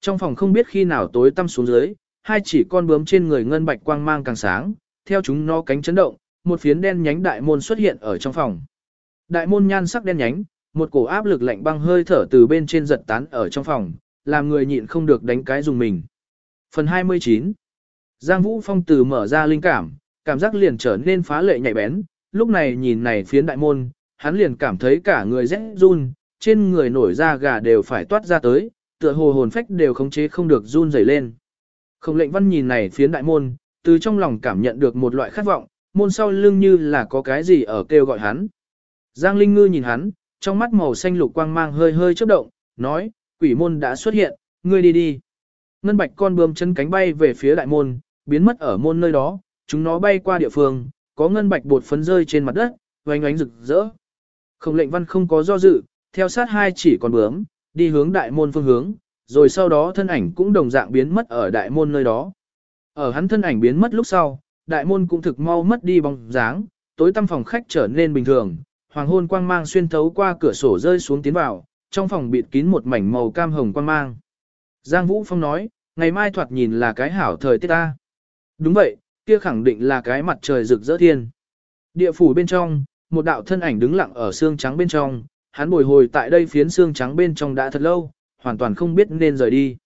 Trong phòng không biết khi nào tối tăm xuống dưới, hai chỉ con bướm trên người ngân bạch quang mang càng sáng, theo chúng nó cánh chấn động, một phiến đen nhánh đại môn xuất hiện ở trong phòng. Đại môn nhan sắc đen nhánh, một cổ áp lực lạnh băng hơi thở từ bên trên giật tán ở trong phòng, làm người nhịn không được đánh cái dùng mình. Phần 29 Giang Vũ Phong từ mở ra linh cảm, cảm giác liền trở nên phá lệ nhạy bén, lúc này nhìn này phiến đại môn, hắn liền cảm thấy cả người rẽ run, trên người nổi da gà đều phải toát ra tới, tựa hồ hồn phách đều khống chế không được run rẩy lên. Khổng lệnh văn nhìn này phiến đại môn, từ trong lòng cảm nhận được một loại khát vọng, môn sau lưng như là có cái gì ở kêu gọi hắn. Giang Linh Ngư nhìn hắn, trong mắt màu xanh lục quang mang hơi hơi chớp động, nói, quỷ môn đã xuất hiện, ngươi đi đi. Ngân bạch con bướm chân cánh bay về phía đại môn, biến mất ở môn nơi đó, chúng nó bay qua địa phương, có ngân bạch bột phấn rơi trên mặt đất, oanh oánh rực rỡ. Khổng lệnh văn không có do dự, theo sát hai chỉ con bướm, đi hướng đại môn phương hướng, rồi sau đó thân ảnh cũng đồng dạng biến mất ở đại môn nơi đó. Ở hắn thân ảnh biến mất lúc sau, đại môn cũng thực mau mất đi bóng dáng, tối tăm phòng khách trở nên bình thường, hoàng hôn quang mang xuyên thấu qua cửa sổ rơi xuống tiến vào, trong phòng bịt kín một mảnh màu cam hồng quang mang. Giang Vũ Phong nói, ngày mai thoạt nhìn là cái hảo thời tiết ta. Đúng vậy, kia khẳng định là cái mặt trời rực rỡ thiên. Địa phủ bên trong, một đạo thân ảnh đứng lặng ở xương trắng bên trong, hắn bồi hồi tại đây phiến xương trắng bên trong đã thật lâu, hoàn toàn không biết nên rời đi.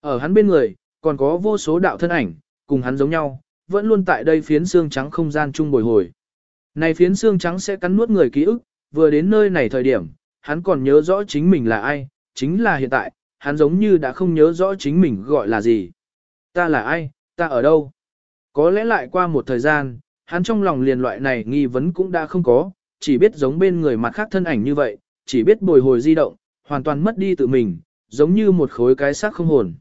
Ở hắn bên người, còn có vô số đạo thân ảnh, cùng hắn giống nhau, vẫn luôn tại đây phiến xương trắng không gian chung bồi hồi. Này phiến xương trắng sẽ cắn nuốt người ký ức, vừa đến nơi này thời điểm, hắn còn nhớ rõ chính mình là ai, chính là hiện tại, hắn giống như đã không nhớ rõ chính mình gọi là gì. Ta là ai, ta ở đâu? Có lẽ lại qua một thời gian, hắn trong lòng liền loại này nghi vấn cũng đã không có, chỉ biết giống bên người mặt khác thân ảnh như vậy, chỉ biết bồi hồi di động, hoàn toàn mất đi tự mình, giống như một khối cái xác không hồn.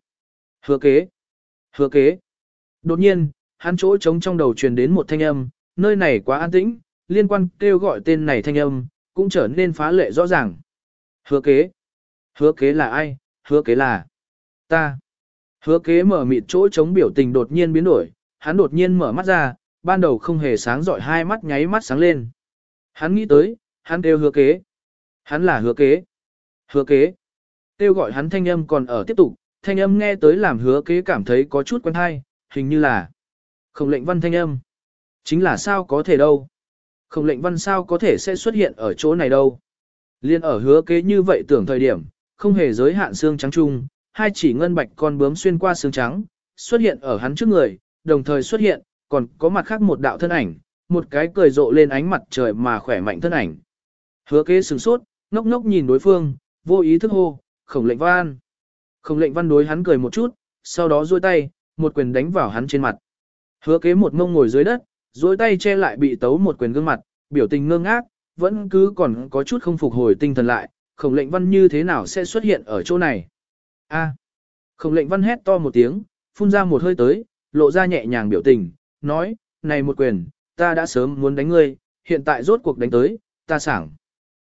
Hứa kế. Hứa kế. Đột nhiên, hắn chỗ trống trong đầu truyền đến một thanh âm, nơi này quá an tĩnh, liên quan kêu gọi tên này thanh âm, cũng trở nên phá lệ rõ ràng. Hứa kế. Hứa kế là ai? Hứa kế là ta. Hứa kế mở mịt chỗ trống biểu tình đột nhiên biến đổi, hắn đột nhiên mở mắt ra, ban đầu không hề sáng rọi hai mắt nháy mắt sáng lên. Hắn nghĩ tới, hắn kêu hứa kế. Hắn là hứa kế. Hứa kế. tiêu gọi hắn thanh âm còn ở tiếp tục, thanh âm nghe tới làm hứa kế cảm thấy có chút quen hay, hình như là không lệnh văn thanh âm. Chính là sao có thể đâu. Không lệnh văn sao có thể sẽ xuất hiện ở chỗ này đâu. Liên ở hứa kế như vậy tưởng thời điểm, không hề giới hạn xương trắng chung, hai chỉ ngân bạch con bướm xuyên qua xương trắng, xuất hiện ở hắn trước người, đồng thời xuất hiện, còn có mặt khác một đạo thân ảnh, một cái cười rộ lên ánh mặt trời mà khỏe mạnh thân ảnh. Hứa kế sửng sốt, ngốc ngốc nhìn đối phương, vô ý thức hô, khổng lệnh văn. Khổng lệnh văn đối hắn cười một chút, sau đó duỗi tay, một quyền đánh vào hắn trên mặt. Hứa kế một ngông ngồi dưới đất, duỗi tay che lại bị tấu một quyền gương mặt, biểu tình ngơ ngác, vẫn cứ còn có chút không phục hồi tinh thần lại, khổng lệnh văn như thế nào sẽ xuất hiện ở chỗ này. A. Khổng lệnh văn hét to một tiếng, phun ra một hơi tới, lộ ra nhẹ nhàng biểu tình, nói, này một quyền, ta đã sớm muốn đánh ngươi, hiện tại rốt cuộc đánh tới, ta sảng.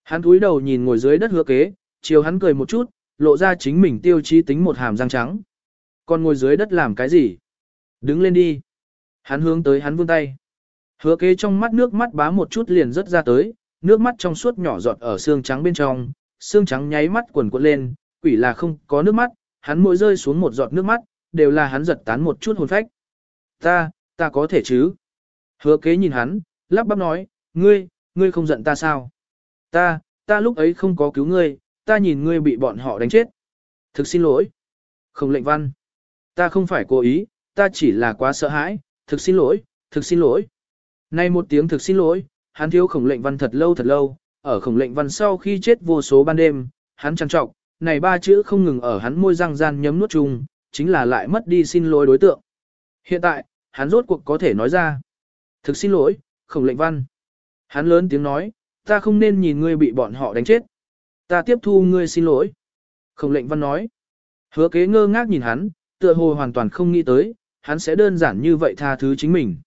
Hắn cúi đầu nhìn ngồi dưới đất hứa kế, chiều hắn cười một chút, lộ ra chính mình tiêu chí tính một hàm răng trắng. Còn ngồi dưới đất làm cái gì? Đứng lên đi. Hắn hướng tới hắn vươn tay. Hứa kế trong mắt nước mắt bá một chút liền rớt ra tới, nước mắt trong suốt nhỏ giọt ở xương trắng bên trong, xương trắng nháy mắt quần cuộn lên, quỷ là không có nước mắt, hắn mỗi rơi xuống một giọt nước mắt, đều là hắn giật tán một chút hồn phách. Ta, ta có thể chứ? Hứa kế nhìn hắn, lắp bắp nói, ngươi, ngươi không giận ta sao? Ta, ta lúc ấy không có cứu ngươi, ta nhìn ngươi bị bọn họ đánh chết. Thực xin lỗi. Không lệnh văn. Ta không phải cố ý, ta chỉ là quá sợ hãi, thực xin lỗi, thực xin lỗi. Nay một tiếng thực xin lỗi, hắn thiếu khổng lệnh văn thật lâu thật lâu, ở khổng lệnh văn sau khi chết vô số ban đêm, hắn trằn trọc, này ba chữ không ngừng ở hắn môi răng gian nhấm nuốt chung, chính là lại mất đi xin lỗi đối tượng. Hiện tại, hắn rốt cuộc có thể nói ra. Thực xin lỗi, khổng lệnh văn. Hắn lớn tiếng nói, ta không nên nhìn ngươi bị bọn họ đánh chết. Ta tiếp thu ngươi xin lỗi. Khổng lệnh văn nói. Hứa kế ngơ ngác nhìn hắn, tựa hồ hoàn toàn không nghĩ tới, hắn sẽ đơn giản như vậy tha thứ chính mình.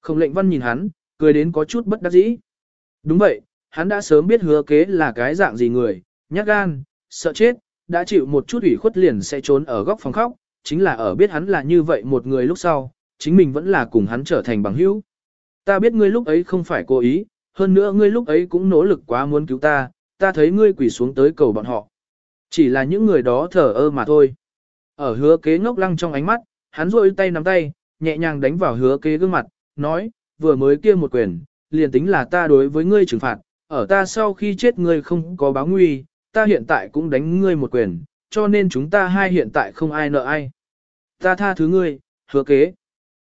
Khổng lệnh văn nhìn hắn, cười đến có chút bất đắc dĩ. Đúng vậy, hắn đã sớm biết hứa kế là cái dạng gì người, nhát gan, sợ chết, đã chịu một chút ủy khuất liền sẽ trốn ở góc phòng khóc, chính là ở biết hắn là như vậy một người lúc sau, chính mình vẫn là cùng hắn trở thành bằng hữu. Ta biết ngươi lúc ấy không phải cố ý, hơn nữa ngươi lúc ấy cũng nỗ lực quá muốn cứu ta, ta thấy ngươi quỳ xuống tới cầu bọn họ. Chỉ là những người đó thở ơ mà thôi. Ở hứa kế ngốc lăng trong ánh mắt, hắn rôi tay nắm tay, nhẹ nhàng đánh vào hứa kế gương mặt, nói, vừa mới kia một quyền, liền tính là ta đối với ngươi trừng phạt, ở ta sau khi chết ngươi không có báo nguy, ta hiện tại cũng đánh ngươi một quyền, cho nên chúng ta hai hiện tại không ai nợ ai. Ta tha thứ ngươi, hứa kế.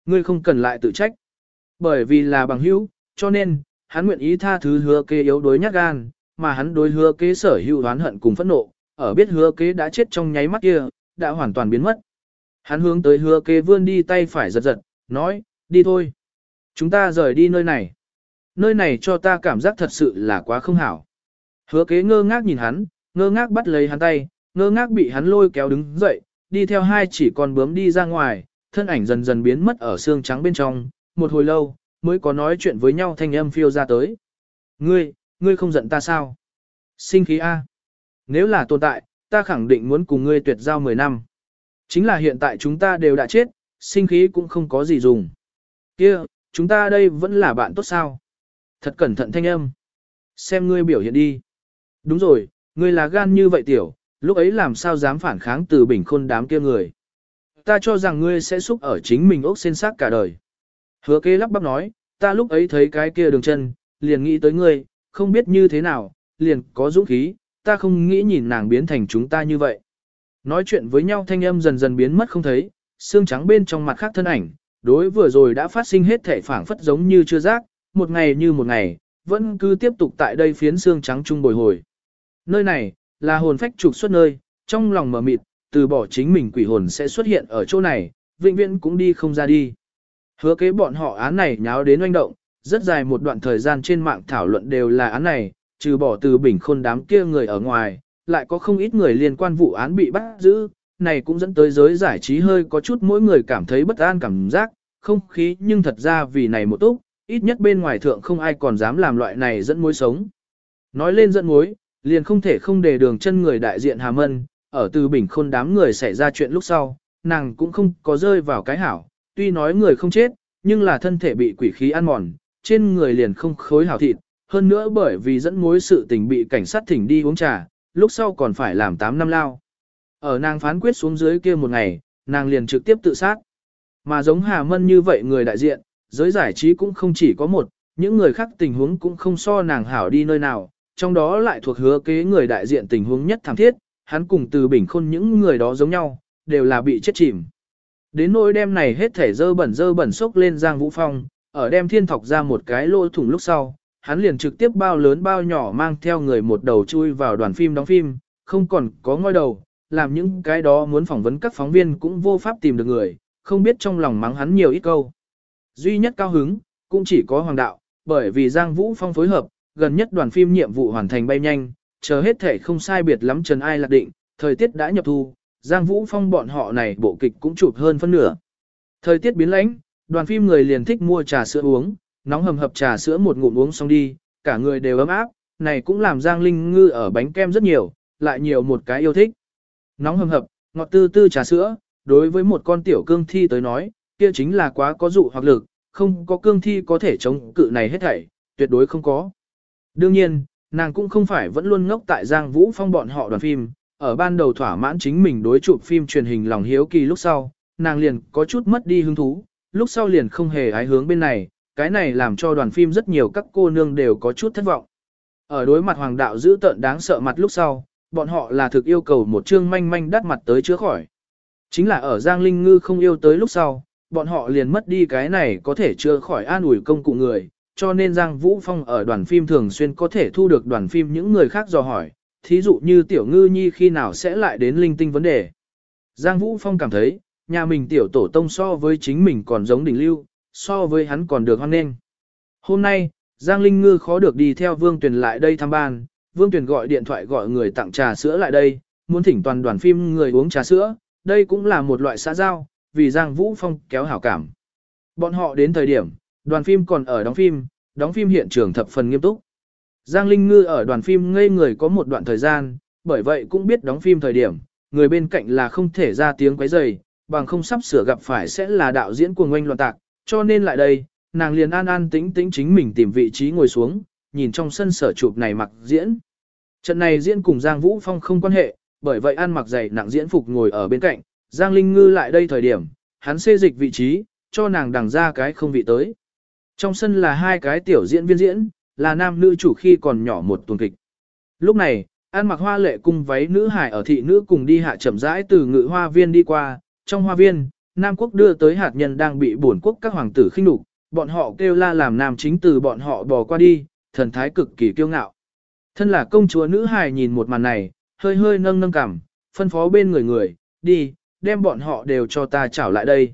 Ngươi không cần lại tự trách. Bởi vì là bằng hữu, cho nên, hắn nguyện ý tha thứ hứa kế yếu đối nhát gan, mà hắn đối hứa kế sở hữu oán hận cùng phẫn nộ, ở biết hứa kế đã chết trong nháy mắt kia, đã hoàn toàn biến mất. Hắn hướng tới hứa kế vươn đi tay phải giật giật, nói, đi thôi. Chúng ta rời đi nơi này. Nơi này cho ta cảm giác thật sự là quá không hảo. Hứa kế ngơ ngác nhìn hắn, ngơ ngác bắt lấy hắn tay, ngơ ngác bị hắn lôi kéo đứng dậy, đi theo hai chỉ con bướm đi ra ngoài, thân ảnh dần dần biến mất ở xương trắng bên trong, một hồi lâu, mới có nói chuyện với nhau thanh âm phiêu ra tới. Ngươi, ngươi không giận ta sao? Sinh khí A. Nếu là tồn tại, ta khẳng định muốn cùng ngươi tuyệt giao 10 năm. Chính là hiện tại chúng ta đều đã chết, sinh khí cũng không có gì dùng. Kia, chúng ta đây vẫn là bạn tốt sao? Thật cẩn thận thanh âm. Xem ngươi biểu hiện đi. Đúng rồi, ngươi là gan như vậy tiểu, lúc ấy làm sao dám phản kháng từ bình khôn đám kia người. Ta cho rằng ngươi sẽ xúc ở chính mình ốc sen xác cả đời. Hứa kế lắp bắp nói, ta lúc ấy thấy cái kia đường chân, liền nghĩ tới ngươi, không biết như thế nào, liền có dũng khí, ta không nghĩ nhìn nàng biến thành chúng ta như vậy. Nói chuyện với nhau thanh âm dần dần biến mất không thấy, xương trắng bên trong mặt khác thân ảnh, đối vừa rồi đã phát sinh hết thể phảng phất giống như chưa giác, một ngày như một ngày, vẫn cứ tiếp tục tại đây phiến xương trắng trung bồi hồi. Nơi này, là hồn phách trục xuất nơi, trong lòng mở mịt, từ bỏ chính mình quỷ hồn sẽ xuất hiện ở chỗ này, vĩnh viễn cũng đi không ra đi. Hứa kế bọn họ án này nháo đến oanh động, rất dài một đoạn thời gian trên mạng thảo luận đều là án này, trừ bỏ từ bình khôn đám kia người ở ngoài, lại có không ít người liên quan vụ án bị bắt giữ, này cũng dẫn tới giới giải trí hơi có chút mỗi người cảm thấy bất an cảm giác, không khí nhưng thật ra vì này một túc, ít nhất bên ngoài thượng không ai còn dám làm loại này dẫn mối sống. Nói lên dẫn mối, liền không thể không để đường chân người đại diện Hà Mân, ở từ bình khôn đám người xảy ra chuyện lúc sau, nàng cũng không có rơi vào cái hảo, tuy nói người không chết, nhưng là thân thể bị quỷ khí ăn mòn, trên người liền không khối hảo thịt, hơn nữa bởi vì dẫn mối sự tình bị cảnh sát thỉnh đi uống trà, lúc sau còn phải làm 8 năm lao. Ở nàng phán quyết xuống dưới kia một ngày, nàng liền trực tiếp tự sát. Mà giống Hà Mân như vậy người đại diện, giới giải trí cũng không chỉ có một, những người khác tình huống cũng không so nàng hảo đi nơi nào, trong đó lại thuộc hứa kế người đại diện tình huống nhất thảm thiết, hắn cùng từ bình khôn những người đó giống nhau, đều là bị chết chìm. Đến nỗi đem này hết thể dơ bẩn dơ bẩn sốc lên Giang Vũ Phong, ở đem thiên thọc ra một cái lỗ thủng lúc sau, hắn liền trực tiếp bao lớn bao nhỏ mang theo người một đầu chui vào đoàn phim đóng phim, không còn có ngôi đầu, làm những cái đó muốn phỏng vấn các phóng viên cũng vô pháp tìm được người, không biết trong lòng mắng hắn nhiều ít câu. Duy nhất cao hứng, cũng chỉ có hoàng đạo, bởi vì Giang Vũ Phong phối hợp, gần nhất đoàn phim nhiệm vụ hoàn thành bay nhanh, chờ hết thể không sai biệt lắm Trần Ai lạc định, thời tiết đã nhập thu, Giang Vũ Phong bọn họ này bộ kịch cũng chụp hơn phân nửa. Thời tiết biến lãnh, đoàn phim người liền thích mua trà sữa uống, nóng hầm hập trà sữa một ngụm uống xong đi, cả người đều ấm áp, này cũng làm Giang Linh Ngư ở bánh kem rất nhiều, lại nhiều một cái yêu thích. Nóng hầm hập, ngọt tư tư trà sữa, đối với một con tiểu cương thi tới nói, kia chính là quá có dụ hoặc lực, không có cương thi có thể chống cự này hết thảy, tuyệt đối không có. Đương nhiên, nàng cũng không phải vẫn luôn ngốc tại Giang Vũ Phong bọn họ đoàn phim, ở ban đầu thỏa mãn chính mình đối chụp phim truyền hình lòng hiếu kỳ lúc sau, nàng liền có chút mất đi hứng thú, lúc sau liền không hề ái hướng bên này, cái này làm cho đoàn phim rất nhiều các cô nương đều có chút thất vọng. Ở đối mặt hoàng đạo giữ tợn đáng sợ mặt lúc sau, bọn họ là thực yêu cầu một chương manh manh đắt mặt tới chữa khỏi. Chính là ở Giang Linh Ngư không yêu tới lúc sau, bọn họ liền mất đi cái này có thể chữa khỏi an ủi công cụ người, cho nên Giang Vũ Phong ở đoàn phim thường xuyên có thể thu được đoàn phim những người khác dò hỏi, thí dụ như Tiểu Ngư Nhi khi nào sẽ lại đến linh tinh vấn đề. Giang Vũ Phong cảm thấy, nhà mình Tiểu Tổ Tông so với chính mình còn giống đỉnh lưu, so với hắn còn được hoan nghênh. Hôm nay, Giang Linh Ngư khó được đi theo Vương Tuyền lại đây thăm ban, Vương Tuyền gọi điện thoại gọi người tặng trà sữa lại đây, muốn thỉnh toàn đoàn phim người uống trà sữa, đây cũng là một loại xã giao, vì Giang Vũ Phong kéo hảo cảm. Bọn họ đến thời điểm, đoàn phim còn ở đóng phim, đóng phim hiện trường thập phần nghiêm túc. Giang Linh Ngư ở đoàn phim ngây người có một đoạn thời gian, bởi vậy cũng biết đóng phim thời điểm, người bên cạnh là không thể ra tiếng quấy rầy, bằng không sắp sửa gặp phải sẽ là đạo diễn của ngoanh loạn tạc, cho nên lại đây, nàng liền an an tĩnh tĩnh chính mình tìm vị trí ngồi xuống, nhìn trong sân sở chụp này mặc diễn. Trận này diễn cùng Giang Vũ Phong không quan hệ, bởi vậy ăn mặc dày nặng diễn phục ngồi ở bên cạnh, Giang Linh Ngư lại đây thời điểm, hắn xê dịch vị trí, cho nàng đằng ra cái không vị tới. Trong sân là hai cái tiểu diễn viên diễn, là nam nữ chủ khi còn nhỏ một tuần kịch. Lúc này, An mặc hoa lệ cung váy nữ hải ở thị nữ cùng đi hạ chậm rãi từ ngự hoa viên đi qua, trong hoa viên, Nam quốc đưa tới hạt nhân đang bị bổn quốc các hoàng tử khinh nhục, bọn họ kêu la làm nam chính từ bọn họ bỏ qua đi, thần thái cực kỳ kiêu ngạo. Thân là công chúa nữ hài nhìn một màn này, hơi hơi nâng nâng cằm, phân phó bên người người, đi, đem bọn họ đều cho ta trảo lại đây.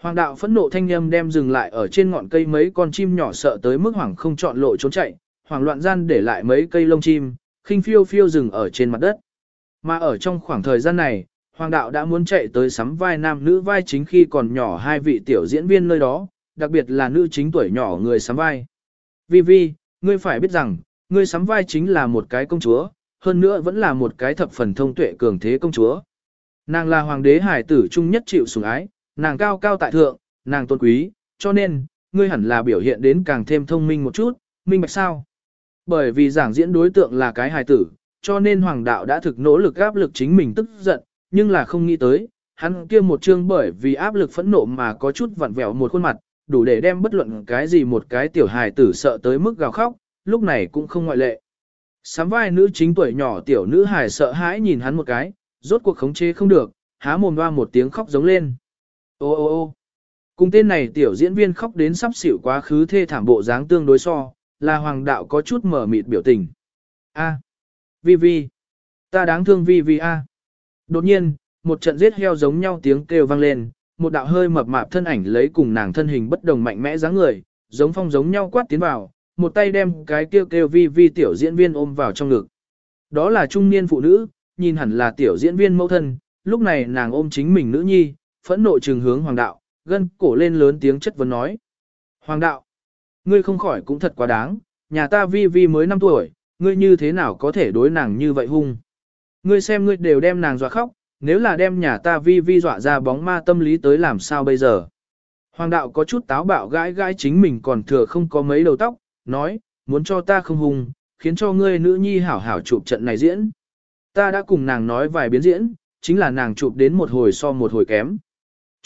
Hoàng đạo phẫn nộ thanh âm đem dừng lại ở trên ngọn cây mấy con chim nhỏ sợ tới mức hoàng không chọn lộ trốn chạy, hoàng loạn gian để lại mấy cây lông chim, khinh phiêu phiêu dừng ở trên mặt đất. Mà ở trong khoảng thời gian này, hoàng đạo đã muốn chạy tới sắm vai nam nữ vai chính khi còn nhỏ hai vị tiểu diễn viên nơi đó, đặc biệt là nữ chính tuổi nhỏ người sắm vai. Vi Vi, ngươi phải biết rằng, ngươi sắm vai chính là một cái công chúa, hơn nữa vẫn là một cái thập phần thông tuệ cường thế công chúa. Nàng là hoàng đế hải tử trung nhất chịu sủng ái, nàng cao cao tại thượng, nàng tôn quý, cho nên, ngươi hẳn là biểu hiện đến càng thêm thông minh một chút, minh bạch sao? Bởi vì giảng diễn đối tượng là cái hài tử, cho nên hoàng đạo đã thực nỗ lực áp lực chính mình tức giận, nhưng là không nghĩ tới, hắn kia một chương bởi vì áp lực phẫn nộ mà có chút vặn vẹo một khuôn mặt, đủ để đem bất luận cái gì một cái tiểu hài tử sợ tới mức gào khóc, lúc này cũng không ngoại lệ. Sám vai nữ chính tuổi nhỏ tiểu nữ hài sợ hãi nhìn hắn một cái, rốt cuộc khống chế không được, há mồm hoa một tiếng khóc giống lên. Ô ô ô cùng tên này tiểu diễn viên khóc đến sắp xỉu quá khứ thê thảm bộ dáng tương đối so, là hoàng đạo có chút mở mịt biểu tình. A. Vi Vi. Ta đáng thương Vi Vi A. Đột nhiên, một trận giết heo giống nhau tiếng kêu vang lên, một đạo hơi mập mạp thân ảnh lấy cùng nàng thân hình bất đồng mạnh mẽ dáng người, giống phong giống nhau quát tiến vào, một tay đem cái kêu kêu Vi Vi tiểu diễn viên ôm vào trong ngực. Đó là trung niên phụ nữ, nhìn hẳn là tiểu diễn viên mẫu thân, lúc này nàng ôm chính mình nữ nhi, phẫn nộ trừng hướng hoàng đạo, gân cổ lên lớn tiếng chất vấn nói. Hoàng đạo, ngươi không khỏi cũng thật quá đáng, nhà ta vi vi mới 5 tuổi, ngươi như thế nào có thể đối nàng như vậy hung. Ngươi xem ngươi đều đem nàng dọa khóc, nếu là đem nhà ta vi vi dọa ra bóng ma tâm lý tới làm sao bây giờ. Hoàng đạo có chút táo bạo gãi gãi chính mình còn thừa không có mấy đầu tóc, nói, muốn cho ta không hung, khiến cho ngươi nữ nhi hảo hảo chụp trận này diễn. Ta đã cùng nàng nói vài biến diễn, chính là nàng chụp đến một hồi so một hồi kém.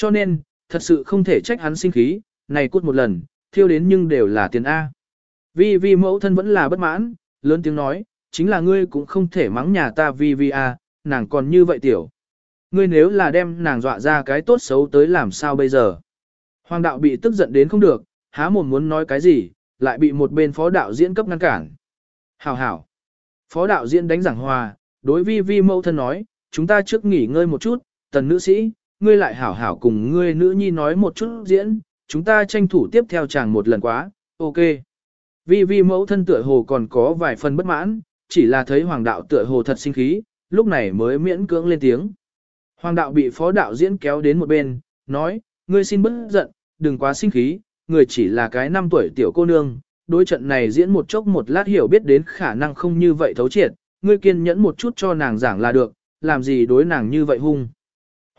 Cho nên, thật sự không thể trách hắn sinh khí, này cút một lần, thiêu đến nhưng đều là tiền A. Vi vi mẫu thân vẫn là bất mãn, lớn tiếng nói, chính là ngươi cũng không thể mắng nhà ta vi vi A, nàng còn như vậy tiểu. Ngươi nếu là đem nàng dọa ra cái tốt xấu tới làm sao bây giờ. Hoàng đạo bị tức giận đến không được, há mồm muốn nói cái gì, lại bị một bên phó đạo diễn cấp ngăn cản. Hảo hảo. Phó đạo diễn đánh giảng hòa, đối vi vi mẫu thân nói, chúng ta trước nghỉ ngơi một chút, tần nữ sĩ, ngươi lại hảo hảo cùng ngươi nữ nhi nói một chút diễn, chúng ta tranh thủ tiếp theo chàng một lần quá, ok. Vi vi mẫu thân tựa hồ còn có vài phần bất mãn, chỉ là thấy hoàng đạo tựa hồ thật sinh khí, lúc này mới miễn cưỡng lên tiếng. Hoàng đạo bị phó đạo diễn kéo đến một bên, nói, ngươi xin bất giận, đừng quá sinh khí, người chỉ là cái năm tuổi tiểu cô nương, đối trận này diễn một chốc một lát hiểu biết đến khả năng không như vậy thấu triệt, ngươi kiên nhẫn một chút cho nàng giảng là được, làm gì đối nàng như vậy hung.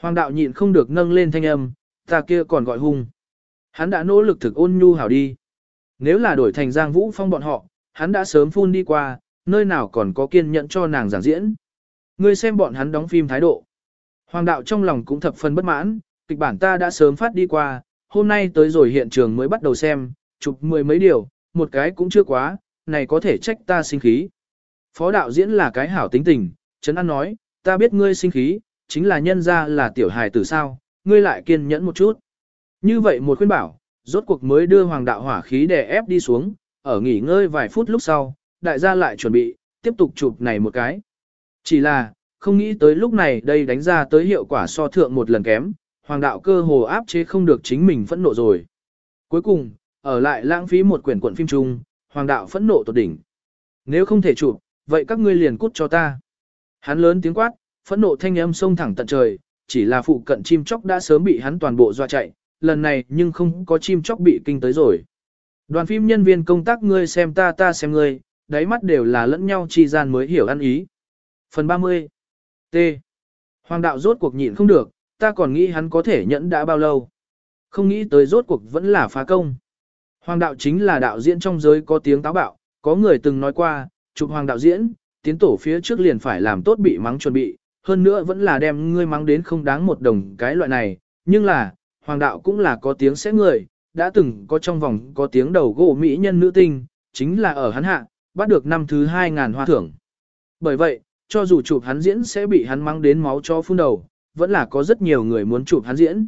Hoàng đạo nhịn không được nâng lên thanh âm, ta kia còn gọi hung. Hắn đã nỗ lực thực ôn nhu hảo đi. Nếu là đổi thành Giang Vũ Phong bọn họ, hắn đã sớm phun đi qua, nơi nào còn có kiên nhẫn cho nàng giảng diễn. Ngươi xem bọn hắn đóng phim thái độ. Hoàng đạo trong lòng cũng thập phần bất mãn, kịch bản ta đã sớm phát đi qua, hôm nay tới rồi hiện trường mới bắt đầu xem, chụp mười mấy điều, một cái cũng chưa quá, này có thể trách ta sinh khí. Phó đạo diễn là cái hảo tính tình, Trấn An nói, ta biết ngươi sinh khí, chính là nhân ra là tiểu hài tử sao, ngươi lại kiên nhẫn một chút. Như vậy một khuyên bảo, rốt cuộc mới đưa hoàng đạo hỏa khí đè ép đi xuống, ở nghỉ ngơi vài phút lúc sau, đại gia lại chuẩn bị, tiếp tục chụp này một cái. Chỉ là, không nghĩ tới lúc này đây đánh ra tới hiệu quả so thượng một lần kém, hoàng đạo cơ hồ áp chế không được chính mình phẫn nộ rồi. Cuối cùng, ở lại lãng phí một quyển cuộn phim chung, hoàng đạo phẫn nộ tột đỉnh. Nếu không thể chụp, vậy các ngươi liền cút cho ta. Hắn lớn tiếng quát, phẫn nộ thanh âm sông thẳng tận trời, chỉ là phụ cận chim chóc đã sớm bị hắn toàn bộ dọa chạy, lần này nhưng không có chim chóc bị kinh tới rồi. Đoàn phim nhân viên công tác ngươi xem ta ta xem ngươi, đáy mắt đều là lẫn nhau chi gian mới hiểu ăn ý. Phần 30 T. Hoàng đạo rốt cuộc nhịn không được, ta còn nghĩ hắn có thể nhẫn đã bao lâu. Không nghĩ tới rốt cuộc vẫn là phá công. Hoàng đạo chính là đạo diễn trong giới có tiếng táo bạo, có người từng nói qua, chụp hoàng đạo diễn, tiến tổ phía trước liền phải làm tốt bị mắng chuẩn bị, hơn nữa vẫn là đem ngươi mắng đến không đáng một đồng cái loại này, nhưng là, hoàng đạo cũng là có tiếng sẽ người, đã từng có trong vòng có tiếng đầu gỗ mỹ nhân nữ tinh, chính là ở hắn hạ, bắt được năm thứ hai ngàn hoa thưởng. Bởi vậy, cho dù chụp hắn diễn sẽ bị hắn mắng đến máu cho phun đầu, vẫn là có rất nhiều người muốn chụp hắn diễn.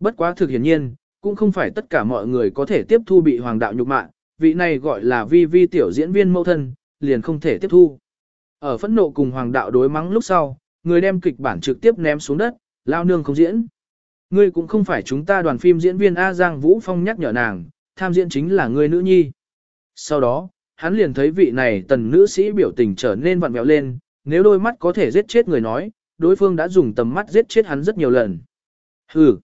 Bất quá thực hiển nhiên, cũng không phải tất cả mọi người có thể tiếp thu bị hoàng đạo nhục mạ, vị này gọi là vi vi tiểu diễn viên mẫu thân, liền không thể tiếp thu. Ở phẫn nộ cùng hoàng đạo đối mắng lúc sau, người đem kịch bản trực tiếp ném xuống đất, lao nương không diễn. Ngươi cũng không phải chúng ta đoàn phim diễn viên A Giang Vũ Phong nhắc nhở nàng, tham diễn chính là người nữ nhi. Sau đó, hắn liền thấy vị này tần nữ sĩ biểu tình trở nên vặn vẹo lên, nếu đôi mắt có thể giết chết người nói, đối phương đã dùng tầm mắt giết chết hắn rất nhiều lần. Hừ.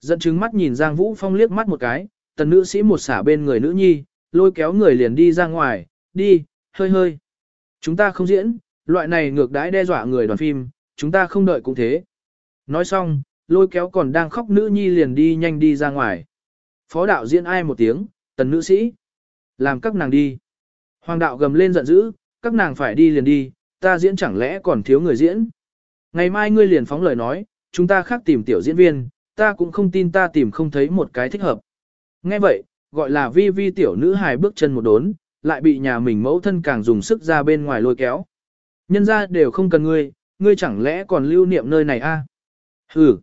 Dẫn chứng mắt nhìn Giang Vũ Phong liếc mắt một cái, tần nữ sĩ một xả bên người nữ nhi, lôi kéo người liền đi ra ngoài, đi, hơi hơi. Chúng ta không diễn, loại này ngược đãi đe dọa người đoàn phim, chúng ta không đợi cũng thế. Nói xong, lôi kéo còn đang khóc nữ nhi liền đi nhanh đi ra ngoài. Phó đạo diễn ai một tiếng, tần nữ sĩ. Làm các nàng đi. Hoàng đạo gầm lên giận dữ, các nàng phải đi liền đi, ta diễn chẳng lẽ còn thiếu người diễn. Ngày mai ngươi liền phóng lời nói, chúng ta khác tìm tiểu diễn viên, ta cũng không tin ta tìm không thấy một cái thích hợp. Nghe vậy, gọi là vi vi tiểu nữ hài bước chân một đốn, lại bị nhà mình mẫu thân càng dùng sức ra bên ngoài lôi kéo. Nhân ra đều không cần ngươi, ngươi chẳng lẽ còn lưu niệm nơi này a? À? Ừ.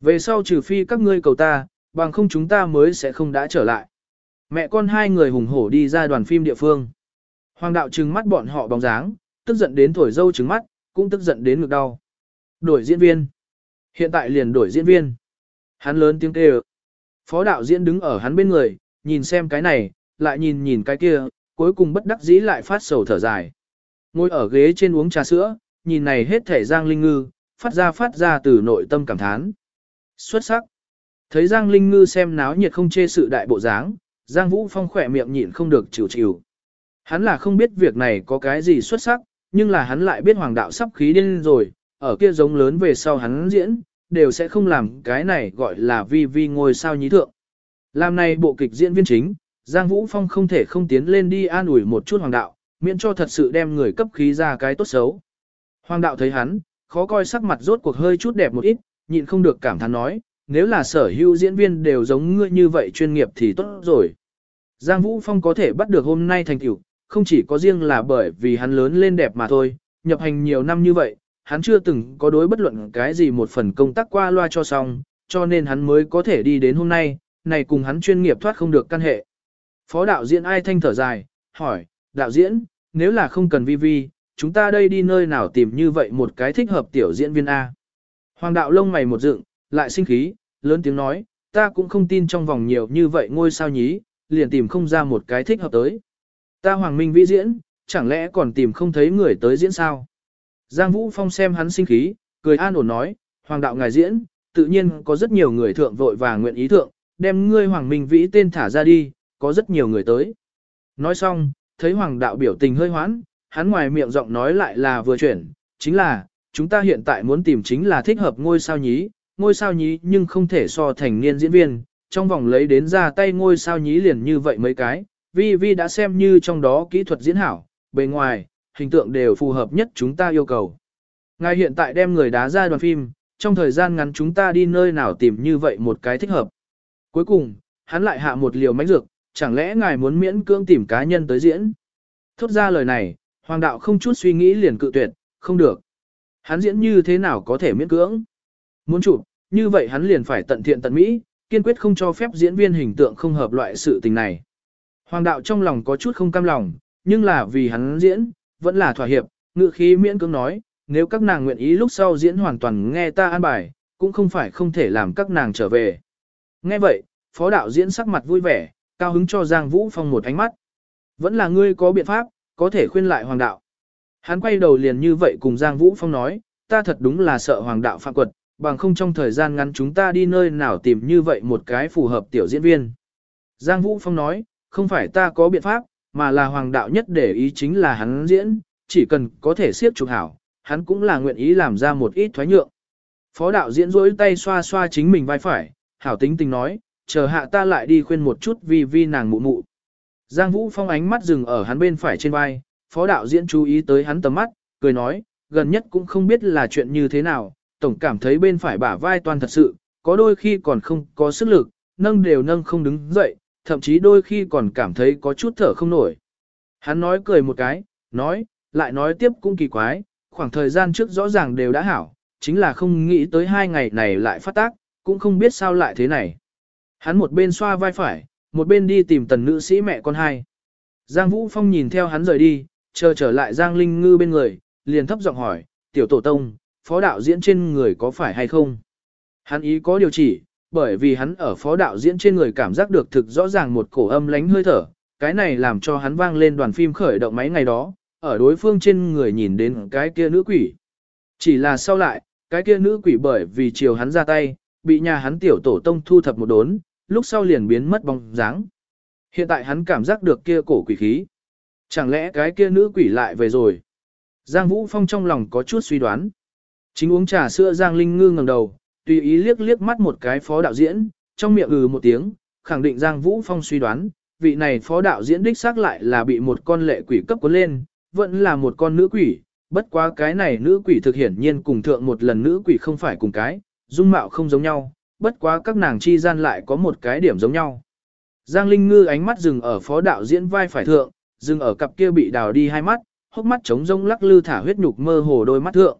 Về sau trừ phi các ngươi cầu ta, bằng không chúng ta mới sẽ không đã trở lại. Mẹ con hai người hùng hổ đi ra đoàn phim địa phương. Hoàng đạo trừng mắt bọn họ bóng dáng, tức giận đến thổi dâu trừng mắt, cũng tức giận đến ngực đau. Đổi diễn viên. Hiện tại liền đổi diễn viên. Hắn lớn tiếng kêu. Phó đạo diễn đứng ở hắn bên người, nhìn xem cái này, lại nhìn nhìn cái kia, cuối cùng bất đắc dĩ lại phát sầu thở dài. Ngồi ở ghế trên uống trà sữa, nhìn này hết thể Giang Linh Ngư, phát ra phát ra từ nội tâm cảm thán. Xuất sắc. Thấy Giang Linh Ngư xem náo nhiệt không chê sự đại bộ dáng, Giang Vũ Phong khỏe miệng nhịn không được chịu chịu. Hắn là không biết việc này có cái gì xuất sắc, nhưng là hắn lại biết hoàng đạo sắp khí điên rồi, ở kia giống lớn về sau hắn diễn, đều sẽ không làm cái này gọi là vi vi ngôi sao nhí thượng. Làm này bộ kịch diễn viên chính, Giang Vũ Phong không thể không tiến lên đi an ủi một chút hoàng đạo, miễn cho thật sự đem người cấp khí ra cái tốt xấu. Hoàng đạo thấy hắn, khó coi sắc mặt rốt cuộc hơi chút đẹp một ít, nhịn không được cảm thán nói, nếu là sở hữu diễn viên đều giống ngươi như vậy chuyên nghiệp thì tốt rồi. Giang Vũ Phong có thể bắt được hôm nay thành tựu, không chỉ có riêng là bởi vì hắn lớn lên đẹp mà thôi, nhập hành nhiều năm như vậy, hắn chưa từng có đối bất luận cái gì một phần công tác qua loa cho xong, cho nên hắn mới có thể đi đến hôm nay, này cùng hắn chuyên nghiệp thoát không được căn hệ. Phó đạo diễn ai thanh thở dài, hỏi, đạo diễn, nếu là không cần vi vi, chúng ta đây đi nơi nào tìm như vậy một cái thích hợp tiểu diễn viên A. Hoàng đạo lông mày một dựng, lại sinh khí, lớn tiếng nói, ta cũng không tin trong vòng nhiều như vậy ngôi sao nhí, liền tìm không ra một cái thích hợp tới. Ta Hoàng Minh vĩ diễn, chẳng lẽ còn tìm không thấy người tới diễn sao? Giang Vũ Phong xem hắn sinh khí, cười an ổn nói, Hoàng đạo ngài diễn, tự nhiên có rất nhiều người thượng vội và nguyện ý thượng, đem ngươi Hoàng Minh vĩ tên thả ra đi, có rất nhiều người tới. Nói xong, thấy Hoàng đạo biểu tình hơi hoãn, hắn ngoài miệng giọng nói lại là vừa chuyển, chính là, chúng ta hiện tại muốn tìm chính là thích hợp ngôi sao nhí, ngôi sao nhí nhưng không thể so thành niên diễn viên, trong vòng lấy đến ra tay ngôi sao nhí liền như vậy mấy cái, vi vi đã xem như trong đó kỹ thuật diễn hảo, bề ngoài, hình tượng đều phù hợp nhất chúng ta yêu cầu. Ngài hiện tại đem người đá ra đoàn phim, trong thời gian ngắn chúng ta đi nơi nào tìm như vậy một cái thích hợp. Cuối cùng, hắn lại hạ một liều mánh dược, chẳng lẽ ngài muốn miễn cưỡng tìm cá nhân tới diễn? Thốt ra lời này, hoàng đạo không chút suy nghĩ liền cự tuyệt, không được. Hắn diễn như thế nào có thể miễn cưỡng? Muốn chụp, như vậy hắn liền phải tận thiện tận mỹ, kiên quyết không cho phép diễn viên hình tượng không hợp loại sự tình này. Hoàng đạo trong lòng có chút không cam lòng, nhưng là vì hắn diễn, vẫn là thỏa hiệp, ngự khí miễn cưỡng nói, nếu các nàng nguyện ý lúc sau diễn hoàn toàn nghe ta an bài, cũng không phải không thể làm các nàng trở về. Nghe vậy, phó đạo diễn sắc mặt vui vẻ, cao hứng cho Giang Vũ Phong một ánh mắt. Vẫn là ngươi có biện pháp, có thể khuyên lại hoàng đạo. Hắn quay đầu liền như vậy cùng Giang Vũ Phong nói, ta thật đúng là sợ hoàng đạo phạm quật, bằng không trong thời gian ngắn chúng ta đi nơi nào tìm như vậy một cái phù hợp tiểu diễn viên. Giang Vũ Phong nói, không phải ta có biện pháp, mà là hoàng đạo nhất để ý chính là hắn diễn, chỉ cần có thể siết trục hảo, hắn cũng là nguyện ý làm ra một ít thoái nhượng. Phó đạo diễn rỗi tay xoa xoa chính mình vai phải, hảo tính tình nói, chờ hạ ta lại đi khuyên một chút vì vi nàng mụ mụ. Giang Vũ Phong ánh mắt dừng ở hắn bên phải trên vai, phó đạo diễn chú ý tới hắn tầm mắt, cười nói, gần nhất cũng không biết là chuyện như thế nào, tổng cảm thấy bên phải bả vai toàn thật sự, có đôi khi còn không có sức lực, nâng đều nâng không đứng dậy, thậm chí đôi khi còn cảm thấy có chút thở không nổi. Hắn nói cười một cái, nói, lại nói tiếp cũng kỳ quái, khoảng thời gian trước rõ ràng đều đã hảo, chính là không nghĩ tới hai ngày này lại phát tác, cũng không biết sao lại thế này. Hắn một bên xoa vai phải, một bên đi tìm tần nữ sĩ mẹ con hai. Giang Vũ Phong nhìn theo hắn rời đi, chờ trở lại Giang Linh Ngư bên người, liền thấp giọng hỏi, tiểu tổ tông, phó đạo diễn trên người có phải hay không? Hắn ý có điều chỉ, bởi vì hắn ở phó đạo diễn trên người cảm giác được thực rõ ràng một cổ âm lánh hơi thở, cái này làm cho hắn vang lên đoàn phim khởi động máy ngày đó, ở đối phương trên người nhìn đến cái kia nữ quỷ. Chỉ là sau lại, cái kia nữ quỷ bởi vì chiều hắn ra tay, bị nhà hắn tiểu tổ tông thu thập một đốn, lúc sau liền biến mất bóng dáng. Hiện tại hắn cảm giác được kia cổ quỷ khí. Chẳng lẽ cái kia nữ quỷ lại về rồi? Giang Vũ Phong trong lòng có chút suy đoán. Chính uống trà sữa Giang Linh Ngư ngẩng đầu, tùy ý liếc liếc mắt một cái phó đạo diễn, trong miệng ừ một tiếng, khẳng định Giang Vũ Phong suy đoán, vị này phó đạo diễn đích xác lại là bị một con lệ quỷ cấp cuốn lên, vẫn là một con nữ quỷ, bất quá cái này nữ quỷ thực hiển nhiên cùng thượng một lần nữ quỷ không phải cùng cái, dung mạo không giống nhau, bất quá các nàng chi gian lại có một cái điểm giống nhau. Giang Linh Ngư ánh mắt dừng ở phó đạo diễn vai phải thượng, dừng ở cặp kia bị đào đi hai mắt, hốc mắt trống rông lắc lư thả huyết nhục mơ hồ đôi mắt thượng.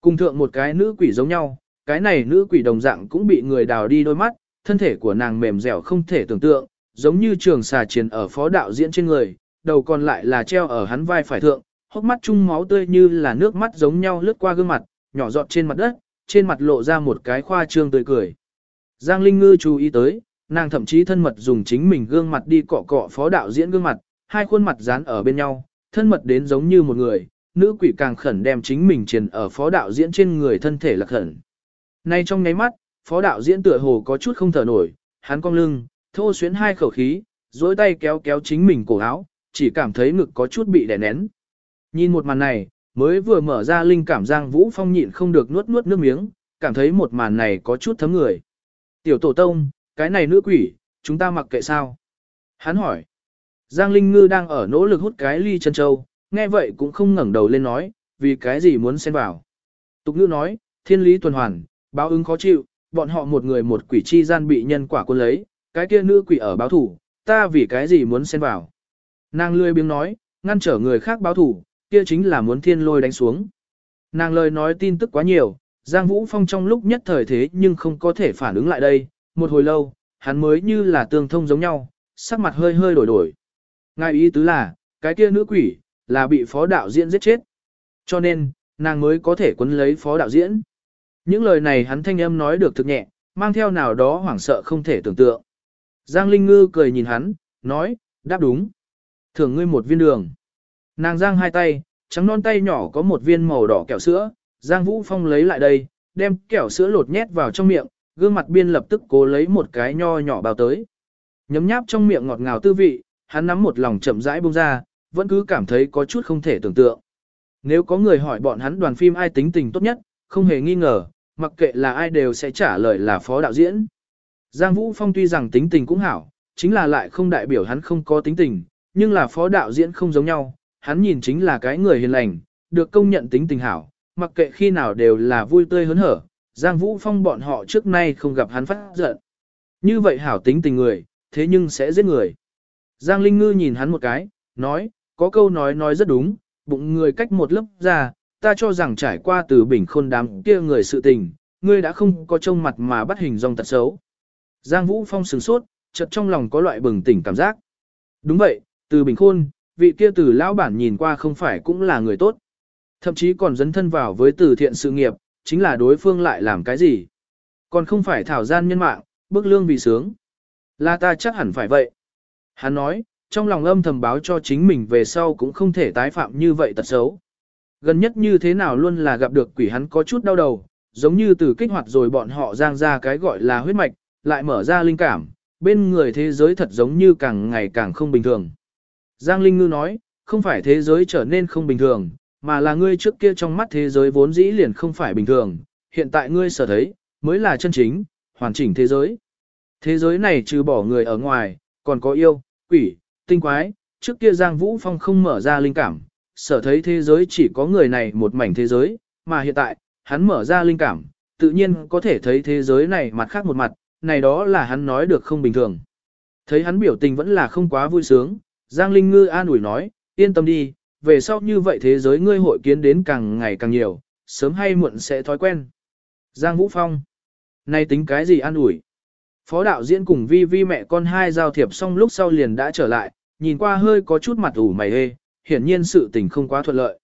Cùng thượng một cái nữ quỷ giống nhau, cái này nữ quỷ đồng dạng cũng bị người đào đi đôi mắt, thân thể của nàng mềm dẻo không thể tưởng tượng, giống như trường xà chiến ở phó đạo diễn trên người, đầu còn lại là treo ở hắn vai phải thượng, hốc mắt chung máu tươi như là nước mắt giống nhau lướt qua gương mặt, nhỏ giọt trên mặt đất, trên mặt lộ ra một cái khoa trương tươi cười. Giang Linh Ngư chú ý tới, nàng thậm chí thân mật dùng chính mình gương mặt đi cọ cọ phó đạo diễn gương mặt, hai khuôn mặt dán ở bên nhau, thân mật đến giống như một người, nữ quỷ càng khẩn đem chính mình triền ở phó đạo diễn trên người thân thể là khẩn. Nay trong nháy mắt, phó đạo diễn tựa hồ có chút không thở nổi, hắn cong lưng, thô xuyến hai khẩu khí, duỗi tay kéo kéo chính mình cổ áo, chỉ cảm thấy ngực có chút bị đè nén. Nhìn một màn này, mới vừa mở ra linh cảm Giang Vũ Phong nhịn không được nuốt nuốt nước miếng, cảm thấy một màn này có chút thấm người. Tiểu tổ tông, cái này nữ quỷ, chúng ta mặc kệ sao? Hắn hỏi. Giang Linh Ngư đang ở nỗ lực hút cái ly chân châu, nghe vậy cũng không ngẩng đầu lên nói, vì cái gì muốn xen vào. Tục ngữ nói, thiên lý tuần hoàn, báo ứng khó chịu, bọn họ một người một quỷ chi gian bị nhân quả quân lấy, cái kia nữ quỷ ở báo thủ, ta vì cái gì muốn xen vào. Nàng lươi biếng nói, ngăn trở người khác báo thủ, kia chính là muốn thiên lôi đánh xuống. Nàng lời nói tin tức quá nhiều, Giang Vũ Phong trong lúc nhất thời thế nhưng không có thể phản ứng lại đây, một hồi lâu, hắn mới như là tương thông giống nhau, sắc mặt hơi hơi đổi đổi. Ngài ý tứ là, cái kia nữ quỷ, là bị phó đạo diễn giết chết. Cho nên, nàng mới có thể quấn lấy phó đạo diễn. Những lời này hắn thanh âm nói được thực nhẹ, mang theo nào đó hoảng sợ không thể tưởng tượng. Giang Linh Ngư cười nhìn hắn, nói, đáp đúng. Thưởng ngươi một viên đường. Nàng giang hai tay, trắng non tay nhỏ có một viên màu đỏ kẹo sữa, Giang Vũ Phong lấy lại đây, đem kẹo sữa lột nhét vào trong miệng, gương mặt biên lập tức cố lấy một cái nho nhỏ bao tới. Nhấm nháp trong miệng ngọt ngào tư vị, hắn nắm một lòng chậm rãi buông ra, vẫn cứ cảm thấy có chút không thể tưởng tượng. Nếu có người hỏi bọn hắn đoàn phim ai tính tình tốt nhất, không hề nghi ngờ, mặc kệ là ai đều sẽ trả lời là phó đạo diễn. Giang Vũ Phong tuy rằng tính tình cũng hảo, chính là lại không đại biểu hắn không có tính tình, nhưng là phó đạo diễn không giống nhau, hắn nhìn chính là cái người hiền lành, được công nhận tính tình hảo, mặc kệ khi nào đều là vui tươi hớn hở, Giang Vũ Phong bọn họ trước nay không gặp hắn phát giận. Như vậy hảo tính tình người, thế nhưng sẽ giết người. Giang Linh Ngư nhìn hắn một cái, nói, có câu nói nói rất đúng, bụng người cách một lớp ra, ta cho rằng trải qua từ bình khôn đám kia người sự tình, ngươi đã không có trông mặt mà bắt hình dòng tật xấu. Giang Vũ Phong sừng sốt, chợt trong lòng có loại bừng tỉnh cảm giác. Đúng vậy, từ bình khôn, vị kia từ lão bản nhìn qua không phải cũng là người tốt. Thậm chí còn dấn thân vào với từ thiện sự nghiệp, chính là đối phương lại làm cái gì. Còn không phải thảo gian nhân mạng, bức lương vì sướng. Là ta chắc hẳn phải vậy. Hắn nói, trong lòng âm thầm báo cho chính mình về sau cũng không thể tái phạm như vậy tật xấu. Gần nhất như thế nào luôn là gặp được quỷ hắn có chút đau đầu, giống như từ kích hoạt rồi bọn họ giang ra cái gọi là huyết mạch, lại mở ra linh cảm, bên người thế giới thật giống như càng ngày càng không bình thường. Giang Linh Ngư nói, không phải thế giới trở nên không bình thường, mà là ngươi trước kia trong mắt thế giới vốn dĩ liền không phải bình thường, hiện tại ngươi sở thấy, mới là chân chính, hoàn chỉnh thế giới. Thế giới này trừ bỏ người ở ngoài, còn có yêu, quỷ, tinh quái, trước kia Giang Vũ Phong không mở ra linh cảm, sở thấy thế giới chỉ có người này một mảnh thế giới, mà hiện tại, hắn mở ra linh cảm, tự nhiên có thể thấy thế giới này mặt khác một mặt, này đó là hắn nói được không bình thường. Thấy hắn biểu tình vẫn là không quá vui sướng, Giang Linh Ngư an ủi nói, yên tâm đi, về sau như vậy thế giới ngươi hội kiến đến càng ngày càng nhiều, sớm hay muộn sẽ thói quen. Giang Vũ Phong, nay tính cái gì an ủi? Phó đạo diễn cùng vi vi mẹ con hai giao thiệp xong lúc sau liền đã trở lại, nhìn qua hơi có chút mặt ủ mày hê, hiển nhiên sự tình không quá thuận lợi.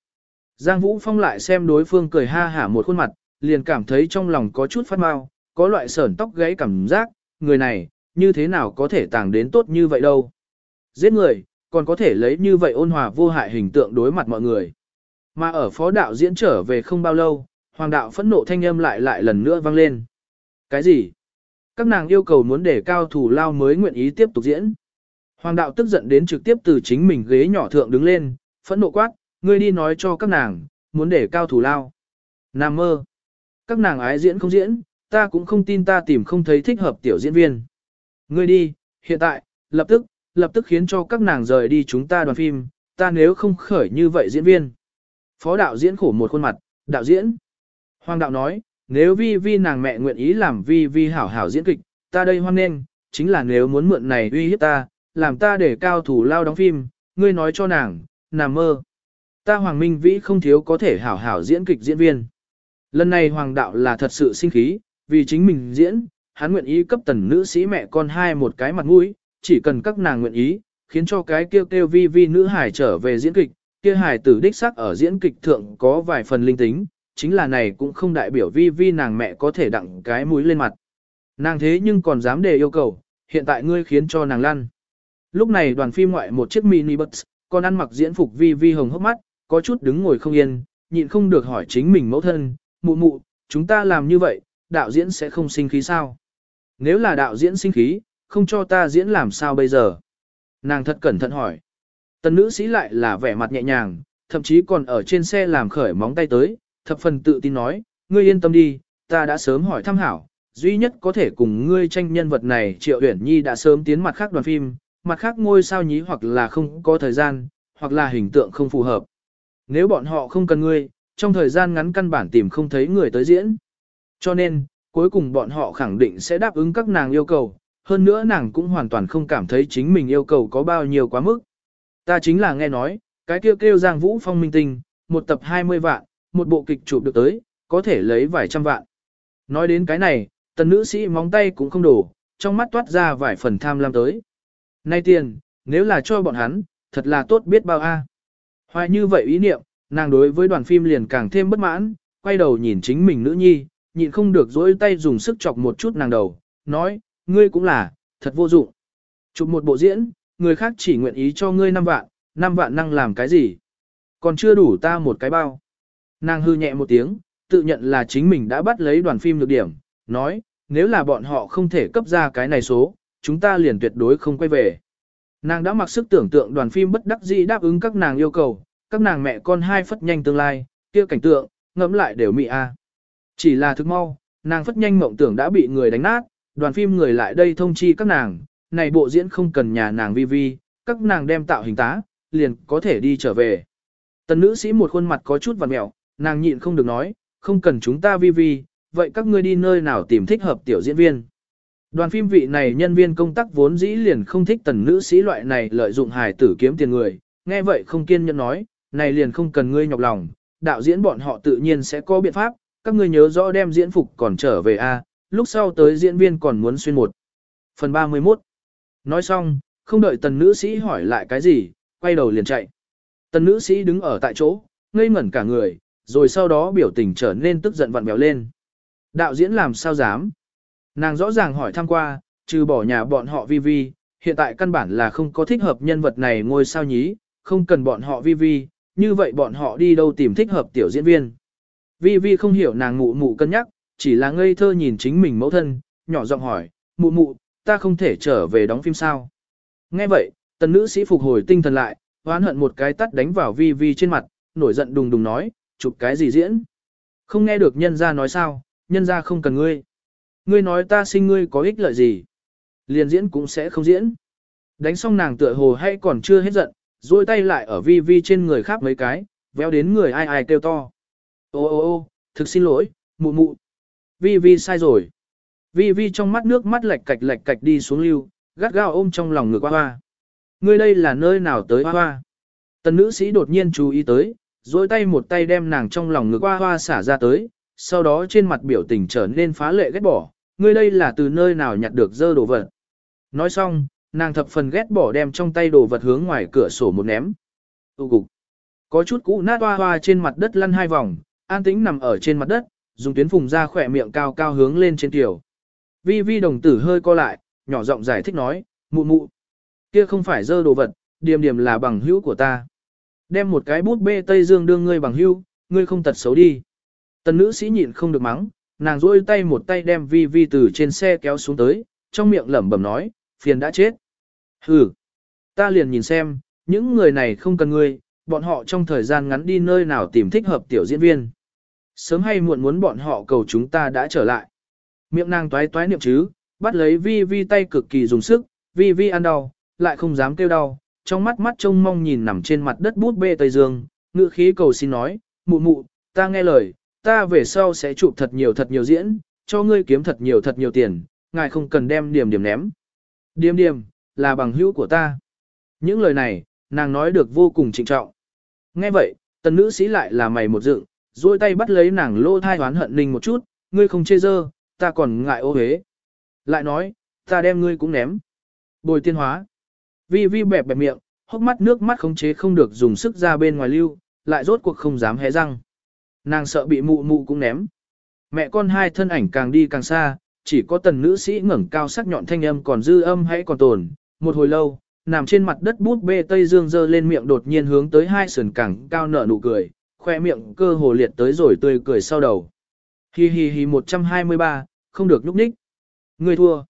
Giang Vũ Phong lại xem đối phương cười ha hả một khuôn mặt, liền cảm thấy trong lòng có chút phát mau, có loại sởn tóc gáy cảm giác, người này, như thế nào có thể tàng đến tốt như vậy đâu. Giết người, còn có thể lấy như vậy ôn hòa vô hại hình tượng đối mặt mọi người. Mà ở phó đạo diễn trở về không bao lâu, hoàng đạo phẫn nộ thanh âm lại lại lần nữa vang lên. Cái gì? Các nàng yêu cầu muốn để cao thủ lao mới nguyện ý tiếp tục diễn. Hoàng đạo tức giận đến trực tiếp từ chính mình ghế nhỏ thượng đứng lên, phẫn nộ quát, ngươi đi nói cho các nàng, muốn để cao thủ lao. Nam mơ. Các nàng ái diễn không diễn, ta cũng không tin ta tìm không thấy thích hợp tiểu diễn viên. Ngươi đi, hiện tại, lập tức, lập tức khiến cho các nàng rời đi chúng ta đoàn phim, ta nếu không khởi như vậy diễn viên. Phó đạo diễn khổ một khuôn mặt, đạo diễn. Hoàng đạo nói, nếu vi vi nàng mẹ nguyện ý làm vi vi hảo hảo diễn kịch, ta đây hoan nghênh, chính là nếu muốn mượn này uy hiếp ta, làm ta để cao thủ lao đóng phim, ngươi nói cho nàng, nàng mơ. Ta Hoàng Minh Vĩ không thiếu có thể hảo hảo diễn kịch diễn viên. Lần này Hoàng đạo là thật sự sinh khí, vì chính mình diễn, hắn nguyện ý cấp tần nữ sĩ mẹ con hai một cái mặt mũi, chỉ cần các nàng nguyện ý, khiến cho cái kêu kêu vi vi nữ hải trở về diễn kịch, kia hải tử đích sắc ở diễn kịch thượng có vài phần linh tính, chính là này cũng không đại biểu vi vi nàng mẹ có thể đặng cái mũi lên mặt. Nàng thế nhưng còn dám đề yêu cầu, hiện tại ngươi khiến cho nàng lăn. Lúc này đoàn phim ngoại một chiếc mini bus, còn ăn mặc diễn phục vi vi hồng hốc mắt, có chút đứng ngồi không yên, nhịn không được hỏi chính mình mẫu thân, mụ mụ, chúng ta làm như vậy, đạo diễn sẽ không sinh khí sao? Nếu là đạo diễn sinh khí, không cho ta diễn làm sao bây giờ? Nàng thật cẩn thận hỏi. Tần nữ sĩ lại là vẻ mặt nhẹ nhàng, thậm chí còn ở trên xe làm khởi móng tay tới, thập phần tự tin nói, ngươi yên tâm đi, ta đã sớm hỏi thăm hảo, duy nhất có thể cùng ngươi tranh nhân vật này Triệu Uyển Nhi đã sớm tiến mặt khác đoàn phim, mặt khác ngôi sao nhí hoặc là không có thời gian, hoặc là hình tượng không phù hợp. Nếu bọn họ không cần ngươi, trong thời gian ngắn căn bản tìm không thấy người tới diễn. Cho nên, cuối cùng bọn họ khẳng định sẽ đáp ứng các nàng yêu cầu, hơn nữa nàng cũng hoàn toàn không cảm thấy chính mình yêu cầu có bao nhiêu quá mức. Ta chính là nghe nói, cái kêu kêu Giang Vũ Phong minh tinh, một tập 20 vạn, một bộ kịch chụp được tới, có thể lấy vài trăm vạn. Nói đến cái này, tần nữ sĩ móng tay cũng không đủ trong mắt toát ra vài phần tham lam tới. Nay tiền, nếu là cho bọn hắn, thật là tốt biết bao a. À. Hoài như vậy ý niệm, nàng đối với đoàn phim liền càng thêm bất mãn, quay đầu nhìn chính mình nữ nhi, nhịn không được dỗi tay dùng sức chọc một chút nàng đầu, nói, ngươi cũng là, thật vô dụng. Chụp một bộ diễn, người khác chỉ nguyện ý cho ngươi 5 vạn, 5 vạn năng làm cái gì? Còn chưa đủ ta một cái bao. Nàng hư nhẹ một tiếng, tự nhận là chính mình đã bắt lấy đoàn phim được điểm, nói, nếu là bọn họ không thể cấp ra cái này số, chúng ta liền tuyệt đối không quay về. Nàng đã mặc sức tưởng tượng đoàn phim bất đắc dĩ đáp ứng các nàng yêu cầu, các nàng mẹ con hai phất nhanh tương lai, kia cảnh tượng, ngẫm lại đều mị a. Chỉ là thức mau, nàng phất nhanh mộng tưởng đã bị người đánh nát, đoàn phim người lại đây thông chi các nàng, này bộ diễn không cần nhà nàng vi vi, các nàng đem tạo hình tá, liền có thể đi trở về. Tần nữ sĩ một khuôn mặt có chút vằn mẹo, nàng nhịn không được nói, không cần chúng ta vi vi, vậy các ngươi đi nơi nào tìm thích hợp tiểu diễn viên. Đoàn phim vị này nhân viên công tác vốn dĩ liền không thích tần nữ sĩ loại này lợi dụng hài tử kiếm tiền người, nghe vậy không kiên nhẫn nói, này liền không cần ngươi nhọc lòng, đạo diễn bọn họ tự nhiên sẽ có biện pháp, các ngươi nhớ rõ đem diễn phục còn trở về a, lúc sau tới diễn viên còn muốn xuyên một. Phần 31 Nói xong, không đợi tần nữ sĩ hỏi lại cái gì, quay đầu liền chạy. Tần nữ sĩ đứng ở tại chỗ, ngây ngẩn cả người, rồi sau đó biểu tình trở nên tức giận vặn vẹo lên. Đạo diễn làm sao dám? Nàng rõ ràng hỏi thăm qua, trừ bỏ nhà bọn họ vi vi, hiện tại căn bản là không có thích hợp nhân vật này ngôi sao nhí, không cần bọn họ vi vi, như vậy bọn họ đi đâu tìm thích hợp tiểu diễn viên. Vi vi không hiểu nàng ngụ mụ cân nhắc, chỉ là ngây thơ nhìn chính mình mẫu thân, nhỏ giọng hỏi, mụ mụ, ta không thể trở về đóng phim sao. Nghe vậy, tần nữ sĩ phục hồi tinh thần lại, hoán hận một cái tắt đánh vào vi vi trên mặt, nổi giận đùng đùng nói, chụp cái gì diễn. Không nghe được nhân ra nói sao, nhân ra không cần ngươi. Ngươi nói ta sinh ngươi có ích lợi gì. Liền diễn cũng sẽ không diễn. Đánh xong nàng tựa hồ hay còn chưa hết giận, duỗi tay lại ở vi vi trên người khác mấy cái, véo đến người ai ai kêu to. Ô ô ô, thực xin lỗi, mụ mụ. Vi vi sai rồi. Vi vi trong mắt nước mắt lệch cạch lệch cạch đi xuống lưu, gắt gao ôm trong lòng ngực hoa hoa. Ngươi đây là nơi nào tới hoa hoa? Tần nữ sĩ đột nhiên chú ý tới, dối tay một tay đem nàng trong lòng ngực hoa hoa xả ra tới, sau đó trên mặt biểu tình trở nên phá lệ ghét bỏ, ngươi đây là từ nơi nào nhặt được dơ đồ vật. Nói xong, nàng thập phần ghét bỏ đem trong tay đồ vật hướng ngoài cửa sổ một ném. Tu cục. Có chút cũ nát hoa hoa trên mặt đất lăn hai vòng, an tĩnh nằm ở trên mặt đất, dùng tuyến phùng ra khỏe miệng cao cao hướng lên trên tiểu. Vi vi đồng tử hơi co lại, nhỏ giọng giải thích nói, mụ mụ. Kia không phải dơ đồ vật, điểm điểm là bằng hữu của ta. Đem một cái bút bê Tây Dương đưa ngươi bằng hữu, ngươi không tật xấu đi. Tần nữ sĩ nhịn không được mắng, nàng rôi tay một tay đem vi vi từ trên xe kéo xuống tới, trong miệng lẩm bẩm nói, phiền đã chết. Hừ, ta liền nhìn xem, những người này không cần ngươi, bọn họ trong thời gian ngắn đi nơi nào tìm thích hợp tiểu diễn viên. Sớm hay muộn muốn bọn họ cầu chúng ta đã trở lại. Miệng nàng toái toái niệm chứ, bắt lấy vi vi tay cực kỳ dùng sức, vi vi ăn đau, lại không dám kêu đau, trong mắt mắt trông mong nhìn nằm trên mặt đất bút bê Tây Dương, ngự khí cầu xin nói, mụ mụ, ta nghe lời, ta về sau sẽ chụp thật nhiều thật nhiều diễn, cho ngươi kiếm thật nhiều thật nhiều tiền, ngài không cần đem điểm điểm ném. Điểm điểm, là bằng hữu của ta. Những lời này, nàng nói được vô cùng trịnh trọng. Nghe vậy, tần nữ sĩ lại là mày một dựng, duỗi tay bắt lấy nàng lô thai hoán hận ninh một chút, ngươi không chê dơ, ta còn ngại ô hế. Lại nói, ta đem ngươi cũng ném. Bồi tiên hóa. Vi vi bẹp bẹp miệng, hốc mắt nước mắt khống chế không được dùng sức ra bên ngoài lưu, lại rốt cuộc không dám hé răng. Nàng sợ bị mụ mụ cũng ném. Mẹ con hai thân ảnh càng đi càng xa, chỉ có tần nữ sĩ ngẩng cao sắc nhọn thanh âm còn dư âm hãy còn tồn. Một hồi lâu, nằm trên mặt đất bút bê Tây Dương dơ lên miệng đột nhiên hướng tới hai sườn càng cao nở nụ cười, khoe miệng cơ hồ liệt tới rồi tươi cười sau đầu. Hi hi hi 123, không được nhúc ních. Người thua.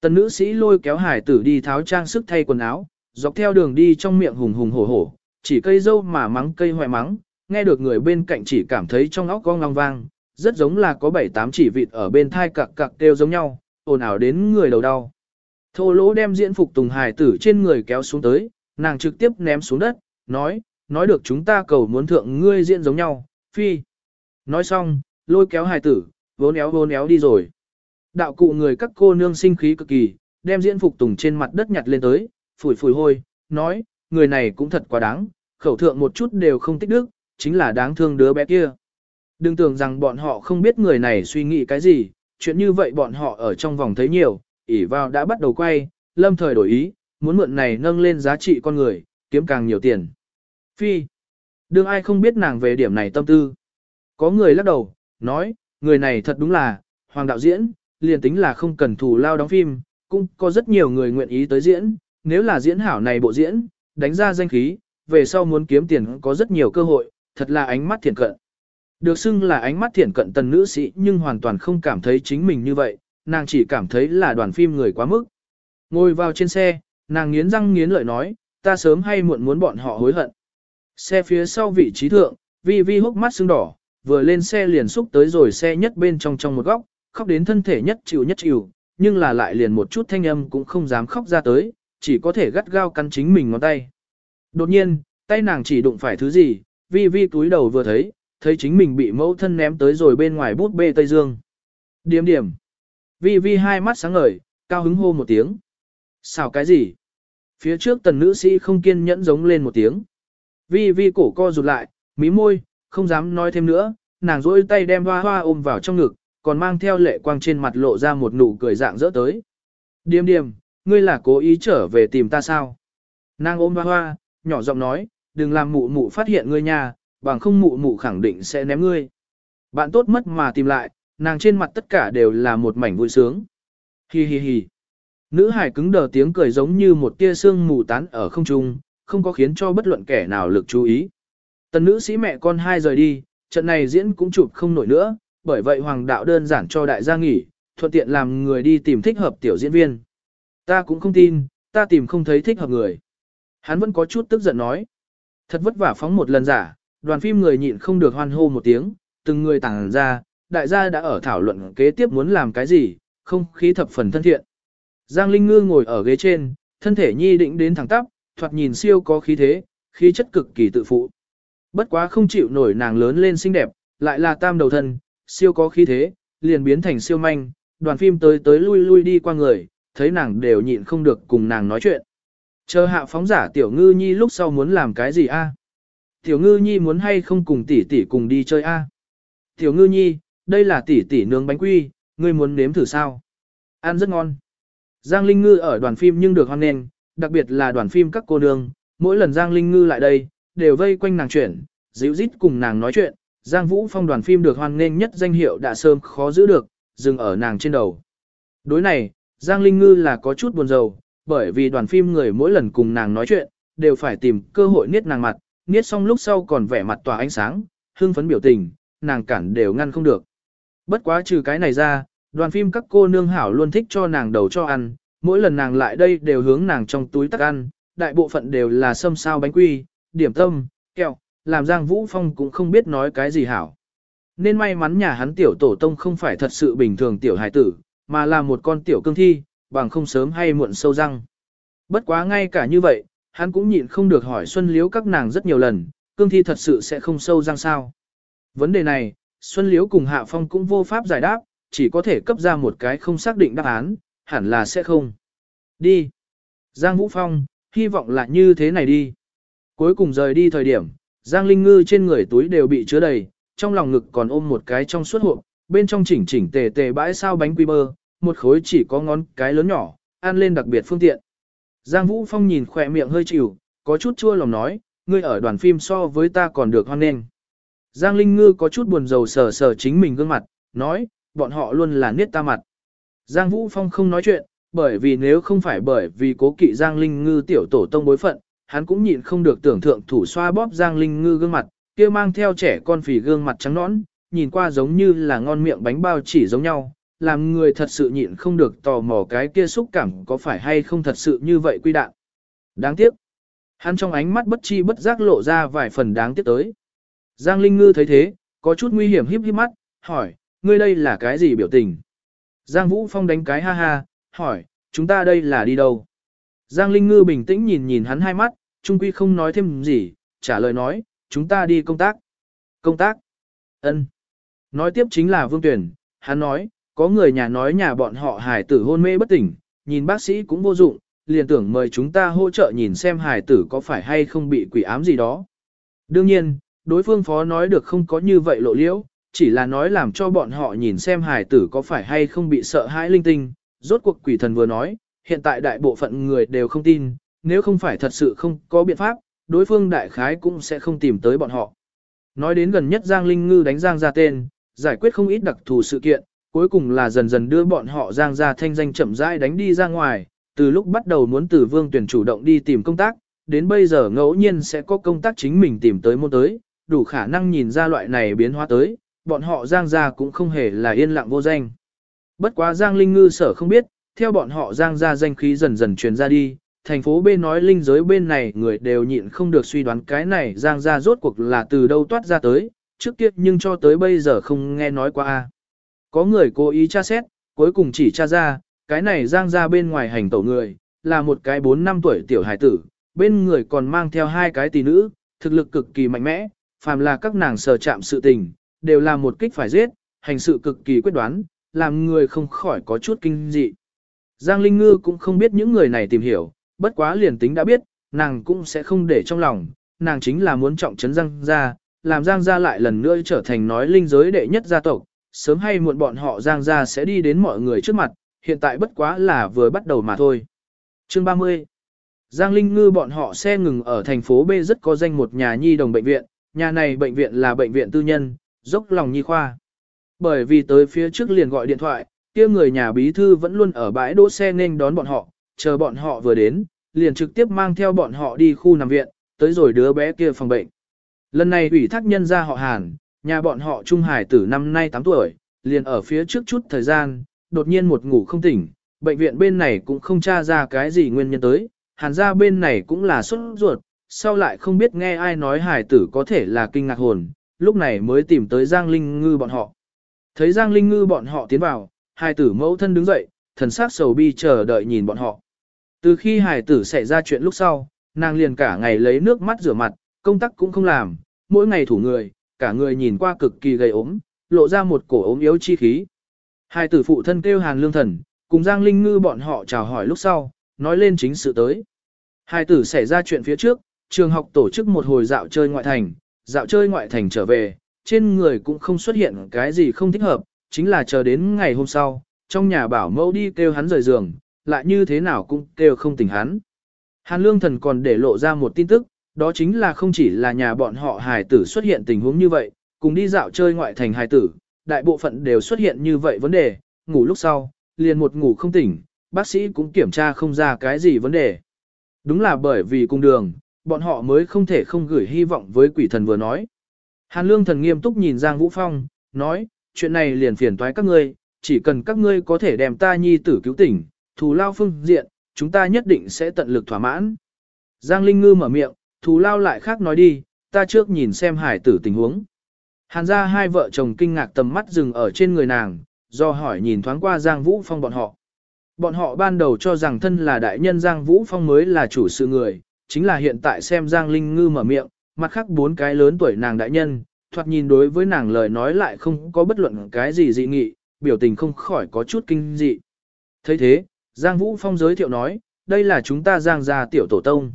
Tần nữ sĩ lôi kéo hải tử đi tháo trang sức thay quần áo, dọc theo đường đi trong miệng hùng hùng hổ hổ, chỉ cây dâu mà mắng cây hoại mắng, nghe được người bên cạnh chỉ cảm thấy trong óc con long vang, rất giống là có bảy tám chỉ vịt ở bên thai cặc cặc kêu giống nhau, ồn ào đến người đầu đau. Thô lỗ đem diễn phục tùng hải tử trên người kéo xuống tới, nàng trực tiếp ném xuống đất, nói, nói được chúng ta cầu muốn thượng ngươi diễn giống nhau, phi. Nói xong, lôi kéo hài tử, vốn éo vốn éo đi rồi. Đạo cụ người các cô nương sinh khí cực kỳ, đem diễn phục tùng trên mặt đất nhặt lên tới, phủi phủi hôi, nói, người này cũng thật quá đáng, khẩu thượng một chút đều không tích đức, chính là đáng thương đứa bé kia. Đừng tưởng rằng bọn họ không biết người này suy nghĩ cái gì, chuyện như vậy bọn họ ở trong vòng thấy nhiều, ỉ vào đã bắt đầu quay, lâm thời đổi ý, muốn mượn này nâng lên giá trị con người, kiếm càng nhiều tiền. Phi, đương ai không biết nàng về điểm này tâm tư. Có người lắc đầu, nói, người này thật đúng là, hoàng đạo diễn, liền tính là không cần thù lao đóng phim, cũng có rất nhiều người nguyện ý tới diễn, nếu là diễn hảo này bộ diễn, đánh ra danh khí, về sau muốn kiếm tiền có rất nhiều cơ hội, thật là ánh mắt thiện cận. Được xưng là ánh mắt thiện cận tần nữ sĩ nhưng hoàn toàn không cảm thấy chính mình như vậy, nàng chỉ cảm thấy là đoàn phim người quá mức. Ngồi vào trên xe, nàng nghiến răng nghiến lợi nói, ta sớm hay muộn muốn bọn họ hối hận. Xe phía sau vị trí thượng, vi vi hốc mắt sưng đỏ, vừa lên xe liền xúc tới rồi xe nhất bên trong trong một góc, khóc đến thân thể nhất chịu nhất chịu, nhưng là lại liền một chút thanh âm cũng không dám khóc ra tới, chỉ có thể gắt gao cắn chính mình ngón tay. Đột nhiên, tay nàng chỉ đụng phải thứ gì, vi vi túi đầu vừa thấy, thấy chính mình bị mẫu thân ném tới rồi bên ngoài bút bê Tây Dương. Điểm điểm. Vi vi hai mắt sáng ngời, cao hứng hô một tiếng. Xào cái gì? Phía trước tần nữ sĩ không kiên nhẫn giống lên một tiếng. Vi vi cổ co rụt lại, mí môi, không dám nói thêm nữa, nàng rỗi tay đem hoa hoa ôm vào trong ngực, còn mang theo lệ quang trên mặt lộ ra một nụ cười dạng dỡ tới. Điềm điềm, ngươi là cố ý trở về tìm ta sao? Nàng ôm hoa hoa, nhỏ giọng nói, đừng làm mụ mụ phát hiện ngươi nha, bằng không mụ mụ khẳng định sẽ ném ngươi. Bạn tốt mất mà tìm lại, nàng trên mặt tất cả đều là một mảnh vui sướng. Hi hi hi. Nữ hải cứng đờ tiếng cười giống như một tia sương mù tán ở không trung, không có khiến cho bất luận kẻ nào lực chú ý. Tần nữ sĩ mẹ con hai rời đi, trận này diễn cũng chụp không nổi nữa, bởi vậy hoàng đạo đơn giản cho đại gia nghỉ, thuận tiện làm người đi tìm thích hợp tiểu diễn viên. Ta cũng không tin, ta tìm không thấy thích hợp người. Hắn vẫn có chút tức giận nói. Thật vất vả phóng một lần giả, đoàn phim người nhịn không được hoan hô một tiếng, từng người tàng ra, đại gia đã ở thảo luận kế tiếp muốn làm cái gì, không khí thập phần thân thiện. Giang Linh Ngư ngồi ở ghế trên, thân thể nhi định đến thẳng tắp, thoạt nhìn siêu có khí thế, khí chất cực kỳ tự phụ. Bất quá không chịu nổi nàng lớn lên xinh đẹp, lại là tam đầu thân, siêu có khí thế, liền biến thành siêu manh, đoàn phim tới tới lui lui đi qua người, thấy nàng đều nhịn không được cùng nàng nói chuyện. Chờ hạ phóng giả tiểu ngư nhi lúc sau muốn làm cái gì a? Tiểu ngư nhi muốn hay không cùng tỷ tỷ cùng đi chơi a? Tiểu ngư nhi, đây là tỷ tỷ nướng bánh quy, ngươi muốn nếm thử sao? Ăn rất ngon. Giang Linh Ngư ở đoàn phim nhưng được hoan nghênh, đặc biệt là đoàn phim các cô nương, mỗi lần Giang Linh Ngư lại đây, đều vây quanh nàng chuyển, dịu dít cùng nàng nói chuyện. Giang Vũ Phong đoàn phim được hoan nghênh nhất danh hiệu đã sớm khó giữ được, dừng ở nàng trên đầu. Đối này, Giang Linh Ngư là có chút buồn rầu, bởi vì đoàn phim người mỗi lần cùng nàng nói chuyện, đều phải tìm cơ hội niết nàng mặt, niết xong lúc sau còn vẻ mặt tỏa ánh sáng, hưng phấn biểu tình, nàng cản đều ngăn không được. Bất quá trừ cái này ra, đoàn phim các cô nương hảo luôn thích cho nàng đầu cho ăn, mỗi lần nàng lại đây đều hướng nàng trong túi tắc ăn, đại bộ phận đều là sâm sao bánh quy, điểm tâm, kẹo, làm Giang Vũ Phong cũng không biết nói cái gì hảo. Nên may mắn nhà hắn tiểu tổ tông không phải thật sự bình thường tiểu hài tử, mà là một con tiểu cương thi, bằng không sớm hay muộn sâu răng. Bất quá ngay cả như vậy, hắn cũng nhịn không được hỏi Xuân Liếu các nàng rất nhiều lần, cương thi thật sự sẽ không sâu răng sao. Vấn đề này, Xuân Liếu cùng Hạ Phong cũng vô pháp giải đáp, chỉ có thể cấp ra một cái không xác định đáp án, hẳn là sẽ không. Đi. Giang Vũ Phong, hy vọng là như thế này đi. Cuối cùng rời đi thời điểm, Giang Linh Ngư trên người túi đều bị chứa đầy, trong lòng ngực còn ôm một cái trong suốt hộp, bên trong chỉnh chỉnh tề tề bãi sao bánh quy bơ, một khối chỉ có ngón cái lớn nhỏ, ăn lên đặc biệt phương tiện. Giang Vũ Phong nhìn khỏe miệng hơi chịu, có chút chua lòng nói, ngươi ở đoàn phim so với ta còn được hoan nghênh. Giang Linh Ngư có chút buồn rầu sờ sờ chính mình gương mặt, nói, bọn họ luôn là niết ta mặt. Giang Vũ Phong không nói chuyện, bởi vì nếu không phải bởi vì cố kỵ Giang Linh Ngư tiểu tổ tông bối phận, hắn cũng nhịn không được tưởng thượng thủ xoa bóp Giang Linh Ngư gương mặt, kia mang theo trẻ con phì gương mặt trắng nõn, nhìn qua giống như là ngon miệng bánh bao chỉ giống nhau, làm người thật sự nhịn không được tò mò cái kia xúc cảm có phải hay không thật sự như vậy quy đạn. Đáng tiếc. Hắn trong ánh mắt bất chi bất giác lộ ra vài phần đáng tiếc tới. Giang Linh Ngư thấy thế, có chút nguy hiểm híp híp mắt, hỏi, ngươi đây là cái gì biểu tình? Giang Vũ Phong đánh cái ha ha, hỏi, chúng ta đây là đi đâu? Giang Linh Ngư bình tĩnh nhìn nhìn hắn hai mắt, trung quy không nói thêm gì, trả lời nói, chúng ta đi công tác. Công tác? Ân. Nói tiếp chính là Vương Tuyển, hắn nói, có người nhà nói nhà bọn họ hải tử hôn mê bất tỉnh, nhìn bác sĩ cũng vô dụng, liền tưởng mời chúng ta hỗ trợ nhìn xem hải tử có phải hay không bị quỷ ám gì đó. Đương nhiên, đối phương phó nói được không có như vậy lộ liễu, chỉ là nói làm cho bọn họ nhìn xem hải tử có phải hay không bị sợ hãi linh tinh. Rốt cuộc quỷ thần vừa nói, hiện tại đại bộ phận người đều không tin, nếu không phải thật sự không có biện pháp, đối phương đại khái cũng sẽ không tìm tới bọn họ. Nói đến gần nhất Giang Linh Ngư đánh Giang ra tên, giải quyết không ít đặc thù sự kiện, cuối cùng là dần dần đưa bọn họ Giang ra thanh danh chậm rãi đánh đi ra ngoài, từ lúc bắt đầu muốn từ vương tuyển chủ động đi tìm công tác, đến bây giờ ngẫu nhiên sẽ có công tác chính mình tìm tới môn tới, đủ khả năng nhìn ra loại này biến hóa tới, bọn họ Giang gia cũng không hề là yên lặng vô danh. Bất quá Giang Linh Ngư sở không biết, theo bọn họ Giang gia danh khí dần dần truyền ra đi, thành phố bên nói linh giới bên này người đều nhịn không được suy đoán cái này Giang gia rốt cuộc là từ đâu toát ra tới, trước kia nhưng cho tới bây giờ không nghe nói qua. a Có người cố ý tra xét, cuối cùng chỉ tra ra, cái này Giang gia bên ngoài hành tẩu người, là một cái 4 năm tuổi tiểu hải tử, bên người còn mang theo hai cái tỷ nữ, thực lực cực kỳ mạnh mẽ, phàm là các nàng sở chạm sự tình, đều là một kích phải giết, hành sự cực kỳ quyết đoán, làm người không khỏi có chút kinh dị. Giang Linh Ngư cũng không biết những người này tìm hiểu, bất quá liền tính đã biết, nàng cũng sẽ không để trong lòng, nàng chính là muốn trọng trấn Giang gia, làm Giang gia lại lần nữa trở thành nói linh giới đệ nhất gia tộc, sớm hay muộn bọn họ Giang gia sẽ đi đến mọi người trước mặt, hiện tại bất quá là vừa bắt đầu mà thôi. Chương 30 Giang Linh Ngư bọn họ xe ngừng ở thành phố B rất có danh một nhà nhi đồng bệnh viện, nhà này bệnh viện là bệnh viện tư nhân, dốc lòng nhi khoa. Bởi vì tới phía trước liền gọi điện thoại, kia người nhà bí thư vẫn luôn ở bãi đỗ xe nên đón bọn họ, chờ bọn họ vừa đến, liền trực tiếp mang theo bọn họ đi khu nằm viện, tới rồi đứa bé kia phòng bệnh. Lần này ủy thác nhân ra họ Hàn, nhà bọn họ Trung Hải tử năm nay 8 tuổi, liền ở phía trước chút thời gian, đột nhiên một ngủ không tỉnh, bệnh viện bên này cũng không tra ra cái gì nguyên nhân tới, Hàn ra bên này cũng là xuất ruột, sau lại không biết nghe ai nói hải tử có thể là kinh ngạc hồn, lúc này mới tìm tới Giang Linh Ngư bọn họ. Thấy Giang Linh Ngư bọn họ tiến vào, hải tử mẫu thân đứng dậy, thần sắc sầu bi chờ đợi nhìn bọn họ. Từ khi hải tử xảy ra chuyện lúc sau, nàng liền cả ngày lấy nước mắt rửa mặt, công tác cũng không làm, mỗi ngày thủ người, cả người nhìn qua cực kỳ gầy ốm, lộ ra một cổ ốm yếu chi khí. Hai tử phụ thân kêu hàng Lương Thần, cùng Giang Linh Ngư bọn họ chào hỏi lúc sau, nói lên chính sự tới. Hai tử xảy ra chuyện phía trước, trường học tổ chức một hồi dạo chơi ngoại thành, dạo chơi ngoại thành trở về, trên người cũng không xuất hiện cái gì không thích hợp, chính là chờ đến ngày hôm sau, trong nhà bảo mẫu đi kêu hắn rời giường, lại như thế nào cũng kêu không tỉnh hắn. Hàn Lương Thần còn để lộ ra một tin tức, đó chính là không chỉ là nhà bọn họ hài tử xuất hiện tình huống như vậy, cùng đi dạo chơi ngoại thành hài tử, đại bộ phận đều xuất hiện như vậy vấn đề, ngủ lúc sau, liền một ngủ không tỉnh, bác sĩ cũng kiểm tra không ra cái gì vấn đề. Đúng là bởi vì cung đường, bọn họ mới không thể không gửi hy vọng với quỷ thần vừa nói. Hàn Lương Thần nghiêm túc nhìn Giang Vũ Phong, nói, chuyện này liền phiền toái các ngươi, chỉ cần các ngươi có thể đem ta nhi tử cứu tỉnh, thù lao phương diện, chúng ta nhất định sẽ tận lực thỏa mãn. Giang Linh Ngư mở miệng, thù lao lại khác nói đi, ta trước nhìn xem hải tử tình huống. Hàn ra hai vợ chồng kinh ngạc tầm mắt dừng ở trên người nàng, do hỏi nhìn thoáng qua Giang Vũ Phong bọn họ. Bọn họ ban đầu cho rằng thân là đại nhân Giang Vũ Phong mới là chủ sự người, chính là hiện tại xem Giang Linh Ngư mở miệng, mặt khác bốn cái lớn tuổi nàng đại nhân, thoạt nhìn đối với nàng lời nói lại không có bất luận cái gì dị nghị, biểu tình không khỏi có chút kinh dị. thấy thế, Giang Vũ Phong giới thiệu nói, đây là chúng ta Giang gia tiểu tổ tông.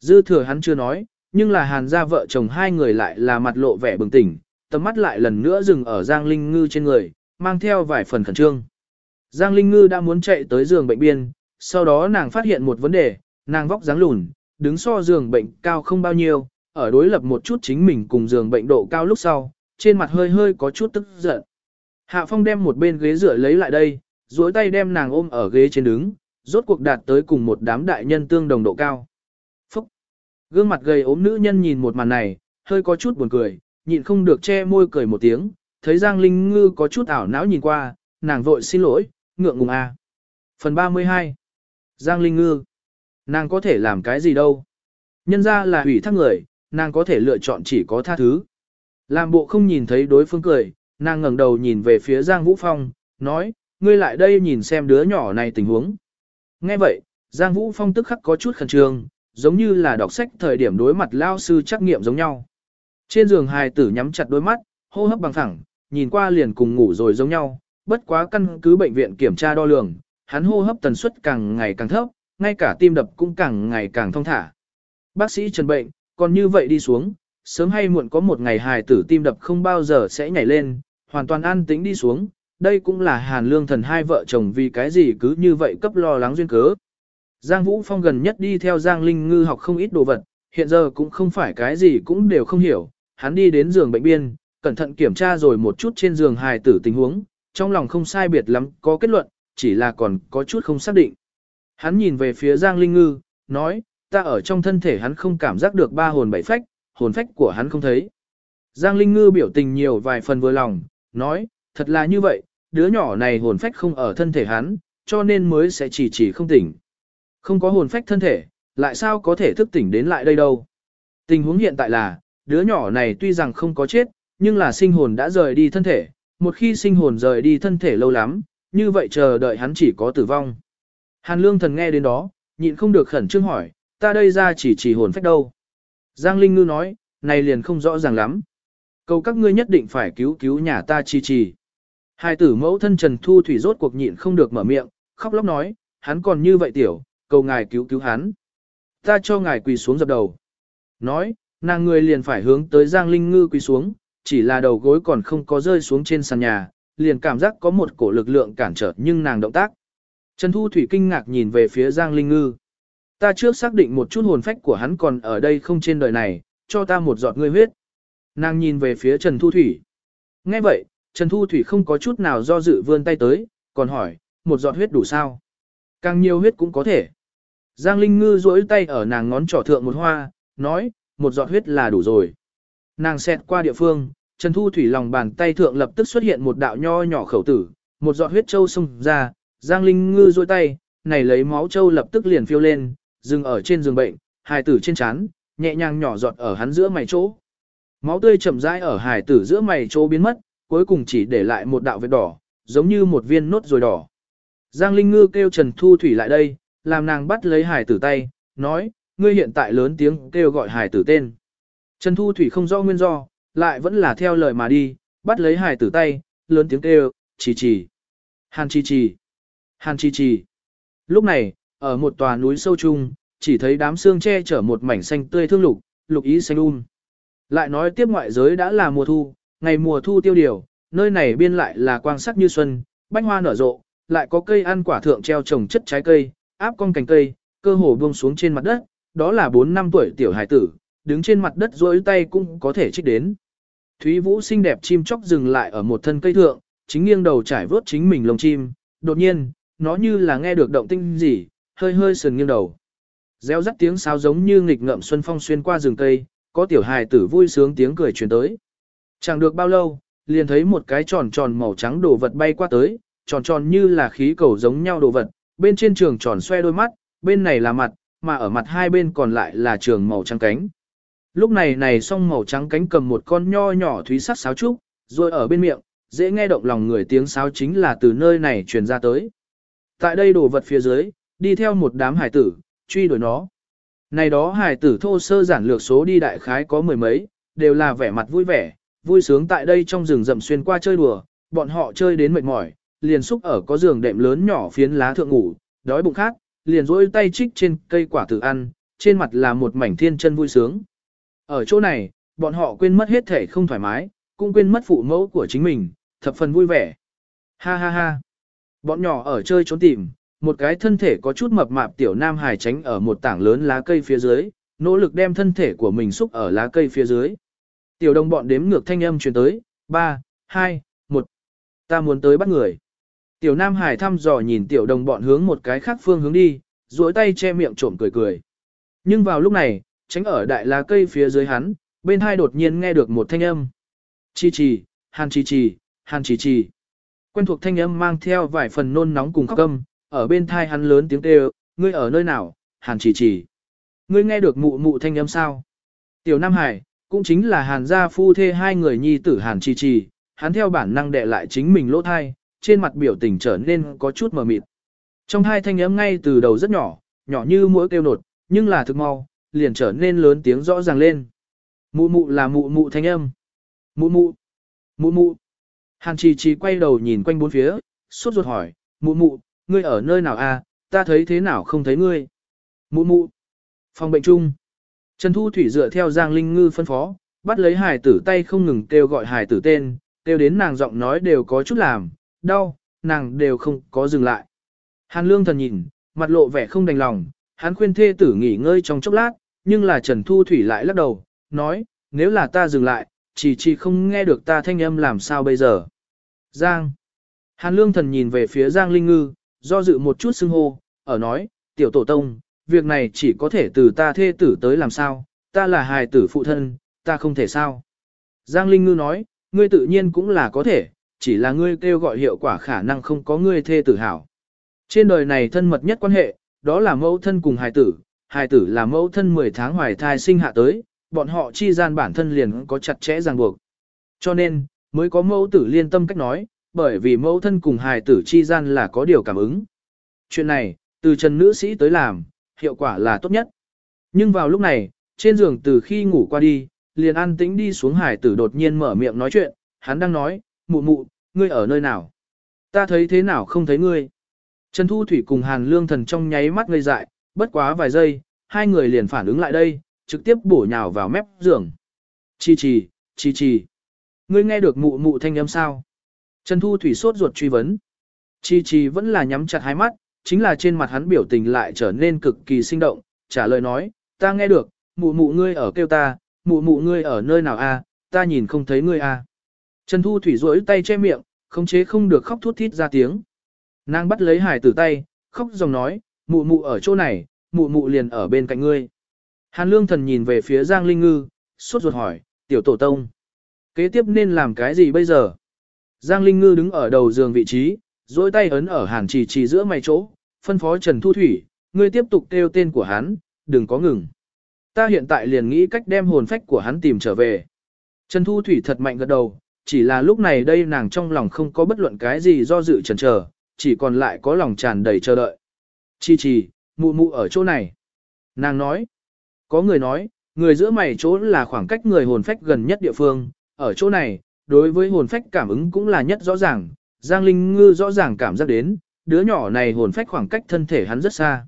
Dư thừa hắn chưa nói, nhưng là hàn gia vợ chồng hai người lại là mặt lộ vẻ bừng tỉnh, tầm mắt lại lần nữa dừng ở Giang Linh Ngư trên người, mang theo vài phần khẩn trương. Giang Linh Ngư đã muốn chạy tới giường bệnh biên, sau đó nàng phát hiện một vấn đề, nàng vóc dáng lùn, đứng so giường bệnh cao không bao nhiêu, ở đối lập một chút chính mình cùng giường bệnh độ cao lúc sau, trên mặt hơi hơi có chút tức giận. Hạ Phong đem một bên ghế rửa lấy lại đây, duỗi tay đem nàng ôm ở ghế trên đứng, rốt cuộc đạt tới cùng một đám đại nhân tương đồng độ cao. Phúc! Gương mặt gầy ốm nữ nhân nhìn một màn này, hơi có chút buồn cười, nhịn không được che môi cười một tiếng, thấy Giang Linh Ngư có chút ảo não nhìn qua, nàng vội xin lỗi, ngượng ngùng a. À. Phần 32 Giang Linh Ngư Nàng có thể làm cái gì đâu? Nhân ra là hủy thác người, nàng có thể lựa chọn chỉ có tha thứ. Làm bộ không nhìn thấy đối phương cười, nàng ngẩng đầu nhìn về phía Giang Vũ Phong, nói, ngươi lại đây nhìn xem đứa nhỏ này tình huống. Nghe vậy, Giang Vũ Phong tức khắc có chút khẩn trương, giống như là đọc sách thời điểm đối mặt lao sư trắc nghiệm giống nhau. Trên giường hài tử nhắm chặt đôi mắt, hô hấp bằng thẳng, nhìn qua liền cùng ngủ rồi giống nhau, bất quá căn cứ bệnh viện kiểm tra đo lường, hắn hô hấp tần suất càng ngày càng thấp, ngay cả tim đập cũng càng ngày càng thông thả. Bác sĩ trần bệnh, còn như vậy đi xuống, sớm hay muộn có một ngày hài tử tim đập không bao giờ sẽ nhảy lên, hoàn toàn an tĩnh đi xuống, đây cũng là hàn lương thần hai vợ chồng vì cái gì cứ như vậy cấp lo lắng duyên cớ. Giang Vũ Phong gần nhất đi theo Giang Linh Ngư học không ít đồ vật, hiện giờ cũng không phải cái gì cũng đều không hiểu, hắn đi đến giường bệnh biên, cẩn thận kiểm tra rồi một chút trên giường hài tử tình huống, trong lòng không sai biệt lắm có kết luận, chỉ là còn có chút không xác định. Hắn nhìn về phía Giang Linh Ngư, nói, ta ở trong thân thể hắn không cảm giác được ba hồn bảy phách, hồn phách của hắn không thấy. Giang Linh Ngư biểu tình nhiều vài phần vừa lòng, nói, thật là như vậy, đứa nhỏ này hồn phách không ở thân thể hắn, cho nên mới sẽ chỉ chỉ không tỉnh. Không có hồn phách thân thể, lại sao có thể thức tỉnh đến lại đây đâu. Tình huống hiện tại là, đứa nhỏ này tuy rằng không có chết, nhưng là sinh hồn đã rời đi thân thể, một khi sinh hồn rời đi thân thể lâu lắm, như vậy chờ đợi hắn chỉ có tử vong. Hàn lương thần nghe đến đó, nhịn không được khẩn trương hỏi, ta đây ra chỉ chỉ hồn phách đâu. Giang Linh Ngư nói, này liền không rõ ràng lắm. Cầu các ngươi nhất định phải cứu cứu nhà ta chi trì. Hai tử mẫu thân Trần Thu Thủy rốt cuộc nhịn không được mở miệng, khóc lóc nói, hắn còn như vậy tiểu, cầu ngài cứu cứu hắn. Ta cho ngài quỳ xuống dập đầu. Nói, nàng người liền phải hướng tới Giang Linh Ngư quỳ xuống, chỉ là đầu gối còn không có rơi xuống trên sàn nhà, liền cảm giác có một cổ lực lượng cản trở nhưng nàng động tác. Trần Thu Thủy kinh ngạc nhìn về phía Giang Linh Ngư. Ta trước xác định một chút hồn phách của hắn còn ở đây không trên đời này, cho ta một giọt ngươi huyết. Nàng nhìn về phía Trần Thu Thủy. Nghe vậy, Trần Thu Thủy không có chút nào do dự vươn tay tới, còn hỏi, một giọt huyết đủ sao? Càng nhiều huyết cũng có thể. Giang Linh Ngư duỗi tay ở nàng ngón trỏ thượng một hoa, nói, một giọt huyết là đủ rồi. Nàng xẹt qua địa phương, Trần Thu Thủy lòng bàn tay thượng lập tức xuất hiện một đạo nho nhỏ khẩu tử, một giọt huyết châu xông ra, Giang Linh Ngư duỗi tay, này lấy máu trâu lập tức liền phiêu lên, dừng ở trên giường bệnh, hài tử trên chán, nhẹ nhàng nhỏ giọt ở hắn giữa mày chỗ. Máu tươi chậm rãi ở hài tử giữa mày chỗ biến mất, cuối cùng chỉ để lại một đạo vết đỏ, giống như một viên nốt rồi đỏ. Giang Linh Ngư kêu Trần Thu Thủy lại đây, làm nàng bắt lấy hài tử tay, nói, ngươi hiện tại lớn tiếng kêu gọi hài tử tên. Trần Thu Thủy không rõ nguyên do, lại vẫn là theo lời mà đi, bắt lấy hài tử tay, lớn tiếng kêu, chỉ chỉ. Hàn chỉ chỉ. Hàn chi Chi. Lúc này, ở một tòa núi sâu chung, chỉ thấy đám xương che chở một mảnh xanh tươi thương lục, lục ý xanh um. Lại nói tiếp ngoại giới đã là mùa thu, ngày mùa thu tiêu điều, nơi này biên lại là quang sắc như xuân, bách hoa nở rộ, lại có cây ăn quả thượng treo trồng chất trái cây, áp con cành cây, cơ hồ buông xuống trên mặt đất, đó là 4 năm tuổi tiểu hải tử, đứng trên mặt đất duỗi tay cũng có thể trích đến. Thúy Vũ xinh đẹp chim chóc dừng lại ở một thân cây thượng, chính nghiêng đầu trải vớt chính mình lồng chim, đột nhiên, nó như là nghe được động tinh gì, hơi hơi sườn nghiêng đầu. Réo rắt tiếng sáo giống như nghịch ngậm xuân phong xuyên qua rừng cây, có tiểu hài tử vui sướng tiếng cười truyền tới. Chẳng được bao lâu, liền thấy một cái tròn tròn màu trắng đồ vật bay qua tới, tròn tròn như là khí cầu giống nhau đồ vật, bên trên trường tròn xoe đôi mắt, bên này là mặt, mà ở mặt hai bên còn lại là trường màu trắng cánh. Lúc này này song màu trắng cánh cầm một con nho nhỏ thúy sắc sáo trúc, rồi ở bên miệng, dễ nghe động lòng người tiếng sáo chính là từ nơi này truyền ra tới. Tại đây đồ vật phía dưới, đi theo một đám hải tử, truy đuổi nó. Này đó hải tử thô sơ giản lược số đi đại khái có mười mấy, đều là vẻ mặt vui vẻ, vui sướng tại đây trong rừng rậm xuyên qua chơi đùa, bọn họ chơi đến mệt mỏi, liền xúc ở có giường đệm lớn nhỏ phiến lá thượng ngủ, đói bụng khác liền rỗi tay trích trên cây quả tử ăn, trên mặt là một mảnh thiên chân vui sướng. Ở chỗ này, bọn họ quên mất hết thể không thoải mái, cũng quên mất phụ mẫu của chính mình, thập phần vui vẻ. Ha ha ha. Bọn nhỏ ở chơi trốn tìm, một cái thân thể có chút mập mạp tiểu nam hài tránh ở một tảng lớn lá cây phía dưới, nỗ lực đem thân thể của mình xúc ở lá cây phía dưới. Tiểu đồng bọn đếm ngược thanh âm truyền tới, 3, 2, 1. Ta muốn tới bắt người. Tiểu nam hải thăm dò nhìn tiểu đồng bọn hướng một cái khác phương hướng đi, duỗi tay che miệng trộm cười cười. Nhưng vào lúc này, tránh ở đại lá cây phía dưới hắn, bên hai đột nhiên nghe được một thanh âm. Chi chi, hàn chi chi, hàn chi chi. Quen thuộc thanh âm mang theo vài phần nôn nóng cùng khóc câm, ở bên thai hắn lớn tiếng kêu, ngươi ở nơi nào, hàn chỉ chỉ. Ngươi nghe được mụ mụ thanh âm sao? Tiểu Nam Hải, cũng chính là hàn gia phu thê hai người nhi tử hàn chỉ chỉ, hắn theo bản năng đệ lại chính mình lỗ thai, trên mặt biểu tình trở nên có chút mờ mịt. Trong hai thanh âm ngay từ đầu rất nhỏ, nhỏ như mũi kêu nột, nhưng là thực mau, liền trở nên lớn tiếng rõ ràng lên. Mụ mụ là mụ mụ thanh âm. Mụ mụ. Mụ mụ. Hàn trì trì quay đầu nhìn quanh bốn phía, suốt ruột hỏi, mụ mụ, ngươi ở nơi nào a? À? ta thấy thế nào không thấy ngươi. Mụ mụ. Phòng bệnh chung. Trần Thu Thủy dựa theo Giang Linh Ngư phân phó, bắt lấy hải tử tay không ngừng kêu gọi hải tử tên, kêu đến nàng giọng nói đều có chút làm, đau, nàng đều không có dừng lại. Hàn Lương thần nhìn, mặt lộ vẻ không đành lòng, hắn khuyên thê tử nghỉ ngơi trong chốc lát, nhưng là Trần Thu Thủy lại lắc đầu, nói, nếu là ta dừng lại, chỉ chỉ không nghe được ta thanh âm làm sao bây giờ. Giang. Hàn Lương thần nhìn về phía Giang Linh Ngư, do dự một chút xưng hô, ở nói, tiểu tổ tông, việc này chỉ có thể từ ta thê tử tới làm sao, ta là hài tử phụ thân, ta không thể sao. Giang Linh Ngư nói, ngươi tự nhiên cũng là có thể, chỉ là ngươi kêu gọi hiệu quả khả năng không có ngươi thê tử hảo. Trên đời này thân mật nhất quan hệ, đó là mẫu thân cùng hài tử, hài tử là mẫu thân 10 tháng hoài thai sinh hạ tới, bọn họ chi gian bản thân liền có chặt chẽ ràng buộc. Cho nên, mới có mẫu tử liên tâm cách nói, bởi vì mẫu thân cùng hài tử chi gian là có điều cảm ứng. Chuyện này, từ trần nữ sĩ tới làm, hiệu quả là tốt nhất. Nhưng vào lúc này, trên giường từ khi ngủ qua đi, liền an tĩnh đi xuống hài tử đột nhiên mở miệng nói chuyện, hắn đang nói, mụ mụ, ngươi ở nơi nào? Ta thấy thế nào không thấy ngươi? Trần Thu Thủy cùng Hàn Lương Thần trong nháy mắt ngây dại, bất quá vài giây, hai người liền phản ứng lại đây, trực tiếp bổ nhào vào mép giường. Chi chi, chi chi. Ngươi nghe được mụ mụ thanh âm sao? Trần Thu Thủy sốt ruột truy vấn. Chi chi vẫn là nhắm chặt hai mắt, chính là trên mặt hắn biểu tình lại trở nên cực kỳ sinh động, trả lời nói, ta nghe được, mụ mụ ngươi ở kêu ta, mụ mụ ngươi ở nơi nào a? ta nhìn không thấy ngươi a. Trần Thu Thủy rỗi tay che miệng, không chế không được khóc thút thít ra tiếng. Nàng bắt lấy hải tử tay, khóc dòng nói, mụ mụ ở chỗ này, mụ mụ liền ở bên cạnh ngươi. Hàn lương thần nhìn về phía Giang Linh Ngư, suốt ruột hỏi, tiểu tổ tông. Kế tiếp nên làm cái gì bây giờ? Giang Linh Ngư đứng ở đầu giường vị trí, dối tay ấn ở hàn trì trì giữa mày chỗ, phân phó Trần Thu Thủy, ngươi tiếp tục kêu tên của hắn, đừng có ngừng. Ta hiện tại liền nghĩ cách đem hồn phách của hắn tìm trở về. Trần Thu Thủy thật mạnh gật đầu, chỉ là lúc này đây nàng trong lòng không có bất luận cái gì do dự chần chờ, chỉ còn lại có lòng tràn đầy chờ đợi. Chi trì, mụ mụ ở chỗ này. Nàng nói, Có người nói, người giữa mày chỗ là khoảng cách người hồn phách gần nhất địa phương, ở chỗ này, đối với hồn phách cảm ứng cũng là nhất rõ ràng, Giang Linh Ngư rõ ràng cảm giác đến, đứa nhỏ này hồn phách khoảng cách thân thể hắn rất xa.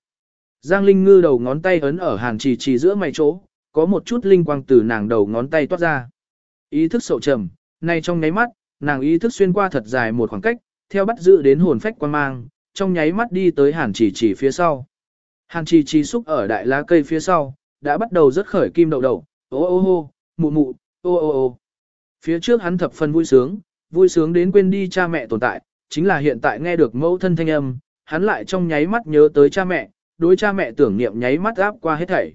Giang Linh Ngư đầu ngón tay ấn ở hàn trì trì giữa mày chỗ, có một chút linh quang từ nàng đầu ngón tay toát ra. Ý thức sậu trầm, nay trong nháy mắt, nàng ý thức xuyên qua thật dài một khoảng cách, theo bắt giữ đến hồn phách quan mang, trong nháy mắt đi tới hàn trì trì phía sau. Hàn trì trì xúc ở đại lá cây phía sau, đã bắt đầu rất khởi kim đậu đậu, ô ô ô, mụ mụ, ô ô ô. Phía trước hắn thập phần vui sướng, vui sướng đến quên đi cha mẹ tồn tại, chính là hiện tại nghe được mẫu thân thanh âm, hắn lại trong nháy mắt nhớ tới cha mẹ, đối cha mẹ tưởng niệm nháy mắt áp qua hết thảy.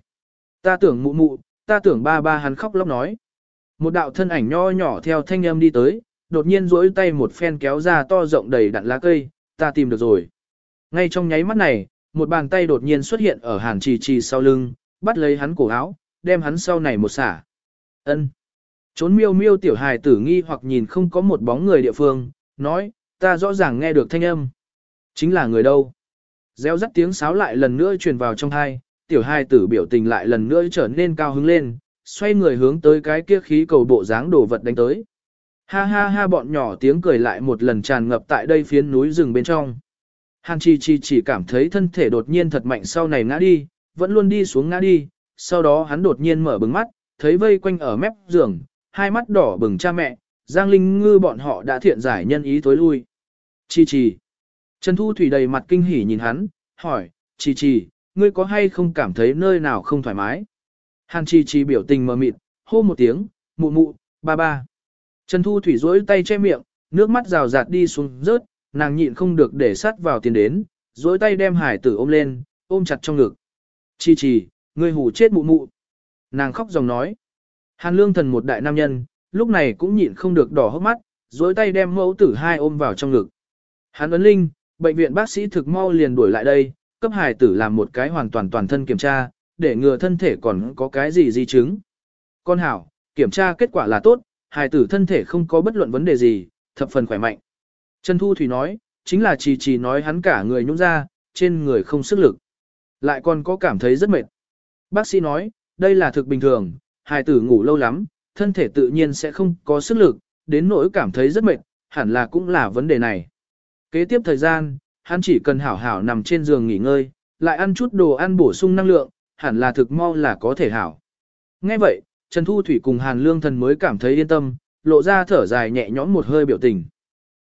Ta tưởng mụ mụ, ta tưởng ba ba hắn khóc lóc nói. Một đạo thân ảnh nho nhỏ theo thanh âm đi tới, đột nhiên duỗi tay một phen kéo ra to rộng đầy đặn lá cây, ta tìm được rồi. Ngay trong nháy mắt này, một bàn tay đột nhiên xuất hiện ở hàn trì trì sau lưng, bắt lấy hắn cổ áo, đem hắn sau này một xả. ân Trốn miêu miêu tiểu hài tử nghi hoặc nhìn không có một bóng người địa phương, nói, ta rõ ràng nghe được thanh âm. Chính là người đâu? Gieo rắt tiếng sáo lại lần nữa truyền vào trong hai, tiểu hài tử biểu tình lại lần nữa trở nên cao hứng lên, xoay người hướng tới cái kia khí cầu bộ dáng đồ vật đánh tới. Ha ha ha bọn nhỏ tiếng cười lại một lần tràn ngập tại đây phiến núi rừng bên trong. Hàn Chi Chi chỉ cảm thấy thân thể đột nhiên thật mạnh sau này ngã đi, vẫn luôn đi xuống ngã đi, sau đó hắn đột nhiên mở bừng mắt, thấy vây quanh ở mép giường, hai mắt đỏ bừng cha mẹ, Giang Linh Ngư bọn họ đã thiện giải nhân ý tối lui. Chi Chi. Trần Thu Thủy đầy mặt kinh hỉ nhìn hắn, hỏi, Chi Chi, ngươi có hay không cảm thấy nơi nào không thoải mái? Hàn Chi Chi biểu tình mờ mịt, hô một tiếng, mụ mụ, ba ba. Trần Thu Thủy rỗi tay che miệng, nước mắt rào rạt đi xuống rớt, nàng nhịn không được để sát vào tiền đến, rỗi tay đem hải tử ôm lên, ôm chặt trong ngực. Chi Chi, ngươi hù chết mụ mụ. Nàng khóc dòng nói. Hàn lương thần một đại nam nhân, lúc này cũng nhịn không được đỏ hốc mắt, dối tay đem mẫu tử hai ôm vào trong ngực. Hàn ấn linh, bệnh viện bác sĩ thực mau liền đuổi lại đây, cấp hải tử làm một cái hoàn toàn toàn thân kiểm tra, để ngừa thân thể còn có cái gì di chứng. Con hảo, kiểm tra kết quả là tốt, hải tử thân thể không có bất luận vấn đề gì, thập phần khỏe mạnh. Trần Thu Thủy nói, chính là chỉ chỉ nói hắn cả người nhũng ra, trên người không sức lực. Lại còn có cảm thấy rất mệt. Bác sĩ nói, đây là thực bình thường, hài tử ngủ lâu lắm, thân thể tự nhiên sẽ không có sức lực, đến nỗi cảm thấy rất mệt, hẳn là cũng là vấn đề này. Kế tiếp thời gian, hắn chỉ cần hảo hảo nằm trên giường nghỉ ngơi, lại ăn chút đồ ăn bổ sung năng lượng, hẳn là thực mau là có thể hảo. Nghe vậy, Trần Thu Thủy cùng Hàn Lương Thần mới cảm thấy yên tâm, lộ ra thở dài nhẹ nhõm một hơi biểu tình.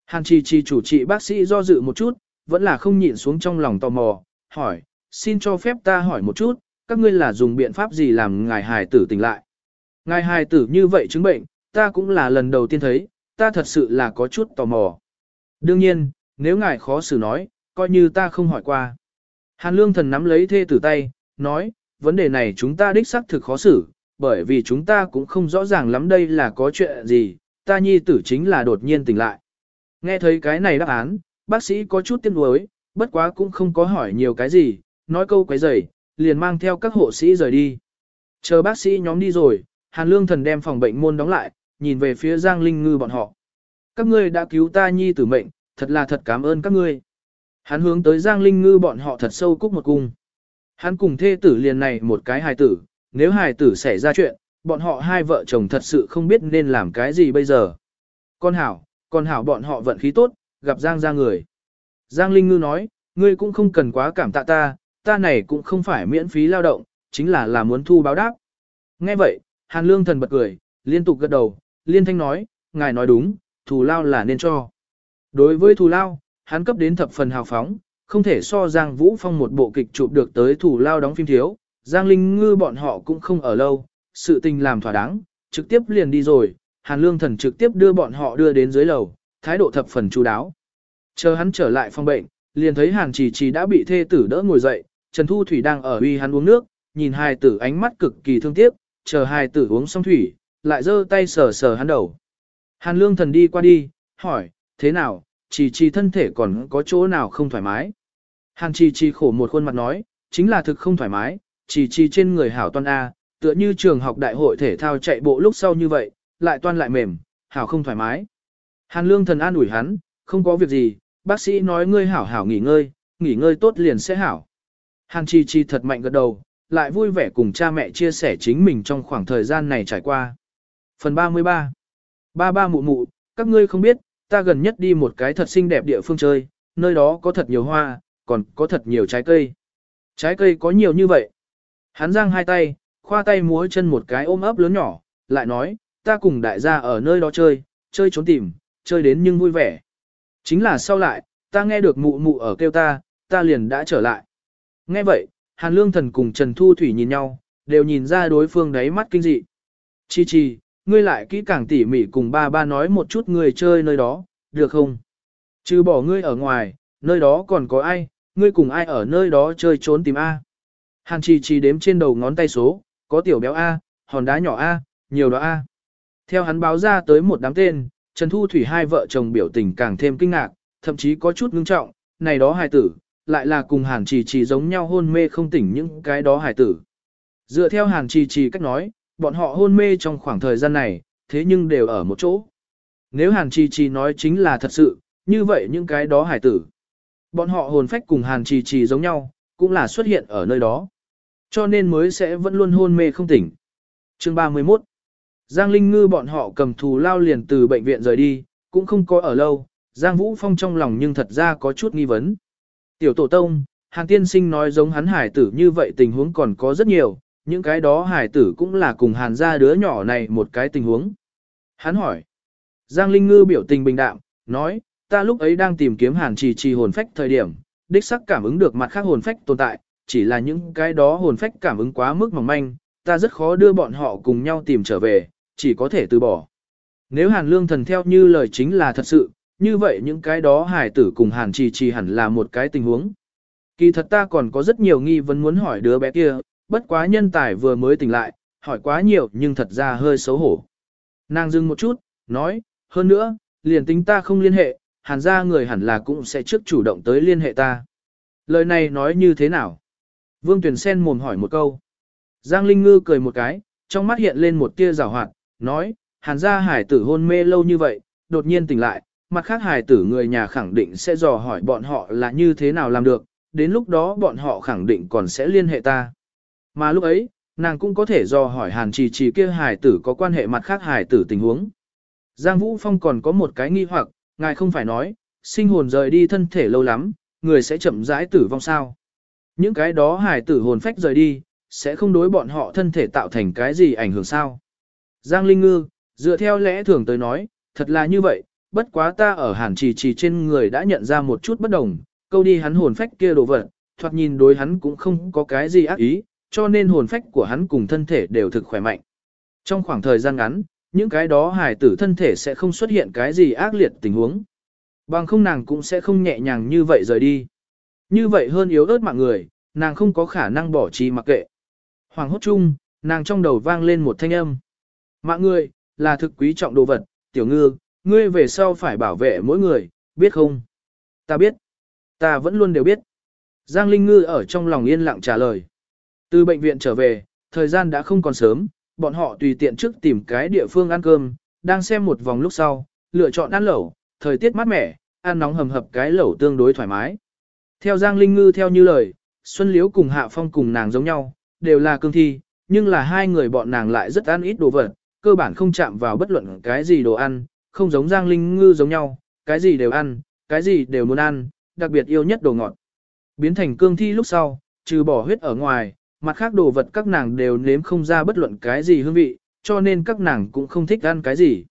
Hàn Chi Chi chủ trị bác sĩ do dự một chút, vẫn là không nhịn xuống trong lòng tò mò, hỏi, xin cho phép ta hỏi một chút, các ngươi là dùng biện pháp gì làm ngài hài tử tỉnh lại. Ngài hài tử như vậy chứng bệnh, ta cũng là lần đầu tiên thấy, ta thật sự là có chút tò mò. Đương nhiên, nếu ngài khó xử nói, coi như ta không hỏi qua. Hàn lương thần nắm lấy thê tử tay, nói, vấn đề này chúng ta đích xác thực khó xử, bởi vì chúng ta cũng không rõ ràng lắm đây là có chuyện gì, ta nhi tử chính là đột nhiên tỉnh lại. Nghe thấy cái này đáp án, bác sĩ có chút tiếc nuối, bất quá cũng không có hỏi nhiều cái gì, nói câu quấy rầy, liền mang theo các hộ sĩ rời đi. Chờ bác sĩ nhóm đi rồi, Hàn Lương Thần đem phòng bệnh môn đóng lại, nhìn về phía Giang Linh Ngư bọn họ. Các ngươi đã cứu ta nhi tử mệnh, thật là thật cảm ơn các ngươi. Hắn hướng tới Giang Linh Ngư bọn họ thật sâu cúc một cung. Hắn cùng thê tử liền này một cái hài tử, nếu hài tử xảy ra chuyện, bọn họ hai vợ chồng thật sự không biết nên làm cái gì bây giờ. Con hảo, con hảo bọn họ vận khí tốt, gặp Giang ra người. Giang Linh Ngư nói, ngươi cũng không cần quá cảm tạ ta, ta này cũng không phải miễn phí lao động, chính là là muốn thu báo đáp. Nghe vậy, Hàn Lương thần bật cười, liên tục gật đầu, liên thanh nói, ngài nói đúng, thù lao là nên cho. Đối với thù lao, hắn cấp đến thập phần hào phóng, không thể so Giang Vũ Phong một bộ kịch chụp được tới thù lao đóng phim thiếu, Giang Linh Ngư bọn họ cũng không ở lâu, sự tình làm thỏa đáng, trực tiếp liền đi rồi, Hàn Lương thần trực tiếp đưa bọn họ đưa đến dưới lầu, thái độ thập phần chú đáo. Chờ hắn trở lại phòng bệnh, liền thấy Hàn Chỉ Chỉ đã bị thê tử đỡ ngồi dậy, Trần Thu Thủy đang ở uy hắn uống nước, nhìn hai tử ánh mắt cực kỳ thương tiếc, chờ hai tử uống xong thủy, lại giơ tay sờ sờ hắn đầu. Hàn Lương thần đi qua đi, hỏi, thế nào, chỉ chỉ thân thể còn có chỗ nào không thoải mái. Hàn chỉ chỉ khổ một khuôn mặt nói, chính là thực không thoải mái, chỉ chỉ trên người hảo toan A, tựa như trường học đại hội thể thao chạy bộ lúc sau như vậy, lại toan lại mềm, hảo không thoải mái. Hàn Lương thần an ủi hắn, không có việc gì, bác sĩ nói ngươi hảo hảo nghỉ ngơi, nghỉ ngơi tốt liền sẽ hảo. Hàn Chi Chi thật mạnh gật đầu, lại vui vẻ cùng cha mẹ chia sẻ chính mình trong khoảng thời gian này trải qua. Phần 33 Ba ba mụ mụ, các ngươi không biết, ta gần nhất đi một cái thật xinh đẹp địa phương chơi, nơi đó có thật nhiều hoa, còn có thật nhiều trái cây. Trái cây có nhiều như vậy. Hắn giang hai tay, khoa tay múa chân một cái ôm ấp lớn nhỏ, lại nói, ta cùng đại gia ở nơi đó chơi, chơi trốn tìm, chơi đến nhưng vui vẻ. Chính là sau lại, ta nghe được mụ mụ ở kêu ta, ta liền đã trở lại. Nghe vậy, Hàn Lương Thần cùng Trần Thu Thủy nhìn nhau, đều nhìn ra đối phương đáy mắt kinh dị. Chi chi, ngươi lại kỹ càng tỉ mỉ cùng ba ba nói một chút người chơi nơi đó, được không? Chứ bỏ ngươi ở ngoài, nơi đó còn có ai, ngươi cùng ai ở nơi đó chơi trốn tìm A. Hàn Chi Chi đếm trên đầu ngón tay số, có tiểu béo A, hòn đá nhỏ A, nhiều đó A. Theo hắn báo ra tới một đám tên, Trần Thu Thủy hai vợ chồng biểu tình càng thêm kinh ngạc, thậm chí có chút ngưng trọng, này đó hài tử, lại là cùng Hàn Trì Trì giống nhau hôn mê không tỉnh những cái đó hải tử. Dựa theo Hàn Trì Trì cách nói, bọn họ hôn mê trong khoảng thời gian này, thế nhưng đều ở một chỗ. Nếu Hàn Trì Trì nói chính là thật sự, như vậy những cái đó hải tử. Bọn họ hồn phách cùng Hàn Trì Trì giống nhau, cũng là xuất hiện ở nơi đó. Cho nên mới sẽ vẫn luôn hôn mê không tỉnh. Chương 31 Giang Linh Ngư bọn họ cầm thù lao liền từ bệnh viện rời đi, cũng không có ở lâu, Giang Vũ Phong trong lòng nhưng thật ra có chút nghi vấn. Tiểu tổ tông, hàng tiên sinh nói giống hắn hải tử như vậy tình huống còn có rất nhiều, những cái đó hải tử cũng là cùng Hàn gia đứa nhỏ này một cái tình huống. Hắn hỏi. Giang Linh Ngư biểu tình bình đạm, nói, ta lúc ấy đang tìm kiếm Hàn trì trì hồn phách thời điểm, đích sắc cảm ứng được mặt khác hồn phách tồn tại, chỉ là những cái đó hồn phách cảm ứng quá mức mỏng manh, ta rất khó đưa bọn họ cùng nhau tìm trở về, chỉ có thể từ bỏ. Nếu Hàn Lương Thần theo như lời chính là thật sự, như vậy những cái đó hải tử cùng Hàn Trì Trì hẳn là một cái tình huống. Kỳ thật ta còn có rất nhiều nghi vấn muốn hỏi đứa bé kia, bất quá nhân tài vừa mới tỉnh lại, hỏi quá nhiều nhưng thật ra hơi xấu hổ. Nàng dừng một chút, nói, hơn nữa, liền tính ta không liên hệ, hàn ra người hẳn là cũng sẽ trước chủ động tới liên hệ ta. Lời này nói như thế nào? Vương Tuyền Sen mồm hỏi một câu. Giang Linh Ngư cười một cái, trong mắt hiện lên một tia rào hoạt, nói, hàn gia hải tử hôn mê lâu như vậy, đột nhiên tỉnh lại, mặt khác hải tử người nhà khẳng định sẽ dò hỏi bọn họ là như thế nào làm được, đến lúc đó bọn họ khẳng định còn sẽ liên hệ ta. Mà lúc ấy, nàng cũng có thể dò hỏi hàn trì trì kia hải tử có quan hệ mặt khác hải tử tình huống. Giang Vũ Phong còn có một cái nghi hoặc, ngài không phải nói, sinh hồn rời đi thân thể lâu lắm, người sẽ chậm rãi tử vong sao. Những cái đó hải tử hồn phách rời đi, sẽ không đối bọn họ thân thể tạo thành cái gì ảnh hưởng sao. Giang Linh Ngư, dựa theo lẽ thường tới nói, thật là như vậy, bất quá ta ở hàn trì trì trên người đã nhận ra một chút bất đồng, câu đi hắn hồn phách kia đồ vật, thoạt nhìn đối hắn cũng không có cái gì ác ý, cho nên hồn phách của hắn cùng thân thể đều thực khỏe mạnh. Trong khoảng thời gian ngắn, những cái đó hài tử thân thể sẽ không xuất hiện cái gì ác liệt tình huống. Bằng không nàng cũng sẽ không nhẹ nhàng như vậy rời đi. Như vậy hơn yếu ớt mạng người, nàng không có khả năng bỏ trí mặc kệ. Hoàng hốt chung, nàng trong đầu vang lên một thanh âm. Mạng người, là thực quý trọng đồ vật, tiểu ngư, ngươi về sau phải bảo vệ mỗi người, biết không? Ta biết. Ta vẫn luôn đều biết. Giang Linh Ngư ở trong lòng yên lặng trả lời. Từ bệnh viện trở về, thời gian đã không còn sớm, bọn họ tùy tiện trước tìm cái địa phương ăn cơm, đang xem một vòng lúc sau, lựa chọn ăn lẩu, thời tiết mát mẻ, ăn nóng hầm hập cái lẩu tương đối thoải mái. Theo Giang Linh Ngư theo như lời, Xuân Liễu cùng Hạ Phong cùng nàng giống nhau, đều là cương thi, nhưng là hai người bọn nàng lại rất ăn ít đồ vật, cơ bản không chạm vào bất luận cái gì đồ ăn, không giống Giang Linh Ngư giống nhau, cái gì đều ăn, cái gì đều muốn ăn, đặc biệt yêu nhất đồ ngọt. Biến thành cương thi lúc sau, trừ bỏ huyết ở ngoài, mặt khác đồ vật các nàng đều nếm không ra bất luận cái gì hương vị, cho nên các nàng cũng không thích ăn cái gì.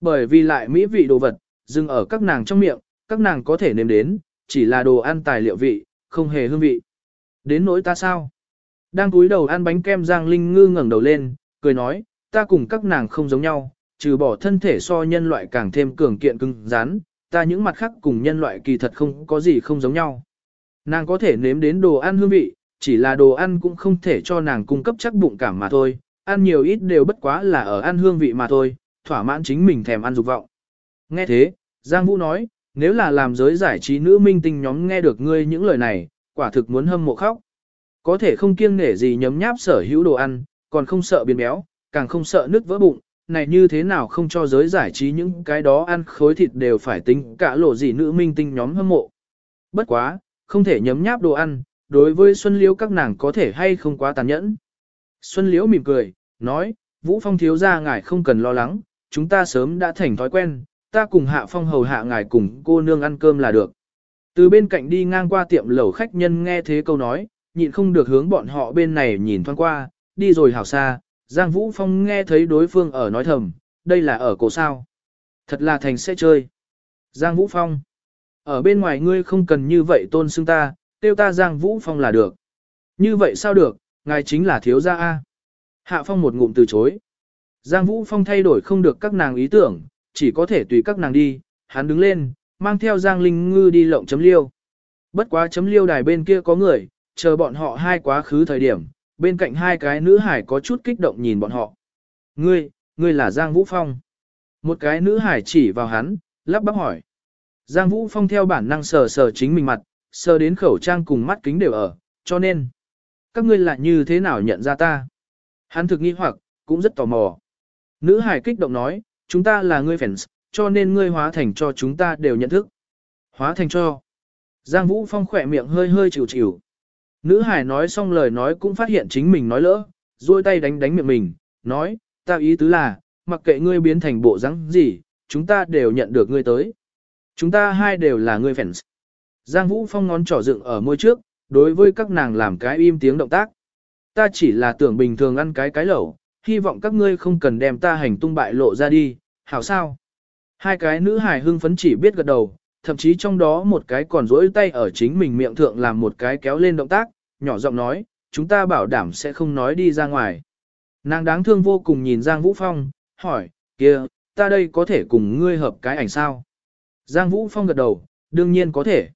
Bởi vì lại mỹ vị đồ vật, dừng ở các nàng trong miệng, các nàng có thể nếm đến, chỉ là đồ ăn tài liệu vị, không hề hương vị. Đến nỗi ta sao? Đang cúi đầu ăn bánh kem Giang Linh Ngư ngẩng đầu lên, cười nói, ta cùng các nàng không giống nhau, trừ bỏ thân thể so nhân loại càng thêm cường kiện cứng rắn, ta những mặt khác cùng nhân loại kỳ thật không có gì không giống nhau. Nàng có thể nếm đến đồ ăn hương vị, chỉ là đồ ăn cũng không thể cho nàng cung cấp chắc bụng cảm mà thôi, ăn nhiều ít đều bất quá là ở ăn hương vị mà thôi, thỏa mãn chính mình thèm ăn dục vọng. Nghe thế, Giang Vũ nói, nếu là làm giới giải trí nữ minh tinh nhóm nghe được ngươi những lời này, quả thực muốn hâm mộ khóc. Có thể không kiêng nể gì nhấm nháp sở hữu đồ ăn, còn không sợ biến béo, càng không sợ nước vỡ bụng, này như thế nào không cho giới giải trí những cái đó ăn khối thịt đều phải tính cả lộ gì nữ minh tinh nhóm hâm mộ. Bất quá, không thể nhấm nháp đồ ăn, đối với Xuân Liễu các nàng có thể hay không quá tàn nhẫn. Xuân Liễu mỉm cười, nói, Vũ Phong thiếu gia ngài không cần lo lắng, chúng ta sớm đã thành thói quen, ta cùng Hạ Phong hầu hạ ngài cùng cô nương ăn cơm là được. Từ bên cạnh đi ngang qua tiệm lẩu khách nhân nghe thế câu nói, nhịn không được hướng bọn họ bên này nhìn thoáng qua, đi rồi hảo xa, Giang Vũ Phong nghe thấy đối phương ở nói thầm, đây là ở cổ sao. Thật là thành sẽ chơi. Giang Vũ Phong. Ở bên ngoài ngươi không cần như vậy tôn xưng ta, tiêu ta Giang Vũ Phong là được. Như vậy sao được, ngài chính là thiếu gia A. Hạ Phong một ngụm từ chối. Giang Vũ Phong thay đổi không được các nàng ý tưởng, chỉ có thể tùy các nàng đi, hắn đứng lên, mang theo Giang Linh Ngư đi lộng chấm liêu. Bất quá chấm liêu đài bên kia có người, chờ bọn họ hai quá khứ thời điểm, bên cạnh hai cái nữ hải có chút kích động nhìn bọn họ. Ngươi, ngươi là Giang Vũ Phong. Một cái nữ hải chỉ vào hắn, lắp bắp hỏi. Giang Vũ Phong theo bản năng sờ sờ chính mình mặt, sờ đến khẩu trang cùng mắt kính đều ở, cho nên. Các ngươi lại như thế nào nhận ra ta? Hắn thực nghi hoặc, cũng rất tò mò. Nữ hải kích động nói, chúng ta là ngươi fans, cho nên ngươi hóa thành cho chúng ta đều nhận thức. Hóa thành cho. Giang Vũ Phong khỏe miệng hơi hơi chịu chịu. Nữ hải nói xong lời nói cũng phát hiện chính mình nói lỡ, duỗi tay đánh đánh miệng mình, nói, ta ý tứ là, mặc kệ ngươi biến thành bộ rắn gì, chúng ta đều nhận được ngươi tới. Chúng ta hai đều là ngươi fans. Giang Vũ Phong ngón trỏ dựng ở môi trước, đối với các nàng làm cái im tiếng động tác. Ta chỉ là tưởng bình thường ăn cái cái lẩu, hy vọng các ngươi không cần đem ta hành tung bại lộ ra đi, hảo sao? Hai cái nữ hài hưng phấn chỉ biết gật đầu, thậm chí trong đó một cái còn rỗi tay ở chính mình miệng thượng làm một cái kéo lên động tác, nhỏ giọng nói, chúng ta bảo đảm sẽ không nói đi ra ngoài. Nàng đáng thương vô cùng nhìn Giang Vũ Phong, hỏi, kia, ta đây có thể cùng ngươi hợp cái ảnh sao? Giang Vũ Phong gật đầu, đương nhiên có thể.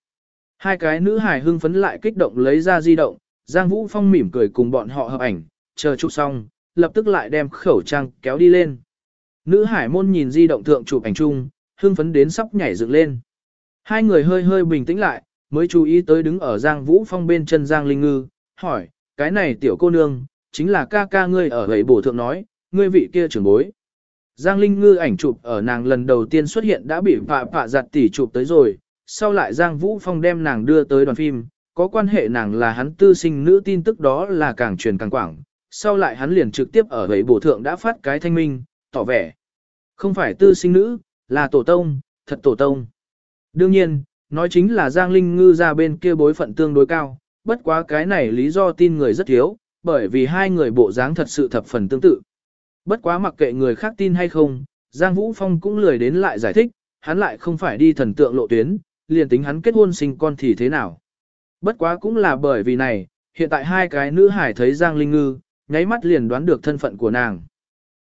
Hai cái nữ hài hưng phấn lại kích động lấy ra di động, Giang Vũ Phong mỉm cười cùng bọn họ hợp ảnh, chờ chụp xong, lập tức lại đem khẩu trang kéo đi lên. Nữ hải môn nhìn di động thượng chụp ảnh chung, hưng phấn đến sắp nhảy dựng lên. Hai người hơi hơi bình tĩnh lại, mới chú ý tới đứng ở Giang Vũ Phong bên chân Giang Linh Ngư, hỏi, cái này tiểu cô nương, chính là ca ca ngươi ở gầy bổ thượng nói, ngươi vị kia trưởng bối. Giang Linh Ngư ảnh chụp ở nàng lần đầu tiên xuất hiện đã bị phạ phạ giặt tỉ chụp tới rồi, sau lại Giang Vũ Phong đem nàng đưa tới đoàn phim, có quan hệ nàng là hắn tư sinh nữ tin tức đó là càng truyền càng quảng, sau lại hắn liền trực tiếp ở gầy bổ thượng đã phát cái thanh minh, tỏ vẻ. Không phải tư sinh nữ, là tổ tông, thật tổ tông. Đương nhiên, nói chính là Giang Linh Ngư ra bên kia bối phận tương đối cao, bất quá cái này lý do tin người rất thiếu, bởi vì hai người bộ dáng thật sự thập phần tương tự. Bất quá mặc kệ người khác tin hay không, Giang Vũ Phong cũng lười đến lại giải thích, hắn lại không phải đi thần tượng lộ tuyến, liền tính hắn kết hôn sinh con thì thế nào. Bất quá cũng là bởi vì này, hiện tại hai cái nữ hải thấy Giang Linh Ngư, nháy mắt liền đoán được thân phận của nàng.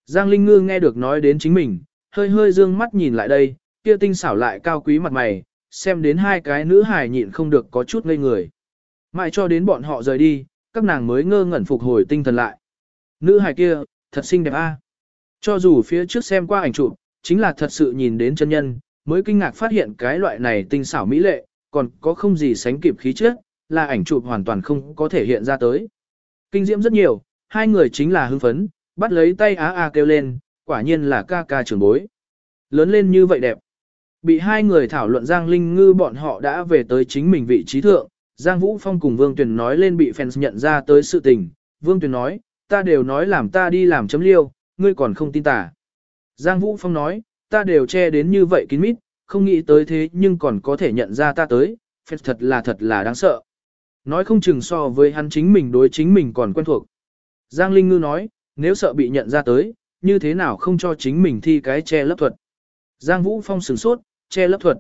Giang Linh Ngư nghe được nói đến chính mình, hơi hơi dương mắt nhìn lại đây, kia tinh xảo lại cao quý mặt mày, xem đến hai cái nữ hài nhịn không được có chút ngây người. Mãi cho đến bọn họ rời đi, các nàng mới ngơ ngẩn phục hồi tinh thần lại. Nữ hài kia, thật xinh đẹp a. Cho dù phía trước xem qua ảnh chụp, chính là thật sự nhìn đến chân nhân, mới kinh ngạc phát hiện cái loại này tinh xảo mỹ lệ, còn có không gì sánh kịp khí chất, là ảnh chụp hoàn toàn không có thể hiện ra tới. Kinh diễm rất nhiều, hai người chính là hưng phấn, bắt lấy tay á a kêu lên, quả nhiên là ca ca trưởng bối. Lớn lên như vậy đẹp. Bị hai người thảo luận Giang Linh Ngư bọn họ đã về tới chính mình vị trí thượng, Giang Vũ Phong cùng Vương Tuyền nói lên bị fans nhận ra tới sự tình. Vương Tuyền nói, ta đều nói làm ta đi làm chấm liêu, ngươi còn không tin ta. Giang Vũ Phong nói, ta đều che đến như vậy kín mít, không nghĩ tới thế nhưng còn có thể nhận ra ta tới, fans thật là thật là đáng sợ. Nói không chừng so với hắn chính mình đối chính mình còn quen thuộc. Giang Linh Ngư nói, nếu sợ bị nhận ra tới, như thế nào không cho chính mình thi cái che lấp thuật. Giang Vũ Phong sửng sốt, che lấp thuật.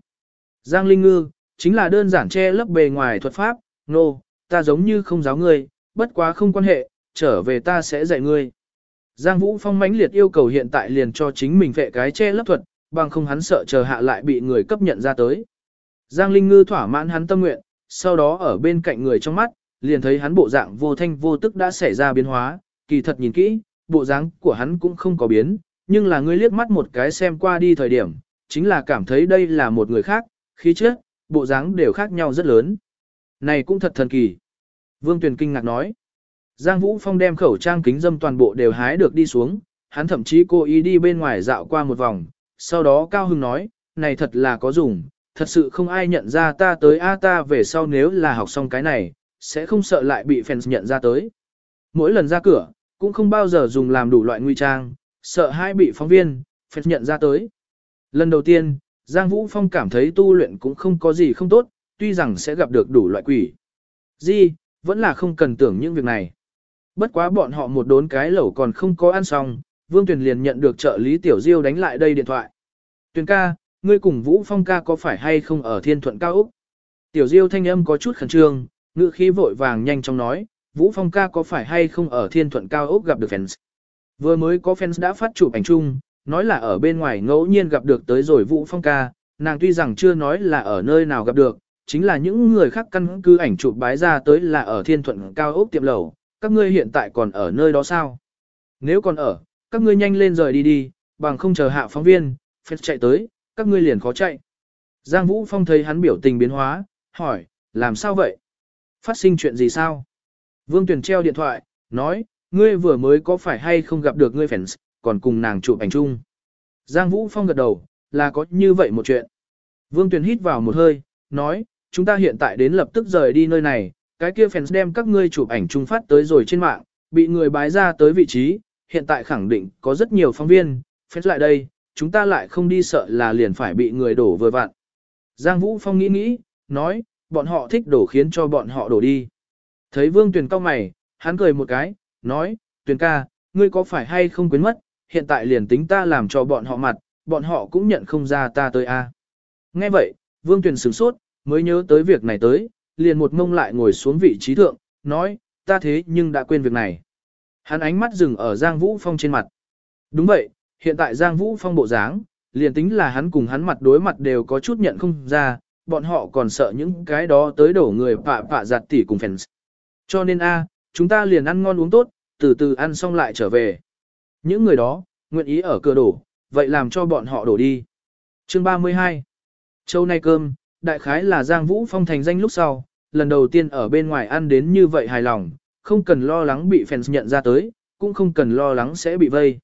Giang Linh Ngư, chính là đơn giản che lấp bề ngoài thuật pháp, nô, no, ta giống như không giáo ngươi, bất quá không quan hệ, trở về ta sẽ dạy ngươi. Giang Vũ Phong mãnh liệt yêu cầu hiện tại liền cho chính mình vệ cái che lấp thuật, bằng không hắn sợ chờ hạ lại bị người cấp nhận ra tới. Giang Linh Ngư thỏa mãn hắn tâm nguyện, sau đó ở bên cạnh người trong mắt, liền thấy hắn bộ dạng vô thanh vô tức đã xảy ra biến hóa, kỳ thật nhìn kỹ, bộ dáng của hắn cũng không có biến, nhưng là ngươi liếc mắt một cái xem qua đi thời điểm, chính là cảm thấy đây là một người khác, khí chất, bộ dáng đều khác nhau rất lớn. Này cũng thật thần kỳ. Vương Tuyền kinh ngạc nói. Giang Vũ Phong đem khẩu trang kính dâm toàn bộ đều hái được đi xuống, hắn thậm chí cố ý đi bên ngoài dạo qua một vòng, sau đó Cao Hưng nói, này thật là có dùng, thật sự không ai nhận ra ta tới A ta về sau nếu là học xong cái này, sẽ không sợ lại bị fans nhận ra tới. Mỗi lần ra cửa, cũng không bao giờ dùng làm đủ loại nguy trang, sợ hai bị phóng viên, fans nhận ra tới. Lần đầu tiên, Giang Vũ Phong cảm thấy tu luyện cũng không có gì không tốt, tuy rằng sẽ gặp được đủ loại quỷ. Di, vẫn là không cần tưởng những việc này. Bất quá bọn họ một đốn cái lẩu còn không có ăn xong, Vương Tuyền liền nhận được trợ lý Tiểu Diêu đánh lại đây điện thoại. Tuyền ca, ngươi cùng Vũ Phong ca có phải hay không ở thiên thuận cao Úc? Tiểu Diêu thanh âm có chút khẩn trương, ngữ khí vội vàng nhanh chóng nói, Vũ Phong ca có phải hay không ở thiên thuận cao Úc gặp được fans? Vừa mới có fans đã phát chụp ảnh chung, nói là ở bên ngoài ngẫu nhiên gặp được tới rồi Vũ Phong ca, nàng tuy rằng chưa nói là ở nơi nào gặp được, chính là những người khác căn cứ ảnh chụp bái ra tới là ở thiên thuận cao ốc tiệm lầu, các ngươi hiện tại còn ở nơi đó sao? Nếu còn ở, các ngươi nhanh lên rời đi đi, bằng không chờ hạ phóng viên, phép chạy tới, các ngươi liền khó chạy. Giang Vũ Phong thấy hắn biểu tình biến hóa, hỏi, làm sao vậy? Phát sinh chuyện gì sao? Vương Tuyền treo điện thoại, nói, ngươi vừa mới có phải hay không gặp được ngươi fans, còn cùng nàng chụp ảnh chung. Giang Vũ Phong gật đầu, là có như vậy một chuyện. Vương Tuyền hít vào một hơi, nói, chúng ta hiện tại đến lập tức rời đi nơi này, cái kia fans đem các ngươi chụp ảnh chung phát tới rồi trên mạng, bị người bái ra tới vị trí, hiện tại khẳng định có rất nhiều phóng viên, fans lại đây, chúng ta lại không đi sợ là liền phải bị người đổ vừa vặn. Giang Vũ Phong nghĩ nghĩ, nói, bọn họ thích đổ khiến cho bọn họ đổ đi. Thấy Vương Tuyền cao mày, hắn cười một cái, nói, Tuyền ca, ngươi có phải hay không quên mất, hiện tại liền tính ta làm cho bọn họ mặt, bọn họ cũng nhận không ra ta tới a. Nghe vậy, Vương Tuyền sửng sốt, mới nhớ tới việc này tới, liền một ngông lại ngồi xuống vị trí thượng, nói, ta thế nhưng đã quên việc này. Hắn ánh mắt dừng ở Giang Vũ Phong trên mặt. Đúng vậy, hiện tại Giang Vũ Phong bộ dáng, liền tính là hắn cùng hắn mặt đối mặt đều có chút nhận không ra, bọn họ còn sợ những cái đó tới đổ người pạ pạ giặt tỉ cùng fans. Cho nên a, chúng ta liền ăn ngon uống tốt, từ từ ăn xong lại trở về. Những người đó, nguyện ý ở cửa đổ, vậy làm cho bọn họ đổ đi. Chương 32 Châu nay cơm, đại khái là Giang Vũ Phong thành danh lúc sau, lần đầu tiên ở bên ngoài ăn đến như vậy hài lòng, không cần lo lắng bị fans nhận ra tới, cũng không cần lo lắng sẽ bị vây.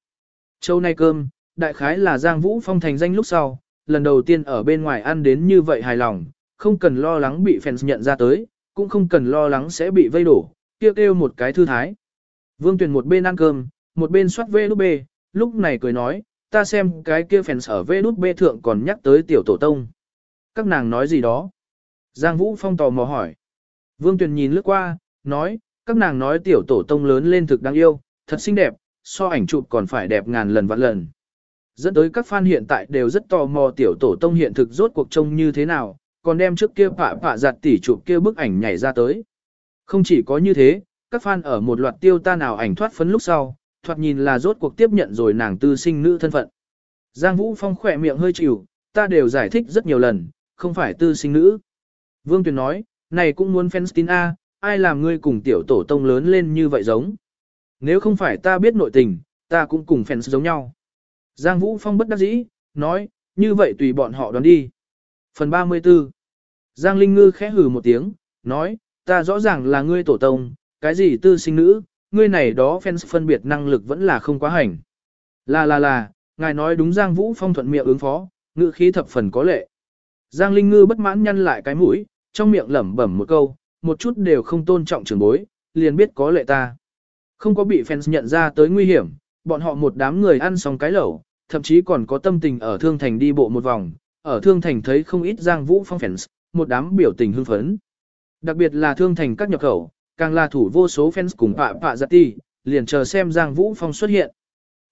Châu nay cơm, đại khái là Giang Vũ Phong thành danh lúc sau, lần đầu tiên ở bên ngoài ăn đến như vậy hài lòng, không cần lo lắng bị fans nhận ra tới, cũng không cần lo lắng sẽ bị vây đổ, kêu kêu một cái thư thái. Vương Tuyền một bên ăn cơm, một bên soát vê lúc bê, lúc này cười nói, ta xem cái kia phèn sở vê nút bê thượng còn nhắc tới tiểu tổ tông. Các nàng nói gì đó? Giang Vũ Phong tò mò hỏi. Vương Tuyền nhìn lướt qua, nói, các nàng nói tiểu tổ tông lớn lên thực đáng yêu, thật xinh đẹp, so ảnh chụp còn phải đẹp ngàn lần vạn lần. Dẫn tới các fan hiện tại đều rất tò mò tiểu tổ tông hiện thực rốt cuộc trông như thế nào, còn đem trước kia phạ phạ giặt tỉ chụp kia bức ảnh nhảy ra tới. Không chỉ có như thế, các fan ở một loạt tiêu ta nào ảnh thoát phấn lúc sau, thoạt nhìn là rốt cuộc tiếp nhận rồi nàng tư sinh nữ thân phận. Giang Vũ Phong khỏe miệng hơi chịu, ta đều giải thích rất nhiều lần, không phải tư sinh nữ. Vương Tuyền nói, này cũng muốn fans tin A, ai làm ngươi cùng tiểu tổ tông lớn lên như vậy giống. Nếu không phải ta biết nội tình, ta cũng cùng fans giống nhau. Giang Vũ Phong bất đắc dĩ, nói, như vậy tùy bọn họ đoán đi. Phần 34 Giang Linh Ngư khẽ hừ một tiếng, nói, ta rõ ràng là ngươi tổ tông, cái gì tư sinh nữ, ngươi này đó fans phân biệt năng lực vẫn là không quá hành. Là là là, ngài nói đúng Giang Vũ Phong thuận miệng ứng phó, ngữ khí thập phần có lệ. Giang Linh Ngư bất mãn nhăn lại cái mũi, trong miệng lẩm bẩm một câu, một chút đều không tôn trọng trưởng bối, liền biết có lệ ta. Không có bị fans nhận ra tới nguy hiểm, bọn họ một đám người ăn xong cái lẩu, thậm chí còn có tâm tình ở Thương Thành đi bộ một vòng, ở Thương Thành thấy không ít Giang Vũ Phong fans, một đám biểu tình hưng phấn. Đặc biệt là Thương Thành các nhập khẩu, càng là thủ vô số fans cùng pạ pạ giặt ti, liền chờ xem Giang Vũ Phong xuất hiện.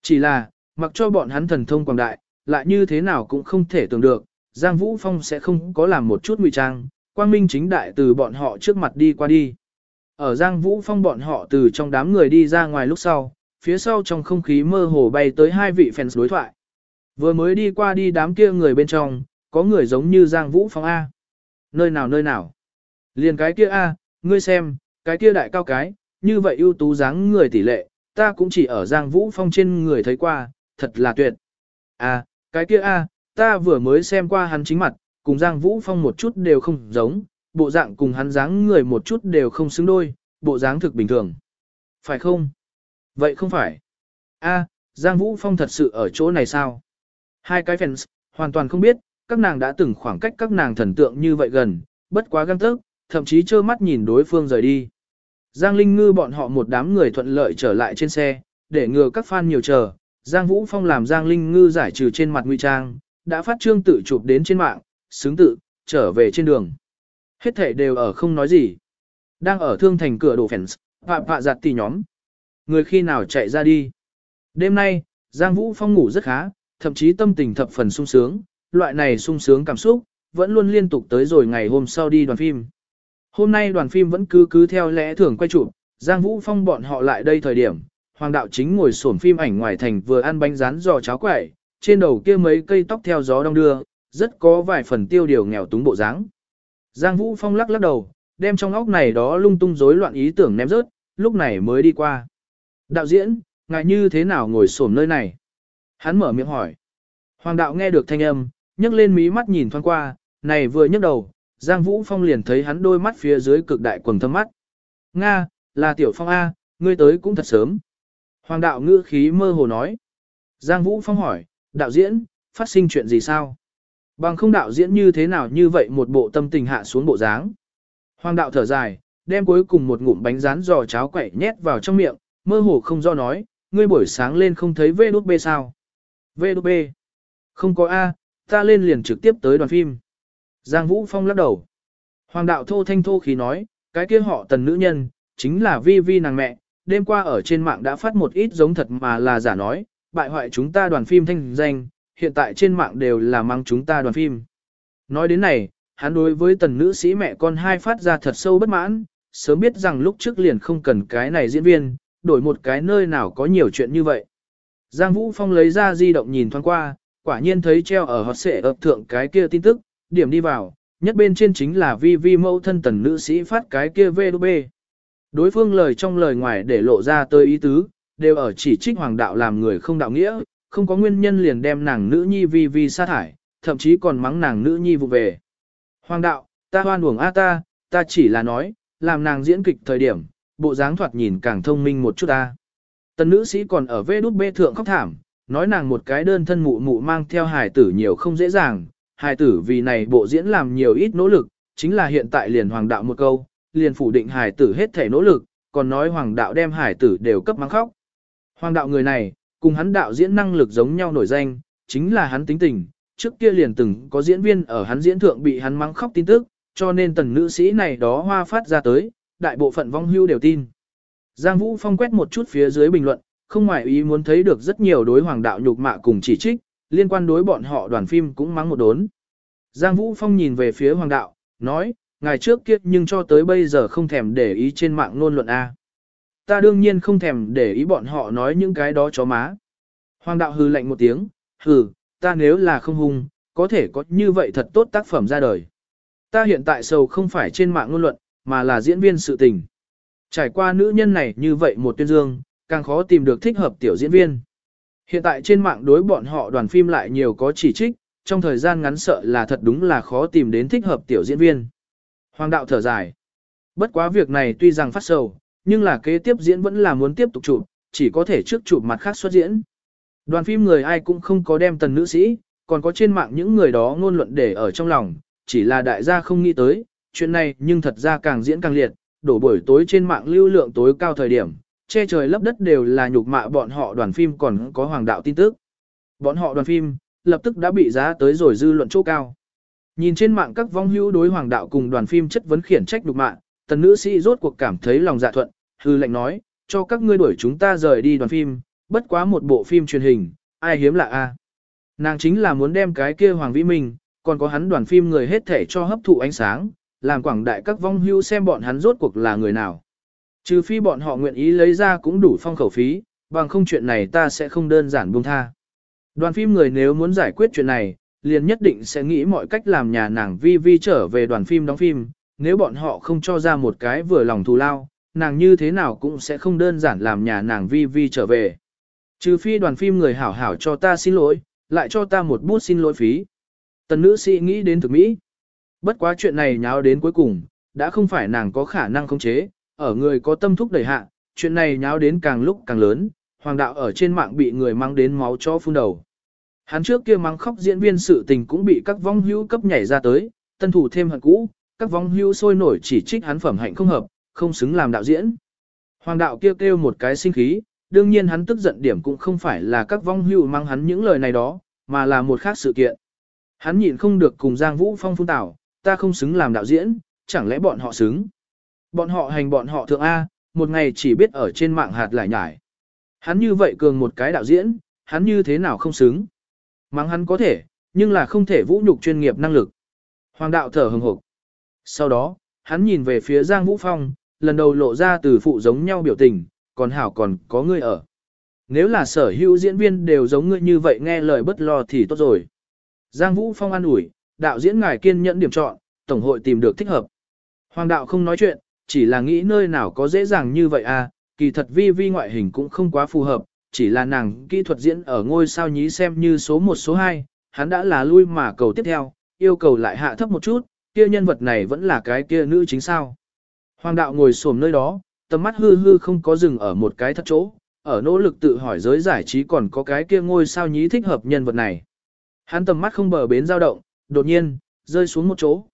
Chỉ là, mặc cho bọn hắn thần thông quảng đại, lại như thế nào cũng không thể tưởng được, Giang Vũ Phong sẽ không có làm một chút ngụy trang, quang minh chính đại từ bọn họ trước mặt đi qua đi. Ở Giang Vũ Phong bọn họ từ trong đám người đi ra ngoài lúc sau, phía sau trong không khí mơ hồ bay tới hai vị fans đối thoại. Vừa mới đi qua đi đám kia người bên trong, có người giống như Giang Vũ Phong A. Nơi nào nơi nào? Liền cái kia A, ngươi xem, cái kia đại cao cái, như vậy ưu tú dáng người tỷ lệ, ta cũng chỉ ở Giang Vũ Phong trên người thấy qua, thật là tuyệt. À, cái kia a, ta vừa mới xem qua hắn chính mặt, cùng Giang Vũ Phong một chút đều không giống, bộ dạng cùng hắn dáng người một chút đều không xứng đôi, bộ dáng thực bình thường. Phải không? Vậy không phải. A, Giang Vũ Phong thật sự ở chỗ này sao? Hai cái fans, hoàn toàn không biết, các nàng đã từng khoảng cách các nàng thần tượng như vậy gần, bất quá găng tức, thậm chí trơ mắt nhìn đối phương rời đi. Giang Linh Ngư bọn họ một đám người thuận lợi trở lại trên xe, để ngừa các fan nhiều chờ. Giang Vũ Phong làm Giang Linh Ngư giải trừ trên mặt nguy trang, đã phát trương tự chụp đến trên mạng, xứng tự, trở về trên đường. Hết thể đều ở không nói gì. Đang ở thương thành cửa đổ fans, họa họa giặt tỷ nhóm. Người khi nào chạy ra đi. Đêm nay, Giang Vũ Phong ngủ rất khá, thậm chí tâm tình thập phần sung sướng, loại này sung sướng cảm xúc, vẫn luôn liên tục tới rồi ngày hôm sau đi đoàn phim. Hôm nay đoàn phim vẫn cứ cứ theo lẽ thường quay chụp, Giang Vũ Phong bọn họ lại đây thời điểm, Hoàng đạo chính ngồi xổm phim ảnh ngoài thành vừa ăn bánh rán giò cháo quẩy, trên đầu kia mấy cây tóc theo gió đông đưa, rất có vài phần tiêu điều nghèo túng bộ dáng. Giang Vũ Phong lắc lắc đầu, đem trong óc này đó lung tung rối loạn ý tưởng ném rớt, lúc này mới đi qua. Đạo diễn, ngài như thế nào ngồi xổm nơi này? Hắn mở miệng hỏi. Hoàng đạo nghe được thanh âm, nhấc lên mí mắt nhìn thoáng qua, này vừa nhấc đầu, Giang Vũ Phong liền thấy hắn đôi mắt phía dưới cực đại quầng thâm mắt. Nga, là Tiểu Phong A, ngươi tới cũng thật sớm. Hoàng đạo ngữ khí mơ hồ nói. Giang Vũ Phong hỏi, đạo diễn, phát sinh chuyện gì sao? Bằng không đạo diễn như thế nào như vậy một bộ tâm tình hạ xuống bộ dáng. Hoàng đạo thở dài, đem cuối cùng một ngụm bánh rán giò cháo quậy nhét vào trong miệng, mơ hồ không do nói, ngươi buổi sáng lên không thấy V đút B sao? V đút B. Không có A, ta lên liền trực tiếp tới đoàn phim. Giang Vũ Phong lắc đầu. Hoàng đạo thô thanh thô khí nói, cái kia họ tần nữ nhân, chính là vi vi nàng mẹ, đêm qua ở trên mạng đã phát một ít giống thật mà là giả nói, bại hoại chúng ta đoàn phim thanh danh, hiện tại trên mạng đều là mang chúng ta đoàn phim. Nói đến này, hắn đối với tần nữ sĩ mẹ con hai phát ra thật sâu bất mãn, sớm biết rằng lúc trước liền không cần cái này diễn viên, đổi một cái nơi nào có nhiều chuyện như vậy. Giang Vũ Phong lấy ra di động nhìn thoáng qua, quả nhiên thấy treo ở hot xệ ập thượng cái kia tin tức, điểm đi vào, nhất bên trên chính là vi vi mẫu thân tần nữ sĩ phát cái kia VB. Đối phương lời trong lời ngoài để lộ ra tới ý tứ, đều ở chỉ trích hoàng đạo làm người không đạo nghĩa, không có nguyên nhân liền đem nàng nữ nhi vi vi sát thải, thậm chí còn mắng nàng nữ nhi vụ về. Hoàng đạo, ta hoan uổng a ta, ta chỉ là nói, làm nàng diễn kịch thời điểm, bộ dáng thoạt nhìn càng thông minh một chút ta. Tần nữ sĩ còn ở vê đút bê thượng khóc thảm, nói nàng một cái đơn thân mụ mụ mang theo hài tử nhiều không dễ dàng, hài tử vì này bộ diễn làm nhiều ít nỗ lực, chính là hiện tại liền hoàng đạo một câu, liền phủ định hài tử hết thể nỗ lực, còn nói hoàng đạo đem hài tử đều cấp mắng khóc. Hoàng đạo người này, cùng hắn đạo diễn năng lực giống nhau nổi danh, chính là hắn tính tình, trước kia liền từng có diễn viên ở hắn diễn thượng bị hắn mắng khóc tin tức, cho nên tần nữ sĩ này đó hoa phát ra tới, đại bộ phận vong hưu đều tin. Giang Vũ Phong quét một chút phía dưới bình luận, không ngoài ý muốn thấy được rất nhiều đối hoàng đạo nhục mạ cùng chỉ trích, liên quan đối bọn họ đoàn phim cũng mắng một đốn. Giang Vũ Phong nhìn về phía hoàng đạo, nói, ngày trước kia nhưng cho tới bây giờ không thèm để ý trên mạng ngôn luận A. Ta đương nhiên không thèm để ý bọn họ nói những cái đó chó má. Hoàng đạo hừ lạnh một tiếng, hừ, ta nếu là không hung, có thể có như vậy thật tốt tác phẩm ra đời. Ta hiện tại sầu không phải trên mạng ngôn luận, mà là diễn viên sự tình. Trải qua nữ nhân này như vậy một tuyên dương, càng khó tìm được thích hợp tiểu diễn viên. Hiện tại trên mạng đối bọn họ đoàn phim lại nhiều có chỉ trích, trong thời gian ngắn sợ là thật đúng là khó tìm đến thích hợp tiểu diễn viên. Hoàng đạo thở dài. Bất quá việc này tuy rằng phát sầu, nhưng là kế tiếp diễn vẫn là muốn tiếp tục chụp, chỉ có thể trước chụp mặt khác xuất diễn. Đoàn phim người ai cũng không có đem tần nữ sĩ, còn có trên mạng những người đó ngôn luận để ở trong lòng, chỉ là đại gia không nghĩ tới, chuyện này nhưng thật ra càng diễn càng liệt, đổ buổi tối trên mạng lưu lượng tối cao thời điểm, che trời lấp đất đều là nhục mạ bọn họ đoàn phim còn có hoàng đạo tin tức. Bọn họ đoàn phim, lập tức đã bị giá tới rồi dư luận chỗ cao. Nhìn trên mạng các vong hữu đối hoàng đạo cùng đoàn phim chất vấn khiển trách nhục mạ, tần nữ sĩ rốt cuộc cảm thấy lòng dạ thuận, hư lệnh nói, cho các ngươi đuổi chúng ta rời đi đoàn phim, bất quá một bộ phim truyền hình, ai hiếm lạ a. Nàng chính là muốn đem cái kia Hoàng Vĩ Minh, còn có hắn đoàn phim người hết thể cho hấp thụ ánh sáng, làm quảng đại các vong hưu xem bọn hắn rốt cuộc là người nào. Trừ phi bọn họ nguyện ý lấy ra cũng đủ phong khẩu phí, bằng không chuyện này ta sẽ không đơn giản buông tha. Đoàn phim người nếu muốn giải quyết chuyện này, liền nhất định sẽ nghĩ mọi cách làm nhà nàng vi vi trở về đoàn phim đóng phim, nếu bọn họ không cho ra một cái vừa lòng thù lao, nàng như thế nào cũng sẽ không đơn giản làm nhà nàng vi vi trở về. Trừ phi đoàn phim người hảo hảo cho ta xin lỗi, lại cho ta một bút xin lỗi phí. Tần nữ sĩ nghĩ đến thực mỹ. Bất quá chuyện này nháo đến cuối cùng, đã không phải nàng có khả năng khống chế, ở người có tâm thúc đẩy hạ, chuyện này nháo đến càng lúc càng lớn, hoàng đạo ở trên mạng bị người mang đến máu cho phun đầu. Hắn trước kia mắng khóc diễn viên sự tình cũng bị các vong hữu cấp nhảy ra tới, tân thủ thêm hận cũ, các vong hưu sôi nổi chỉ trích hắn phẩm hạnh không hợp, không xứng làm đạo diễn. Hoàng đạo kêu kêu một cái sinh khí, đương nhiên hắn tức giận điểm cũng không phải là các vong hưu mang hắn những lời này đó, mà là một khác sự kiện. Hắn nhịn không được cùng Giang Vũ Phong phun tảo, ta không xứng làm đạo diễn, chẳng lẽ bọn họ xứng. Bọn họ hành bọn họ thượng A, một ngày chỉ biết ở trên mạng hạt lại nhải. Hắn như vậy cường một cái đạo diễn, hắn như thế nào không xứng. Mắng hắn có thể, nhưng là không thể vũ nhục chuyên nghiệp năng lực. Hoàng đạo thở hừng hực. Sau đó, hắn nhìn về phía Giang Vũ Phong, lần đầu lộ ra từ phụ giống nhau biểu tình, còn hảo còn có người ở. Nếu là sở hữu diễn viên đều giống ngươi như vậy nghe lời bất lo thì tốt rồi. Giang Vũ Phong an ủi, đạo diễn ngài kiên nhẫn điểm chọn, tổng hội tìm được thích hợp. Hoàng đạo không nói chuyện, chỉ là nghĩ nơi nào có dễ dàng như vậy à, kỳ thật vi vi ngoại hình cũng không quá phù hợp, chỉ là nàng kỹ thuật diễn ở ngôi sao nhí xem như số 1 số 2, hắn đã là lui mà cầu tiếp theo, yêu cầu lại hạ thấp một chút, kia nhân vật này vẫn là cái kia nữ chính sao. Hoàng đạo ngồi xổm nơi đó, tầm mắt hư hư không có dừng ở một cái thật chỗ, ở nỗ lực tự hỏi giới giải trí còn có cái kia ngôi sao nhí thích hợp nhân vật này. Hắn tầm mắt không bờ bến dao động, đột nhiên, rơi xuống một chỗ.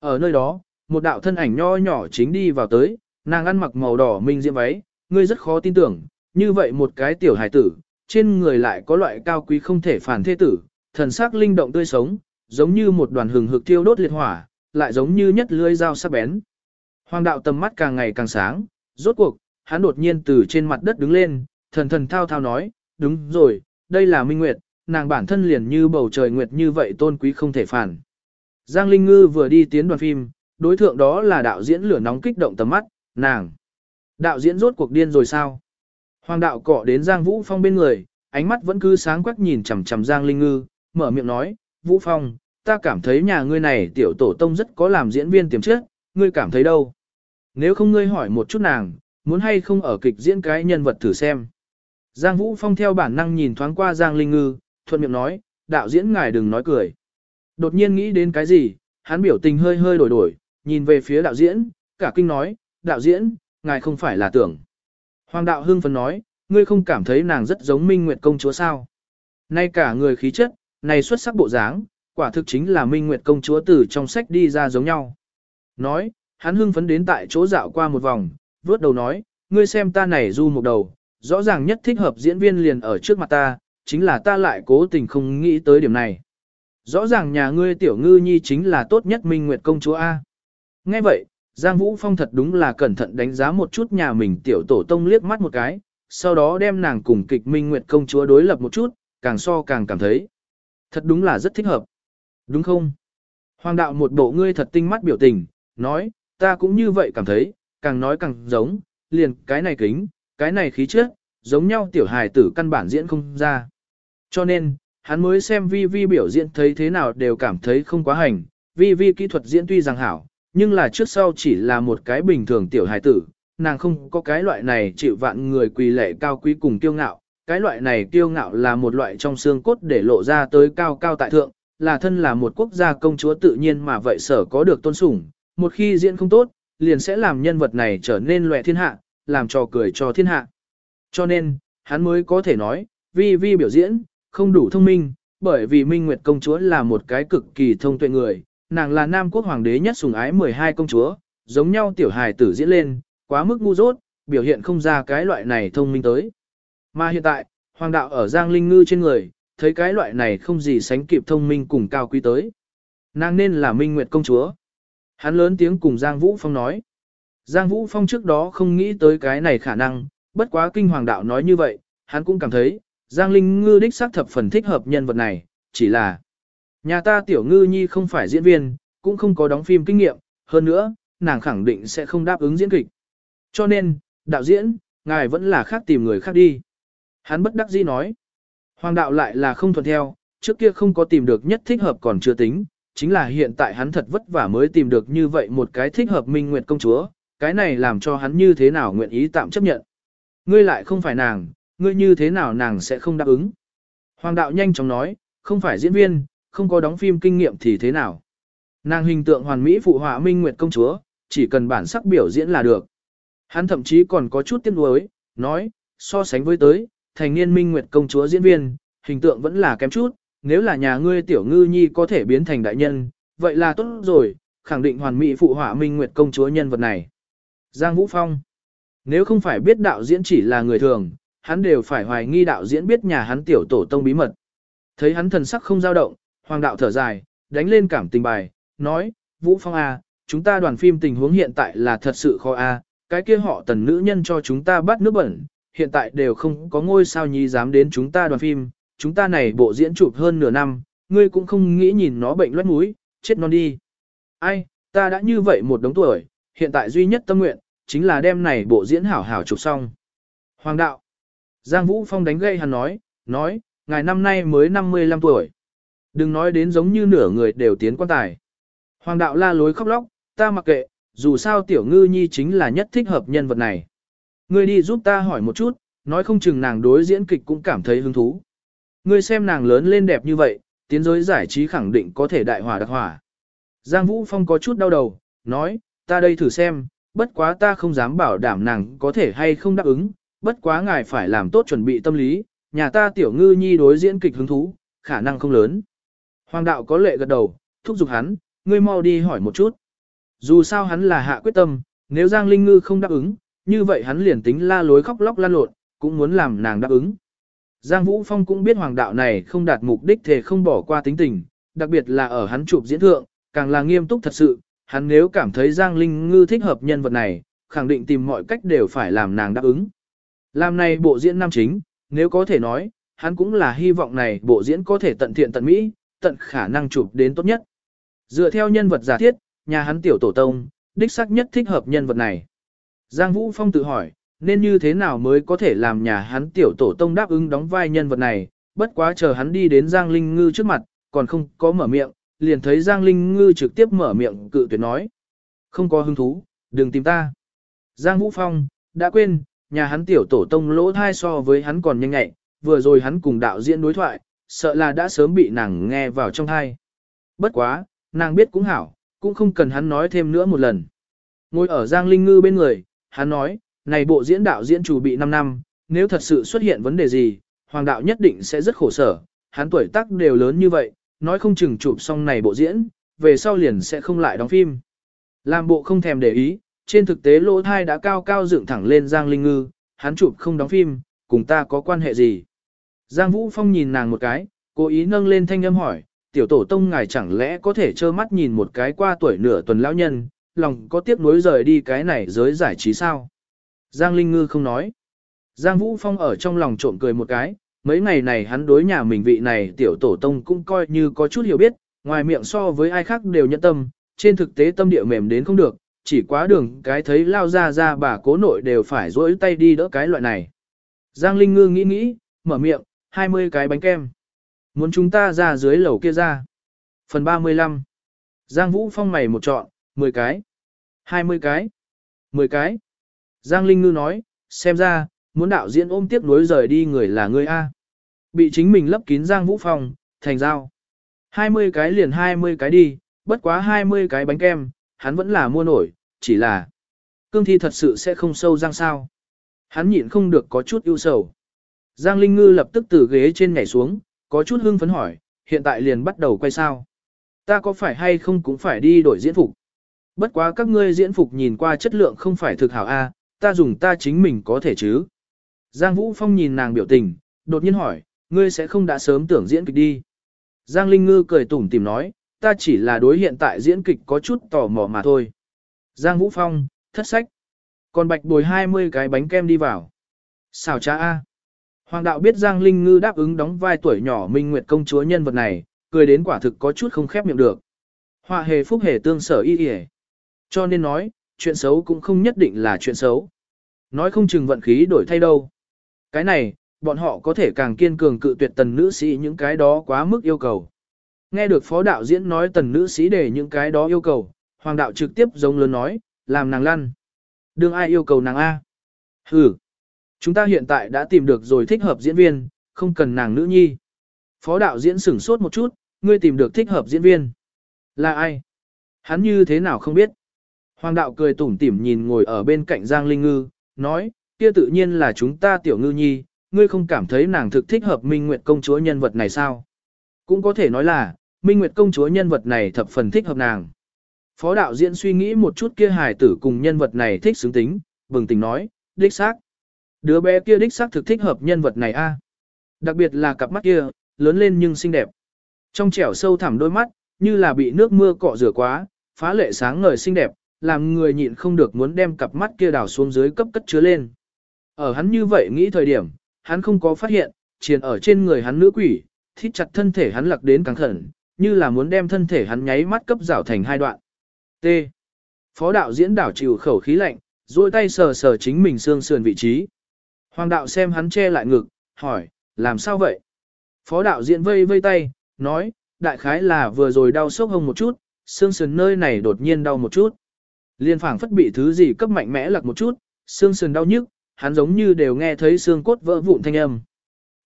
Ở nơi đó, một đạo thân ảnh nho nhỏ chính đi vào tới, nàng ăn mặc màu đỏ minh diễm váy, ngươi rất khó tin tưởng, như vậy một cái tiểu hài tử, trên người lại có loại cao quý không thể phản thế tử, thần sắc linh động tươi sống, giống như một đoàn hừng hực thiêu đốt liệt hỏa, lại giống như nhất lưỡi dao sắc bén. Hoàng đạo tầm mắt càng ngày càng sáng, rốt cuộc, hắn đột nhiên từ trên mặt đất đứng lên, thần thần thao thao nói, đúng rồi, đây là Minh Nguyệt, nàng bản thân liền như bầu trời nguyệt như vậy tôn quý không thể phản. Giang Linh Ngư vừa đi tiến đoàn phim, đối thượng đó là đạo diễn lửa nóng kích động tầm mắt, nàng. Đạo diễn rốt cuộc điên rồi sao? Hoàng đạo cọ đến Giang Vũ Phong bên người, ánh mắt vẫn cứ sáng quắc nhìn chằm chằm Giang Linh Ngư, mở miệng nói, Vũ Phong, ta cảm thấy nhà ngươi này tiểu tổ tông rất có làm diễn viên tiềm chất, ngươi cảm thấy đâu? Nếu không ngươi hỏi một chút nàng, muốn hay không ở kịch diễn cái nhân vật thử xem. Giang Vũ Phong theo bản năng nhìn thoáng qua Giang Linh Ngư, thuận miệng nói, đạo diễn ngài đừng nói cười. Đột nhiên nghĩ đến cái gì, hắn biểu tình hơi hơi đổi đổi, nhìn về phía đạo diễn, cả kinh nói, đạo diễn, ngài không phải là tưởng. Hoàng đạo hưng phấn nói, ngươi không cảm thấy nàng rất giống Minh Nguyệt công chúa sao? Nay cả người khí chất, này xuất sắc bộ dáng, quả thực chính là Minh Nguyệt công chúa từ trong sách đi ra giống nhau. Nói, hắn hưng phấn đến tại chỗ dạo qua một vòng, vuốt đầu nói, ngươi xem ta này du một đầu, rõ ràng nhất thích hợp diễn viên liền ở trước mặt ta, chính là ta lại cố tình không nghĩ tới điểm này. Rõ ràng nhà ngươi tiểu ngư nhi chính là tốt nhất Minh Nguyệt công chúa A. Nghe vậy, Giang Vũ Phong thật đúng là cẩn thận đánh giá một chút nhà mình tiểu tổ tông liếc mắt một cái, sau đó đem nàng cùng kịch Minh Nguyệt công chúa đối lập một chút, càng so càng cảm thấy. Thật đúng là rất thích hợp. Đúng không? Hoàng đạo một bộ ngươi thật tinh mắt biểu tình, nói, ta cũng như vậy cảm thấy, càng nói càng giống, liền cái này kính, cái này khí chất, giống nhau tiểu hài tử căn bản diễn không ra. Cho nên, hắn mới xem vi vi biểu diễn thấy thế nào đều cảm thấy không quá hành, vi vi kỹ thuật diễn tuy rằng hảo, nhưng là trước sau chỉ là một cái bình thường tiểu hài tử, nàng không có cái loại này chịu vạn người quỳ lệ cao quý cùng kiêu ngạo, cái loại này kiêu ngạo là một loại trong xương cốt để lộ ra tới cao cao tại thượng, là thân là một quốc gia công chúa tự nhiên mà vậy sở có được tôn sủng, một khi diễn không tốt, liền sẽ làm nhân vật này trở nên loại thiên hạ, làm trò cười cho thiên hạ. Cho nên, hắn mới có thể nói, vi vi biểu diễn, không đủ thông minh, bởi vì Minh Nguyệt công chúa là một cái cực kỳ thông tuệ người, nàng là Nam quốc hoàng đế nhất sủng ái 12 công chúa, giống nhau tiểu hài tử diễn lên, quá mức ngu dốt, biểu hiện không ra cái loại này thông minh tới. Mà hiện tại, hoàng đạo ở Giang Linh Ngư trên người, thấy cái loại này không gì sánh kịp thông minh cùng cao quý tới. Nàng nên là Minh Nguyệt công chúa. Hắn lớn tiếng cùng Giang Vũ Phong nói. Giang Vũ Phong trước đó không nghĩ tới cái này khả năng, bất quá kinh hoàng đạo nói như vậy, hắn cũng cảm thấy, Giang Linh Ngư đích xác thập phần thích hợp nhân vật này, chỉ là nhà ta tiểu ngư nhi không phải diễn viên, cũng không có đóng phim kinh nghiệm, hơn nữa, nàng khẳng định sẽ không đáp ứng diễn kịch. Cho nên, đạo diễn, ngài vẫn là khác tìm người khác đi. Hắn bất đắc dĩ nói. Hoàng đạo lại là không thuận theo, trước kia không có tìm được nhất thích hợp còn chưa tính, chính là hiện tại hắn thật vất vả mới tìm được như vậy một cái thích hợp minh nguyệt công chúa, cái này làm cho hắn như thế nào nguyện ý tạm chấp nhận. Ngươi lại không phải nàng, ngươi như thế nào nàng sẽ không đáp ứng. Hoàng đạo nhanh chóng nói, không phải diễn viên, không có đóng phim kinh nghiệm thì thế nào. Nàng hình tượng hoàn mỹ phụ họa minh nguyệt công chúa, chỉ cần bản sắc biểu diễn là được. Hắn thậm chí còn có chút tiếc nuối, nói, so sánh với tới, thành niên minh nguyệt công chúa diễn viên, hình tượng vẫn là kém chút, nếu là nhà ngươi tiểu ngư nhi có thể biến thành đại nhân, vậy là tốt rồi, khẳng định hoàn mỹ phụ họa Minh Nguyệt công chúa nhân vật này. Giang Vũ Phong Nếu không phải biết đạo diễn chỉ là người thường, hắn đều phải hoài nghi đạo diễn biết nhà hắn tiểu tổ tông bí mật. Thấy hắn thần sắc không dao động, hoàng đạo thở dài, đánh lên cảm tình bài, nói, Vũ Phong A, chúng ta đoàn phim tình huống hiện tại là thật sự khó A, cái kia họ tần nữ nhân cho chúng ta bắt nước bẩn, hiện tại đều không có ngôi sao nhi dám đến chúng ta đoàn phim, chúng ta này bộ diễn chụp hơn nửa năm, ngươi cũng không nghĩ nhìn nó bệnh loét mũi, chết non đi. Ai, ta đã như vậy một đống tuổi, hiện tại duy nhất tâm nguyện, chính là đem này bộ diễn hảo hảo chụp xong. Hoàng đạo. Giang Vũ Phong đánh gây hắn nói, nói, ngài năm nay mới 55 tuổi. Đừng nói đến giống như nửa người đều tiến quan tài. Hoàng đạo la lối khóc lóc, ta mặc kệ, dù sao tiểu ngư nhi chính là nhất thích hợp nhân vật này. Ngươi đi giúp ta hỏi một chút, nói không chừng nàng đối diễn kịch cũng cảm thấy hứng thú. Ngươi xem nàng lớn lên đẹp như vậy, tiến giới giải trí khẳng định có thể đại hòa đặc hòa Giang Vũ Phong có chút đau đầu, nói, ta đây thử xem, bất quá ta không dám bảo đảm nàng có thể hay không đáp ứng, bất quá ngài phải làm tốt chuẩn bị tâm lý, nhà ta tiểu ngư nhi đối diễn kịch hứng thú, khả năng không lớn. Hoàng đạo có lệ gật đầu, thúc giục hắn, ngươi mau đi hỏi một chút. Dù sao hắn là hạ quyết tâm, nếu Giang Linh Ngư không đáp ứng, như vậy hắn liền tính la lối khóc lóc lan lộn, cũng muốn làm nàng đáp ứng. Giang Vũ Phong cũng biết hoàng đạo này không đạt mục đích thể không bỏ qua tính tình, đặc biệt là ở hắn chụp diễn thượng, càng là nghiêm túc thật sự, hắn nếu cảm thấy Giang Linh Ngư thích hợp nhân vật này, khẳng định tìm mọi cách đều phải làm nàng đáp ứng. Làm này bộ diễn nam chính, nếu có thể nói, hắn cũng là hy vọng này bộ diễn có thể tận thiện tận mỹ, tận khả năng chụp đến tốt nhất. Dựa theo nhân vật giả thiết, nhà hắn tiểu tổ tông, đích xác nhất thích hợp nhân vật này. Giang Vũ Phong tự hỏi, nên như thế nào mới có thể làm nhà hắn tiểu tổ tông đáp ứng đóng vai nhân vật này, bất quá chờ hắn đi đến Giang Linh Ngư trước mặt, còn không có mở miệng, liền thấy Giang Linh Ngư trực tiếp mở miệng cự tuyệt nói. Không có hứng thú, đừng tìm ta. Giang Vũ Phong, đã quên, nhà hắn tiểu tổ tông lỗ thai so với hắn còn nhanh nhẹ, vừa rồi hắn cùng đạo diễn đối thoại, sợ là đã sớm bị nàng nghe vào trong thai. Bất quá, nàng biết cũng hảo, cũng không cần hắn nói thêm nữa một lần. Ngồi ở Giang Linh Ngư bên người, hắn nói, này bộ diễn đạo diễn chủ bị 5 năm, nếu thật sự xuất hiện vấn đề gì, hoàng đạo nhất định sẽ rất khổ sở, hắn tuổi tác đều lớn như vậy, nói không chừng chụp xong này bộ diễn, về sau liền sẽ không lại đóng phim. Làm bộ không thèm để ý, trên thực tế lỗ thai đã cao cao dựng thẳng lên Giang Linh Ngư, hắn chụp không đóng phim, cùng ta có quan hệ gì. Giang Vũ Phong nhìn nàng một cái, cố ý nâng lên thanh âm hỏi, tiểu tổ tông ngài chẳng lẽ có thể trơ mắt nhìn một cái qua tuổi nửa tuần lão nhân, lòng có tiếc nuối rời đi cái này giới giải trí sao? Giang Linh Ngư không nói. Giang Vũ Phong ở trong lòng trộm cười một cái, mấy ngày này hắn đối nhà mình vị này tiểu tổ tông cũng coi như có chút hiểu biết, ngoài miệng so với ai khác đều nhẫn tâm, trên thực tế tâm địa mềm đến không được, chỉ quá đường cái thấy lao ra ra bà cố nội đều phải rỗi tay đi đỡ cái loại này. Giang Linh Ngư nghĩ nghĩ, mở miệng, 20 cái bánh kem. Muốn chúng ta ra dưới lầu kia ra. Phần 35. Giang Vũ Phong mày một chọn, 10 cái. 20 cái. 10 cái. Giang Linh Ngư nói, xem ra, muốn đạo diễn ôm tiếc nuối rời đi người là ngươi A. Bị chính mình lấp kín Giang Vũ Phong, thành giao. 20 cái liền 20 cái đi, bất quá 20 cái bánh kem, hắn vẫn là mua nổi, chỉ là cương thi thật sự sẽ không sâu răng sao. Hắn nhịn không được có chút ưu sầu. Giang Linh Ngư lập tức từ ghế trên nhảy xuống, có chút hưng phấn hỏi, hiện tại liền bắt đầu quay sao. Ta có phải hay không cũng phải đi đổi diễn phục. Bất quá các ngươi diễn phục nhìn qua chất lượng không phải thực hảo A, ta dùng ta chính mình có thể chứ. Giang Vũ Phong nhìn nàng biểu tình, đột nhiên hỏi, ngươi sẽ không đã sớm tưởng diễn kịch đi. Giang Linh Ngư cười tủm tìm nói, ta chỉ là đối hiện tại diễn kịch có chút tò mò mà thôi. Giang Vũ Phong, thất sách. Còn bạch bồi 20 cái bánh kem đi vào. Xào cha A. Hoàng đạo biết Giang Linh Ngư đáp ứng đóng vai tuổi nhỏ Minh Nguyệt công chúa nhân vật này, cười đến quả thực có chút không khép miệng được. Họa hề phúc hề tương sở y y Cho nên nói, chuyện xấu cũng không nhất định là chuyện xấu. Nói không chừng vận khí đổi thay đâu. Cái này, bọn họ có thể càng kiên cường cự tuyệt tần nữ sĩ những cái đó quá mức yêu cầu. Nghe được phó đạo diễn nói tần nữ sĩ để những cái đó yêu cầu, hoàng đạo trực tiếp giống lớn nói, làm nàng lăn. Đương ai yêu cầu nàng A. Ừ. Chúng ta hiện tại đã tìm được rồi thích hợp diễn viên, không cần nàng nữ nhi. Phó đạo diễn sửng sốt một chút, ngươi tìm được thích hợp diễn viên. Là ai? Hắn như thế nào không biết? Hoàng đạo cười tủm tỉm nhìn ngồi ở bên cạnh Giang Linh Ngư, nói, kia tự nhiên là chúng ta tiểu ngư nhi, ngươi không cảm thấy nàng thực thích hợp Minh Nguyệt công chúa nhân vật này sao? Cũng có thể nói là, Minh Nguyệt công chúa nhân vật này thập phần thích hợp nàng. Phó đạo diễn suy nghĩ một chút kia hài tử cùng nhân vật này thích xứng tính, bừng tỉnh nói, đích xác. Đứa bé kia đích xác thực thích hợp nhân vật này a. Đặc biệt là cặp mắt kia, lớn lên nhưng xinh đẹp. Trong trẻo sâu thẳm đôi mắt, như là bị nước mưa cọ rửa quá, phá lệ sáng ngời xinh đẹp, làm người nhịn không được muốn đem cặp mắt kia đào xuống dưới cấp cất chứa lên. Ở hắn như vậy nghĩ thời điểm, hắn không có phát hiện, triền ở trên người hắn nữ quỷ, thít chặt thân thể hắn lặc đến căng khẩn, như là muốn đem thân thể hắn nháy mắt cấp rảo thành hai đoạn. T. Phó đạo diễn đảo chịu khẩu khí lạnh, duỗi tay sờ sờ chính mình xương sườn vị trí. Hoàng đạo xem hắn che lại ngực, hỏi, làm sao vậy? Phó đạo diễn vây vây tay, nói, đại khái là vừa rồi đau sốc hông một chút, xương sườn nơi này đột nhiên đau một chút. Liên phảng phất bị thứ gì cấp mạnh mẽ lật một chút, xương sườn đau nhức, hắn giống như đều nghe thấy xương cốt vỡ vụn thanh âm.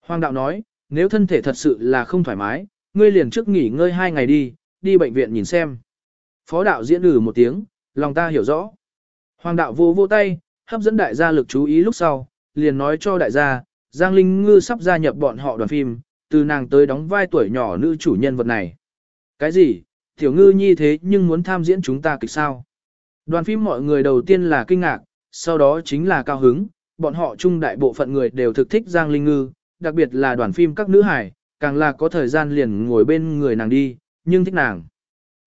Hoàng đạo nói, nếu thân thể thật sự là không thoải mái, ngươi liền trước nghỉ ngơi hai ngày đi, đi bệnh viện nhìn xem. Phó đạo diễn ử một tiếng, lòng ta hiểu rõ. Hoàng đạo vô vô tay, hấp dẫn đại gia lực chú ý lúc sau, liền nói cho đại gia, Giang Linh Ngư sắp gia nhập bọn họ đoàn phim, từ nàng tới đóng vai tuổi nhỏ nữ chủ nhân vật này. Cái gì? Tiểu ngư nhi thế nhưng muốn tham diễn chúng ta kịch sao? Đoàn phim mọi người đầu tiên là kinh ngạc, sau đó chính là cao hứng, bọn họ chung đại bộ phận người đều thực thích Giang Linh Ngư, đặc biệt là đoàn phim các nữ hải, càng là có thời gian liền ngồi bên người nàng đi, nhưng thích nàng.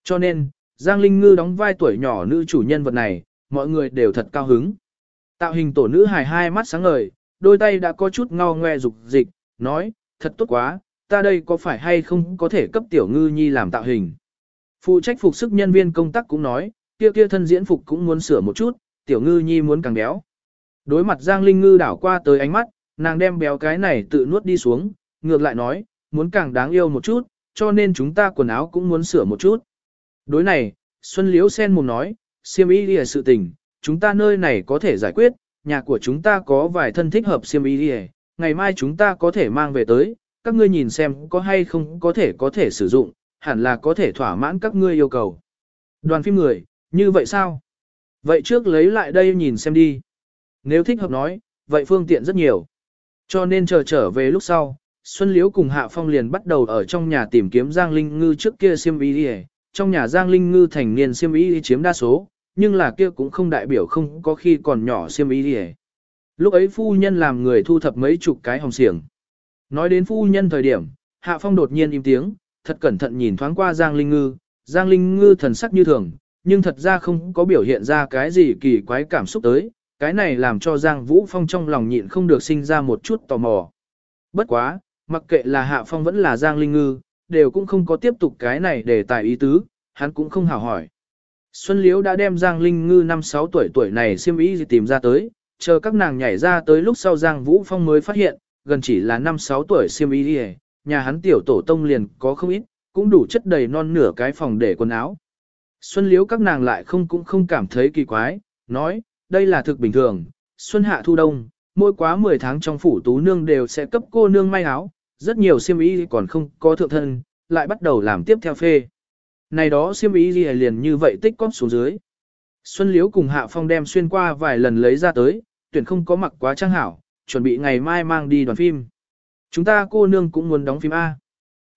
Cho nên, Giang Linh Ngư đóng vai tuổi nhỏ nữ chủ nhân vật này, mọi người đều thật cao hứng. Tạo hình tổ nữ hài hai mắt sáng ngời, đôi tay đã có chút ngao ngoe dục dịch, nói, thật tốt quá, ta đây có phải hay không có thể cấp tiểu ngư nhi làm tạo hình. Phụ trách phục sức nhân viên công tác cũng nói, kia kia thân diễn phục cũng muốn sửa một chút, tiểu ngư nhi muốn càng béo. Đối mặt Giang Linh Ngư đảo qua tới ánh mắt, nàng đem béo cái này tự nuốt đi xuống, ngược lại nói, muốn càng đáng yêu một chút, cho nên chúng ta quần áo cũng muốn sửa một chút. Đối này, Xuân Liễu sen mồm nói, siêm ý đi sự tình, chúng ta nơi này có thể giải quyết, nhà của chúng ta có vài thân thích hợp siêm y đi ngày mai chúng ta có thể mang về tới, các ngươi nhìn xem có hay không có thể có thể sử dụng, hẳn là có thể thỏa mãn các ngươi yêu cầu. Đoàn phim người, như vậy sao? Vậy trước lấy lại đây nhìn xem đi. Nếu thích hợp nói, vậy phương tiện rất nhiều. Cho nên chờ trở về lúc sau, Xuân Liễu cùng Hạ Phong liền bắt đầu ở trong nhà tìm kiếm Giang Linh Ngư trước kia siêm y đi trong nhà Giang Linh Ngư thành niên siêm y chiếm đa số, nhưng là kia cũng không đại biểu không có khi còn nhỏ siêm ý đi Lúc ấy phu nhân làm người thu thập mấy chục cái hồng xiềng. Nói đến phu nhân thời điểm, Hạ Phong đột nhiên im tiếng, thật cẩn thận nhìn thoáng qua Giang Linh Ngư, Giang Linh Ngư thần sắc như thường, nhưng thật ra không có biểu hiện ra cái gì kỳ quái cảm xúc tới, cái này làm cho Giang Vũ Phong trong lòng nhịn không được sinh ra một chút tò mò. Bất quá, mặc kệ là Hạ Phong vẫn là Giang Linh Ngư, đều cũng không có tiếp tục cái này để tài ý tứ, hắn cũng không hào hỏi. Xuân Liễu đã đem Giang Linh Ngư năm 6 tuổi tuổi này xiêm ý gì tìm ra tới, chờ các nàng nhảy ra tới lúc sau Giang Vũ Phong mới phát hiện, gần chỉ là năm 6 tuổi xiêm ý gì, nhà hắn tiểu tổ tông liền có không ít, cũng đủ chất đầy non nửa cái phòng để quần áo. Xuân Liễu các nàng lại không cũng không cảm thấy kỳ quái, nói, đây là thực bình thường, xuân hạ thu đông, mỗi quá 10 tháng trong phủ tú nương đều sẽ cấp cô nương may áo, rất nhiều xiêm y còn không có thượng thân, lại bắt đầu làm tiếp theo phê. Này đó xiêm ý gì liền như vậy tích cóp xuống dưới. Xuân Liễu cùng Hạ Phong đem xuyên qua vài lần lấy ra tới, tuyển không có mặc quá trang hảo, chuẩn bị ngày mai mang đi đoàn phim. Chúng ta cô nương cũng muốn đóng phim A.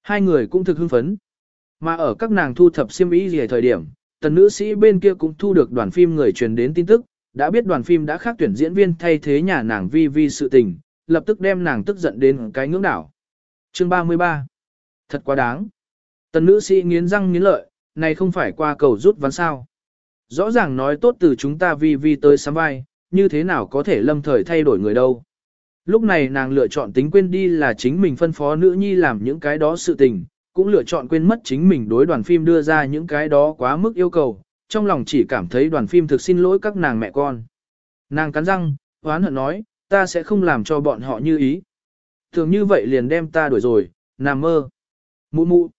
Hai người cũng thực hưng phấn. Mà ở các nàng thu thập xiêm ý gì thời điểm, tần nữ sĩ bên kia cũng thu được đoàn phim người truyền đến tin tức, đã biết đoàn phim đã khác tuyển diễn viên thay thế nhà nàng vi vi sự tình, lập tức đem nàng tức giận đến cái ngưỡng đảo. Chương 33 Thật quá đáng. Tần nữ sĩ nghiến răng nghiến lợi, này không phải qua cầu rút ván sao. Rõ ràng nói tốt từ chúng ta vi vi tới sắm vai, như thế nào có thể lâm thời thay đổi người đâu. Lúc này nàng lựa chọn tính quên đi là chính mình phân phó nữ nhi làm những cái đó sự tình, cũng lựa chọn quên mất chính mình đối đoàn phim đưa ra những cái đó quá mức yêu cầu, trong lòng chỉ cảm thấy đoàn phim thực xin lỗi các nàng mẹ con. Nàng cắn răng, hoán hận nói, ta sẽ không làm cho bọn họ như ý. Thường như vậy liền đem ta đuổi rồi, nằm mơ. Mụ mụ.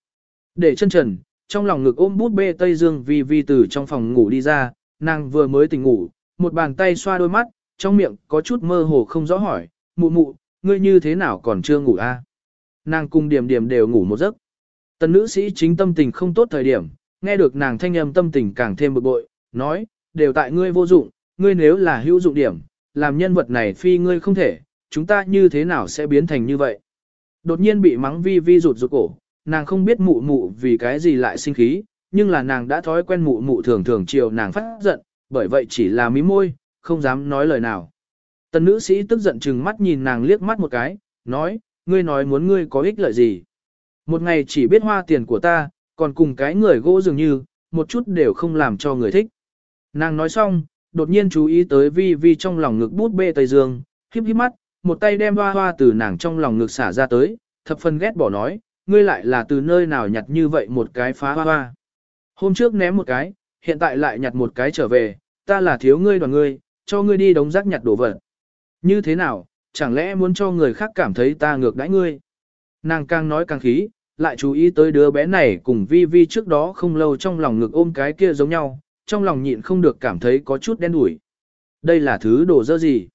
Để chân trần, trong lòng ngực ôm bút bê Tây Dương vi vi từ trong phòng ngủ đi ra, nàng vừa mới tỉnh ngủ, một bàn tay xoa đôi mắt, trong miệng có chút mơ hồ không rõ hỏi, mụ mụ, ngươi như thế nào còn chưa ngủ a? À? Nàng cùng điểm điểm đều ngủ một giấc. Tần nữ sĩ chính tâm tình không tốt thời điểm, nghe được nàng thanh âm tâm tình càng thêm bực bội, nói, đều tại ngươi vô dụng, ngươi nếu là hữu dụng điểm, làm nhân vật này phi ngươi không thể, chúng ta như thế nào sẽ biến thành như vậy. Đột nhiên bị mắng vi vi rụt rụt cổ, nàng không biết mụ mụ vì cái gì lại sinh khí, nhưng là nàng đã thói quen mụ mụ thường thường chiều nàng phát giận, bởi vậy chỉ là mí môi, không dám nói lời nào. Tần nữ sĩ tức giận chừng mắt nhìn nàng liếc mắt một cái, nói, ngươi nói muốn ngươi có ích lợi gì. Một ngày chỉ biết hoa tiền của ta, còn cùng cái người gỗ dường như, một chút đều không làm cho người thích. Nàng nói xong, đột nhiên chú ý tới vi vi trong lòng ngực bút bê Tây Dương, khiếp khiếp mắt, một tay đem hoa hoa từ nàng trong lòng ngực xả ra tới, thập phần ghét bỏ nói, ngươi lại là từ nơi nào nhặt như vậy một cái phá hoa hoa. Hôm trước ném một cái, hiện tại lại nhặt một cái trở về, ta là thiếu ngươi đoàn ngươi, cho ngươi đi đống rác nhặt đồ vật. Như thế nào, chẳng lẽ muốn cho người khác cảm thấy ta ngược đãi ngươi? Nàng càng nói càng khí, lại chú ý tới đứa bé này cùng vi vi trước đó không lâu trong lòng ngực ôm cái kia giống nhau, trong lòng nhịn không được cảm thấy có chút đen đủi. Đây là thứ đồ dơ gì?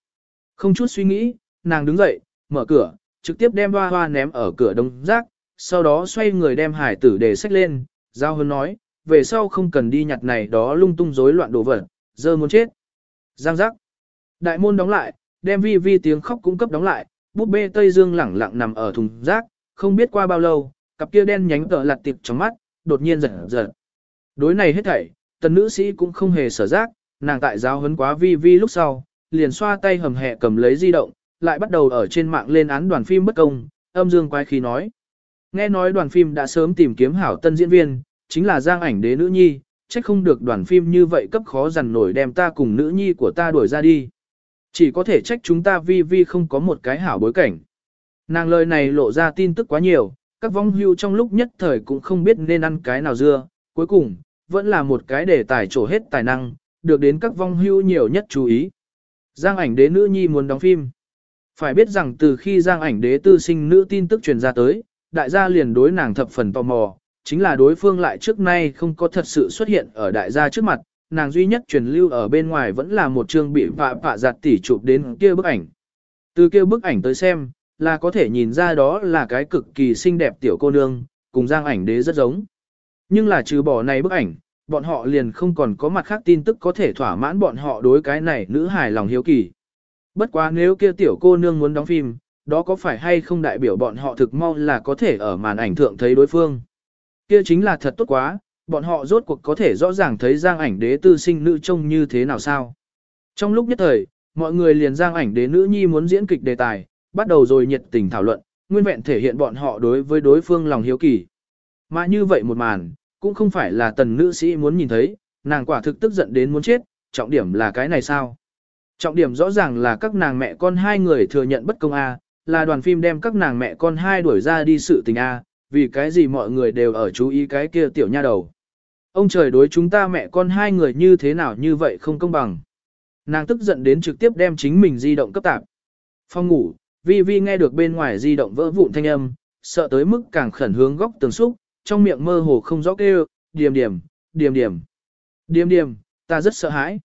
Không chút suy nghĩ, nàng đứng dậy, mở cửa, trực tiếp đem hoa hoa ném ở cửa đông rác, sau đó xoay người đem hải tử để sách lên, giao hơn nói, về sau không cần đi nhặt này đó lung tung rối loạn đồ vật, giờ muốn chết. Giang giác. Đại môn đóng lại, đem vi vi tiếng khóc cũng cấp đóng lại, búp bê Tây Dương lẳng lặng nằm ở thùng rác, không biết qua bao lâu, cặp kia đen nhánh tợ lặt tiệp trong mắt, đột nhiên giật giật. Đối này hết thảy, tần nữ sĩ cũng không hề sở giác, nàng tại giáo huấn quá vi vi lúc sau, liền xoa tay hầm hẹ cầm lấy di động, lại bắt đầu ở trên mạng lên án đoàn phim bất công, âm dương quái khí nói. Nghe nói đoàn phim đã sớm tìm kiếm hảo tân diễn viên, chính là giang ảnh đế nữ nhi, trách không được đoàn phim như vậy cấp khó dằn nổi đem ta cùng nữ nhi của ta đuổi ra đi. Chỉ có thể trách chúng ta vi vi không có một cái hảo bối cảnh. Nàng lời này lộ ra tin tức quá nhiều, các vong hưu trong lúc nhất thời cũng không biết nên ăn cái nào dưa, cuối cùng, vẫn là một cái đề tài trổ hết tài năng, được đến các vong hưu nhiều nhất chú ý. Giang ảnh đế nữ nhi muốn đóng phim. Phải biết rằng từ khi giang ảnh đế tư sinh nữ tin tức truyền ra tới, đại gia liền đối nàng thập phần tò mò, chính là đối phương lại trước nay không có thật sự xuất hiện ở đại gia trước mặt, nàng duy nhất truyền lưu ở bên ngoài vẫn là một chương bị vạ vạ giặt tỉ chụp đến kia bức ảnh. Từ kia bức ảnh tới xem, là có thể nhìn ra đó là cái cực kỳ xinh đẹp tiểu cô nương, cùng giang ảnh đế rất giống. Nhưng là trừ bỏ này bức ảnh, bọn họ liền không còn có mặt khác tin tức có thể thỏa mãn bọn họ đối cái này nữ hài lòng hiếu kỳ. Bất quá nếu kia tiểu cô nương muốn đóng phim, đó có phải hay không đại biểu bọn họ thực mau là có thể ở màn ảnh thượng thấy đối phương. Kia chính là thật tốt quá, bọn họ rốt cuộc có thể rõ ràng thấy giang ảnh đế tư sinh nữ trông như thế nào sao. Trong lúc nhất thời, mọi người liền giang ảnh đế nữ nhi muốn diễn kịch đề tài, bắt đầu rồi nhiệt tình thảo luận, nguyên vẹn thể hiện bọn họ đối với đối phương lòng hiếu kỳ. Mà như vậy một màn, cũng không phải là tần nữ sĩ muốn nhìn thấy, nàng quả thực tức giận đến muốn chết, trọng điểm là cái này sao? Trọng điểm rõ ràng là các nàng mẹ con hai người thừa nhận bất công A, là đoàn phim đem các nàng mẹ con hai đuổi ra đi sự tình A, vì cái gì mọi người đều ở chú ý cái kia tiểu nha đầu. Ông trời đối chúng ta mẹ con hai người như thế nào như vậy không công bằng. Nàng tức giận đến trực tiếp đem chính mình di động cấp tạp. Phong ngủ, Vi Vi nghe được bên ngoài di động vỡ vụn thanh âm, sợ tới mức càng khẩn hướng góc tường xúc, trong miệng mơ hồ không rõ kêu, điềm điềm, điềm điềm, điềm điềm, ta rất sợ hãi.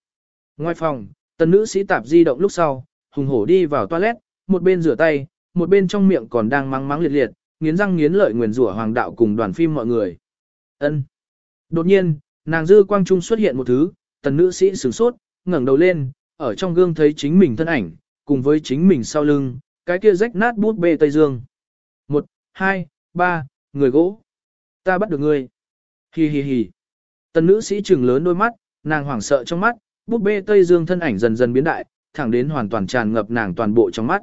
Ngoài phòng, tần nữ sĩ tạp di động lúc sau, hùng hổ đi vào toilet, một bên rửa tay, một bên trong miệng còn đang mắng mắng liệt liệt, nghiến răng nghiến lợi nguyền rủa hoàng đạo cùng đoàn phim mọi người. Ân. Đột nhiên, nàng dư quang trung xuất hiện một thứ, tần nữ sĩ sửng sốt, ngẩng đầu lên, ở trong gương thấy chính mình thân ảnh, cùng với chính mình sau lưng, cái kia rách nát bút bê Tây Dương. Một, hai, ba, người gỗ. Ta bắt được ngươi. Hi hi hi. Tần nữ sĩ trừng lớn đôi mắt, nàng hoảng sợ trong mắt, bút bê Tây Dương thân ảnh dần dần biến đại, thẳng đến hoàn toàn tràn ngập nàng toàn bộ trong mắt.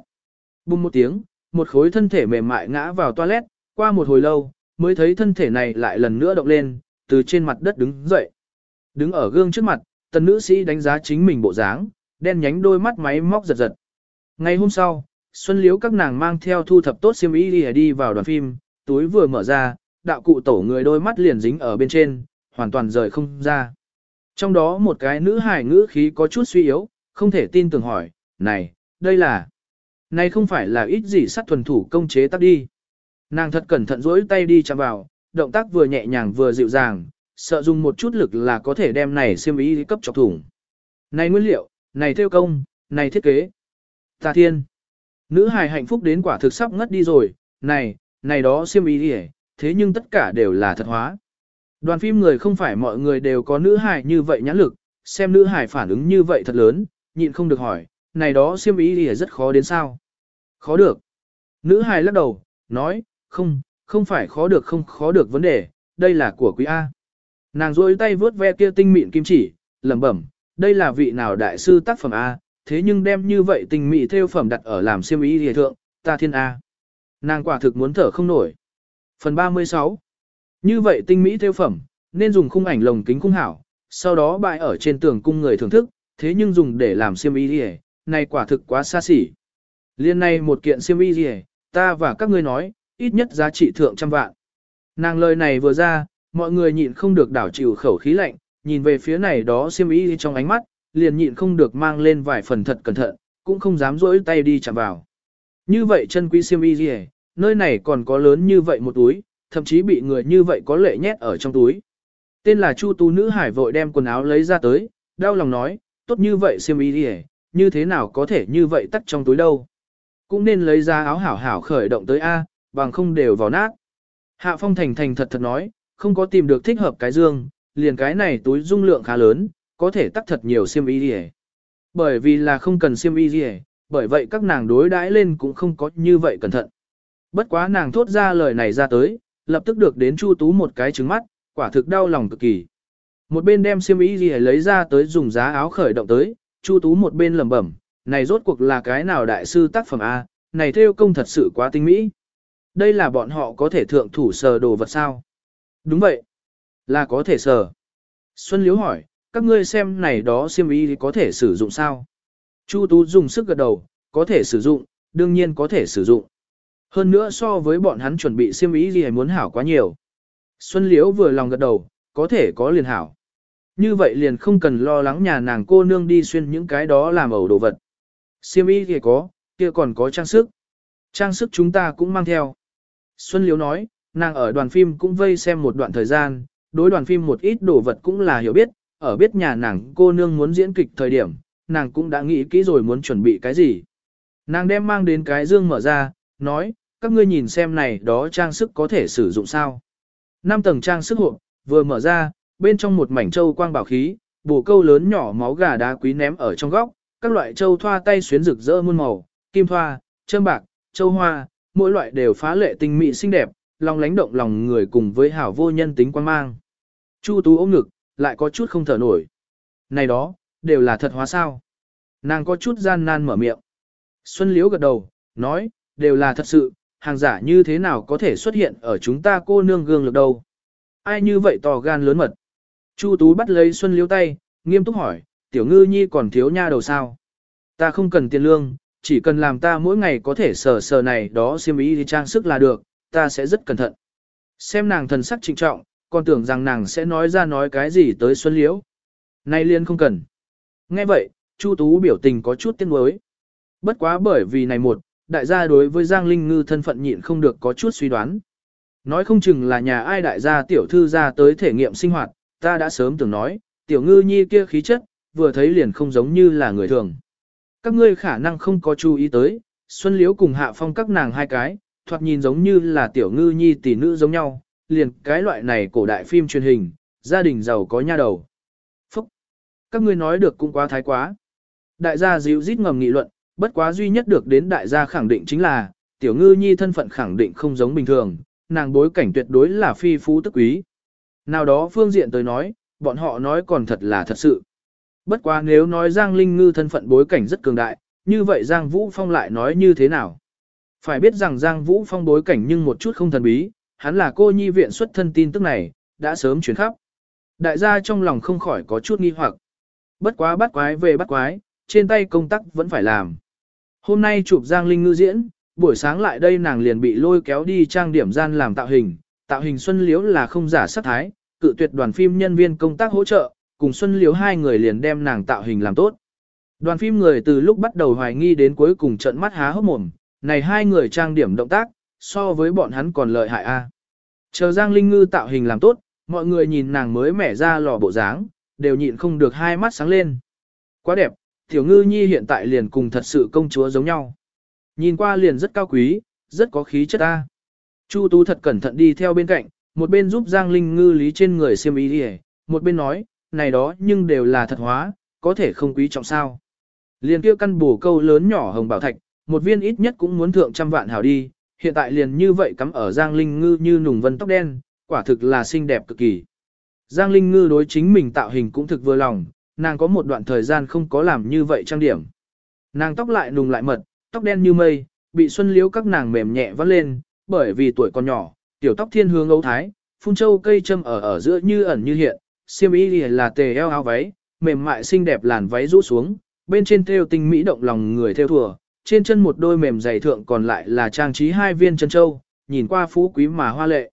Bùng một tiếng, một khối thân thể mềm mại ngã vào toilet, qua một hồi lâu, mới thấy thân thể này lại lần nữa động lên, từ trên mặt đất đứng dậy. Đứng ở gương trước mặt, tần nữ sĩ đánh giá chính mình bộ dáng, đen nhánh đôi mắt máy móc giật giật. Ngày hôm sau, Xuân Liếu các nàng mang theo thu thập tốt xiêm y đi, đi vào đoàn phim, túi vừa mở ra, đạo cụ tổ người đôi mắt liền dính ở bên trên, hoàn toàn rời không ra. Trong đó một cái nữ hài ngữ khí có chút suy yếu, không thể tin tưởng hỏi, này, đây là... Này không phải là ít gì sát thuần thủ công chế tác đi. Nàng thật cẩn thận dỗi tay đi chạm vào, động tác vừa nhẹ nhàng vừa dịu dàng, sợ dùng một chút lực là có thể đem này xiêm y cấp chọc thủng. Này nguyên liệu, này theo công, này thiết kế. Tà thiên. Nữ hài hạnh phúc đến quả thực sắp ngất đi rồi, này, này đó xiêm y đi thế nhưng tất cả đều là thật hóa. Đoàn phim người không phải mọi người đều có nữ hài như vậy nhãn lực, xem nữ hài phản ứng như vậy thật lớn, nhịn không được hỏi, này đó xiêm y thì rất khó đến sao. Khó được. Nữ hài lắc đầu, nói, không, không phải khó được không khó được vấn đề, đây là của quý A. Nàng rôi tay vướt ve kia tinh mịn kim chỉ, lẩm bẩm, đây là vị nào đại sư tác phẩm A, thế nhưng đem như vậy tình mị theo phẩm đặt ở làm siêm ý thì thượng, ta thiên A. Nàng quả thực muốn thở không nổi. Phần 36 Như vậy tinh mỹ theo phẩm, nên dùng khung ảnh lồng kính khung hảo, sau đó bại ở trên tường cung người thưởng thức, thế nhưng dùng để làm siêm ý địa, này quả thực quá xa xỉ. Liên này một kiện siêm y địa, ta và các ngươi nói, ít nhất giá trị thượng trăm vạn. Nàng lời này vừa ra, mọi người nhịn không được đảo chịu khẩu khí lạnh, nhìn về phía này đó siêm y trong ánh mắt, liền nhịn không được mang lên vài phần thật cẩn thận, cũng không dám rỗi tay đi chạm vào. Như vậy chân quý siêm y gì nơi này còn có lớn như vậy một túi, thậm chí bị người như vậy có lệ nhét ở trong túi. Tên là Chu Tu nữ hải vội đem quần áo lấy ra tới, đau lòng nói, tốt như vậy xiêm y gì như thế nào có thể như vậy tắt trong túi đâu. Cũng nên lấy ra áo hảo hảo khởi động tới A, bằng không đều vào nát. Hạ Phong thành thành thật thật nói, không có tìm được thích hợp cái dương, liền cái này túi dung lượng khá lớn, có thể tắt thật nhiều xiêm y gì Bởi vì là không cần xiêm y gì bởi vậy các nàng đối đãi lên cũng không có như vậy cẩn thận. Bất quá nàng thốt ra lời này ra tới, lập tức được đến Chu Tú một cái trứng mắt, quả thực đau lòng cực kỳ. Một bên đem xiêm y gì lấy ra tới dùng giá áo khởi động tới, Chu Tú một bên lẩm bẩm, này rốt cuộc là cái nào đại sư tác phẩm A, này theo công thật sự quá tinh mỹ. Đây là bọn họ có thể thượng thủ sờ đồ vật sao? Đúng vậy, là có thể sờ. Xuân Liếu hỏi, các ngươi xem này đó xiêm y có thể sử dụng sao? Chu Tú dùng sức gật đầu, có thể sử dụng, đương nhiên có thể sử dụng. Hơn nữa so với bọn hắn chuẩn bị xiêm y gì muốn hảo quá nhiều. Xuân Liễu vừa lòng gật đầu, có thể có liền hảo. Như vậy liền không cần lo lắng nhà nàng cô nương đi xuyên những cái đó làm ẩu đồ vật. Siêm y thì có, kia còn có trang sức. Trang sức chúng ta cũng mang theo. Xuân Liễu nói, nàng ở đoàn phim cũng vây xem một đoạn thời gian, đối đoàn phim một ít đồ vật cũng là hiểu biết, ở biết nhà nàng cô nương muốn diễn kịch thời điểm, nàng cũng đã nghĩ kỹ rồi muốn chuẩn bị cái gì. Nàng đem mang đến cái dương mở ra, nói, các ngươi nhìn xem này đó trang sức có thể sử dụng sao. Năm tầng trang sức hộp, vừa mở ra, bên trong một mảnh châu quang bảo khí, bổ câu lớn nhỏ máu gà đá quý ném ở trong góc, các loại châu thoa tay xuyến rực rỡ muôn màu, kim thoa, châm bạc, châu hoa, mỗi loại đều phá lệ tinh mỹ xinh đẹp, lòng lánh động lòng người cùng với hảo vô nhân tính quan mang. Chu Tú ôm ngực, lại có chút không thở nổi. Này đó, đều là thật hóa sao. Nàng có chút gian nan mở miệng. Xuân Liễu gật đầu, nói, đều là thật sự, hàng giả như thế nào có thể xuất hiện ở chúng ta cô nương gương lực đâu. Ai như vậy tò gan lớn mật. Chu Tú bắt lấy Xuân Liễu tay, nghiêm túc hỏi, tiểu ngư nhi còn thiếu nha đầu sao. Ta không cần tiền lương, chỉ cần làm ta mỗi ngày có thể sờ sờ này đó xiêm ý thì trang sức là được, ta sẽ rất cẩn thận. Xem nàng thần sắc trịnh trọng, còn tưởng rằng nàng sẽ nói ra nói cái gì tới Xuân Liễu. Nay liên không cần. Nghe vậy, Chu Tú biểu tình có chút tiếc nuối. Bất quá bởi vì này một, đại gia đối với Giang Linh Ngư thân phận nhịn không được có chút suy đoán. Nói không chừng là nhà ai đại gia tiểu thư ra tới thể nghiệm sinh hoạt, ta đã sớm từng nói, tiểu ngư nhi kia khí chất, vừa thấy liền không giống như là người thường. Các ngươi khả năng không có chú ý tới, Xuân Liễu cùng Hạ Phong các nàng hai cái, thoạt nhìn giống như là tiểu ngư nhi tỷ nữ giống nhau, liền cái loại này cổ đại phim truyền hình, gia đình giàu có nha đầu. Phúc! Các ngươi nói được cũng quá thái quá. Đại gia dịu rít ngầm nghị luận, bất quá duy nhất được đến đại gia khẳng định chính là, tiểu ngư nhi thân phận khẳng định không giống bình thường, nàng bối cảnh tuyệt đối là phi phú tức quý. Nào đó phương diện tới nói, bọn họ nói còn thật là thật sự. Bất quá nếu nói Giang Linh Ngư thân phận bối cảnh rất cường đại, như vậy Giang Vũ Phong lại nói như thế nào? Phải biết rằng Giang Vũ Phong bối cảnh nhưng một chút không thần bí, hắn là cô nhi viện xuất thân tin tức này, đã sớm chuyển khắp. Đại gia trong lòng không khỏi có chút nghi hoặc. Bất quá bắt quái về bắt quái, trên tay công tác vẫn phải làm. Hôm nay chụp Giang Linh ngư diễn, buổi sáng lại đây nàng liền bị lôi kéo đi trang điểm gian làm tạo hình. Tạo hình Xuân Liễu là không giả sát thái, cự tuyệt đoàn phim nhân viên công tác hỗ trợ, cùng Xuân Liễu hai người liền đem nàng tạo hình làm tốt. Đoàn phim người từ lúc bắt đầu hoài nghi đến cuối cùng trận mắt há hốc mồm, này hai người trang điểm động tác, so với bọn hắn còn lợi hại a. Chờ Giang Linh Ngư tạo hình làm tốt, mọi người nhìn nàng mới mẻ ra lò bộ dáng, đều nhịn không được hai mắt sáng lên. Quá đẹp, Tiểu Ngư Nhi hiện tại liền cùng thật sự công chúa giống nhau. Nhìn qua liền rất cao quý, rất có khí chất a. Chu Tú thật cẩn thận đi theo bên cạnh, một bên giúp Giang Linh Ngư lý trên người xiêm y đi một bên nói, này đó nhưng đều là thật hóa, có thể không quý trọng sao. Liền kia căn bổ câu lớn nhỏ hồng bảo thạch, một viên ít nhất cũng muốn thượng trăm vạn hảo đi, hiện tại liền như vậy cắm ở Giang Linh Ngư như nùng vân tóc đen, quả thực là xinh đẹp cực kỳ. Giang Linh Ngư đối chính mình tạo hình cũng thực vừa lòng, nàng có một đoạn thời gian không có làm như vậy trang điểm. Nàng tóc lại nùng lại mật, tóc đen như mây, bị xuân liếu các nàng mềm nhẹ vắt lên, bởi vì tuổi còn nhỏ, tiểu tóc thiên hướng ấu thái, phun châu cây châm ở ở giữa như ẩn như hiện, xiêm y là tề eo áo váy, mềm mại xinh đẹp làn váy rũ xuống, bên trên thêu tinh mỹ động lòng người theo thùa, trên chân một đôi mềm dày thượng còn lại là trang trí hai viên chân châu, nhìn qua phú quý mà hoa lệ.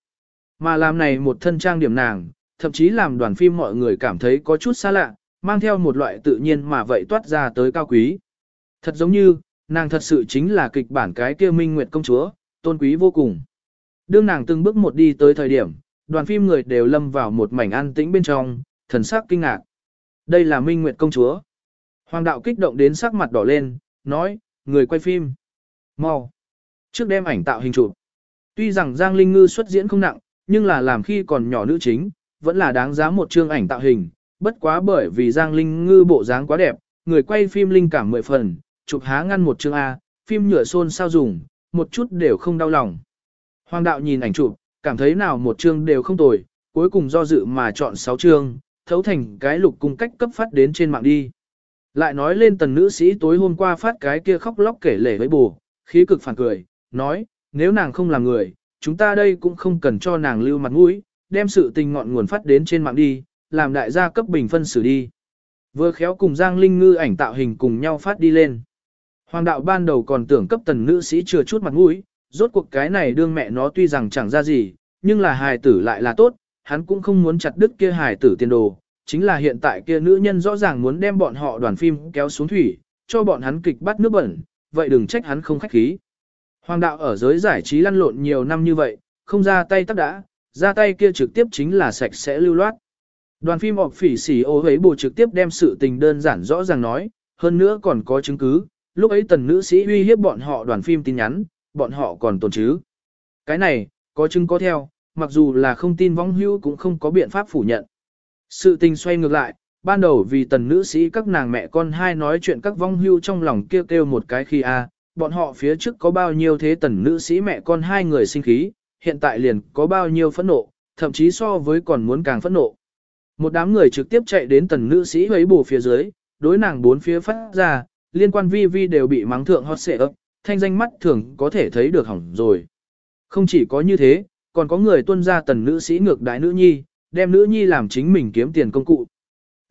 Mà làm này một thân trang điểm nàng, thậm chí làm đoàn phim mọi người cảm thấy có chút xa lạ, mang theo một loại tự nhiên mà vậy toát ra tới cao quý. Thật giống như, nàng thật sự chính là kịch bản cái kia minh nguyệt công chúa, tôn quý vô cùng. Đương nàng từng bước một đi tới thời điểm, đoàn phim người đều lâm vào một mảnh an tĩnh bên trong, thần sắc kinh ngạc. Đây là minh nguyệt công chúa. Hoàng đạo kích động đến sắc mặt đỏ lên, nói, người quay phim. mau, Trước đem ảnh tạo hình chụp. Tuy rằng Giang Linh Ngư xuất diễn không nặng, nhưng là làm khi còn nhỏ nữ chính, vẫn là đáng giá một chương ảnh tạo hình, bất quá bởi vì Giang Linh Ngư bộ dáng quá đẹp, người quay phim linh cảm mười phần, chụp há ngăn một chương A, phim nhựa xôn sao dùng, một chút đều không đau lòng. Hoàng đạo nhìn ảnh chụp, cảm thấy nào một chương đều không tồi, cuối cùng do dự mà chọn 6 chương, thấu thành cái lục cung cách cấp phát đến trên mạng đi. Lại nói lên tần nữ sĩ tối hôm qua phát cái kia khóc lóc kể lể với bù, khí cực phản cười, nói, nếu nàng không làm người, chúng ta đây cũng không cần cho nàng lưu mặt mũi, đem sự tình ngọn nguồn phát đến trên mạng đi, làm đại gia cấp bình phân xử đi. Vừa khéo cùng Giang Linh Ngư ảnh tạo hình cùng nhau phát đi lên. Hoàng đạo ban đầu còn tưởng cấp tần nữ sĩ chưa chút mặt mũi, rốt cuộc cái này đương mẹ nó tuy rằng chẳng ra gì, nhưng là hài tử lại là tốt, hắn cũng không muốn chặt đứt kia hài tử tiền đồ, chính là hiện tại kia nữ nhân rõ ràng muốn đem bọn họ đoàn phim kéo xuống thủy, cho bọn hắn kịch bắt nước bẩn, vậy đừng trách hắn không khách khí. Hoàng đạo ở giới giải trí lăn lộn nhiều năm như vậy, không ra tay tắc đã, ra tay kia trực tiếp chính là sạch sẽ lưu loát. Đoàn phim họp phỉ xỉ ô ấy bù trực tiếp đem sự tình đơn giản rõ ràng nói, hơn nữa còn có chứng cứ, lúc ấy tần nữ sĩ uy hiếp bọn họ đoàn phim tin nhắn, bọn họ còn tồn chứ. Cái này, có chứng có theo, mặc dù là không tin vong hưu cũng không có biện pháp phủ nhận. Sự tình xoay ngược lại, ban đầu vì tần nữ sĩ các nàng mẹ con hai nói chuyện các vong hưu trong lòng kêu kêu một cái khi a bọn họ phía trước có bao nhiêu thế tần nữ sĩ mẹ con hai người sinh khí, hiện tại liền có bao nhiêu phẫn nộ, thậm chí so với còn muốn càng phẫn nộ. Một đám người trực tiếp chạy đến tần nữ sĩ ấy bù phía dưới, đối nàng bốn phía phát ra, liên quan vi vi đều bị mắng thượng hot xệ ấp, thanh danh mắt thường có thể thấy được hỏng rồi. Không chỉ có như thế, còn có người tuân ra tần nữ sĩ ngược đại nữ nhi, đem nữ nhi làm chính mình kiếm tiền công cụ.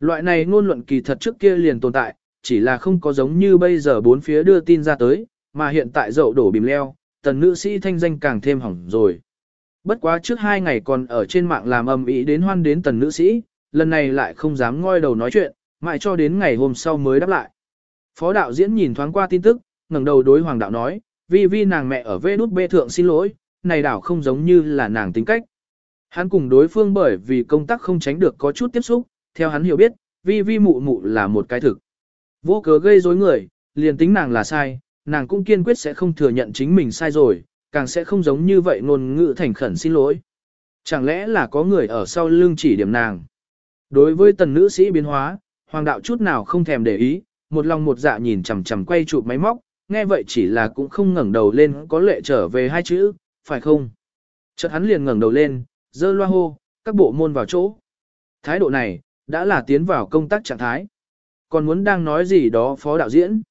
Loại này ngôn luận kỳ thật trước kia liền tồn tại, chỉ là không có giống như bây giờ bốn phía đưa tin ra tới, mà hiện tại dậu đổ bìm leo, tần nữ sĩ thanh danh càng thêm hỏng rồi. Bất quá trước hai ngày còn ở trên mạng làm âm ý đến hoan đến tần nữ sĩ, lần này lại không dám ngoi đầu nói chuyện, mãi cho đến ngày hôm sau mới đáp lại. Phó đạo diễn nhìn thoáng qua tin tức, ngẩng đầu đối hoàng đạo nói, vi vi nàng mẹ ở vê đút bê thượng xin lỗi, này đảo không giống như là nàng tính cách. Hắn cùng đối phương bởi vì công tác không tránh được có chút tiếp xúc, theo hắn hiểu biết, vi vi mụ mụ là một cái thực. Vô cớ gây rối người, liền tính nàng là sai, nàng cũng kiên quyết sẽ không thừa nhận chính mình sai rồi, càng sẽ không giống như vậy ngôn ngữ thành khẩn xin lỗi. Chẳng lẽ là có người ở sau lưng chỉ điểm nàng? Đối với tần nữ sĩ biến hóa, hoàng đạo chút nào không thèm để ý, một lòng một dạ nhìn chằm chằm quay chụp máy móc, nghe vậy chỉ là cũng không ngẩng đầu lên có lệ trở về hai chữ, phải không? Chợt hắn liền ngẩng đầu lên, dơ loa hô, các bộ môn vào chỗ. Thái độ này, đã là tiến vào công tác trạng thái. Còn muốn đang nói gì đó phó đạo diễn.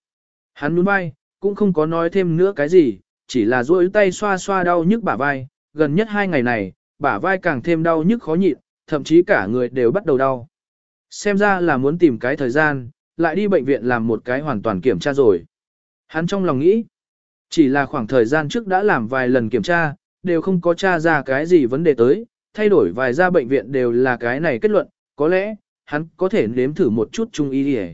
Hắn nhún vai, cũng không có nói thêm nữa cái gì, chỉ là duỗi tay xoa xoa đau nhức bả vai, gần nhất hai ngày này, bả vai càng thêm đau nhức khó nhịn, thậm chí cả người đều bắt đầu đau. Xem ra là muốn tìm cái thời gian, lại đi bệnh viện làm một cái hoàn toàn kiểm tra rồi. Hắn trong lòng nghĩ, chỉ là khoảng thời gian trước đã làm vài lần kiểm tra, đều không có tra ra cái gì vấn đề tới, thay đổi vài ra bệnh viện đều là cái này kết luận, có lẽ, hắn có thể nếm thử một chút trung y đi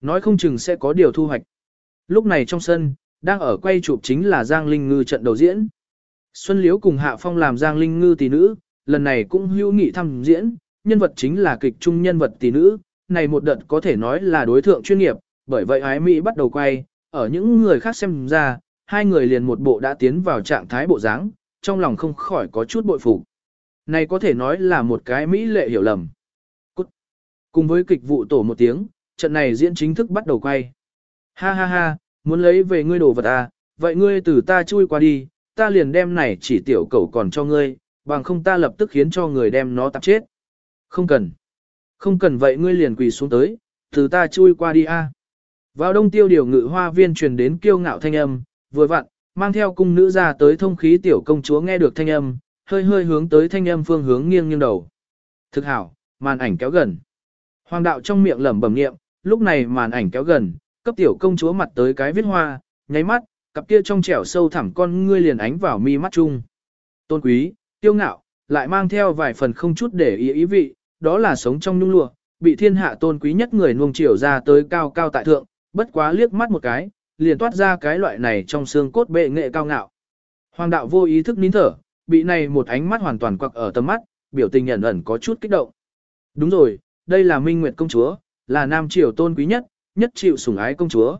Nói không chừng sẽ có điều thu hoạch. Lúc này trong sân, đang ở quay chụp chính là Giang Linh Ngư trận đầu diễn. Xuân Liễu cùng Hạ Phong làm Giang Linh Ngư tỷ nữ, lần này cũng hữu nghị thăm diễn, nhân vật chính là kịch trung nhân vật tỷ nữ, này một đợt có thể nói là đối thượng chuyên nghiệp, bởi vậy ái Mỹ bắt đầu quay, ở những người khác xem ra, hai người liền một bộ đã tiến vào trạng thái bộ dáng, trong lòng không khỏi có chút bội phục. Này có thể nói là một cái Mỹ lệ hiểu lầm. Cút. Cùng với kịch vụ tổ một tiếng, trận này diễn chính thức bắt đầu quay. Ha ha ha, muốn lấy về ngươi đồ vật à, vậy ngươi từ ta chui qua đi, ta liền đem này chỉ tiểu cầu còn cho ngươi, bằng không ta lập tức khiến cho người đem nó tạp chết. Không cần. Không cần vậy ngươi liền quỳ xuống tới, từ ta chui qua đi a. Vào đông tiêu điều ngự hoa viên truyền đến kiêu ngạo thanh âm, vừa vặn, mang theo cung nữ ra tới thông khí tiểu công chúa nghe được thanh âm, hơi hơi hướng tới thanh âm phương hướng nghiêng nghiêng đầu. Thực hảo, màn ảnh kéo gần. Hoàng đạo trong miệng lẩm bẩm niệm, lúc này màn ảnh kéo gần, cấp tiểu công chúa mặt tới cái viết hoa, nháy mắt, cặp kia trong trẻo sâu thẳm con ngươi liền ánh vào mi mắt chung. Tôn quý, tiêu ngạo, lại mang theo vài phần không chút để ý ý vị, đó là sống trong nhung lụa, bị thiên hạ tôn quý nhất người nuông chiều ra tới cao cao tại thượng, bất quá liếc mắt một cái, liền toát ra cái loại này trong xương cốt bệ nghệ cao ngạo. Hoàng đạo vô ý thức nín thở, bị này một ánh mắt hoàn toàn quặc ở tầm mắt, biểu tình ẩn ẩn có chút kích động. Đúng rồi, đây là Minh Nguyệt công chúa, là nam triều tôn quý nhất, nhất chịu sủng ái công chúa.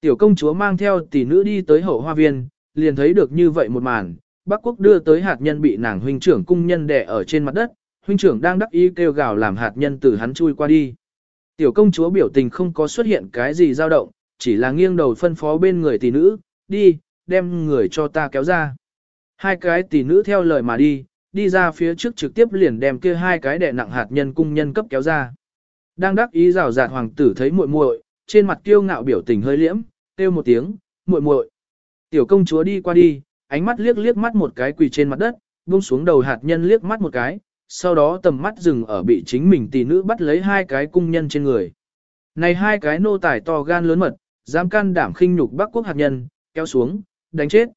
Tiểu công chúa mang theo tỷ nữ đi tới hậu hoa viên, liền thấy được như vậy một màn, Bắc quốc đưa tới hạt nhân bị nàng huynh trưởng cung nhân đè ở trên mặt đất, huynh trưởng đang đắc ý kêu gào làm hạt nhân từ hắn chui qua đi. Tiểu công chúa biểu tình không có xuất hiện cái gì dao động, chỉ là nghiêng đầu phân phó bên người tỷ nữ, đi, đem người cho ta kéo ra. Hai cái tỷ nữ theo lời mà đi, đi ra phía trước trực tiếp liền đem kia hai cái đè nặng hạt nhân cung nhân cấp kéo ra. Đang đắc ý rào rạt hoàng tử thấy muội muội, trên mặt kiêu ngạo biểu tình hơi liễm, kêu một tiếng, muội muội. Tiểu công chúa đi qua đi, ánh mắt liếc liếc mắt một cái quỳ trên mặt đất, buông xuống đầu hạt nhân liếc mắt một cái, sau đó tầm mắt dừng ở bị chính mình tỷ nữ bắt lấy hai cái cung nhân trên người. Này hai cái nô tài to gan lớn mật, dám can đảm khinh nhục Bắc quốc hạt nhân, kéo xuống, đánh chết.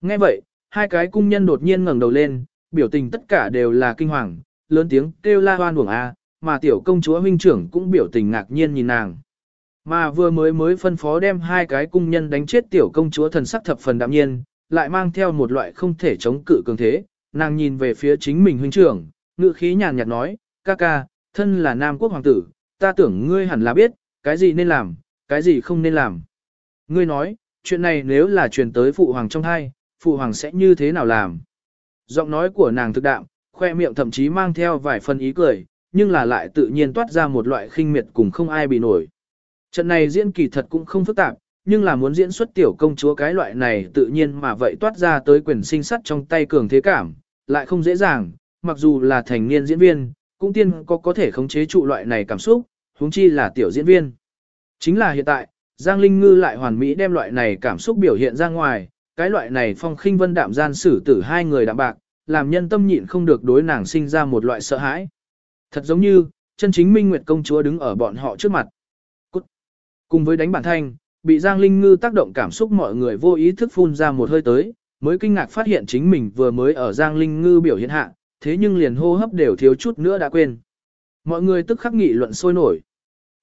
Nghe vậy, hai cái cung nhân đột nhiên ngẩng đầu lên, biểu tình tất cả đều là kinh hoàng, lớn tiếng kêu la hoan uổng a, mà tiểu công chúa huynh trưởng cũng biểu tình ngạc nhiên nhìn nàng. Mà vừa mới mới phân phó đem hai cái cung nhân đánh chết tiểu công chúa thần sắc thập phần đạm nhiên, lại mang theo một loại không thể chống cự cường thế, nàng nhìn về phía chính mình huynh trưởng, ngự khí nhàn nhạt nói, ca ca, thân là nam quốc hoàng tử, ta tưởng ngươi hẳn là biết, cái gì nên làm, cái gì không nên làm. Ngươi nói, chuyện này nếu là truyền tới phụ hoàng trong hai, phụ hoàng sẽ như thế nào làm? Giọng nói của nàng thực đạm, khoe miệng thậm chí mang theo vài phần ý cười, nhưng là lại tự nhiên toát ra một loại khinh miệt cùng không ai bị nổi. Trận này diễn kỳ thật cũng không phức tạp, nhưng là muốn diễn xuất tiểu công chúa cái loại này tự nhiên mà vậy toát ra tới quyền sinh sắt trong tay cường thế cảm, lại không dễ dàng, mặc dù là thành niên diễn viên, cũng tiên có có thể khống chế trụ loại này cảm xúc, huống chi là tiểu diễn viên. Chính là hiện tại, Giang Linh Ngư lại hoàn mỹ đem loại này cảm xúc biểu hiện ra ngoài, cái loại này phong khinh vân đạm gian xử tử hai người đạm bạc, làm nhân tâm nhịn không được đối nàng sinh ra một loại sợ hãi. Thật giống như, chân chính Minh Nguyệt công chúa đứng ở bọn họ trước mặt. Cút. Cùng với đánh bản thanh, bị Giang Linh Ngư tác động cảm xúc mọi người vô ý thức phun ra một hơi tới, mới kinh ngạc phát hiện chính mình vừa mới ở Giang Linh Ngư biểu hiện hạ, thế nhưng liền hô hấp đều thiếu chút nữa đã quên. Mọi người tức khắc nghị luận sôi nổi.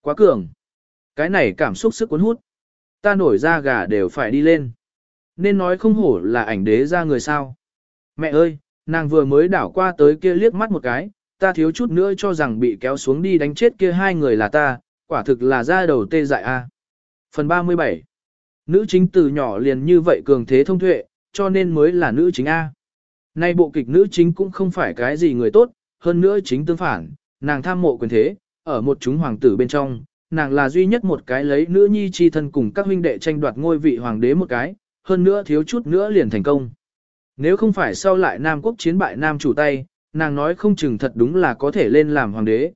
Quá cường. Cái này cảm xúc sức cuốn hút. Ta nổi ra gà đều phải đi lên. Nên nói không hổ là ảnh đế ra người sao. Mẹ ơi, nàng vừa mới đảo qua tới kia liếc mắt một cái, ta thiếu chút nữa cho rằng bị kéo xuống đi đánh chết kia hai người là ta, quả thực là ra đầu tê dại a. Phần 37 Nữ chính từ nhỏ liền như vậy cường thế thông thuệ, cho nên mới là nữ chính A. Nay bộ kịch nữ chính cũng không phải cái gì người tốt, hơn nữa chính tương phản, nàng tham mộ quyền thế, ở một chúng hoàng tử bên trong, nàng là duy nhất một cái lấy nữ nhi chi thân cùng các huynh đệ tranh đoạt ngôi vị hoàng đế một cái, hơn nữa thiếu chút nữa liền thành công. Nếu không phải sau lại Nam quốc chiến bại Nam chủ tay, nàng nói không chừng thật đúng là có thể lên làm hoàng đế.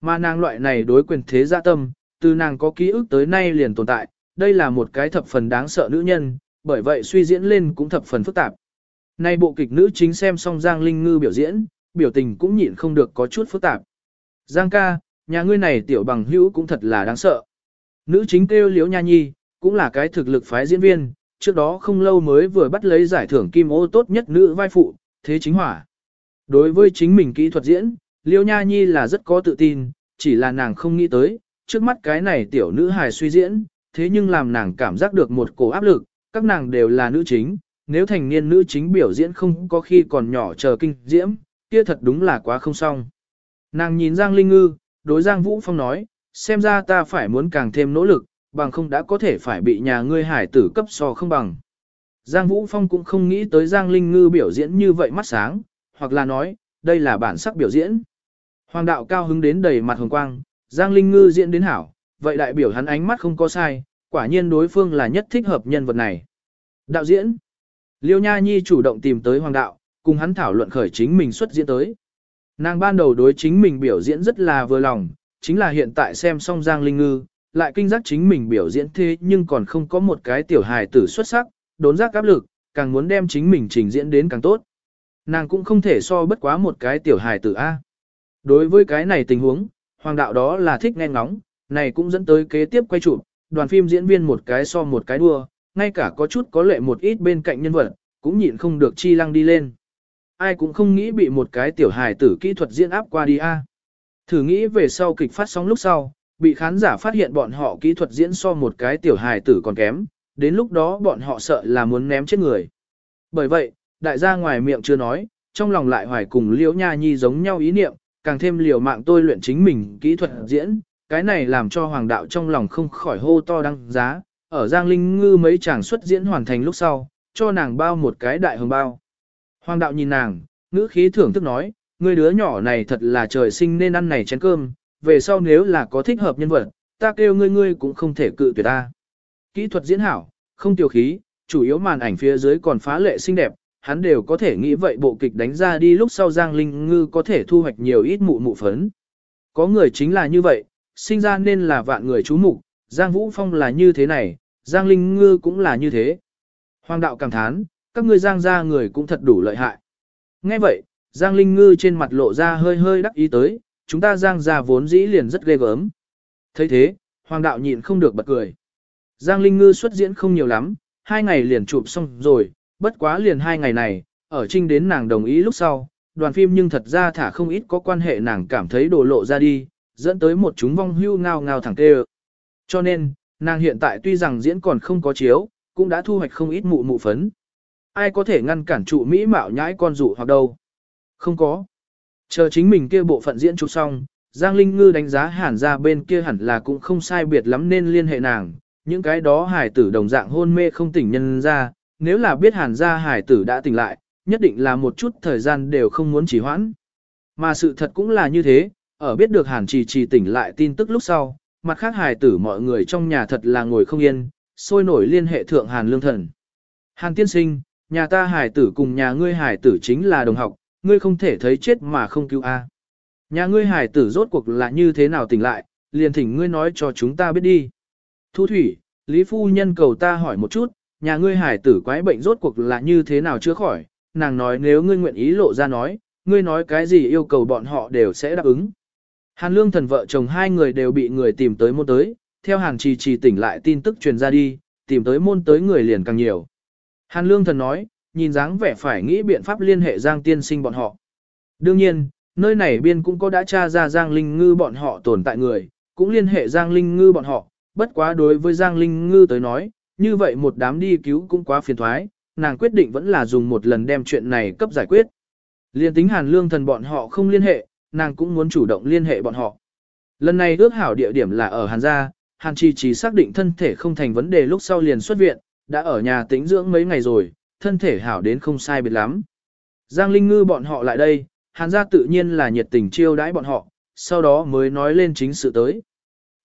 Mà nàng loại này đối quyền thế dạ tâm, từ nàng có ký ức tới nay liền tồn tại, đây là một cái thập phần đáng sợ nữ nhân, bởi vậy suy diễn lên cũng thập phần phức tạp. Nay bộ kịch nữ chính xem xong Giang Linh Ngư biểu diễn, biểu tình cũng nhịn không được có chút phức tạp. Giang ca, nhà ngươi này tiểu bằng hữu cũng thật là đáng sợ. Nữ chính kêu Liễu Nha Nhi, cũng là cái thực lực phái diễn viên, trước đó không lâu mới vừa bắt lấy giải thưởng kim ô tốt nhất nữ vai phụ, thế chính hỏa. Đối với chính mình kỹ thuật diễn, Liễu Nha Nhi là rất có tự tin, chỉ là nàng không nghĩ tới, trước mắt cái này tiểu nữ hài suy diễn, thế nhưng làm nàng cảm giác được một cổ áp lực, các nàng đều là nữ chính, nếu thành niên nữ chính biểu diễn không có khi còn nhỏ chờ kinh diễm, kia thật đúng là quá không xong. Nàng nhìn Giang Linh Ngư, đối Giang Vũ Phong nói, xem ra ta phải muốn càng thêm nỗ lực, bằng không đã có thể phải bị nhà ngươi hải tử cấp so không bằng. Giang Vũ Phong cũng không nghĩ tới Giang Linh Ngư biểu diễn như vậy mắt sáng, hoặc là nói, đây là bản sắc biểu diễn. Hoàng đạo cao hứng đến đầy mặt hồng quang, Giang Linh Ngư diễn đến hảo, vậy đại biểu hắn ánh mắt không có sai, quả nhiên đối phương là nhất thích hợp nhân vật này. Đạo diễn Liêu Nha Nhi chủ động tìm tới Hoàng đạo, cùng hắn thảo luận khởi chính mình xuất diễn tới. Nàng ban đầu đối chính mình biểu diễn rất là vừa lòng, chính là hiện tại xem xong Giang Linh Ngư, lại kinh giác chính mình biểu diễn thế nhưng còn không có một cái tiểu hài tử xuất sắc, đốn giác áp lực, càng muốn đem chính mình trình diễn đến càng tốt. Nàng cũng không thể so bất quá một cái tiểu hài tử A. Đối với cái này tình huống, hoàng đạo đó là thích nghe ngóng, này cũng dẫn tới kế tiếp quay chụp, đoàn phim diễn viên một cái so một cái đua, ngay cả có chút có lệ một ít bên cạnh nhân vật, cũng nhịn không được chi lăng đi lên. Ai cũng không nghĩ bị một cái tiểu hài tử kỹ thuật diễn áp qua đi a. Thử nghĩ về sau kịch phát sóng lúc sau, bị khán giả phát hiện bọn họ kỹ thuật diễn so một cái tiểu hài tử còn kém, đến lúc đó bọn họ sợ là muốn ném chết người. Bởi vậy, đại gia ngoài miệng chưa nói, trong lòng lại hoài cùng liễu nha nhi giống nhau ý niệm, càng thêm liều mạng tôi luyện chính mình kỹ thuật diễn, cái này làm cho hoàng đạo trong lòng không khỏi hô to đăng giá, ở Giang Linh Ngư mấy chàng xuất diễn hoàn thành lúc sau, cho nàng bao một cái đại hồng bao. Hoàng đạo nhìn nàng, ngữ khí thưởng thức nói, người đứa nhỏ này thật là trời sinh nên ăn này chén cơm, về sau nếu là có thích hợp nhân vật, ta kêu ngươi ngươi cũng không thể cự tuyệt ta. Kỹ thuật diễn hảo, không tiểu khí, chủ yếu màn ảnh phía dưới còn phá lệ xinh đẹp, hắn đều có thể nghĩ vậy bộ kịch đánh ra đi lúc sau Giang Linh Ngư có thể thu hoạch nhiều ít mụ mụ phấn. Có người chính là như vậy, sinh ra nên là vạn người chú mục, Giang Vũ Phong là như thế này, Giang Linh Ngư cũng là như thế. Hoàng đạo cảm thán, các ngươi Giang gia người cũng thật đủ lợi hại. Nghe vậy, Giang Linh Ngư trên mặt lộ ra hơi hơi đắc ý tới, chúng ta Giang gia vốn dĩ liền rất ghê gớm. thấy thế, Hoàng đạo nhịn không được bật cười. Giang Linh Ngư xuất diễn không nhiều lắm, hai ngày liền chụp xong rồi, bất quá liền hai ngày này, ở trinh đến nàng đồng ý lúc sau, đoàn phim nhưng thật ra thả không ít có quan hệ nàng cảm thấy đổ lộ ra đi, dẫn tới một chúng vong hưu ngao ngao thẳng tê Cho nên, nàng hiện tại tuy rằng diễn còn không có chiếu, cũng đã thu hoạch không ít mụ mụ phấn. Ai có thể ngăn cản trụ Mỹ mạo nhãi con dụ hoặc đâu? Không có. Chờ chính mình kia bộ phận diễn chụp xong, Giang Linh Ngư đánh giá hàn ra bên kia hẳn là cũng không sai biệt lắm nên liên hệ nàng. Những cái đó hải tử đồng dạng hôn mê không tỉnh nhân ra, nếu là biết hàn gia hải tử đã tỉnh lại, nhất định là một chút thời gian đều không muốn trì hoãn. Mà sự thật cũng là như thế, ở biết được hàn trì trì tỉnh lại tin tức lúc sau, mặt khác hài tử mọi người trong nhà thật là ngồi không yên, sôi nổi liên hệ thượng hàn lương thần. Hàn tiên sinh, nhà ta hài tử cùng nhà ngươi hài tử chính là đồng học, ngươi không thể thấy chết mà không cứu a. Nhà ngươi hài tử rốt cuộc là như thế nào tỉnh lại, liền thỉnh ngươi nói cho chúng ta biết đi. Thu thủy, Lý Phu Nhân cầu ta hỏi một chút, nhà ngươi hài tử quái bệnh rốt cuộc là như thế nào chữa khỏi, nàng nói nếu ngươi nguyện ý lộ ra nói, ngươi nói cái gì yêu cầu bọn họ đều sẽ đáp ứng. Hàn lương thần vợ chồng hai người đều bị người tìm tới môn tới, theo hàn trì trì tỉnh lại tin tức truyền ra đi, tìm tới môn tới người liền càng nhiều. Hàn lương thần nói, nhìn dáng vẻ phải nghĩ biện pháp liên hệ Giang tiên sinh bọn họ. Đương nhiên, nơi này biên cũng có đã tra ra Giang Linh Ngư bọn họ tồn tại người, cũng liên hệ Giang Linh Ngư bọn họ, bất quá đối với Giang Linh Ngư tới nói, như vậy một đám đi cứu cũng quá phiền thoái, nàng quyết định vẫn là dùng một lần đem chuyện này cấp giải quyết. Liên tính hàn lương thần bọn họ không liên hệ, nàng cũng muốn chủ động liên hệ bọn họ. Lần này ước hảo địa điểm là ở Hàn Gia, Hàn Chi chỉ xác định thân thể không thành vấn đề lúc sau liền xuất viện, đã ở nhà tĩnh dưỡng mấy ngày rồi, thân thể hảo đến không sai biệt lắm. Giang Linh Ngư bọn họ lại đây, Hàn Gia tự nhiên là nhiệt tình chiêu đãi bọn họ, sau đó mới nói lên chính sự tới.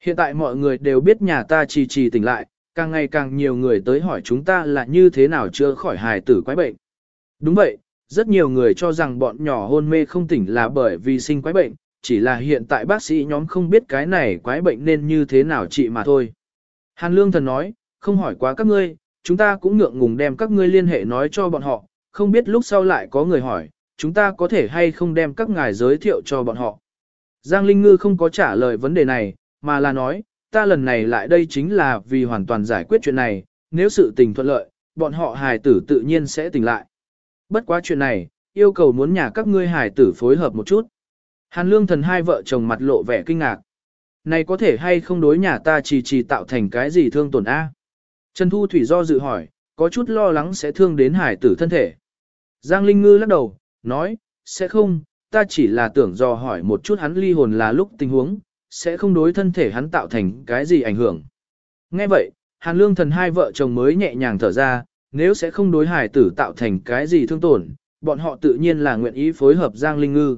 Hiện tại mọi người đều biết nhà ta trì trì tỉnh lại, càng ngày càng nhiều người tới hỏi chúng ta là như thế nào chưa khỏi hài tử quái bệnh. Đúng vậy, rất nhiều người cho rằng bọn nhỏ hôn mê không tỉnh là bởi vì sinh quái bệnh, chỉ là hiện tại bác sĩ nhóm không biết cái này quái bệnh nên như thế nào trị mà thôi. Hàn Lương Thần nói, không hỏi quá các ngươi, chúng ta cũng ngượng ngùng đem các ngươi liên hệ nói cho bọn họ, không biết lúc sau lại có người hỏi, chúng ta có thể hay không đem các ngài giới thiệu cho bọn họ. Giang Linh Ngư không có trả lời vấn đề này, mà là nói, ta lần này lại đây chính là vì hoàn toàn giải quyết chuyện này, nếu sự tình thuận lợi, bọn họ hài tử tự nhiên sẽ tỉnh lại. Bất quá chuyện này, yêu cầu muốn nhà các ngươi hải tử phối hợp một chút. Hàn lương thần hai vợ chồng mặt lộ vẻ kinh ngạc. Này có thể hay không đối nhà ta chỉ chỉ tạo thành cái gì thương tổn A? Trần Thu Thủy do dự hỏi, có chút lo lắng sẽ thương đến hải tử thân thể. Giang Linh Ngư lắc đầu, nói, sẽ không, ta chỉ là tưởng do hỏi một chút hắn ly hồn là lúc tình huống, sẽ không đối thân thể hắn tạo thành cái gì ảnh hưởng. Nghe vậy, Hàn Lương thần hai vợ chồng mới nhẹ nhàng thở ra, nếu sẽ không đối hải tử tạo thành cái gì thương tổn, bọn họ tự nhiên là nguyện ý phối hợp Giang Linh Ngư.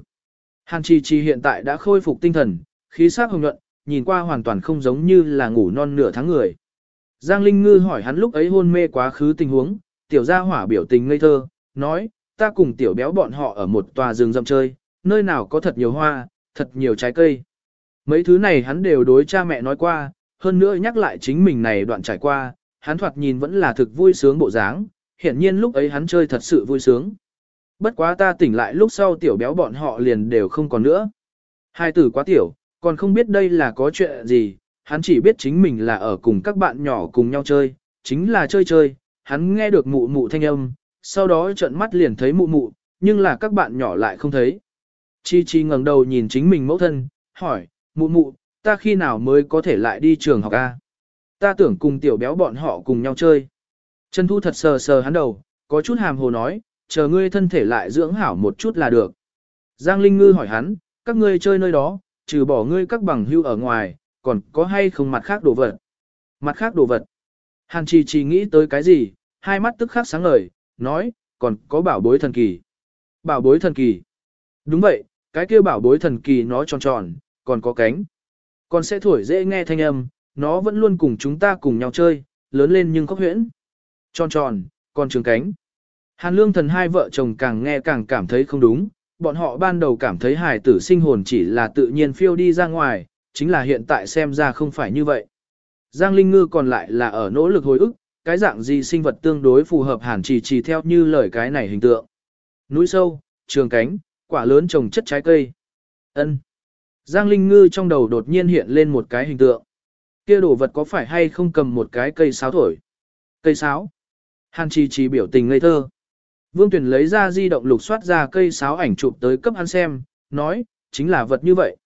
Hàn Chi Chi hiện tại đã khôi phục tinh thần, khí sắc hồng nhuận, nhìn qua hoàn toàn không giống như là ngủ non nửa tháng người. Giang Linh Ngư hỏi hắn lúc ấy hôn mê quá khứ tình huống, tiểu gia hỏa biểu tình ngây thơ, nói, ta cùng tiểu béo bọn họ ở một tòa rừng rậm chơi, nơi nào có thật nhiều hoa, thật nhiều trái cây. Mấy thứ này hắn đều đối cha mẹ nói qua, hơn nữa nhắc lại chính mình này đoạn trải qua, hắn thoạt nhìn vẫn là thực vui sướng bộ dáng, hiển nhiên lúc ấy hắn chơi thật sự vui sướng. Bất quá ta tỉnh lại lúc sau tiểu béo bọn họ liền đều không còn nữa. Hai tử quá tiểu, còn không biết đây là có chuyện gì, hắn chỉ biết chính mình là ở cùng các bạn nhỏ cùng nhau chơi, chính là chơi chơi, hắn nghe được mụ mụ thanh âm, sau đó trợn mắt liền thấy mụ mụ, nhưng là các bạn nhỏ lại không thấy. Chi Chi ngẩng đầu nhìn chính mình mẫu thân, hỏi, mụ mụ, ta khi nào mới có thể lại đi trường học A? Ta tưởng cùng tiểu béo bọn họ cùng nhau chơi. Trần Thu thật sờ sờ hắn đầu, có chút hàm hồ nói, chờ ngươi thân thể lại dưỡng hảo một chút là được. Giang Linh Ngư hỏi hắn, các ngươi chơi nơi đó, trừ bỏ ngươi các bằng hưu ở ngoài, còn có hay không mặt khác đồ vật? Mặt khác đồ vật. Hàn Trì chỉ nghĩ tới cái gì, hai mắt tức khắc sáng ngời, nói, còn có bảo bối thần kỳ. Bảo bối thần kỳ. Đúng vậy, cái kia bảo bối thần kỳ nó tròn tròn, còn có cánh. Còn sẽ thổi dễ nghe thanh âm, nó vẫn luôn cùng chúng ta cùng nhau chơi, lớn lên nhưng khóc huyễn. Tròn tròn, còn trường cánh. Hàn lương thần hai vợ chồng càng nghe càng cảm thấy không đúng, bọn họ ban đầu cảm thấy hài tử sinh hồn chỉ là tự nhiên phiêu đi ra ngoài, chính là hiện tại xem ra không phải như vậy. Giang Linh Ngư còn lại là ở nỗ lực hồi ức, cái dạng gì sinh vật tương đối phù hợp hàn chỉ chỉ theo như lời cái này hình tượng. Núi sâu, trường cánh, quả lớn trồng chất trái cây. ân Giang Linh Ngư trong đầu đột nhiên hiện lên một cái hình tượng kia đồ vật có phải hay không cầm một cái cây sáo thổi? Cây sáo. Hàn trì trì biểu tình ngây thơ. Vương tuyền lấy ra di động lục soát ra cây sáo ảnh chụp tới cấp hắn xem, nói, chính là vật như vậy.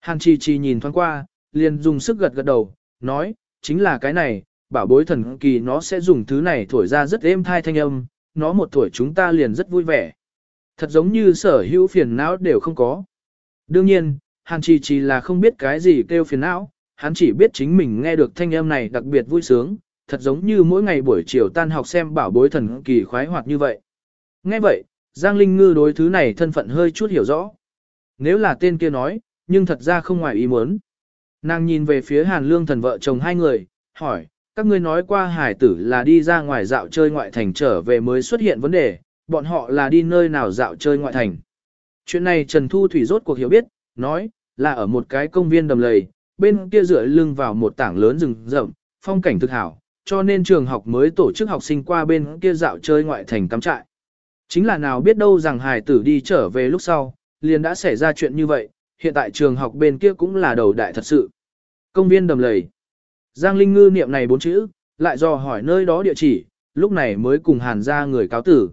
Hàn trì trì nhìn thoáng qua, liền dùng sức gật gật đầu, nói, chính là cái này, bảo bối thần kỳ nó sẽ dùng thứ này thổi ra rất êm thai thanh âm, nó một tuổi chúng ta liền rất vui vẻ. Thật giống như sở hữu phiền não đều không có. Đương nhiên, Hàn Trì Trì là không biết cái gì kêu phiền não, hắn chỉ biết chính mình nghe được thanh âm này đặc biệt vui sướng, thật giống như mỗi ngày buổi chiều tan học xem bảo bối thần kỳ khoái hoạt như vậy. Nghe vậy, Giang Linh Ngư đối thứ này thân phận hơi chút hiểu rõ. Nếu là tên kia nói, nhưng thật ra không ngoài ý muốn. Nàng nhìn về phía Hàn Lương thần vợ chồng hai người, hỏi, các ngươi nói qua hải tử là đi ra ngoài dạo chơi ngoại thành trở về mới xuất hiện vấn đề, bọn họ là đi nơi nào dạo chơi ngoại thành. Chuyện này Trần Thu Thủy rốt cuộc hiểu biết, nói, là ở một cái công viên đầm lầy, bên kia dựa lưng vào một tảng lớn rừng rậm, phong cảnh thực hảo, cho nên trường học mới tổ chức học sinh qua bên kia dạo chơi ngoại thành cắm trại. Chính là nào biết đâu rằng hải tử đi trở về lúc sau, liền đã xảy ra chuyện như vậy, hiện tại trường học bên kia cũng là đầu đại thật sự. Công viên đầm lầy. Giang Linh Ngư niệm này bốn chữ, lại dò hỏi nơi đó địa chỉ, lúc này mới cùng hàn ra người cáo tử.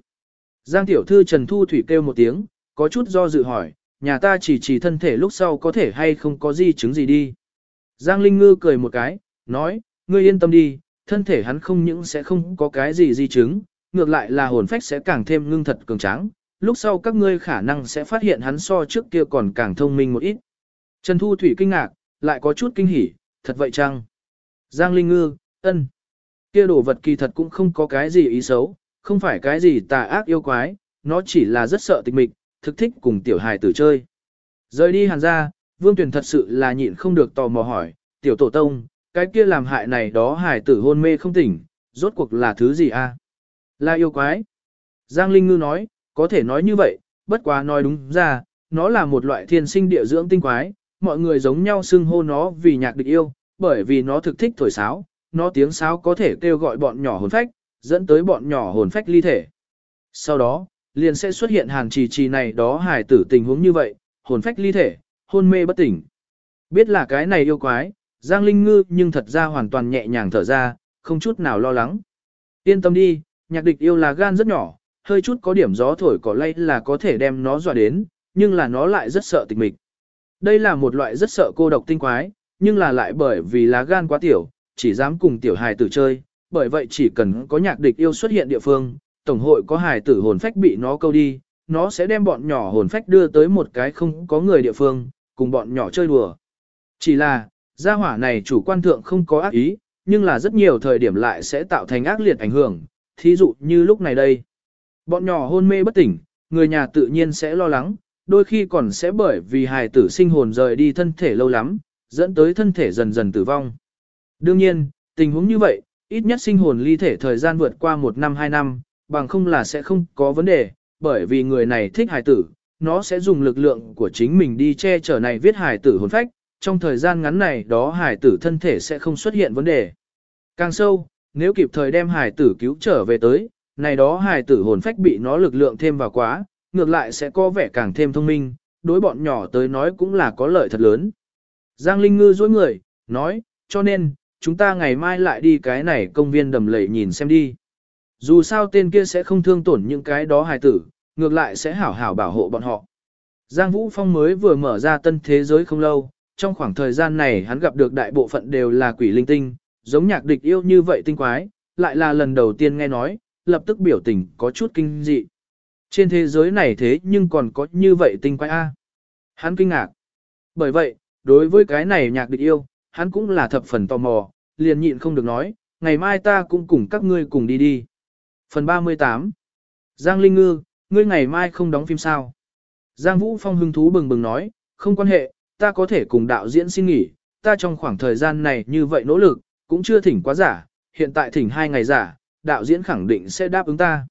Giang tiểu thư Trần Thu Thủy kêu một tiếng, có chút do dự hỏi, nhà ta chỉ chỉ thân thể lúc sau có thể hay không có di chứng gì đi. Giang Linh Ngư cười một cái, nói, ngươi yên tâm đi, thân thể hắn không những sẽ không có cái gì di chứng, ngược lại là hồn phách sẽ càng thêm ngưng thật cường tráng, lúc sau các ngươi khả năng sẽ phát hiện hắn so trước kia còn càng thông minh một ít. Trần Thu Thủy kinh ngạc, lại có chút kinh hỉ, thật vậy chăng? Giang Linh Ngư, ân. Kia đồ vật kỳ thật cũng không có cái gì ý xấu, không phải cái gì tà ác yêu quái, nó chỉ là rất sợ tịch mịch, thực thích cùng tiểu hài tử chơi. Rời đi hàn ra, Vương Tuyền thật sự là nhịn không được tò mò hỏi, tiểu tổ tông, cái kia làm hại này đó Hải tử hôn mê không tỉnh, rốt cuộc là thứ gì a? Là yêu quái. Giang Linh Ngư nói, có thể nói như vậy, bất quá nói đúng ra, nó là một loại thiên sinh địa dưỡng tinh quái, mọi người giống nhau xưng hô nó vì nhạc địch yêu, bởi vì nó thực thích thổi sáo, nó tiếng sáo có thể kêu gọi bọn nhỏ hồn phách, dẫn tới bọn nhỏ hồn phách ly thể. Sau đó, liền sẽ xuất hiện hàn trì trì này đó hài tử tình huống như vậy, hồn phách ly thể, hôn mê bất tỉnh. Biết là cái này yêu quái, Giang Linh Ngư nhưng thật ra hoàn toàn nhẹ nhàng thở ra, không chút nào lo lắng. Yên tâm đi, nhạc địch yêu là gan rất nhỏ, hơi chút có điểm gió thổi cỏ lay là có thể đem nó dọa đến, nhưng là nó lại rất sợ tịch mịch. Đây là một loại rất sợ cô độc tinh quái, nhưng là lại bởi vì lá gan quá tiểu, chỉ dám cùng tiểu hài tử chơi, bởi vậy chỉ cần có nhạc địch yêu xuất hiện địa phương, tổng hội có hài tử hồn phách bị nó câu đi, nó sẽ đem bọn nhỏ hồn phách đưa tới một cái không có người địa phương, cùng bọn nhỏ chơi đùa. Chỉ là, gia hỏa này chủ quan thượng không có ác ý, nhưng là rất nhiều thời điểm lại sẽ tạo thành ác liệt ảnh hưởng, thí dụ như lúc này đây. Bọn nhỏ hôn mê bất tỉnh, người nhà tự nhiên sẽ lo lắng, đôi khi còn sẽ bởi vì hài tử sinh hồn rời đi thân thể lâu lắm, dẫn tới thân thể dần dần tử vong. Đương nhiên, tình huống như vậy, ít nhất sinh hồn ly thể thời gian vượt qua một năm hai năm, bằng không là sẽ không có vấn đề, bởi vì người này thích hài tử, nó sẽ dùng lực lượng của chính mình đi che chở này viết hài tử hồn phách, trong thời gian ngắn này đó hài tử thân thể sẽ không xuất hiện vấn đề. Càng sâu, nếu kịp thời đem hài tử cứu trở về tới, này đó hài tử hồn phách bị nó lực lượng thêm vào quá, ngược lại sẽ có vẻ càng thêm thông minh, đối bọn nhỏ tới nói cũng là có lợi thật lớn. Giang Linh Ngư dối người, nói, cho nên, chúng ta ngày mai lại đi cái này công viên đầm lầy nhìn xem đi. Dù sao tên kia sẽ không thương tổn những cái đó hài tử, ngược lại sẽ hảo hảo bảo hộ bọn họ. Giang Vũ Phong mới vừa mở ra tân thế giới không lâu, trong khoảng thời gian này hắn gặp được đại bộ phận đều là quỷ linh tinh, giống nhạc địch yêu như vậy tinh quái, lại là lần đầu tiên nghe nói, lập tức biểu tình có chút kinh dị. Trên thế giới này thế nhưng còn có như vậy tinh quái A. Hắn kinh ngạc. Bởi vậy, đối với cái này nhạc địch yêu, hắn cũng là thập phần tò mò, liền nhịn không được nói, ngày mai ta cũng cùng các ngươi cùng đi đi. Phần 38 Giang Linh Ngư, ngươi ngày mai không đóng phim sao? Giang Vũ Phong hứng thú bừng bừng nói, không quan hệ, ta có thể cùng đạo diễn xin nghỉ, ta trong khoảng thời gian này như vậy nỗ lực, cũng chưa thỉnh quá giả, hiện tại thỉnh hai ngày giả, đạo diễn khẳng định sẽ đáp ứng ta.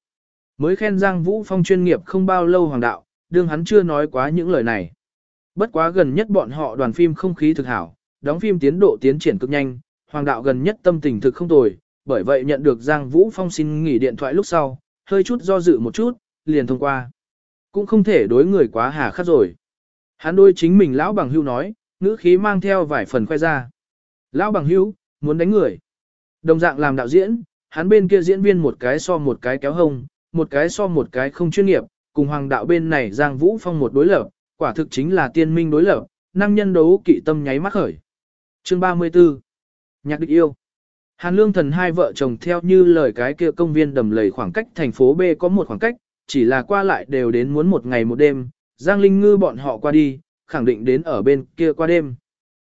Mới khen Giang Vũ Phong chuyên nghiệp không bao lâu hoàng đạo, đương hắn chưa nói quá những lời này. Bất quá gần nhất bọn họ đoàn phim không khí thực hảo, đóng phim tiến độ tiến triển cực nhanh, hoàng đạo gần nhất tâm tình thực không tồi, bởi vậy nhận được Giang Vũ Phong xin nghỉ điện thoại lúc sau, hơi chút do dự một chút, liền thông qua. Cũng không thể đối người quá hà khắc rồi. Hắn đôi chính mình lão bằng hưu nói, ngữ khí mang theo vài phần khoe ra. Lão bằng hưu, muốn đánh người. Đồng dạng làm đạo diễn, hắn bên kia diễn viên một cái so một cái kéo hông, một cái so một cái không chuyên nghiệp, cùng hoàng đạo bên này Giang Vũ Phong một đối lập, quả thực chính là tiên minh đối lập, năng nhân đấu kỵ tâm nháy mắt khởi. Chương 34 Nhạc địch yêu Hàn Lương Thần hai vợ chồng theo như lời cái kia công viên đầm lầy khoảng cách thành phố B có một khoảng cách, chỉ là qua lại đều đến muốn một ngày một đêm, Giang Linh Ngư bọn họ qua đi, khẳng định đến ở bên kia qua đêm.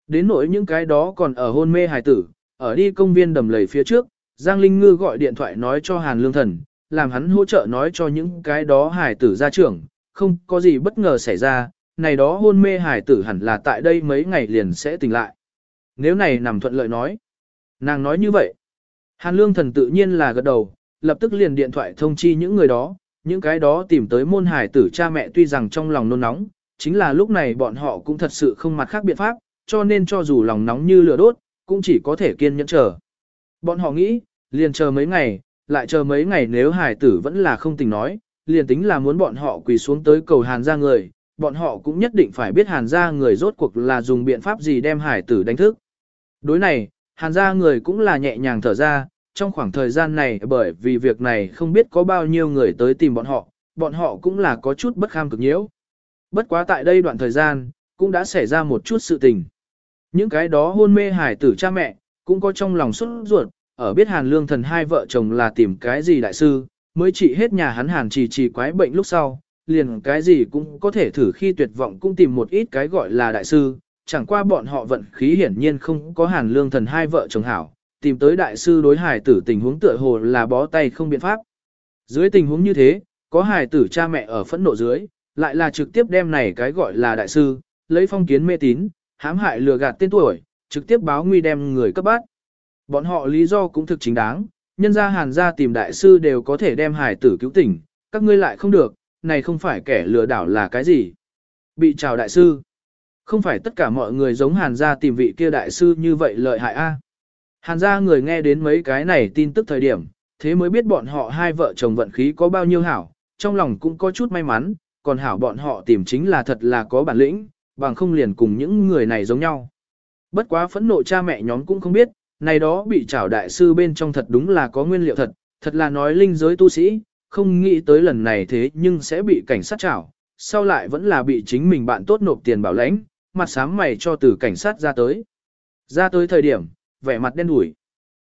Đến nỗi những cái đó còn ở hôn mê hài tử, ở đi công viên đầm lầy phía trước, Giang Linh Ngư gọi điện thoại nói cho Hàn Lương Thần, làm hắn hỗ trợ nói cho những cái đó hài tử ra trưởng, không có gì bất ngờ xảy ra, này đó hôn mê hài tử hẳn là tại đây mấy ngày liền sẽ tỉnh lại. Nếu này nằm thuận lợi nói, nàng nói như vậy. Hàn Lương Thần tự nhiên là gật đầu, lập tức liền điện thoại thông chi những người đó, những cái đó tìm tới môn hải tử cha mẹ tuy rằng trong lòng nôn nóng, chính là lúc này bọn họ cũng thật sự không mặt khác biện pháp, cho nên cho dù lòng nóng như lửa đốt, cũng chỉ có thể kiên nhẫn chờ. Bọn họ nghĩ, liền chờ mấy ngày, lại chờ mấy ngày nếu hải tử vẫn là không tình nói, liền tính là muốn bọn họ quỳ xuống tới cầu hàn ra người, bọn họ cũng nhất định phải biết hàn ra người rốt cuộc là dùng biện pháp gì đem hải tử đánh thức. Đối này, hàn ra người cũng là nhẹ nhàng thở ra, trong khoảng thời gian này bởi vì việc này không biết có bao nhiêu người tới tìm bọn họ, bọn họ cũng là có chút bất kham cực nhiễu. Bất quá tại đây đoạn thời gian, cũng đã xảy ra một chút sự tình. Những cái đó hôn mê hải tử cha mẹ, cũng có trong lòng xuất ruột, ở biết hàn lương thần hai vợ chồng là tìm cái gì đại sư, mới trị hết nhà hắn hàn trì trì quái bệnh lúc sau, liền cái gì cũng có thể thử khi tuyệt vọng cũng tìm một ít cái gọi là đại sư, chẳng qua bọn họ vận khí hiển nhiên không có hàn lương thần hai vợ chồng hảo, tìm tới đại sư đối hải tử tình huống tựa hồ là bó tay không biện pháp. Dưới tình huống như thế, có hải tử cha mẹ ở phẫn nộ dưới, lại là trực tiếp đem này cái gọi là đại sư, lấy phong kiến mê tín, hãm hại lừa gạt tên tuổi, trực tiếp báo nguy đem người cấp bát. Bọn họ lý do cũng thực chính đáng, nhân gia hàn gia tìm đại sư đều có thể đem hải tử cứu tỉnh, các ngươi lại không được, này không phải kẻ lừa đảo là cái gì. Bị chào đại sư. Không phải tất cả mọi người giống hàn gia tìm vị kia đại sư như vậy lợi hại a. Hàn gia người nghe đến mấy cái này tin tức thời điểm, thế mới biết bọn họ hai vợ chồng vận khí có bao nhiêu hảo, trong lòng cũng có chút may mắn, còn hảo bọn họ tìm chính là thật là có bản lĩnh, bằng không liền cùng những người này giống nhau. Bất quá phẫn nộ cha mẹ nhóm cũng không biết, này đó bị trảo đại sư bên trong thật đúng là có nguyên liệu thật, thật là nói linh giới tu sĩ, không nghĩ tới lần này thế nhưng sẽ bị cảnh sát trảo, sau lại vẫn là bị chính mình bạn tốt nộp tiền bảo lãnh, mặt sám mày cho từ cảnh sát ra tới. Ra tới thời điểm, vẻ mặt đen đủi.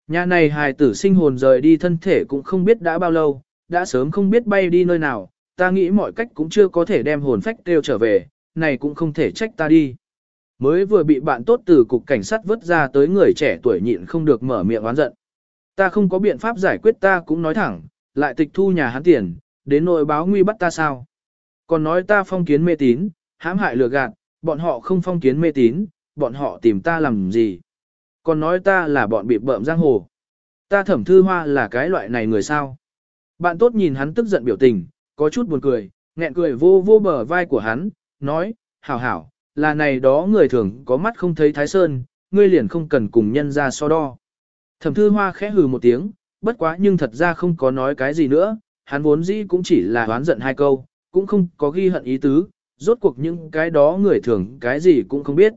Nhà này hài tử sinh hồn rời đi thân thể cũng không biết đã bao lâu, đã sớm không biết bay đi nơi nào, ta nghĩ mọi cách cũng chưa có thể đem hồn phách kêu trở về, này cũng không thể trách ta đi. Mới vừa bị bạn tốt từ cục cảnh sát vứt ra tới người trẻ tuổi nhịn không được mở miệng oán giận. Ta không có biện pháp giải quyết ta cũng nói thẳng, lại tịch thu nhà hắn tiền, đến nội báo nguy bắt ta sao. Còn nói ta phong kiến mê tín, hãm hại lừa gạt, bọn họ không phong kiến mê tín, bọn họ tìm ta làm gì. Còn nói ta là bọn bị bợm giang hồ. Ta thẩm thư hoa là cái loại này người sao. Bạn tốt nhìn hắn tức giận biểu tình, có chút buồn cười, nghẹn cười vô vô bờ vai của hắn, nói, hảo hảo, là này đó người thường có mắt không thấy thái sơn, ngươi liền không cần cùng nhân ra so đo. Thẩm thư hoa khẽ hừ một tiếng, bất quá nhưng thật ra không có nói cái gì nữa, hắn vốn dĩ cũng chỉ là đoán giận hai câu, cũng không có ghi hận ý tứ, rốt cuộc những cái đó người thường cái gì cũng không biết.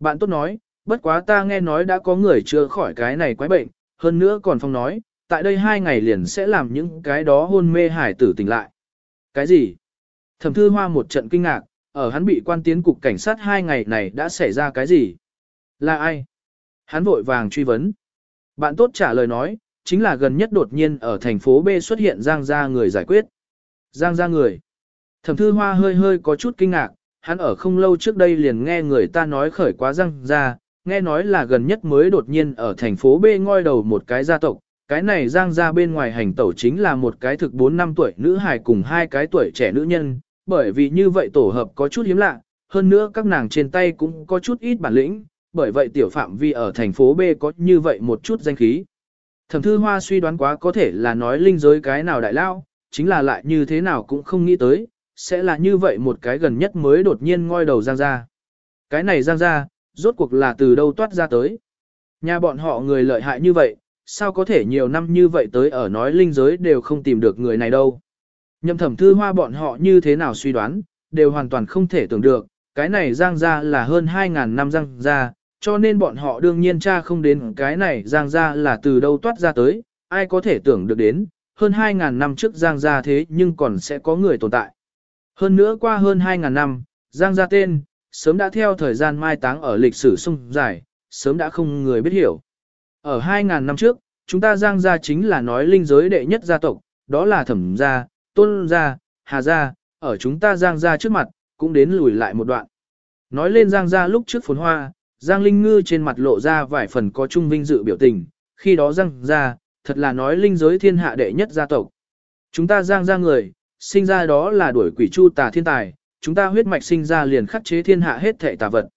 Bạn tốt nói, bất quá ta nghe nói đã có người chưa khỏi cái này quái bệnh, hơn nữa còn phong nói, tại đây hai ngày liền sẽ làm những cái đó hôn mê hải tử tỉnh lại. Cái gì? Thẩm thư hoa một trận kinh ngạc, ở hắn bị quan tiến cục cảnh sát hai ngày này đã xảy ra cái gì? Là ai? Hắn vội vàng truy vấn. Bạn tốt trả lời nói, chính là gần nhất đột nhiên ở thành phố B xuất hiện Giang gia người giải quyết. Giang gia người. Thẩm thư hoa hơi hơi có chút kinh ngạc, hắn ở không lâu trước đây liền nghe người ta nói khởi quá Giang gia, nghe nói là gần nhất mới đột nhiên ở thành phố B ngoi đầu một cái gia tộc. Cái này Giang gia bên ngoài hành tẩu chính là một cái thực 4 năm tuổi nữ hài cùng hai cái tuổi trẻ nữ nhân, bởi vì như vậy tổ hợp có chút hiếm lạ, hơn nữa các nàng trên tay cũng có chút ít bản lĩnh, bởi vậy tiểu phạm vi ở thành phố B có như vậy một chút danh khí. Thẩm thư hoa suy đoán quá có thể là nói linh giới cái nào đại lao, chính là lại như thế nào cũng không nghĩ tới, sẽ là như vậy một cái gần nhất mới đột nhiên ngoi đầu giang ra. Cái này giang ra, rốt cuộc là từ đâu toát ra tới. Nhà bọn họ người lợi hại như vậy, sao có thể nhiều năm như vậy tới ở nói linh giới đều không tìm được người này đâu. Nhậm thẩm thư hoa bọn họ như thế nào suy đoán, đều hoàn toàn không thể tưởng được, cái này giang ra là hơn 2.000 năm giang ra, cho nên bọn họ đương nhiên cha không đến cái này giang ra là từ đâu toát ra tới, ai có thể tưởng được đến, hơn 2.000 năm trước giang ra thế nhưng còn sẽ có người tồn tại. Hơn nữa qua hơn 2.000 năm, giang ra tên, sớm đã theo thời gian mai táng ở lịch sử sung dài, sớm đã không người biết hiểu. Ở 2.000 năm trước, chúng ta giang gia chính là nói linh giới đệ nhất gia tộc, đó là thẩm gia, tôn gia, hà gia, ở chúng ta giang gia trước mặt, cũng đến lùi lại một đoạn. Nói lên giang gia lúc trước phồn hoa, giang linh ngư trên mặt lộ ra vài phần có trung vinh dự biểu tình, khi đó giang gia, thật là nói linh giới thiên hạ đệ nhất gia tộc. Chúng ta giang gia người, sinh ra đó là đuổi quỷ chu tà thiên tài, chúng ta huyết mạch sinh ra liền khắc chế thiên hạ hết thệ tà vật.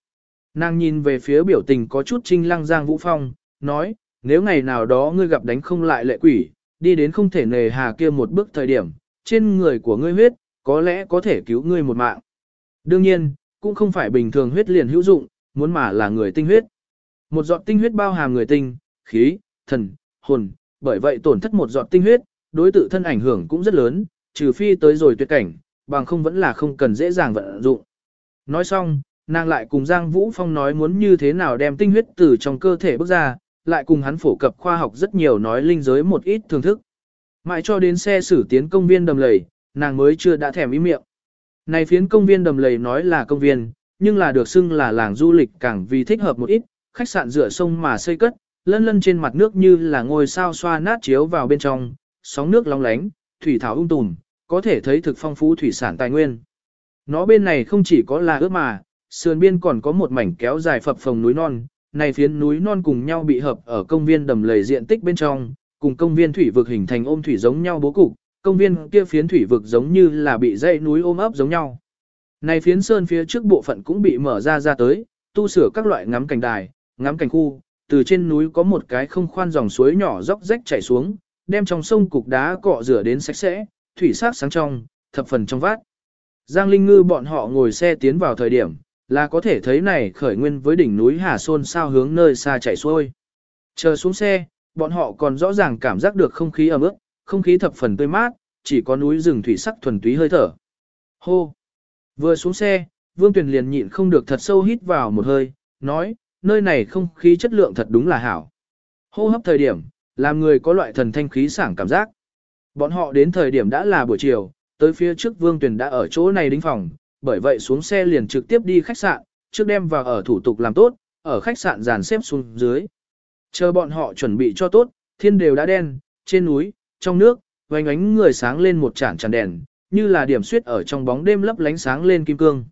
Nàng nhìn về phía biểu tình có chút trinh lăng Giang Vũ Phong, nói, nếu ngày nào đó ngươi gặp đánh không lại lệ quỷ, đi đến không thể nề hà kia một bước thời điểm, trên người của ngươi huyết, có lẽ có thể cứu ngươi một mạng. Đương nhiên, cũng không phải bình thường huyết liền hữu dụng, muốn mà là người tinh huyết. Một giọt tinh huyết bao hàm người tinh, khí, thần, hồn, bởi vậy tổn thất một giọt tinh huyết, đối tự thân ảnh hưởng cũng rất lớn, trừ phi tới rồi tuyệt cảnh, bằng không vẫn là không cần dễ dàng vận dụng. Nói xong, nàng lại cùng Giang Vũ Phong nói muốn như thế nào đem tinh huyết từ trong cơ thể bước ra, lại cùng hắn phổ cập khoa học rất nhiều nói linh giới một ít thưởng thức. Mãi cho đến xe xử tiến công viên đầm lầy, nàng mới chưa đã thèm ý miệng. Này phiến công viên đầm lầy nói là công viên, nhưng là được xưng là làng du lịch càng vì thích hợp một ít, khách sạn rửa sông mà xây cất, lân lân trên mặt nước như là ngôi sao xoa nát chiếu vào bên trong, sóng nước long lánh, thủy thảo ung tùm, có thể thấy thực phong phú thủy sản tài nguyên. Nó bên này không chỉ có là ướp mà, sườn biên còn có một mảnh kéo dài phập phồng núi non, này phiến núi non cùng nhau bị hợp ở công viên đầm lầy diện tích bên trong, cùng công viên thủy vực hình thành ôm thủy giống nhau bố cục, công viên kia phiến thủy vực giống như là bị dãy núi ôm ấp giống nhau. Này phiến sơn phía trước bộ phận cũng bị mở ra ra tới, tu sửa các loại ngắm cảnh đài, ngắm cảnh khu, từ trên núi có một cái không khoan dòng suối nhỏ dốc rách chảy xuống, đem trong sông cục đá cọ rửa đến sạch sẽ, thủy sắc sáng trong, thập phần trong vát. Giang Linh Ngư bọn họ ngồi xe tiến vào thời điểm, là có thể thấy này khởi nguyên với đỉnh núi Hà Xôn sao hướng nơi xa chảy xuôi. Chờ xuống xe, bọn họ còn rõ ràng cảm giác được không khí ẩm ướt, không khí thập phần tươi mát, chỉ có núi rừng thủy sắc thuần túy hơi thở. Hô! Vừa xuống xe, Vương Tuyền liền nhịn không được thật sâu hít vào một hơi, nói, nơi này không khí chất lượng thật đúng là hảo. Hô hấp thời điểm, làm người có loại thần thanh khí sảng cảm giác. Bọn họ đến thời điểm đã là buổi chiều, tới phía trước Vương Tuyền đã ở chỗ này đính phòng, bởi vậy xuống xe liền trực tiếp đi khách sạn, trước đem vào ở thủ tục làm tốt, ở khách sạn dàn xếp xuống dưới. Chờ bọn họ chuẩn bị cho tốt, thiên đều đã đen, trên núi, trong nước, vành ánh người sáng lên một chản tràn đèn, như là điểm suyết ở trong bóng đêm lấp lánh sáng lên kim cương.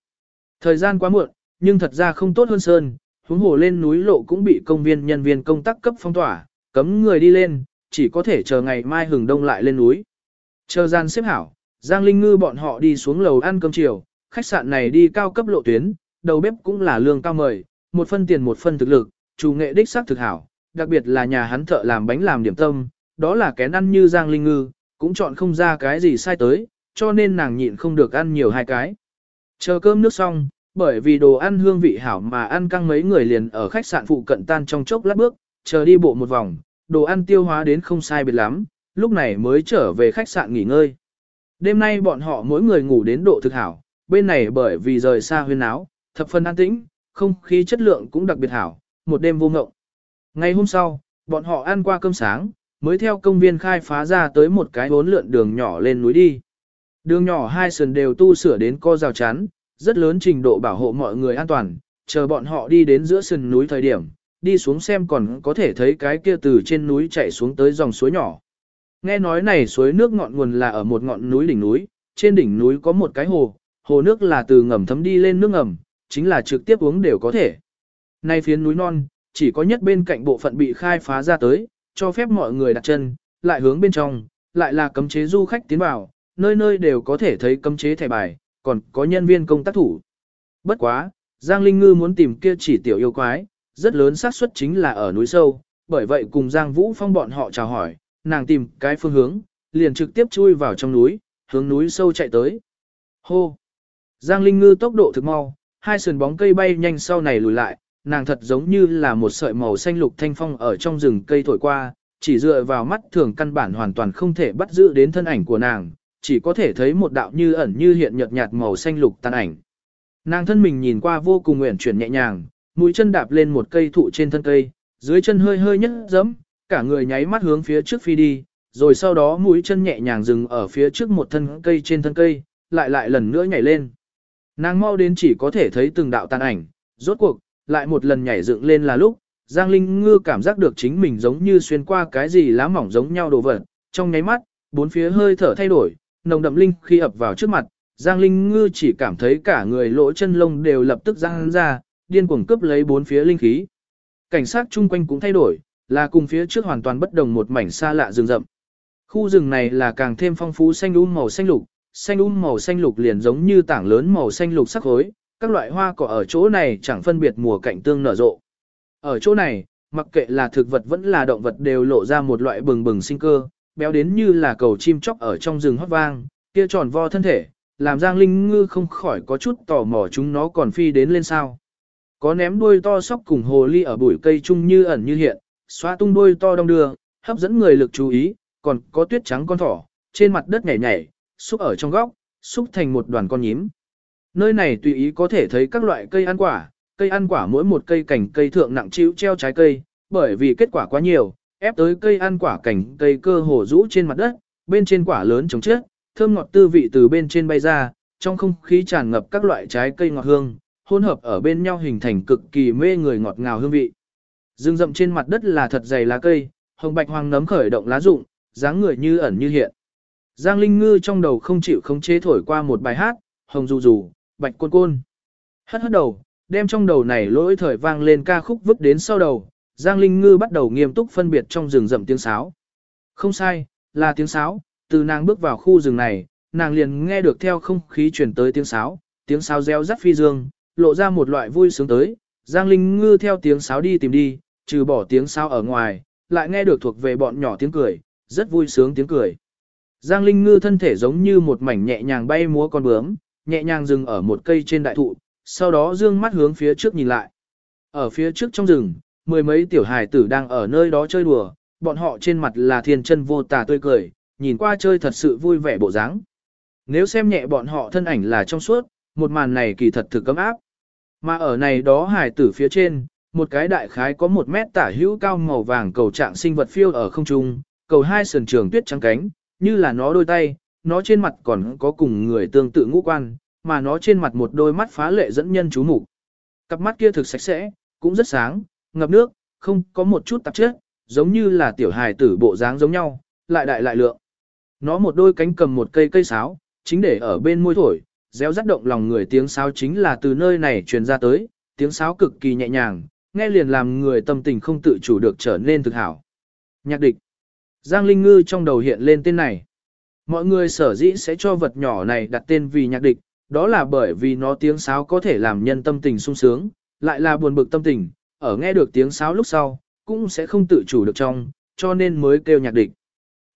Thời gian quá muộn, nhưng thật ra không tốt hơn sơn, huống hồ lên núi lộ cũng bị công viên nhân viên công tác cấp phong tỏa, cấm người đi lên, chỉ có thể chờ ngày mai hừng đông lại lên núi. Chờ gian xếp hảo, Giang Linh Ngư bọn họ đi xuống lầu ăn cơm chiều, khách sạn này đi cao cấp lộ tuyến, đầu bếp cũng là lương cao mời, một phân tiền một phân thực lực, chủ nghệ đích xác thực hảo, đặc biệt là nhà hắn thợ làm bánh làm điểm tâm, đó là kén ăn như Giang Linh Ngư, cũng chọn không ra cái gì sai tới, cho nên nàng nhịn không được ăn nhiều hai cái. Chờ cơm nước xong, bởi vì đồ ăn hương vị hảo mà ăn căng mấy người liền ở khách sạn phụ cận tan trong chốc lát bước, chờ đi bộ một vòng, đồ ăn tiêu hóa đến không sai biệt lắm, lúc này mới trở về khách sạn nghỉ ngơi. Đêm nay bọn họ mỗi người ngủ đến độ thực hảo, bên này bởi vì rời xa huyên áo, thập phần an tĩnh, không khí chất lượng cũng đặc biệt hảo, một đêm vô ngộng. Ngày hôm sau, bọn họ ăn qua cơm sáng, mới theo công viên khai phá ra tới một cái bốn lượn đường nhỏ lên núi đi. Đường nhỏ hai sườn đều tu sửa đến co rào chắn, rất lớn trình độ bảo hộ mọi người an toàn, chờ bọn họ đi đến giữa sườn núi thời điểm, đi xuống xem còn có thể thấy cái kia từ trên núi chạy xuống tới dòng suối nhỏ. Nghe nói này suối nước ngọn nguồn là ở một ngọn núi đỉnh núi, trên đỉnh núi có một cái hồ, hồ nước là từ ngầm thấm đi lên nước ngầm, chính là trực tiếp uống đều có thể. Nay phiến núi non, chỉ có nhất bên cạnh bộ phận bị khai phá ra tới, cho phép mọi người đặt chân, lại hướng bên trong, lại là cấm chế du khách tiến vào, nơi nơi đều có thể thấy cấm chế thẻ bài, còn có nhân viên công tác thủ. Bất quá, Giang Linh Ngư muốn tìm kia chỉ tiểu yêu quái, rất lớn xác suất chính là ở núi sâu, bởi vậy cùng Giang Vũ Phong bọn họ chào hỏi, nàng tìm cái phương hướng, liền trực tiếp chui vào trong núi, hướng núi sâu chạy tới. Hô! Giang Linh Ngư tốc độ thực mau, hai sườn bóng cây bay nhanh sau này lùi lại, nàng thật giống như là một sợi màu xanh lục thanh phong ở trong rừng cây thổi qua, chỉ dựa vào mắt thường căn bản hoàn toàn không thể bắt giữ đến thân ảnh của nàng, chỉ có thể thấy một đạo như ẩn như hiện nhợt nhạt màu xanh lục tan ảnh. Nàng thân mình nhìn qua vô cùng nguyện chuyển nhẹ nhàng, mũi chân đạp lên một cây thụ trên thân cây, dưới chân hơi hơi nhất dẫm, cả người nháy mắt hướng phía trước phi đi, rồi sau đó mũi chân nhẹ nhàng dừng ở phía trước một thân cây trên thân cây, lại lại lần nữa nhảy lên. Nàng mau đến chỉ có thể thấy từng đạo tàn ảnh, rốt cuộc, lại một lần nhảy dựng lên là lúc, Giang Linh Ngư cảm giác được chính mình giống như xuyên qua cái gì lá mỏng giống nhau đồ vật, trong nháy mắt, bốn phía hơi thở thay đổi, nồng đậm linh khi ập vào trước mặt, Giang Linh Ngư chỉ cảm thấy cả người lỗ chân lông đều lập tức giang ra, điên cuồng cướp lấy bốn phía linh khí. Cảnh sát chung quanh cũng thay đổi, là cùng phía trước hoàn toàn bất đồng một mảnh xa lạ rừng rậm. Khu rừng này là càng thêm phong phú xanh um màu xanh lục, xanh um màu xanh lục liền giống như tảng lớn màu xanh lục sắc khối, các loại hoa cỏ ở chỗ này chẳng phân biệt mùa cảnh tương nở rộ. Ở chỗ này, mặc kệ là thực vật vẫn là động vật đều lộ ra một loại bừng bừng sinh cơ, béo đến như là cầu chim chóc ở trong rừng hót vang, kia tròn vo thân thể, làm Giang Linh Ngư không khỏi có chút tò mò chúng nó còn phi đến lên sao. Có ném đuôi to sóc cùng hồ ly ở bụi cây chung như ẩn như hiện, xóa tung đuôi to đông đưa, hấp dẫn người lực chú ý, còn có tuyết trắng con thỏ, trên mặt đất nhảy nhảy, xúc ở trong góc, xúc thành một đoàn con nhím. Nơi này tùy ý có thể thấy các loại cây ăn quả, cây ăn quả mỗi một cây cảnh cây thượng nặng chịu treo trái cây, bởi vì kết quả quá nhiều, ép tới cây ăn quả cảnh cây cơ hồ rũ trên mặt đất, bên trên quả lớn trống chết, thơm ngọt tư vị từ bên trên bay ra, trong không khí tràn ngập các loại trái cây ngọt hương, hỗn hợp ở bên nhau hình thành cực kỳ mê người ngọt ngào hương vị. Dương rậm trên mặt đất là thật dày lá cây, hồng bạch hoàng nấm khởi động lá rụng, dáng người như ẩn như hiện. Giang Linh Ngư trong đầu không chịu không chế thổi qua một bài hát, hồng dù dù, bạch côn côn. Hất hất đầu, đem trong đầu này lỗi thời vang lên ca khúc vứt đến sau đầu, Giang Linh Ngư bắt đầu nghiêm túc phân biệt trong rừng rậm tiếng sáo. Không sai, là tiếng sáo, từ nàng bước vào khu rừng này, nàng liền nghe được theo không khí truyền tới tiếng sáo, tiếng sáo reo rắt phi dương, lộ ra một loại vui sướng tới. Giang Linh Ngư theo tiếng sáo đi tìm đi, trừ bỏ tiếng sáo ở ngoài, lại nghe được thuộc về bọn nhỏ tiếng cười, rất vui sướng tiếng cười. Giang Linh Ngư thân thể giống như một mảnh nhẹ nhàng bay múa con bướm, nhẹ nhàng dừng ở một cây trên đại thụ, sau đó dương mắt hướng phía trước nhìn lại. Ở phía trước trong rừng, mười mấy tiểu hài tử đang ở nơi đó chơi đùa, bọn họ trên mặt là thiên chân vô tà tươi cười, nhìn qua chơi thật sự vui vẻ bộ dáng. Nếu xem nhẹ bọn họ thân ảnh là trong suốt, một màn này kỳ thật thực cấm áp. Mà ở này đó hài tử phía trên, một cái đại khái có một mét tả hữu cao màu vàng cầu trạng sinh vật phiêu ở không trung, cầu hai sườn trường tuyết trắng cánh, như là nó đôi tay, nó trên mặt còn có cùng người tương tự ngũ quan, mà nó trên mặt một đôi mắt phá lệ dẫn nhân chú mục. Cặp mắt kia thực sạch sẽ, cũng rất sáng, ngập nước, không có một chút tạp chất, giống như là tiểu hài tử bộ dáng giống nhau, lại đại lại lượng. Nó một đôi cánh cầm một cây cây sáo, chính để ở bên môi thổi, réo rắt động lòng người tiếng sáo chính là từ nơi này truyền ra tới, tiếng sáo cực kỳ nhẹ nhàng, nghe liền làm người tâm tình không tự chủ được trở nên thực hảo. Nhạc địch. Giang Linh Ngư trong đầu hiện lên tên này. Mọi người sở dĩ sẽ cho vật nhỏ này đặt tên vì nhạc địch, đó là bởi vì nó tiếng sáo có thể làm nhân tâm tình sung sướng, lại là buồn bực tâm tình, ở nghe được tiếng sáo lúc sau, cũng sẽ không tự chủ được trong, cho nên mới kêu nhạc địch.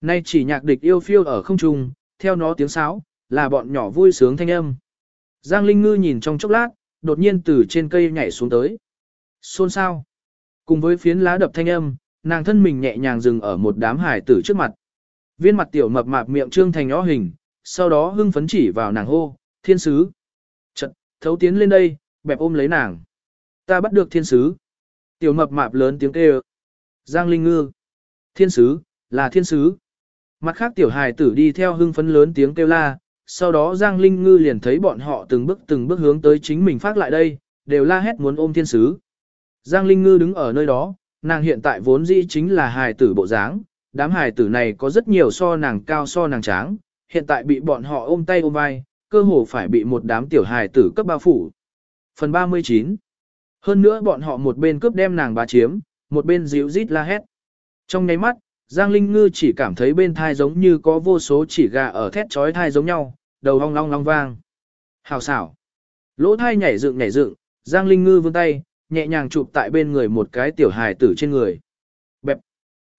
Nay chỉ nhạc địch yêu phiêu ở không trung, theo nó tiếng sáo, là bọn nhỏ vui sướng thanh âm. Giang Linh Ngư nhìn trong chốc lát, đột nhiên từ trên cây nhảy xuống tới. Xôn sao? Cùng với phiến lá đập thanh âm, nàng thân mình nhẹ nhàng dừng ở một đám hải tử trước mặt. Viên mặt tiểu mập mạp miệng trương thành nhỏ hình, sau đó hưng phấn chỉ vào nàng hô, thiên sứ. Chật, thấu tiến lên đây, bẹp ôm lấy nàng. Ta bắt được thiên sứ. Tiểu mập mạp lớn tiếng kêu. Giang Linh Ngư. Thiên sứ, là thiên sứ. Mặt khác tiểu hài tử đi theo hưng phấn lớn tiếng kêu la, sau đó Giang Linh Ngư liền thấy bọn họ từng bước từng bước hướng tới chính mình phát lại đây, đều la hét muốn ôm thiên sứ. Giang Linh Ngư đứng ở nơi đó, nàng hiện tại vốn dĩ chính là hài tử bộ dáng, đám hài tử này có rất nhiều so nàng cao so nàng tráng, hiện tại bị bọn họ ôm tay ôm vai, cơ hồ phải bị một đám tiểu hài tử cấp bao phủ. Phần 39 Hơn nữa bọn họ một bên cướp đem nàng bà chiếm, một bên dịu rít la hét. Trong nháy mắt, Giang Linh Ngư chỉ cảm thấy bên thai giống như có vô số chỉ gà ở thét chói thai giống nhau, đầu hong long long vang. Hào xảo. Lỗ thai nhảy dựng nhảy dựng, Giang Linh Ngư vươn tay, nhẹ nhàng chụp tại bên người một cái tiểu hài tử trên người. Bẹp.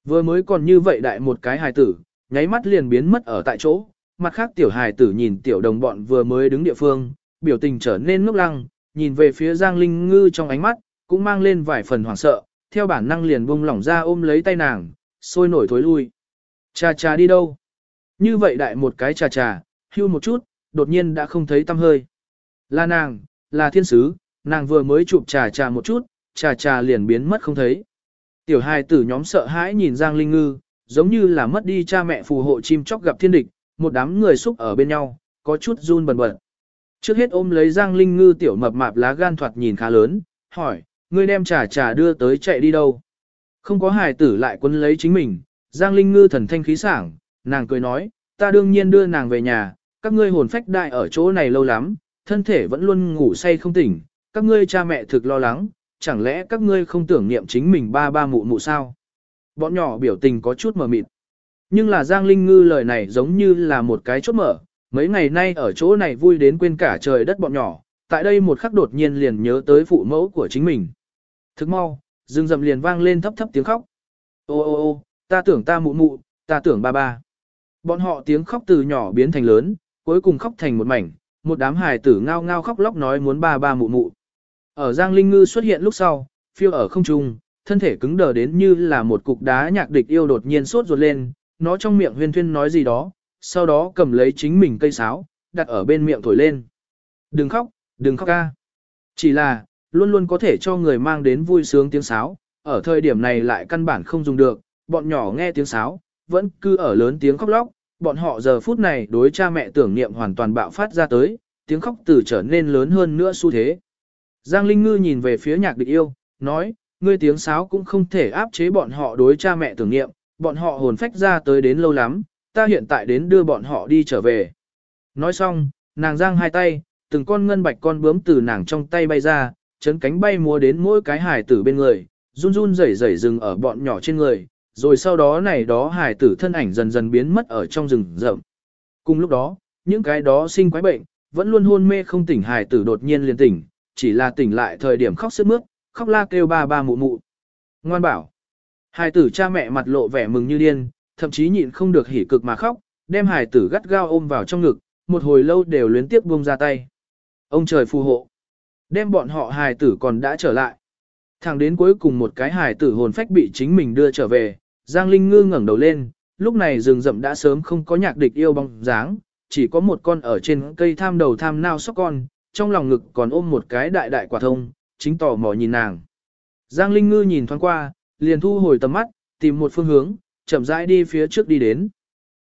Vừa mới còn như vậy đại một cái hài tử, nháy mắt liền biến mất ở tại chỗ, mặt khác tiểu hài tử nhìn tiểu đồng bọn vừa mới đứng địa phương, biểu tình trở nên ngốc lăng, nhìn về phía Giang Linh Ngư trong ánh mắt, cũng mang lên vài phần hoảng sợ, theo bản năng liền buông lỏng ra ôm lấy tay nàng, sôi nổi thối lui. Cha cha đi đâu? Như vậy đại một cái cha cha, hưu một chút, đột nhiên đã không thấy tâm hơi. Là nàng, là thiên sứ, nàng vừa mới chụp trà trà một chút, trà trà liền biến mất không thấy. Tiểu hài tử nhóm sợ hãi nhìn Giang Linh Ngư, giống như là mất đi cha mẹ phù hộ chim chóc gặp thiên địch, một đám người xúc ở bên nhau, có chút run bần bật. Trước hết ôm lấy Giang Linh Ngư tiểu mập mạp lá gan thoạt nhìn khá lớn, hỏi, ngươi đem trà trà đưa tới chạy đi đâu? Không có hài tử lại quân lấy chính mình, Giang Linh Ngư thần thanh khí sảng, nàng cười nói, ta đương nhiên đưa nàng về nhà, các ngươi hồn phách đại ở chỗ này lâu lắm, thân thể vẫn luôn ngủ say không tỉnh, các ngươi cha mẹ thực lo lắng, chẳng lẽ các ngươi không tưởng niệm chính mình ba ba mụ mụ sao? Bọn nhỏ biểu tình có chút mờ mịt. Nhưng là Giang Linh Ngư lời này giống như là một cái chốt mở, mấy ngày nay ở chỗ này vui đến quên cả trời đất bọn nhỏ, tại đây một khắc đột nhiên liền nhớ tới phụ mẫu của chính mình. Thức mau, rừng rậm liền vang lên thấp thấp tiếng khóc. Ô ô ô, ta tưởng ta mụ mụ, ta tưởng ba ba. Bọn họ tiếng khóc từ nhỏ biến thành lớn, cuối cùng khóc thành một mảnh, một đám hài tử ngao ngao khóc lóc nói muốn ba ba mụ mụ. Ở Giang Linh Ngư xuất hiện lúc sau, phiêu ở không trung, thân thể cứng đờ đến như là một cục đá nhạc địch yêu đột nhiên sốt ruột lên, nó trong miệng huyên thuyên nói gì đó, sau đó cầm lấy chính mình cây sáo, đặt ở bên miệng thổi lên. Đừng khóc, đừng khóc ca. Chỉ là, luôn luôn có thể cho người mang đến vui sướng tiếng sáo, ở thời điểm này lại căn bản không dùng được, bọn nhỏ nghe tiếng sáo, vẫn cứ ở lớn tiếng khóc lóc, bọn họ giờ phút này đối cha mẹ tưởng niệm hoàn toàn bạo phát ra tới, tiếng khóc từ trở nên lớn hơn nữa xu thế. Giang Linh Ngư nhìn về phía nhạc địch yêu, nói, ngươi tiếng sáo cũng không thể áp chế bọn họ đối cha mẹ tưởng niệm, bọn họ hồn phách ra tới đến lâu lắm, ta hiện tại đến đưa bọn họ đi trở về. Nói xong, nàng giang hai tay, từng con ngân bạch con bướm từ nàng trong tay bay ra, chấn cánh bay múa đến mỗi cái hải tử bên người, run run rẩy rẩy dừng ở bọn nhỏ trên người, rồi sau đó này đó hài tử thân ảnh dần dần biến mất ở trong rừng rậm. Cùng lúc đó, những cái đó sinh quái bệnh, vẫn luôn hôn mê không tỉnh hài tử đột nhiên liền tỉnh, chỉ là tỉnh lại thời điểm khóc sướt mướt, khóc la kêu ba ba mụ mụ. Ngoan bảo. Hài tử cha mẹ mặt lộ vẻ mừng như điên, thậm chí nhịn không được hỉ cực mà khóc, đem hài tử gắt gao ôm vào trong ngực, một hồi lâu đều luyến tiếp buông ra tay. Ông trời phù hộ. Đem bọn họ hài tử còn đã trở lại. Thẳng đến cuối cùng một cái hài tử hồn phách bị chính mình đưa trở về, Giang Linh Ngư ngẩng đầu lên, lúc này rừng rậm đã sớm không có nhạc địch yêu bóng dáng, chỉ có một con ở trên cây tham đầu tham nao sóc con, trong lòng ngực còn ôm một cái đại đại quả thông, chính tỏ mò nhìn nàng. Giang Linh Ngư nhìn thoáng qua, liền thu hồi tầm mắt, tìm một phương hướng, chậm rãi đi phía trước đi đến.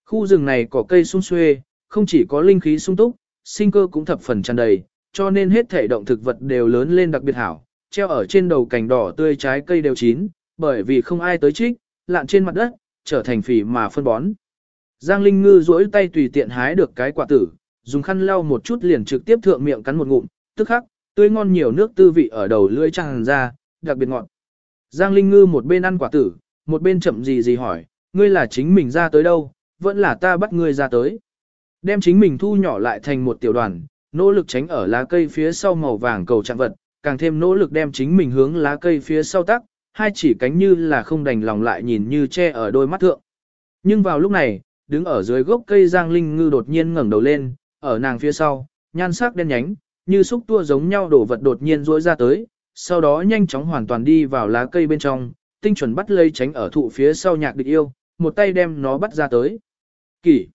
Khu rừng này có cây sung xuê, không chỉ có linh khí sung túc, sinh cơ cũng thập phần tràn đầy, cho nên hết thể động thực vật đều lớn lên đặc biệt hảo, treo ở trên đầu cành đỏ tươi trái cây đều chín, bởi vì không ai tới trích, lạn trên mặt đất, trở thành phỉ mà phân bón. Giang Linh Ngư duỗi tay tùy tiện hái được cái quả tử, dùng khăn lau một chút liền trực tiếp thượng miệng cắn một ngụm, tức khắc, tươi ngon nhiều nước tư vị ở đầu lưỡi tràn ra, đặc biệt ngọt. Giang Linh Ngư một bên ăn quả tử, một bên chậm gì gì hỏi, ngươi là chính mình ra tới đâu, vẫn là ta bắt ngươi ra tới. Đem chính mình thu nhỏ lại thành một tiểu đoàn, nỗ lực tránh ở lá cây phía sau màu vàng cầu trạng vật, càng thêm nỗ lực đem chính mình hướng lá cây phía sau tắc, hai chỉ cánh như là không đành lòng lại nhìn như che ở đôi mắt thượng. Nhưng vào lúc này, đứng ở dưới gốc cây Giang Linh Ngư đột nhiên ngẩng đầu lên, ở nàng phía sau, nhan sắc đen nhánh, như xúc tua giống nhau đổ vật đột nhiên rỗi ra tới, sau đó nhanh chóng hoàn toàn đi vào lá cây bên trong, tinh chuẩn bắt lây tránh ở thụ phía sau nhạc địch yêu, một tay đem nó bắt ra tới. Kỷ.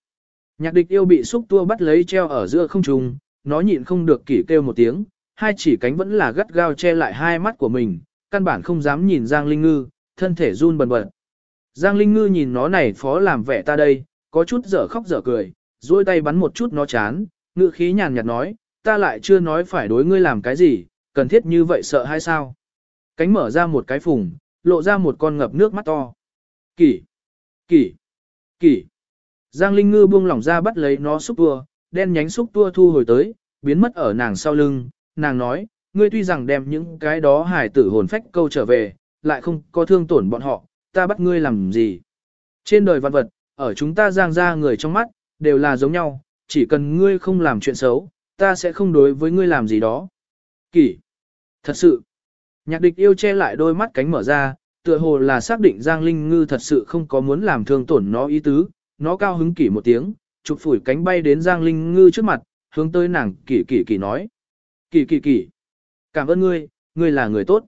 Nhạc địch yêu bị xúc tua bắt lấy treo ở giữa không trung, nó nhịn không được kỷ kêu một tiếng, hai chỉ cánh vẫn là gắt gao che lại hai mắt của mình, căn bản không dám nhìn Giang Linh Ngư, thân thể run bần bật. Giang Linh Ngư nhìn nó này phó làm vẻ ta đây, có chút dở khóc dở cười, duỗi tay bắn một chút nó chán, ngự khí nhàn nhạt nói, ta lại chưa nói phải đối ngươi làm cái gì, cần thiết như vậy sợ hay sao? Cánh mở ra một cái phùng, lộ ra một con ngập nước mắt to. Kỷ, kỷ, kỷ. Giang Linh Ngư buông lỏng ra bắt lấy nó xúc tua, đen nhánh xúc tua thu hồi tới, biến mất ở nàng sau lưng. Nàng nói, ngươi tuy rằng đem những cái đó hải tử hồn phách câu trở về, lại không có thương tổn bọn họ, ta bắt ngươi làm gì? Trên đời văn vật, ở chúng ta giang ra người trong mắt, đều là giống nhau, chỉ cần ngươi không làm chuyện xấu, ta sẽ không đối với ngươi làm gì đó. Kỷ. Thật sự. Nhạc địch yêu che lại đôi mắt cánh mở ra, tựa hồ là xác định Giang Linh Ngư thật sự không có muốn làm thương tổn nó ý tứ, nó cao hứng kỷ một tiếng, chụp phủi cánh bay đến Giang Linh Ngư trước mặt, hướng tới nàng kỷ kỷ kỷ nói. Kỷ kỷ kỷ. Cảm ơn ngươi, ngươi là người tốt.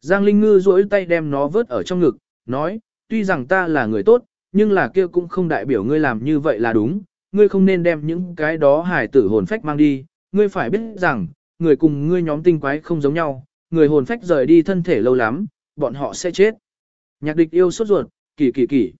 Giang Linh Ngư duỗi tay đem nó vớt ở trong ngực, nói, tuy rằng ta là người tốt, nhưng là kia cũng không đại biểu ngươi làm như vậy là đúng, ngươi không nên đem những cái đó hải tử hồn phách mang đi, ngươi phải biết rằng, người cùng ngươi nhóm tinh quái không giống nhau, người hồn phách rời đi thân thể lâu lắm, bọn họ sẽ chết. Nhạc địch yêu sốt ruột, kỳ kỳ kỳ.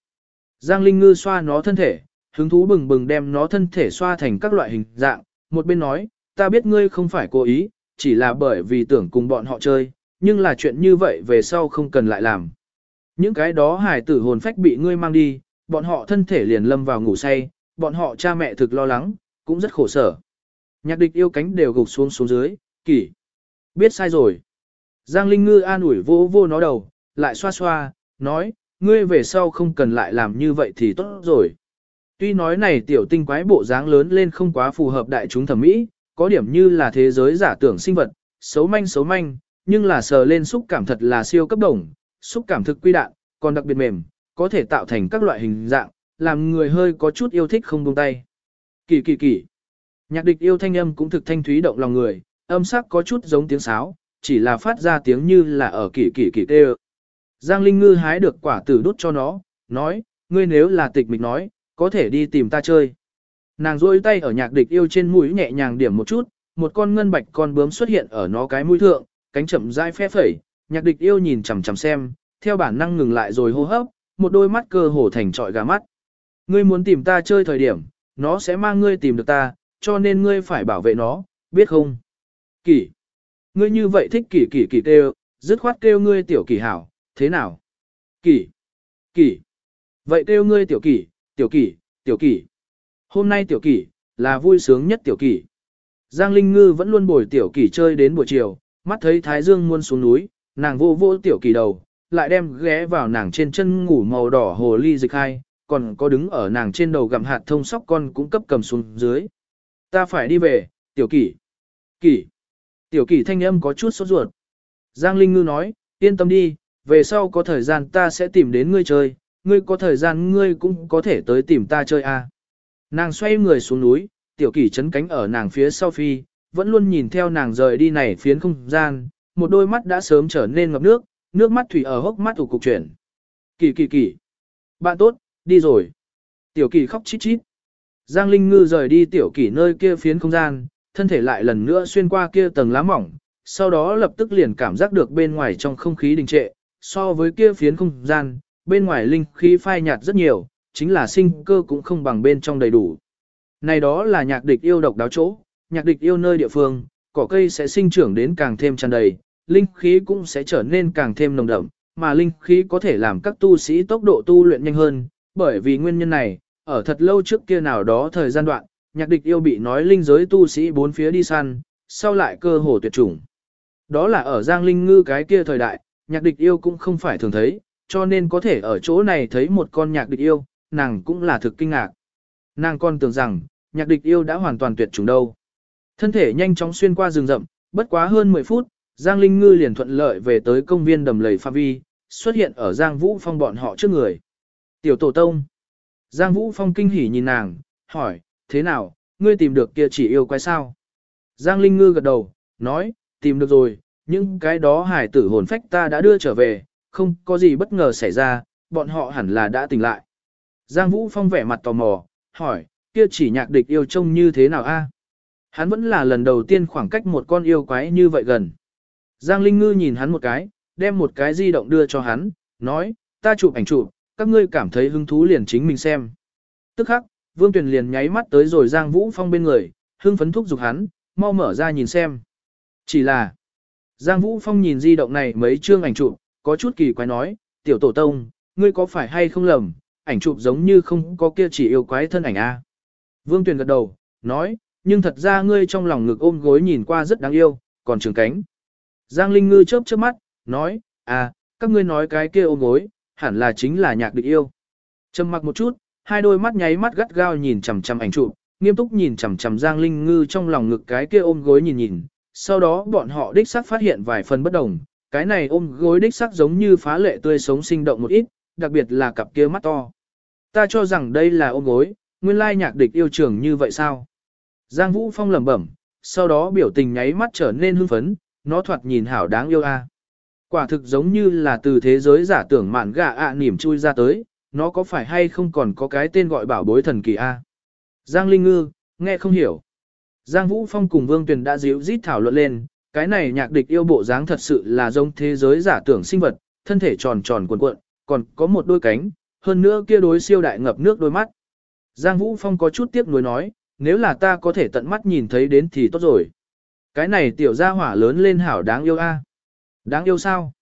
Giang Linh Ngư xoa nó thân thể, hứng thú bừng bừng đem nó thân thể xoa thành các loại hình dạng, một bên nói, ta biết ngươi không phải cố ý, chỉ là bởi vì tưởng cùng bọn họ chơi, nhưng là chuyện như vậy về sau không cần lại làm. Những cái đó hải tử hồn phách bị ngươi mang đi, bọn họ thân thể liền lâm vào ngủ say, bọn họ cha mẹ thực lo lắng, cũng rất khổ sở. Nhạc địch yêu cánh đều gục xuống xuống dưới, kỷ. Biết sai rồi. Giang Linh Ngư an ủi vô vô nó đầu, lại xoa xoa, nói, ngươi về sau không cần lại làm như vậy thì tốt rồi. Tuy nói này tiểu tinh quái bộ dáng lớn lên không quá phù hợp đại chúng thẩm mỹ, có điểm như là thế giới giả tưởng sinh vật, xấu manh xấu manh, nhưng là sờ lên xúc cảm thật là siêu cấp đồng, xúc cảm thực quy đạn, còn đặc biệt mềm, có thể tạo thành các loại hình dạng, làm người hơi có chút yêu thích không buông tay. Kỳ kỳ kỳ. Nhạc địch yêu thanh âm cũng thực thanh thúy động lòng người, âm sắc có chút giống tiếng sáo, chỉ là phát ra tiếng như là ở kỳ kỳ kỳ tê Giang Linh Ngư hái được quả tử đút cho nó, nói, ngươi nếu là tịch mịch nói, có thể đi tìm ta chơi. Nàng rôi tay ở nhạc địch yêu trên mũi nhẹ nhàng điểm một chút, một con ngân bạch con bướm xuất hiện ở nó cái mũi thượng, cánh chậm rãi phe phẩy, nhạc địch yêu nhìn chằm chằm xem, theo bản năng ngừng lại rồi hô hấp, một đôi mắt cơ hồ thành trọi gà mắt. Ngươi muốn tìm ta chơi thời điểm, nó sẽ mang ngươi tìm được ta, cho nên ngươi phải bảo vệ nó, biết không? Kỷ. Ngươi như vậy thích kỷ kỷ kỷ kêu, dứt khoát kêu ngươi tiểu kỷ hảo, thế nào? Kỷ. Kỷ. Vậy kêu ngươi tiểu kỷ, tiểu kỷ, tiểu kỷ. Hôm nay tiểu kỷ, là vui sướng nhất tiểu kỷ. Giang Linh Ngư vẫn luôn bồi tiểu kỷ chơi đến buổi chiều, mắt thấy Thái Dương muôn xuống núi, nàng vô vô tiểu kỷ đầu, lại đem ghé vào nàng trên chân ngủ màu đỏ hồ ly dịch hai, còn có đứng ở nàng trên đầu gặm hạt thông sóc con cũng cấp cầm xuống dưới. Ta phải đi về, tiểu kỷ. Kỷ. Tiểu kỷ thanh âm có chút sốt ruột. Giang Linh Ngư nói, yên tâm đi, về sau có thời gian ta sẽ tìm đến ngươi chơi, ngươi có thời gian ngươi cũng có thể tới tìm ta chơi à. Nàng xoay người xuống núi, tiểu kỷ chấn cánh ở nàng phía sau phi, vẫn luôn nhìn theo nàng rời đi này phiến không gian, một đôi mắt đã sớm trở nên ngập nước, nước mắt thủy ở hốc mắt ủ cục chuyển. Kỳ kỳ kỳ. Bạn tốt, đi rồi. Tiểu kỳ khóc chít chít. Giang Linh Ngư rời đi tiểu kỳ nơi kia phiến không gian, thân thể lại lần nữa xuyên qua kia tầng lá mỏng, sau đó lập tức liền cảm giác được bên ngoài trong không khí đình trệ, so với kia phiến không gian, bên ngoài linh khí phai nhạt rất nhiều, chính là sinh cơ cũng không bằng bên trong đầy đủ. Này đó là nhạc địch yêu độc đáo chỗ, nhạc địch yêu nơi địa phương, cỏ cây sẽ sinh trưởng đến càng thêm tràn đầy, linh khí cũng sẽ trở nên càng thêm nồng đậm, mà linh khí có thể làm các tu sĩ tốc độ tu luyện nhanh hơn, bởi vì nguyên nhân này, ở thật lâu trước kia nào đó thời gian đoạn, nhạc địch yêu bị nói linh giới tu sĩ bốn phía đi săn, sau lại cơ hồ tuyệt chủng. Đó là ở Giang Linh Ngư cái kia thời đại, nhạc địch yêu cũng không phải thường thấy, cho nên có thể ở chỗ này thấy một con nhạc địch yêu, nàng cũng là thực kinh ngạc. Nàng còn tưởng rằng, nhạc địch yêu đã hoàn toàn tuyệt chủng đâu. Thân thể nhanh chóng xuyên qua rừng rậm, bất quá hơn 10 phút, Giang Linh Ngư liền thuận lợi về tới công viên đầm lầy Pha Vi, xuất hiện ở Giang Vũ Phong bọn họ trước người. Tiểu Tổ Tông. Giang Vũ Phong kinh hỉ nhìn nàng, hỏi, thế nào, ngươi tìm được kia chỉ yêu quái sao. Giang Linh Ngư gật đầu, nói, tìm được rồi, những cái đó hải tử hồn phách ta đã đưa trở về, không có gì bất ngờ xảy ra, bọn họ hẳn là đã tỉnh lại. Giang Vũ Phong vẻ mặt tò mò, hỏi, kia chỉ nhạc địch yêu trông như thế nào a? Hắn vẫn là lần đầu tiên khoảng cách một con yêu quái như vậy gần. Giang Linh Ngư nhìn hắn một cái, đem một cái di động đưa cho hắn, nói, ta chụp ảnh chụp, các ngươi cảm thấy hứng thú liền chính mình xem. Tức khắc, Vương Tuyền liền nháy mắt tới rồi Giang Vũ Phong bên người, hưng phấn thúc giục hắn, mau mở ra nhìn xem. Chỉ là, Giang Vũ Phong nhìn di động này mấy chương ảnh chụp, có chút kỳ quái nói, tiểu tổ tông, ngươi có phải hay không lầm, ảnh chụp giống như không có kia chỉ yêu quái thân ảnh a. Vương Tuyền gật đầu, nói, nhưng thật ra ngươi trong lòng ngực ôm gối nhìn qua rất đáng yêu, còn trường cánh. Giang Linh Ngư chớp chớp mắt, nói, à, các ngươi nói cái kia ôm gối, hẳn là chính là nhạc địch yêu. Trầm mặc một chút, hai đôi mắt nháy mắt gắt gao nhìn chằm chằm ảnh chụp, nghiêm túc nhìn chằm chằm Giang Linh Ngư trong lòng ngực cái kia ôm gối nhìn nhìn, sau đó bọn họ đích xác phát hiện vài phần bất đồng, cái này ôm gối đích xác giống như phá lệ tươi sống sinh động một ít, đặc biệt là cặp kia mắt to. Ta cho rằng đây là ôm gối, nguyên lai nhạc địch yêu trường như vậy sao? Giang Vũ Phong lẩm bẩm, sau đó biểu tình nháy mắt trở nên hưng phấn, nó thoạt nhìn hảo đáng yêu a. Quả thực giống như là từ thế giới giả tưởng mạn gà ạ à niềm chui ra tới, nó có phải hay không còn có cái tên gọi bảo bối thần kỳ a? Giang Linh Ngư, nghe không hiểu. Giang Vũ Phong cùng Vương Tuyền đã díu dít thảo luận lên, cái này nhạc địch yêu bộ dáng thật sự là giống thế giới giả tưởng sinh vật, thân thể tròn tròn cuộn cuộn, còn có một đôi cánh, hơn nữa kia đối siêu đại ngập nước đôi mắt. Giang Vũ Phong có chút tiếc nuối nói, nếu là ta có thể tận mắt nhìn thấy đến thì tốt rồi. Cái này tiểu gia hỏa lớn lên hảo đáng yêu a. À? Đáng yêu sao?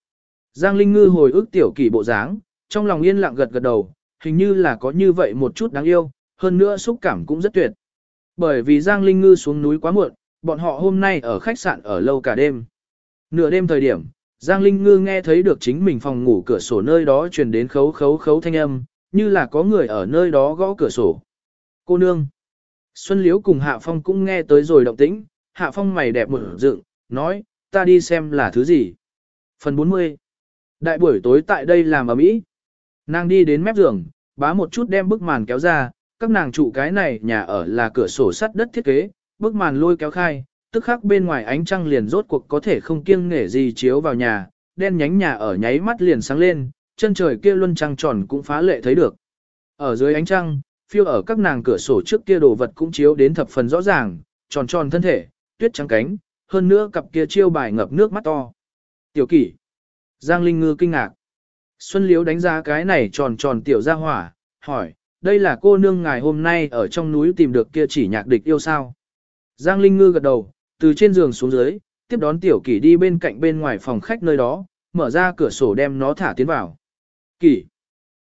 Giang Linh Ngư hồi ức tiểu kỷ bộ dáng, trong lòng yên lặng gật gật đầu, hình như là có như vậy một chút đáng yêu, hơn nữa xúc cảm cũng rất tuyệt. Bởi vì Giang Linh Ngư xuống núi quá muộn, bọn họ hôm nay ở khách sạn ở lâu cả đêm. Nửa đêm thời điểm, Giang Linh Ngư nghe thấy được chính mình phòng ngủ cửa sổ nơi đó truyền đến khấu khấu khấu thanh âm, như là có người ở nơi đó gõ cửa sổ. Cô nương. Xuân Liễu cùng Hạ Phong cũng nghe tới rồi động tĩnh, Hạ Phong mày đẹp một dựng, nói, ta đi xem là thứ gì. Phần 40. Đại buổi tối tại đây làm ở mỹ. Nàng đi đến mép giường, bá một chút đem bức màn kéo ra, các nàng trụ cái này nhà ở là cửa sổ sắt đất thiết kế, bức màn lôi kéo khai, tức khắc bên ngoài ánh trăng liền rốt cuộc có thể không kiêng nể gì chiếu vào nhà, đen nhánh nhà ở nháy mắt liền sáng lên, chân trời kia luân trăng tròn cũng phá lệ thấy được. Ở dưới ánh trăng, phiêu ở các nàng cửa sổ trước kia đồ vật cũng chiếu đến thập phần rõ ràng, tròn tròn thân thể, tuyết trắng cánh, hơn nữa cặp kia chiêu bài ngập nước mắt to. Tiểu kỷ. Giang Linh Ngư kinh ngạc. Xuân Liếu đánh giá cái này tròn tròn tiểu ra hỏa, hỏi, đây là cô nương ngài hôm nay ở trong núi tìm được kia chỉ nhạc địch yêu sao. Giang Linh Ngư gật đầu, từ trên giường xuống dưới, tiếp đón tiểu kỷ đi bên cạnh bên ngoài phòng khách nơi đó, mở ra cửa sổ đem nó thả tiến vào. Kỷ.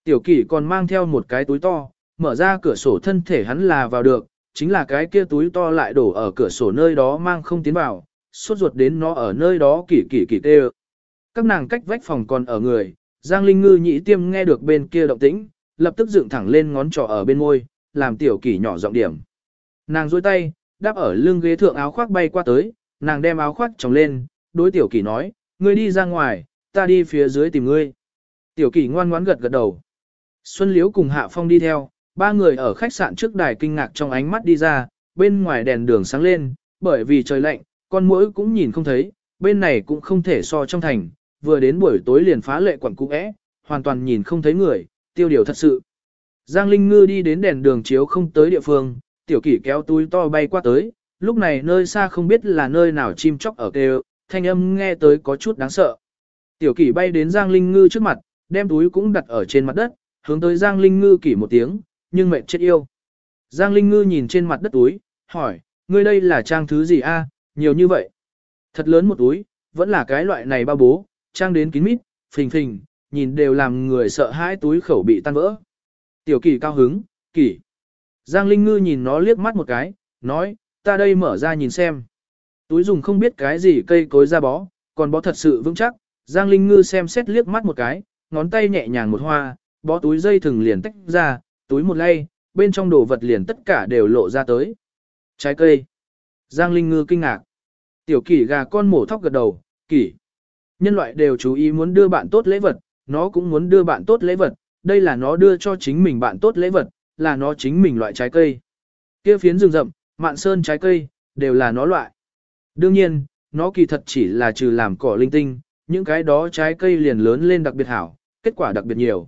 Tiểu kỷ còn mang theo một cái túi to, mở ra cửa sổ thân thể hắn là vào được, chính là cái kia túi to lại đổ ở cửa sổ nơi đó mang không tiến vào, suốt ruột đến nó ở nơi đó kỷ kỷ kỷ tê Các nàng cách vách phòng còn ở người, Giang Linh Ngư nhị tiêm nghe được bên kia động tĩnh, lập tức dựng thẳng lên ngón trỏ ở bên môi, làm tiểu kỷ nhỏ giọng điểm. Nàng duỗi tay, đáp ở lưng ghế thượng áo khoác bay qua tới, nàng đem áo khoác trồng lên, đối tiểu kỷ nói, ngươi đi ra ngoài, ta đi phía dưới tìm ngươi. Tiểu kỷ ngoan ngoãn gật gật đầu. Xuân Liễu cùng Hạ Phong đi theo, ba người ở khách sạn trước đài kinh ngạc trong ánh mắt đi ra, bên ngoài đèn đường sáng lên, bởi vì trời lạnh, con muỗi cũng nhìn không thấy, bên này cũng không thể so trong thành, vừa đến buổi tối liền phá lệ quẩn cũ é, hoàn toàn nhìn không thấy người, tiêu điều thật sự. Giang Linh Ngư đi đến đèn đường chiếu không tới địa phương, tiểu kỷ kéo túi to bay qua tới, lúc này nơi xa không biết là nơi nào chim chóc ở kêu, thanh âm nghe tới có chút đáng sợ. Tiểu kỷ bay đến Giang Linh Ngư trước mặt, đem túi cũng đặt ở trên mặt đất, hướng tới Giang Linh Ngư kỷ một tiếng, nhưng mệt chết yêu. Giang Linh Ngư nhìn trên mặt đất túi, hỏi, ngươi đây là trang thứ gì a? nhiều như vậy. Thật lớn một túi, vẫn là cái loại này bao bố, trang đến kín mít, phình phình, nhìn đều làm người sợ hãi túi khẩu bị tan vỡ. Tiểu kỳ cao hứng, kỳ. Giang Linh Ngư nhìn nó liếc mắt một cái, nói, ta đây mở ra nhìn xem. Túi dùng không biết cái gì cây cối ra bó, còn bó thật sự vững chắc. Giang Linh Ngư xem xét liếc mắt một cái, ngón tay nhẹ nhàng một hoa, bó túi dây thừng liền tách ra, túi một lay, bên trong đồ vật liền tất cả đều lộ ra tới. Trái cây. Giang Linh Ngư kinh ngạc. Tiểu kỷ gà con mổ thóc gật đầu, kỷ. Nhân loại đều chú ý muốn đưa bạn tốt lễ vật, nó cũng muốn đưa bạn tốt lễ vật, đây là nó đưa cho chính mình bạn tốt lễ vật, là nó chính mình loại trái cây. Kia phiến rừng rậm, mạn sơn trái cây, đều là nó loại. Đương nhiên, nó kỳ thật chỉ là trừ làm cỏ linh tinh, những cái đó trái cây liền lớn lên đặc biệt hảo, kết quả đặc biệt nhiều.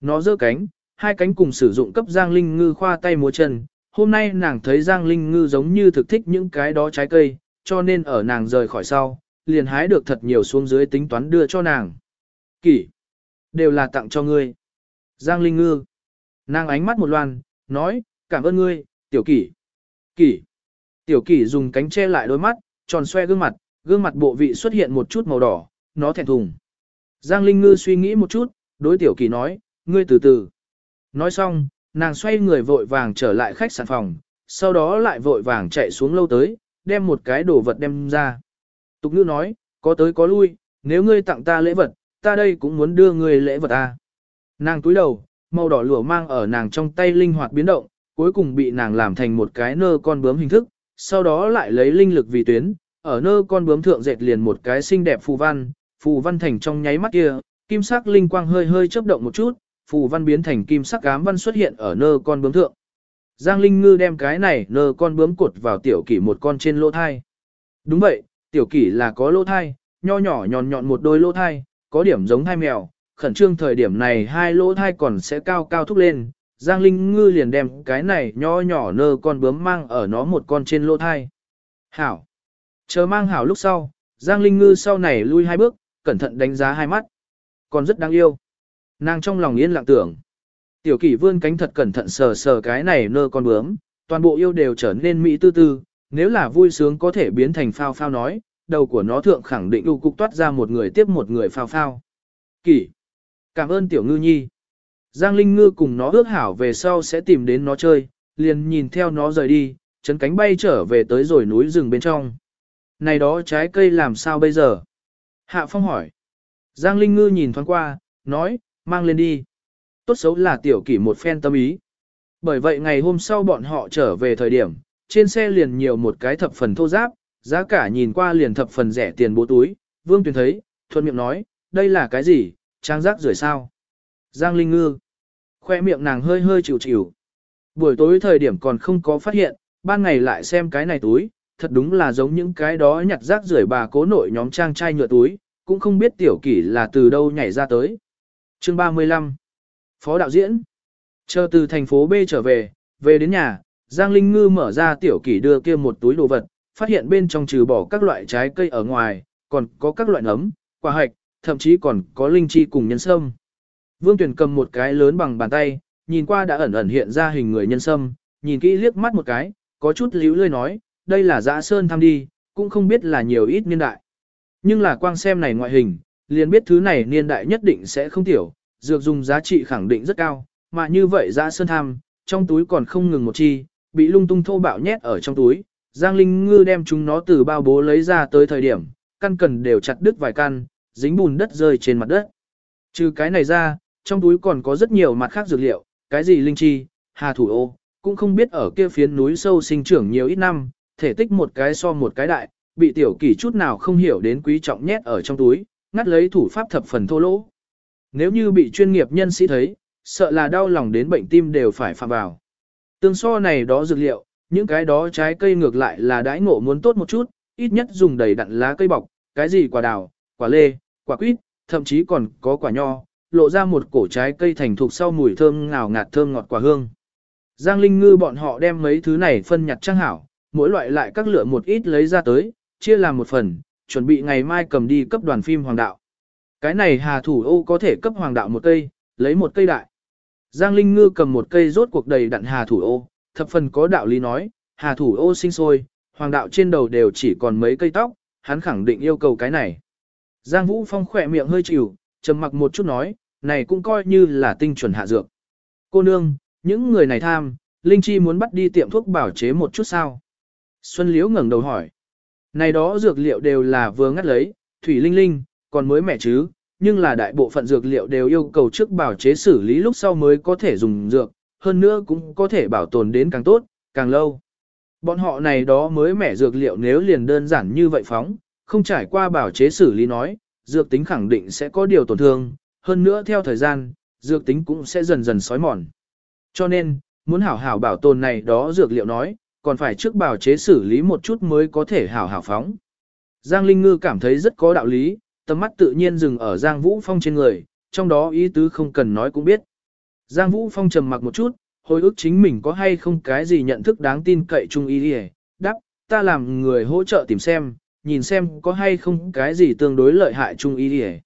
Nó giơ cánh, hai cánh cùng sử dụng cấp Giang Linh Ngư khoa tay múa chân. Hôm nay nàng thấy Giang Linh Ngư giống như thực thích những cái đó trái cây, cho nên ở nàng rời khỏi sau, liền hái được thật nhiều xuống dưới tính toán đưa cho nàng. Kỷ, đều là tặng cho ngươi. Giang Linh Ngư, nàng ánh mắt một loan, nói, cảm ơn ngươi, tiểu kỷ. Kỷ, tiểu kỷ dùng cánh che lại đôi mắt, tròn xoe gương mặt, gương mặt bộ vị xuất hiện một chút màu đỏ, nó thẹn thùng. Giang Linh Ngư suy nghĩ một chút, đối tiểu kỷ nói, ngươi từ từ. Nói xong, nàng xoay người vội vàng trở lại khách sạn phòng, sau đó lại vội vàng chạy xuống lâu tới, đem một cái đồ vật đem ra. Tục ngữ nói, có tới có lui, nếu ngươi tặng ta lễ vật, ta đây cũng muốn đưa ngươi lễ vật ta. Nàng túi đầu, màu đỏ lửa mang ở nàng trong tay linh hoạt biến động, cuối cùng bị nàng làm thành một cái nơ con bướm hình thức, sau đó lại lấy linh lực vì tuyến, ở nơ con bướm thượng dệt liền một cái xinh đẹp phù văn, phù văn thành trong nháy mắt kia, kim sắc linh quang hơi hơi chớp động một chút, phù văn biến thành kim sắc ám văn xuất hiện ở nơ con bướm thượng. Giang Linh Ngư đem cái này nơ con bướm cột vào tiểu kỷ một con trên lỗ thai. Đúng vậy, tiểu kỷ là có lỗ thai, nho nhỏ nhọn nhọn một đôi lỗ thai, có điểm giống thai mèo, khẩn trương thời điểm này hai lỗ thai còn sẽ cao cao thúc lên. Giang Linh Ngư liền đem cái này nho nhỏ nơ con bướm mang ở nó một con trên lỗ thai. Hảo. Chờ mang hảo lúc sau, Giang Linh Ngư sau này lui hai bước, cẩn thận đánh giá hai mắt. Còn rất đáng yêu. Nàng trong lòng yên lặng tưởng. Tiểu kỷ vươn cánh thật cẩn thận sờ sờ cái này nơ con bướm, toàn bộ yêu đều trở nên mỹ tư tư, nếu là vui sướng có thể biến thành phao phao nói, đầu của nó thượng khẳng định đủ cục toát ra một người tiếp một người phao phao. Kỷ. Cảm ơn tiểu ngư nhi. Giang Linh Ngư cùng nó ước hảo về sau sẽ tìm đến nó chơi, liền nhìn theo nó rời đi, chấn cánh bay trở về tới rồi núi rừng bên trong. Này đó trái cây làm sao bây giờ? Hạ Phong hỏi. Giang Linh Ngư nhìn thoáng qua, nói, mang lên đi. Tốt xấu là tiểu kỷ một phen tâm ý. Bởi vậy ngày hôm sau bọn họ trở về thời điểm, trên xe liền nhiều một cái thập phần thô giáp, giá cả nhìn qua liền thập phần rẻ tiền bố túi. Vương Tuyền thấy, thuận miệng nói, đây là cái gì, trang rác rưởi sao? Giang Linh Ngư. Khoe miệng nàng hơi hơi chịu chịu. Buổi tối thời điểm còn không có phát hiện, ban ngày lại xem cái này túi, thật đúng là giống những cái đó nhặt rác rưởi bà cố nội nhóm trang trai nhựa túi, cũng không biết tiểu kỷ là từ đâu nhảy ra tới. Chương 35 Phó đạo diễn Chờ từ thành phố B trở về, về đến nhà, Giang Linh Ngư mở ra tiểu kỷ đưa kia một túi đồ vật, phát hiện bên trong trừ bỏ các loại trái cây ở ngoài, còn có các loại nấm, quả hạch, thậm chí còn có linh chi cùng nhân sâm. Vương Tuyển cầm một cái lớn bằng bàn tay, nhìn qua đã ẩn ẩn hiện ra hình người nhân sâm, nhìn kỹ liếc mắt một cái, có chút líu lươi nói, đây là dã sơn thăm đi, cũng không biết là nhiều ít niên đại. Nhưng là quang xem này ngoại hình, liền biết thứ này niên đại nhất định sẽ không tiểu, dược dùng giá trị khẳng định rất cao, mà như vậy dã sơn tham, trong túi còn không ngừng một chi, bị lung tung thô bạo nhét ở trong túi. Giang Linh Ngư đem chúng nó từ bao bố lấy ra tới thời điểm, căn cần đều chặt đứt vài căn, dính bùn đất rơi trên mặt đất. Trừ cái này ra, trong túi còn có rất nhiều mặt khác dược liệu, cái gì linh chi, hà thủ ô, cũng không biết ở kia phiến núi sâu sinh trưởng nhiều ít năm, thể tích một cái so một cái đại, bị tiểu kỷ chút nào không hiểu đến quý trọng nhét ở trong túi, ngắt lấy thủ pháp thập phần thô lỗ. Nếu như bị chuyên nghiệp nhân sĩ thấy, sợ là đau lòng đến bệnh tim đều phải phạm vào. Tương so này đó dược liệu, những cái đó trái cây ngược lại là đãi ngộ muốn tốt một chút, ít nhất dùng đầy đặn lá cây bọc, cái gì quả đào, quả lê, quả quýt, thậm chí còn có quả nho, lộ ra một cổ trái cây thành thục sau mùi thơm ngào ngạt thơm ngọt quả hương. Giang Linh Ngư bọn họ đem mấy thứ này phân nhặt trang hảo, mỗi loại lại các lựa một ít lấy ra tới, chia làm một phần, chuẩn bị ngày mai cầm đi cấp đoàn phim hoàng đạo. Cái này hà thủ ô có thể cấp hoàng đạo một cây, lấy một cây đại. Giang Linh Ngư cầm một cây rốt cuộc đầy đặn hà thủ ô, thập phần có đạo lý nói, hà thủ ô sinh sôi, hoàng đạo trên đầu đều chỉ còn mấy cây tóc, hắn khẳng định yêu cầu cái này. Giang Vũ Phong khỏe miệng hơi chịu, trầm mặc một chút nói, này cũng coi như là tinh chuẩn hạ dược. Cô nương, những người này tham, Linh Chi muốn bắt đi tiệm thuốc bảo chế một chút sao? Xuân Liễu ngẩng đầu hỏi. Này đó dược liệu đều là vừa ngắt lấy, thủy linh linh, còn mới mẻ chứ, nhưng là đại bộ phận dược liệu đều yêu cầu trước bảo chế xử lý lúc sau mới có thể dùng dược, hơn nữa cũng có thể bảo tồn đến càng tốt, càng lâu. Bọn họ này đó mới mẻ dược liệu nếu liền đơn giản như vậy phóng, không trải qua bảo chế xử lý nói, dược tính khẳng định sẽ có điều tổn thương, hơn nữa theo thời gian, dược tính cũng sẽ dần dần sói mòn. Cho nên, muốn hảo hảo bảo tồn này đó dược liệu nói, còn phải trước bảo chế xử lý một chút mới có thể hảo hảo phóng. Giang Linh Ngư cảm thấy rất có đạo lý, tầm mắt tự nhiên dừng ở Giang Vũ Phong trên người, trong đó ý tứ không cần nói cũng biết. Giang Vũ Phong trầm mặc một chút, hồi ức chính mình có hay không cái gì nhận thức đáng tin cậy chung ý đi đáp, ta làm người hỗ trợ tìm xem, nhìn xem có hay không cái gì tương đối lợi hại trung y đi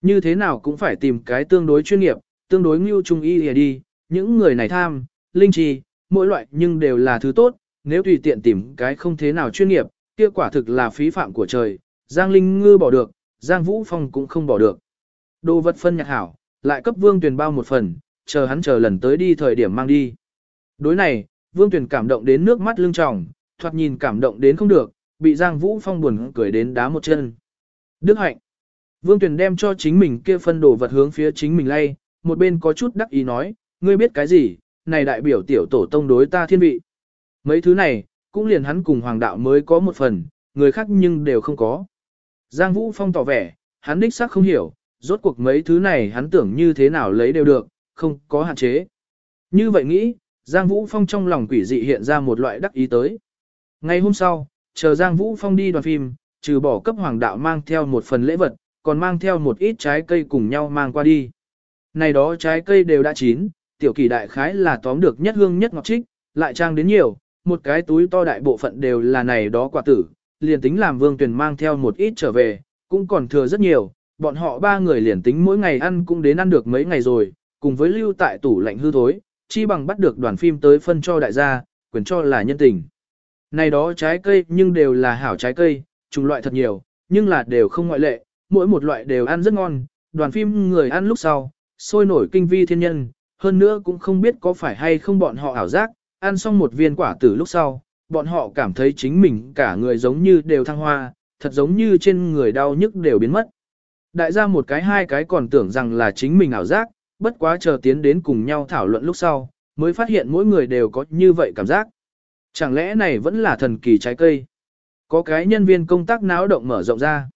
Như thế nào cũng phải tìm cái tương đối chuyên nghiệp, tương đối ngưu y ý đi, những người này tham, linh trì, mỗi loại nhưng đều là thứ tốt, nếu tùy tiện tìm cái không thế nào chuyên nghiệp, kia quả thực là phí phạm của trời, Giang Linh Ngư bỏ được, Giang Vũ Phong cũng không bỏ được. Đồ vật phân nhạc hảo, lại cấp Vương Tuyền bao một phần, chờ hắn chờ lần tới đi thời điểm mang đi. Đối này, Vương Tuyền cảm động đến nước mắt lưng tròng, thoạt nhìn cảm động đến không được, bị Giang Vũ Phong buồn cười đến đá một chân. Đức hạnh. Vương Tuyền đem cho chính mình kia phân đồ vật hướng phía chính mình lay, một bên có chút đắc ý nói, ngươi biết cái gì, này đại biểu tiểu tổ tông đối ta thiên vị. Mấy thứ này, cũng liền hắn cùng hoàng đạo mới có một phần, người khác nhưng đều không có. Giang Vũ Phong tỏ vẻ, hắn đích xác không hiểu, rốt cuộc mấy thứ này hắn tưởng như thế nào lấy đều được, không có hạn chế. Như vậy nghĩ, Giang Vũ Phong trong lòng quỷ dị hiện ra một loại đắc ý tới. Ngày hôm sau, chờ Giang Vũ Phong đi đoàn phim, trừ bỏ cấp hoàng đạo mang theo một phần lễ vật, còn mang theo một ít trái cây cùng nhau mang qua đi. Này đó trái cây đều đã chín, tiểu kỳ đại khái là tóm được nhất hương nhất ngọc trích, lại trang đến nhiều, một cái túi to đại bộ phận đều là này đó quả tử, liền tính làm vương tuyển mang theo một ít trở về, cũng còn thừa rất nhiều, bọn họ ba người liền tính mỗi ngày ăn cũng đến ăn được mấy ngày rồi, cùng với lưu tại tủ lạnh hư thối, chi bằng bắt được đoàn phim tới phân cho đại gia, quyền cho là nhân tình. Này đó trái cây nhưng đều là hảo trái cây, chủng loại thật nhiều, nhưng là đều không ngoại lệ, mỗi một loại đều ăn rất ngon, đoàn phim người ăn lúc sau, sôi nổi kinh vi thiên nhân, hơn nữa cũng không biết có phải hay không bọn họ ảo giác, ăn xong một viên quả tử lúc sau, bọn họ cảm thấy chính mình cả người giống như đều thăng hoa, thật giống như trên người đau nhức đều biến mất. Đại gia một cái hai cái còn tưởng rằng là chính mình ảo giác, bất quá chờ tiến đến cùng nhau thảo luận lúc sau, mới phát hiện mỗi người đều có như vậy cảm giác. Chẳng lẽ này vẫn là thần kỳ trái cây? Có cái nhân viên công tác náo động mở rộng ra.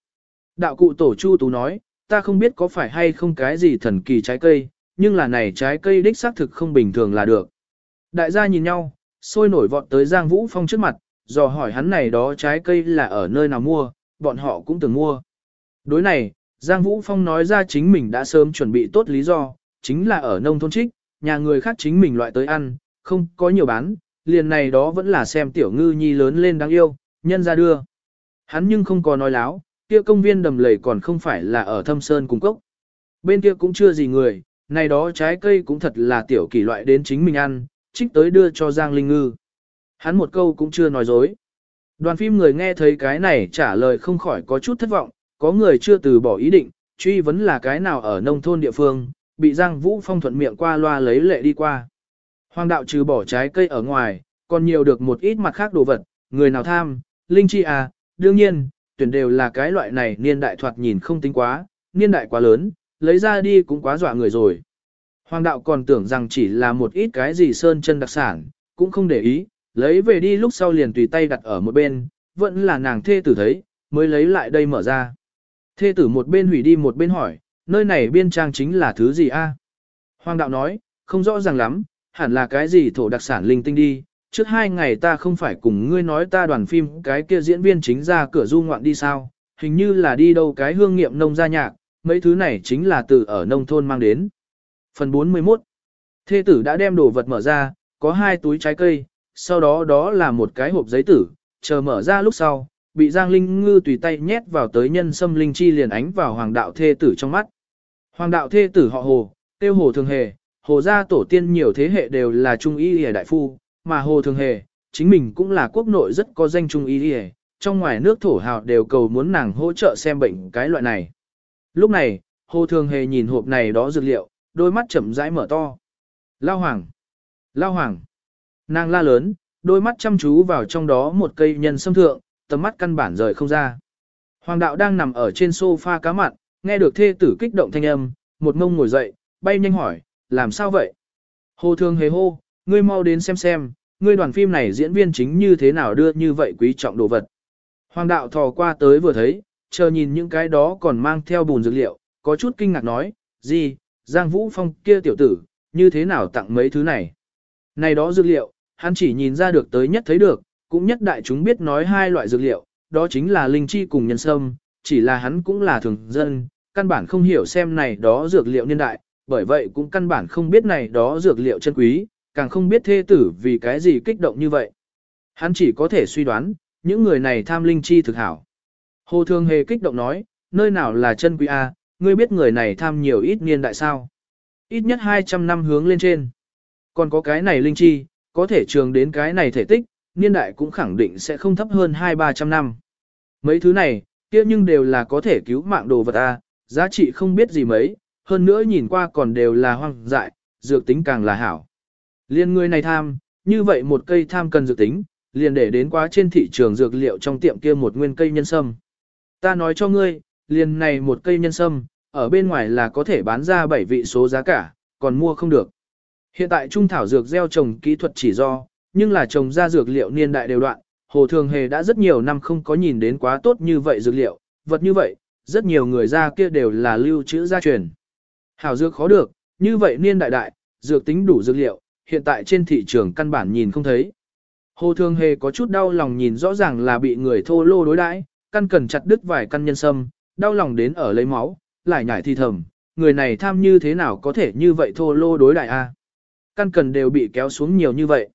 Đạo cụ tổ Chu Tú nói, ta không biết có phải hay không cái gì thần kỳ trái cây, nhưng là này trái cây đích xác thực không bình thường là được. Đại gia nhìn nhau, sôi nổi vọt tới Giang Vũ Phong trước mặt, dò hỏi hắn này đó trái cây là ở nơi nào mua, bọn họ cũng từng mua. Đối này, Giang Vũ Phong nói ra chính mình đã sớm chuẩn bị tốt lý do, chính là ở nông thôn trích, nhà người khác chính mình loại tới ăn, không có nhiều bán, liền này đó vẫn là xem tiểu ngư nhi lớn lên đáng yêu, nhân ra đưa. Hắn nhưng không có nói láo, kia công viên đầm lầy còn không phải là ở thâm sơn cung cốc. Bên kia cũng chưa gì người, này đó trái cây cũng thật là tiểu kỳ loại đến chính mình ăn, trích tới đưa cho Giang Linh Ngư. Hắn một câu cũng chưa nói dối. Đoàn phim người nghe thấy cái này trả lời không khỏi có chút thất vọng, có người chưa từ bỏ ý định, truy vấn là cái nào ở nông thôn địa phương, bị Giang Vũ Phong thuận miệng qua loa lấy lệ đi qua. Hoàng đạo trừ bỏ trái cây ở ngoài, còn nhiều được một ít mặt khác đồ vật, người nào tham, linh chi à, đương nhiên, tuyển đều là cái loại này niên đại thoạt nhìn không tính quá, niên đại quá lớn, lấy ra đi cũng quá dọa người rồi. Hoàng đạo còn tưởng rằng chỉ là một ít cái gì sơn chân đặc sản, cũng không để ý, lấy về đi lúc sau liền tùy tay đặt ở một bên, vẫn là nàng thê tử thấy, mới lấy lại đây mở ra. Thê tử một bên hủy đi một bên hỏi, nơi này biên trang chính là thứ gì a? Hoàng đạo nói, không rõ ràng lắm, hẳn là cái gì thổ đặc sản linh tinh đi. Trước hai ngày ta không phải cùng ngươi nói ta đoàn phim cái kia diễn viên chính ra cửa du ngoạn đi sao, hình như là đi đâu cái hương nghiệm nông gia nhạc, mấy thứ này chính là từ ở nông thôn mang đến. Phần 41 Thê tử đã đem đồ vật mở ra, có hai túi trái cây, sau đó đó là một cái hộp giấy tử, chờ mở ra lúc sau, bị Giang Linh Ngư tùy tay nhét vào tới nhân sâm linh chi liền ánh vào hoàng đạo thê tử trong mắt. Hoàng đạo thê tử họ Hồ, tiêu Hồ Thường Hề, Hồ gia tổ tiên nhiều thế hệ đều là trung y y đại phu, mà Hồ Thường Hề, chính mình cũng là quốc nội rất có danh trung y y, trong ngoài nước thổ hào đều cầu muốn nàng hỗ trợ xem bệnh cái loại này. Lúc này, Hồ Thường Hề nhìn hộp này đó dược liệu, đôi mắt chậm rãi mở to. Lao Hoàng! Lao Hoàng! Nàng la lớn, đôi mắt chăm chú vào trong đó một cây nhân sâm thượng, tầm mắt căn bản rời không ra. Hoàng đạo đang nằm ở trên sofa cá mặn, nghe được thê tử kích động thanh âm, một mông ngồi dậy, bay nhanh hỏi, làm sao vậy? Hồ Thương Hề hô, ngươi mau đến xem xem, ngươi đoàn phim này diễn viên chính như thế nào đưa như vậy quý trọng đồ vật. Hoàng đạo thò qua tới vừa thấy, chờ nhìn những cái đó còn mang theo bùn dược liệu, có chút kinh ngạc nói, gì, Giang Vũ Phong kia tiểu tử, như thế nào tặng mấy thứ này. Này đó dược liệu, hắn chỉ nhìn ra được tới nhất thấy được, cũng nhất đại chúng biết nói hai loại dược liệu, đó chính là linh chi cùng nhân sâm, chỉ là hắn cũng là thường dân, căn bản không hiểu xem này đó dược liệu niên đại, bởi vậy cũng căn bản không biết này đó dược liệu chân quý, càng không biết thê tử vì cái gì kích động như vậy. Hắn chỉ có thể suy đoán, những người này tham linh chi thực hảo. Hồ thương Hề kích động nói, nơi nào là chân quý A, ngươi biết người này tham nhiều ít niên đại sao. Ít nhất 200 năm hướng lên trên. Còn có cái này linh chi, có thể trường đến cái này thể tích, niên đại cũng khẳng định sẽ không thấp hơn 2-300 năm. Mấy thứ này, kia nhưng đều là có thể cứu mạng đồ vật A, giá trị không biết gì mấy, hơn nữa nhìn qua còn đều là hoang dại, dược tính càng là hảo. Liên người này tham, như vậy một cây tham cần dược tính, liền để đến quá trên thị trường dược liệu trong tiệm kia một nguyên cây nhân sâm. Ta nói cho ngươi, liền này một cây nhân sâm, ở bên ngoài là có thể bán ra 7 vị số giá cả, còn mua không được. Hiện tại trung thảo dược gieo trồng kỹ thuật chỉ do, nhưng là trồng ra dược liệu niên đại đều đoạn, Hồ Thường Hề đã rất nhiều năm không có nhìn đến quá tốt như vậy dược liệu, vật như vậy, rất nhiều người ra kia đều là lưu trữ gia truyền. Hảo dược khó được, như vậy niên đại đại, dược tính đủ dược liệu, hiện tại trên thị trường căn bản nhìn không thấy. Hồ Thường Hề có chút đau lòng nhìn rõ ràng là bị người thô lô đối đãi, căn cần chặt đứt vài căn nhân sâm, đau lòng đến ở lấy máu, lại nhảy thi thầm, người này tham như thế nào có thể như vậy thô lô đối đại a? Căn cần đều bị kéo xuống nhiều như vậy.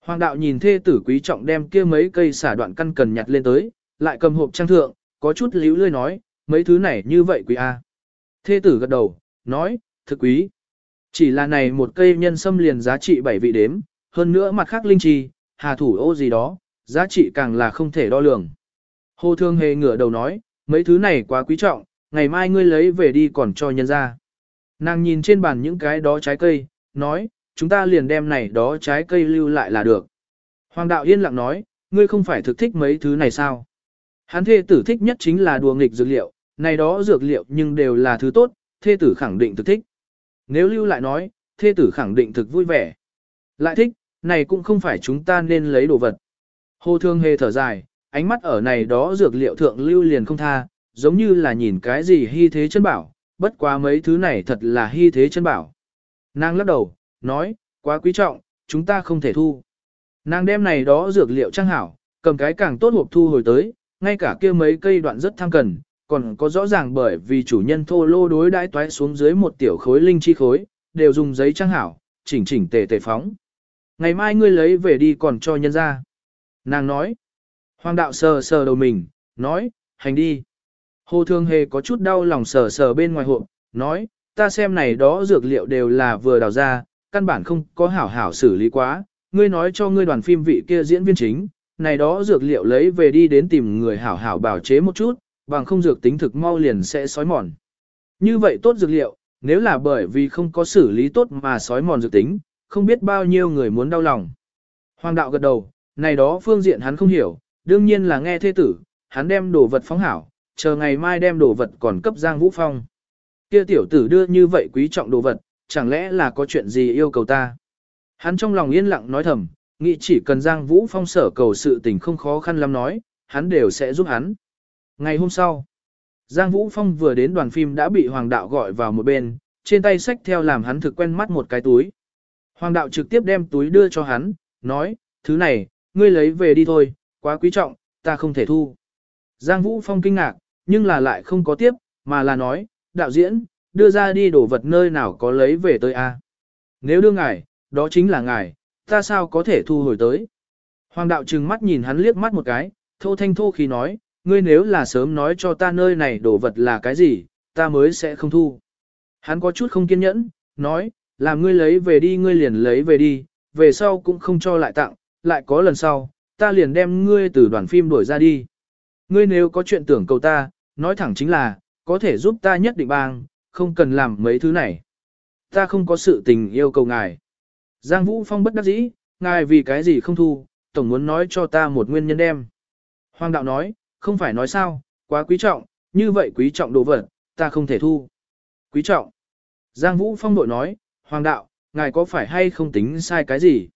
Hoàng đạo nhìn thê tử quý trọng đem kia mấy cây xả đoạn căn cần nhặt lên tới, lại cầm hộp trang thượng, có chút líu lươi nói, mấy thứ này như vậy quý a. Thê tử gật đầu, nói, thực quý. Chỉ là này một cây nhân sâm liền giá trị bảy vị đếm, hơn nữa mặt khác linh chi, hà thủ ô gì đó, giá trị càng là không thể đo lường. Hồ Thương Hề ngửa đầu nói, mấy thứ này quá quý trọng, ngày mai ngươi lấy về đi còn cho nhân ra. Nàng nhìn trên bàn những cái đó trái cây, nói, chúng ta liền đem này đó trái cây lưu lại là được. Hoàng đạo yên lặng nói, ngươi không phải thực thích mấy thứ này sao? Hắn thê tử thích nhất chính là đùa nghịch dược liệu, này đó dược liệu nhưng đều là thứ tốt, thê tử khẳng định thực thích. Nếu lưu lại nói, thê tử khẳng định thực vui vẻ. Lại thích, này cũng không phải chúng ta nên lấy đồ vật. Hồ Thương Hề thở dài, ánh mắt ở này đó dược liệu thượng lưu liền không tha, giống như là nhìn cái gì hy thế chân bảo, bất quá mấy thứ này thật là hy thế chân bảo. Nàng lắc đầu, nói, quá quý trọng, chúng ta không thể thu. Nàng đem này đó dược liệu trang hảo, cầm cái càng tốt hộp thu hồi tới, ngay cả kia mấy cây đoạn rất tham cần, còn có rõ ràng bởi vì chủ nhân thô lô đối đãi toái xuống dưới một tiểu khối linh chi khối, đều dùng giấy trang hảo, chỉnh chỉnh tề tề phóng. Ngày mai ngươi lấy về đi còn cho nhân ra. Nàng nói. Hoàng đạo sờ sờ đầu mình, nói, hành đi. Hồ Thương Hề có chút đau lòng sờ sờ bên ngoài hộp, nói, ta xem này đó dược liệu đều là vừa đào ra, căn bản không có hảo hảo xử lý quá, ngươi nói cho ngươi đoàn phim vị kia diễn viên chính, này đó dược liệu lấy về đi đến tìm người hảo hảo bảo chế một chút, bằng không dược tính thực mau liền sẽ sói mòn. Như vậy tốt dược liệu, nếu là bởi vì không có xử lý tốt mà sói mòn dược tính, không biết bao nhiêu người muốn đau lòng. Hoàng đạo gật đầu, này đó phương diện hắn không hiểu, đương nhiên là nghe thế tử, hắn đem đồ vật phóng hảo, chờ ngày mai đem đồ vật còn cấp Giang Vũ Phong. Kia tiểu tử đưa như vậy quý trọng đồ vật, chẳng lẽ là có chuyện gì yêu cầu ta? Hắn trong lòng yên lặng nói thầm, nghĩ chỉ cần Giang Vũ Phong sở cầu sự tình không khó khăn lắm nói, hắn đều sẽ giúp hắn. Ngày hôm sau, Giang Vũ Phong vừa đến đoàn phim đã bị Hoàng đạo gọi vào một bên, trên tay sách theo làm hắn thực quen mắt một cái túi. Hoàng đạo trực tiếp đem túi đưa cho hắn, nói, thứ này, ngươi lấy về đi thôi, quá quý trọng, ta không thể thu. Giang Vũ Phong kinh ngạc, nhưng là lại không có tiếp, mà là nói, đạo diễn, đưa ra đi đổ vật nơi nào có lấy về tới a? Nếu đưa ngài, đó chính là ngài, ta sao có thể thu hồi tới? Hoàng đạo trừng mắt nhìn hắn liếc mắt một cái, thô thanh thô khi nói, ngươi nếu là sớm nói cho ta nơi này đồ vật là cái gì, ta mới sẽ không thu. Hắn có chút không kiên nhẫn, nói, làm ngươi lấy về đi ngươi liền lấy về đi, về sau cũng không cho lại tặng, lại có lần sau, ta liền đem ngươi từ đoàn phim đuổi ra đi. Ngươi nếu có chuyện tưởng cầu ta, nói thẳng chính là, có thể giúp ta nhất định bang, không cần làm mấy thứ này. Ta không có sự tình yêu cầu ngài. Giang Vũ Phong bất đắc dĩ, ngài vì cái gì không thu, tổng muốn nói cho ta một nguyên nhân đem. Hoàng đạo nói, không phải nói sao, quá quý trọng, như vậy quý trọng đồ vật, ta không thể thu. Quý trọng. Giang Vũ Phong đội nói, Hoàng đạo, ngài có phải hay không tính sai cái gì?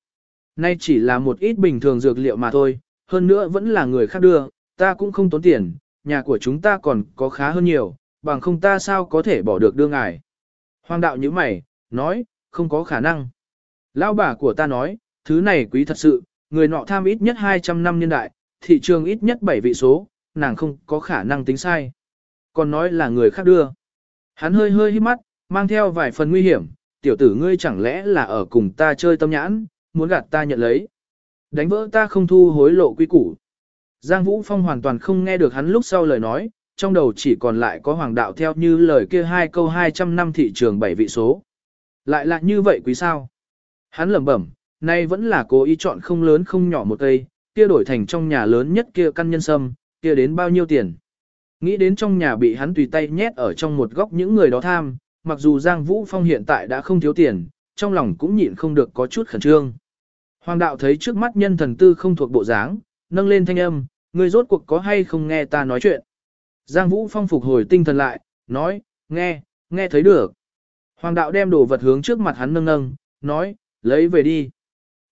Nay chỉ là một ít bình thường dược liệu mà thôi, hơn nữa vẫn là người khác đưa, ta cũng không tốn tiền, nhà của chúng ta còn có khá hơn nhiều, bằng không ta sao có thể bỏ được đưa ngài. Hoàng đạo như mày, nói, không có khả năng. Lão bà của ta nói, thứ này quý thật sự, người nọ tham ít nhất 200 năm niên đại, thị trường ít nhất 7 vị số, nàng không có khả năng tính sai. Còn nói là người khác đưa. Hắn hơi hơi hít mắt, mang theo vài phần nguy hiểm, tiểu tử ngươi chẳng lẽ là ở cùng ta chơi tâm nhãn, muốn gạt ta nhận lấy. Đánh vỡ ta không thu hối lộ quy củ. Giang Vũ Phong hoàn toàn không nghe được hắn lúc sau lời nói, trong đầu chỉ còn lại có hoàng đạo theo như lời kia hai câu 200 năm thị trường bảy vị số. Lại là như vậy quý sao? Hắn lẩm bẩm, nay vẫn là cố ý chọn không lớn không nhỏ một cây, kia đổi thành trong nhà lớn nhất kia căn nhân sâm, kia đến bao nhiêu tiền. Nghĩ đến trong nhà bị hắn tùy tay nhét ở trong một góc những người đó tham, mặc dù Giang Vũ Phong hiện tại đã không thiếu tiền, trong lòng cũng nhịn không được có chút khẩn trương. Hoàng đạo thấy trước mắt nhân thần tư không thuộc bộ dáng, nâng lên thanh âm, người rốt cuộc có hay không nghe ta nói chuyện. Giang Vũ Phong phục hồi tinh thần lại, nói, nghe, nghe thấy được. Hoàng đạo đem đồ vật hướng trước mặt hắn nâng nâng, nói, lấy về đi.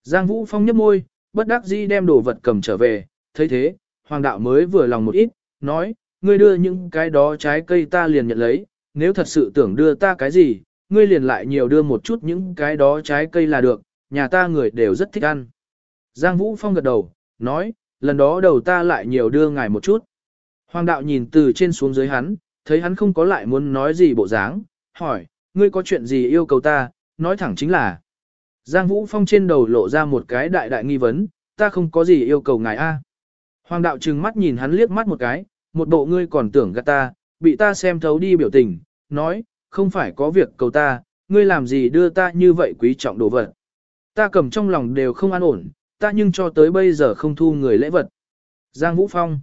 Giang Vũ Phong nhấp môi, bất đắc dĩ đem đồ vật cầm trở về, thấy thế, Hoàng đạo mới vừa lòng một ít, nói, ngươi đưa những cái đó trái cây ta liền nhận lấy, nếu thật sự tưởng đưa ta cái gì, ngươi liền lại nhiều đưa một chút những cái đó trái cây là được, nhà ta người đều rất thích ăn. Giang Vũ Phong gật đầu, nói, lần đó đầu ta lại nhiều đưa ngài một chút. Hoàng đạo nhìn từ trên xuống dưới hắn, thấy hắn không có lại muốn nói gì bộ dáng, hỏi, ngươi có chuyện gì yêu cầu ta, nói thẳng chính là. Giang Vũ Phong trên đầu lộ ra một cái đại đại nghi vấn, ta không có gì yêu cầu ngài a. Hoàng đạo trừng mắt nhìn hắn liếc mắt một cái, một bộ ngươi còn tưởng gạt ta, bị ta xem thấu đi biểu tình, nói, không phải có việc cầu ta, ngươi làm gì đưa ta như vậy quý trọng đồ vật. Ta cầm trong lòng đều không an ổn, ta nhưng cho tới bây giờ không thu người lễ vật. Giang Vũ Phong,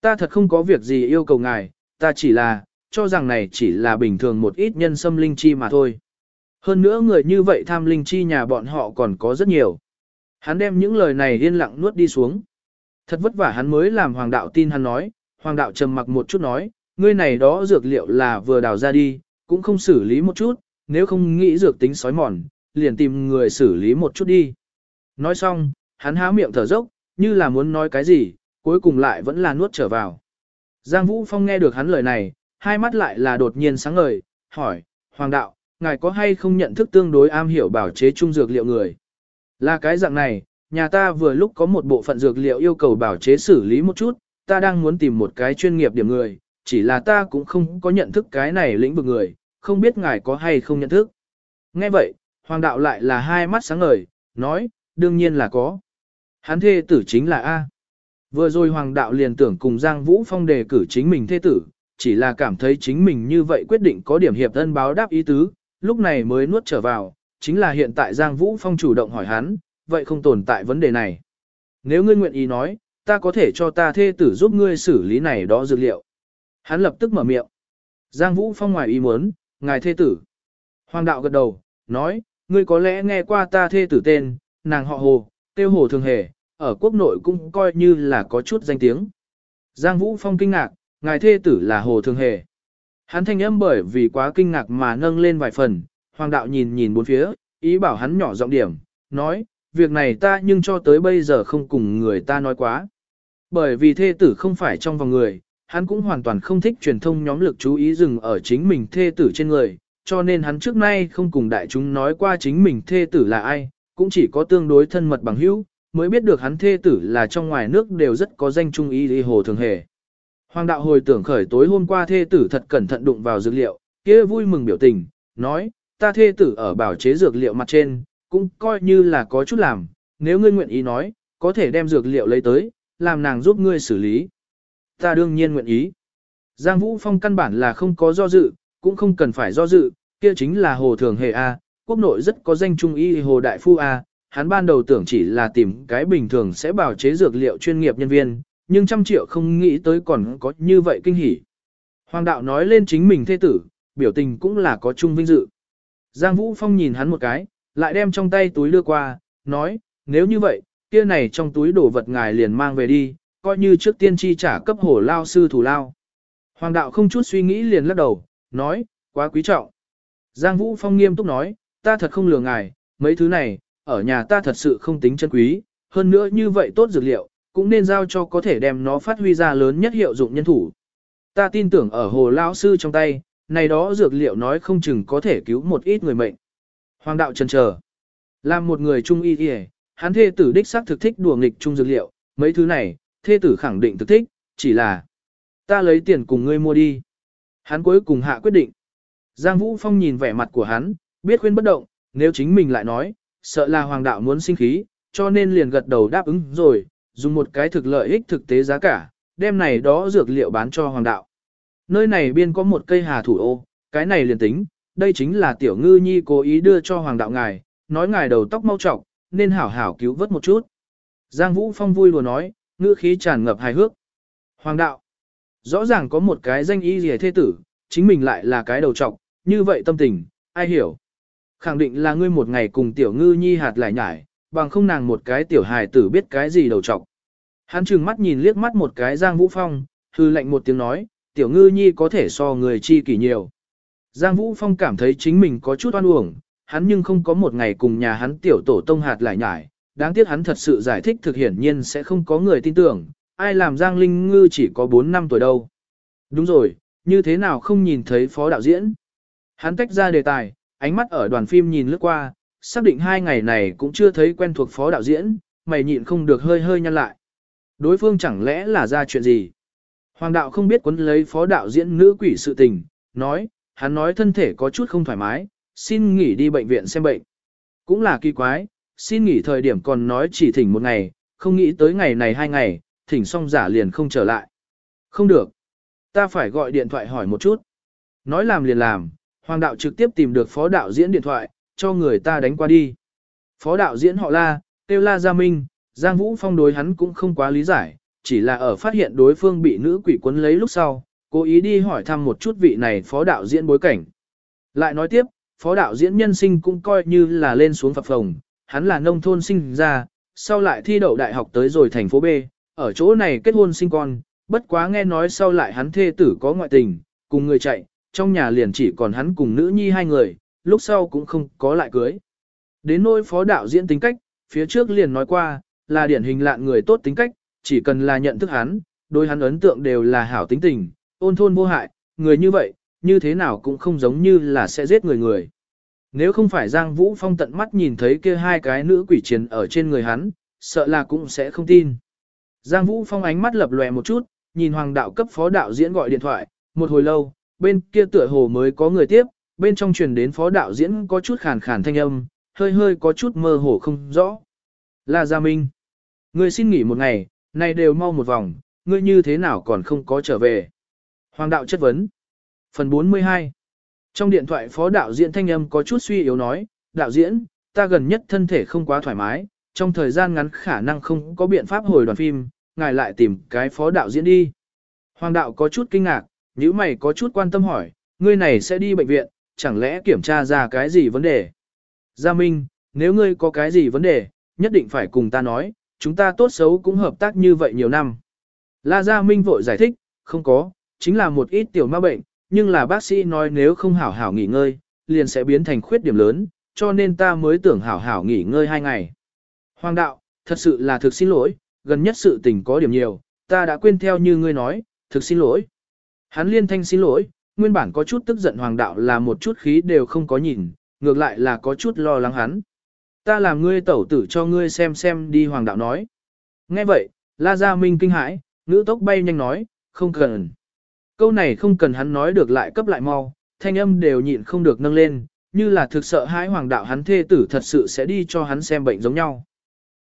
ta thật không có việc gì yêu cầu ngài, ta chỉ là, cho rằng này chỉ là bình thường một ít nhân xâm linh chi mà thôi. Hơn nữa người như vậy tham linh chi nhà bọn họ còn có rất nhiều. Hắn đem những lời này yên lặng nuốt đi xuống. Thật vất vả hắn mới làm hoàng đạo tin hắn nói, hoàng đạo trầm mặc một chút nói, ngươi này đó dược liệu là vừa đào ra đi, cũng không xử lý một chút, nếu không nghĩ dược tính sói mòn, liền tìm người xử lý một chút đi. Nói xong, hắn há miệng thở dốc, như là muốn nói cái gì, cuối cùng lại vẫn là nuốt trở vào. Giang Vũ Phong nghe được hắn lời này, hai mắt lại là đột nhiên sáng ngời, hỏi, Hoàng đạo, ngài có hay không nhận thức tương đối am hiểu bảo chế trung dược liệu người? Là cái dạng này, nhà ta vừa lúc có một bộ phận dược liệu yêu cầu bảo chế xử lý một chút, ta đang muốn tìm một cái chuyên nghiệp điểm người, chỉ là ta cũng không có nhận thức cái này lĩnh vực người, không biết ngài có hay không nhận thức. Nghe vậy, hoàng đạo lại là hai mắt sáng ngời, nói, đương nhiên là có. Hắn thê tử chính là A. Vừa rồi hoàng đạo liền tưởng cùng Giang Vũ Phong đề cử chính mình thê tử, chỉ là cảm thấy chính mình như vậy quyết định có điểm hiệp thân báo đáp ý tứ, lúc này mới nuốt trở vào, chính là hiện tại Giang Vũ Phong chủ động hỏi hắn, vậy không tồn tại vấn đề này. Nếu ngươi nguyện ý nói, ta có thể cho ta thê tử giúp ngươi xử lý này đó dược liệu. Hắn lập tức mở miệng. Giang Vũ Phong ngoài ý muốn, ngài thê tử. Hoàng đạo gật đầu, nói, ngươi có lẽ nghe qua ta thê tử tên, nàng họ Hồ, tiêu Hồ Thường Hề, ở quốc nội cũng coi như là có chút danh tiếng. Giang Vũ Phong kinh ngạc, ngài thê tử là Hồ Thường Hề. Hắn thanh âm bởi vì quá kinh ngạc mà nâng lên vài phần, Hoàng đạo nhìn nhìn bốn phía, ý bảo hắn nhỏ giọng điểm, nói, việc này ta nhưng cho tới bây giờ không cùng người ta nói quá. Bởi vì thê tử không phải trong vòng người, hắn cũng hoàn toàn không thích truyền thông nhóm lực chú ý dừng ở chính mình thê tử trên người, cho nên hắn trước nay không cùng đại chúng nói qua chính mình thê tử là ai, cũng chỉ có tương đối thân mật bằng hữu, mới biết được hắn thê tử là trong ngoài nước đều rất có danh trung ý đi hồ thường hề. Hoàng đạo hồi tưởng khởi tối hôm qua thê tử thật cẩn thận đụng vào dược liệu, kia vui mừng biểu tình, nói, ta thê tử ở bảo chế dược liệu mặt trên, cũng coi như là có chút làm, nếu ngươi nguyện ý nói, có thể đem dược liệu lấy tới, làm nàng giúp ngươi xử lý. Ta đương nhiên nguyện ý. Giang Vũ Phong căn bản là không có do dự, cũng không cần phải do dự, kia chính là Hồ Thường Hề A, quốc nội rất có danh trung y Hồ Đại Phu A, hắn ban đầu tưởng chỉ là tìm cái bình thường sẽ bảo chế dược liệu chuyên nghiệp nhân viên, nhưng trăm triệu không nghĩ tới còn có như vậy kinh hỉ. Hoàng đạo nói lên chính mình thê tử, biểu tình cũng là có chung vinh dự. Giang Vũ Phong nhìn hắn một cái, lại đem trong tay túi đưa qua, nói, nếu như vậy, kia này trong túi đồ vật ngài liền mang về đi, coi như trước tiên chi trả cấp hổ lao sư thủ lao. Hoàng đạo không chút suy nghĩ liền lắc đầu, nói, quá quý trọng. Giang Vũ Phong nghiêm túc nói, ta thật không lừa ngài, mấy thứ này, ở nhà ta thật sự không tính chân quý, hơn nữa như vậy tốt dược liệu, cũng nên giao cho có thể đem nó phát huy ra lớn nhất hiệu dụng nhân thủ. Ta tin tưởng ở hồ lao sư trong tay, này đó dược liệu nói không chừng có thể cứu một ít người mệnh. Hoàng đạo trần chờ. Làm một người trung y y, hắn thê tử đích xác thực thích đùa nghịch trung dược liệu, mấy thứ này, thê tử khẳng định thực thích, chỉ là ta lấy tiền cùng ngươi mua đi. Hắn cuối cùng hạ quyết định. Giang Vũ Phong nhìn vẻ mặt của hắn, biết khuyên bất động, nếu chính mình lại nói, sợ là hoàng đạo muốn sinh khí, cho nên liền gật đầu đáp ứng rồi, dùng một cái thực lợi ích thực tế giá cả, đem này đó dược liệu bán cho hoàng đạo. Nơi này biên có một cây hà thủ ô, cái này liền tính, đây chính là tiểu ngư nhi cố ý đưa cho hoàng đạo ngài, nói ngài đầu tóc mau trọc, nên hảo hảo cứu vớt một chút. Giang Vũ Phong vui lùa nói, ngữ khí tràn ngập hài hước. Hoàng đạo, rõ ràng có một cái danh y rìa thê tử, chính mình lại là cái đầu trọc, như vậy tâm tình, ai hiểu. Khẳng định là ngươi một ngày cùng tiểu ngư nhi hạt lại nhải, bằng không nàng một cái tiểu hài tử biết cái gì đầu trọc. Hắn trừng mắt nhìn liếc mắt một cái Giang Vũ Phong, hư lệnh một tiếng nói, tiểu ngư nhi có thể so người chi kỷ nhiều. Giang Vũ Phong cảm thấy chính mình có chút oan uổng, hắn nhưng không có một ngày cùng nhà hắn tiểu tổ tông hạt lại nhải, đáng tiếc hắn thật sự giải thích thực hiển nhiên sẽ không có người tin tưởng, ai làm Giang Linh Ngư chỉ có 4 năm tuổi đâu. Đúng rồi, như thế nào không nhìn thấy phó đạo diễn. Hắn tách ra đề tài, ánh mắt ở đoàn phim nhìn lướt qua, xác định hai ngày này cũng chưa thấy quen thuộc phó đạo diễn, mày nhịn không được hơi hơi nhăn lại. Đối phương chẳng lẽ là ra chuyện gì? Hoàng đạo không biết quấn lấy phó đạo diễn nữ quỷ sự tình, nói, hắn nói thân thể có chút không thoải mái, xin nghỉ đi bệnh viện xem bệnh. Cũng là kỳ quái, xin nghỉ thời điểm còn nói chỉ thỉnh một ngày, không nghĩ tới ngày này hai ngày, thỉnh xong giả liền không trở lại. Không được. Ta phải gọi điện thoại hỏi một chút. Nói làm liền làm, hoàng đạo trực tiếp tìm được phó đạo diễn điện thoại, cho người ta đánh qua đi. Phó đạo diễn họ la, kêu la gia minh, Giang Vũ Phong đối hắn cũng không quá lý giải, chỉ là ở phát hiện đối phương bị nữ quỷ quấn lấy lúc sau, cố ý đi hỏi thăm một chút vị này phó đạo diễn bối cảnh. Lại nói tiếp, phó đạo diễn nhân sinh cũng coi như là lên xuống phập phồng, hắn là nông thôn sinh ra, sau lại thi đậu đại học tới rồi thành phố B, ở chỗ này kết hôn sinh con, bất quá nghe nói sau lại hắn thê tử có ngoại tình, cùng người chạy, trong nhà liền chỉ còn hắn cùng nữ nhi hai người, lúc sau cũng không có lại cưới. Đến nỗi phó đạo diễn tính cách, phía trước liền nói qua, là điển hình lạn người tốt tính cách, chỉ cần là nhận thức hắn, đôi hắn ấn tượng đều là hảo tính tình, ôn thôn vô hại, người như vậy, như thế nào cũng không giống như là sẽ giết người người. Nếu không phải Giang Vũ Phong tận mắt nhìn thấy kia hai cái nữ quỷ chiến ở trên người hắn, sợ là cũng sẽ không tin. Giang Vũ Phong ánh mắt lập lòe một chút, nhìn hoàng đạo cấp phó đạo diễn gọi điện thoại, một hồi lâu, bên kia tựa hồ mới có người tiếp, bên trong truyền đến phó đạo diễn có chút khàn khàn thanh âm, hơi hơi có chút mơ hồ không rõ. Là Gia Minh. Ngươi xin nghỉ một ngày, này đều mau một vòng, ngươi như thế nào còn không có trở về. Hoàng đạo chất vấn. Phần 42 Trong điện thoại phó đạo diễn thanh âm có chút suy yếu nói, đạo diễn, ta gần nhất thân thể không quá thoải mái, trong thời gian ngắn khả năng không có biện pháp hồi đoàn phim, ngài lại tìm cái phó đạo diễn đi. Hoàng đạo có chút kinh ngạc, nếu mày có chút quan tâm hỏi, ngươi này sẽ đi bệnh viện, chẳng lẽ kiểm tra ra cái gì vấn đề? Gia Minh, nếu ngươi có cái gì vấn đề, nhất định phải cùng ta nói, chúng ta tốt xấu cũng hợp tác như vậy nhiều năm. La Gia Minh vội giải thích, không có, chính là một ít tiểu ma bệnh, nhưng là bác sĩ nói nếu không hảo hảo nghỉ ngơi, liền sẽ biến thành khuyết điểm lớn, cho nên ta mới tưởng hảo hảo nghỉ ngơi hai ngày. Hoàng đạo, thật sự là thực xin lỗi, gần nhất sự tình có điểm nhiều, ta đã quên theo như ngươi nói, thực xin lỗi. Hắn liên thanh xin lỗi, nguyên bản có chút tức giận hoàng đạo là một chút khí đều không có nhìn, ngược lại là có chút lo lắng hắn. Ta làm ngươi tẩu tử cho ngươi xem xem đi hoàng đạo nói. Nghe vậy, La Gia Minh kinh hãi, ngữ tốc bay nhanh nói, không cần. Câu này không cần hắn nói được lại cấp lại mau, thanh âm đều nhịn không được nâng lên, như là thực sợ hãi hoàng đạo hắn thê tử thật sự sẽ đi cho hắn xem bệnh giống nhau.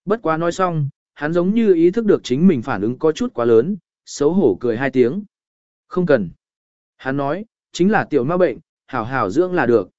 Bất quá nói xong, hắn giống như ý thức được chính mình phản ứng có chút quá lớn, xấu hổ cười hai tiếng. Không cần. Hắn nói, chính là tiểu ma bệnh, hảo hảo dưỡng là được.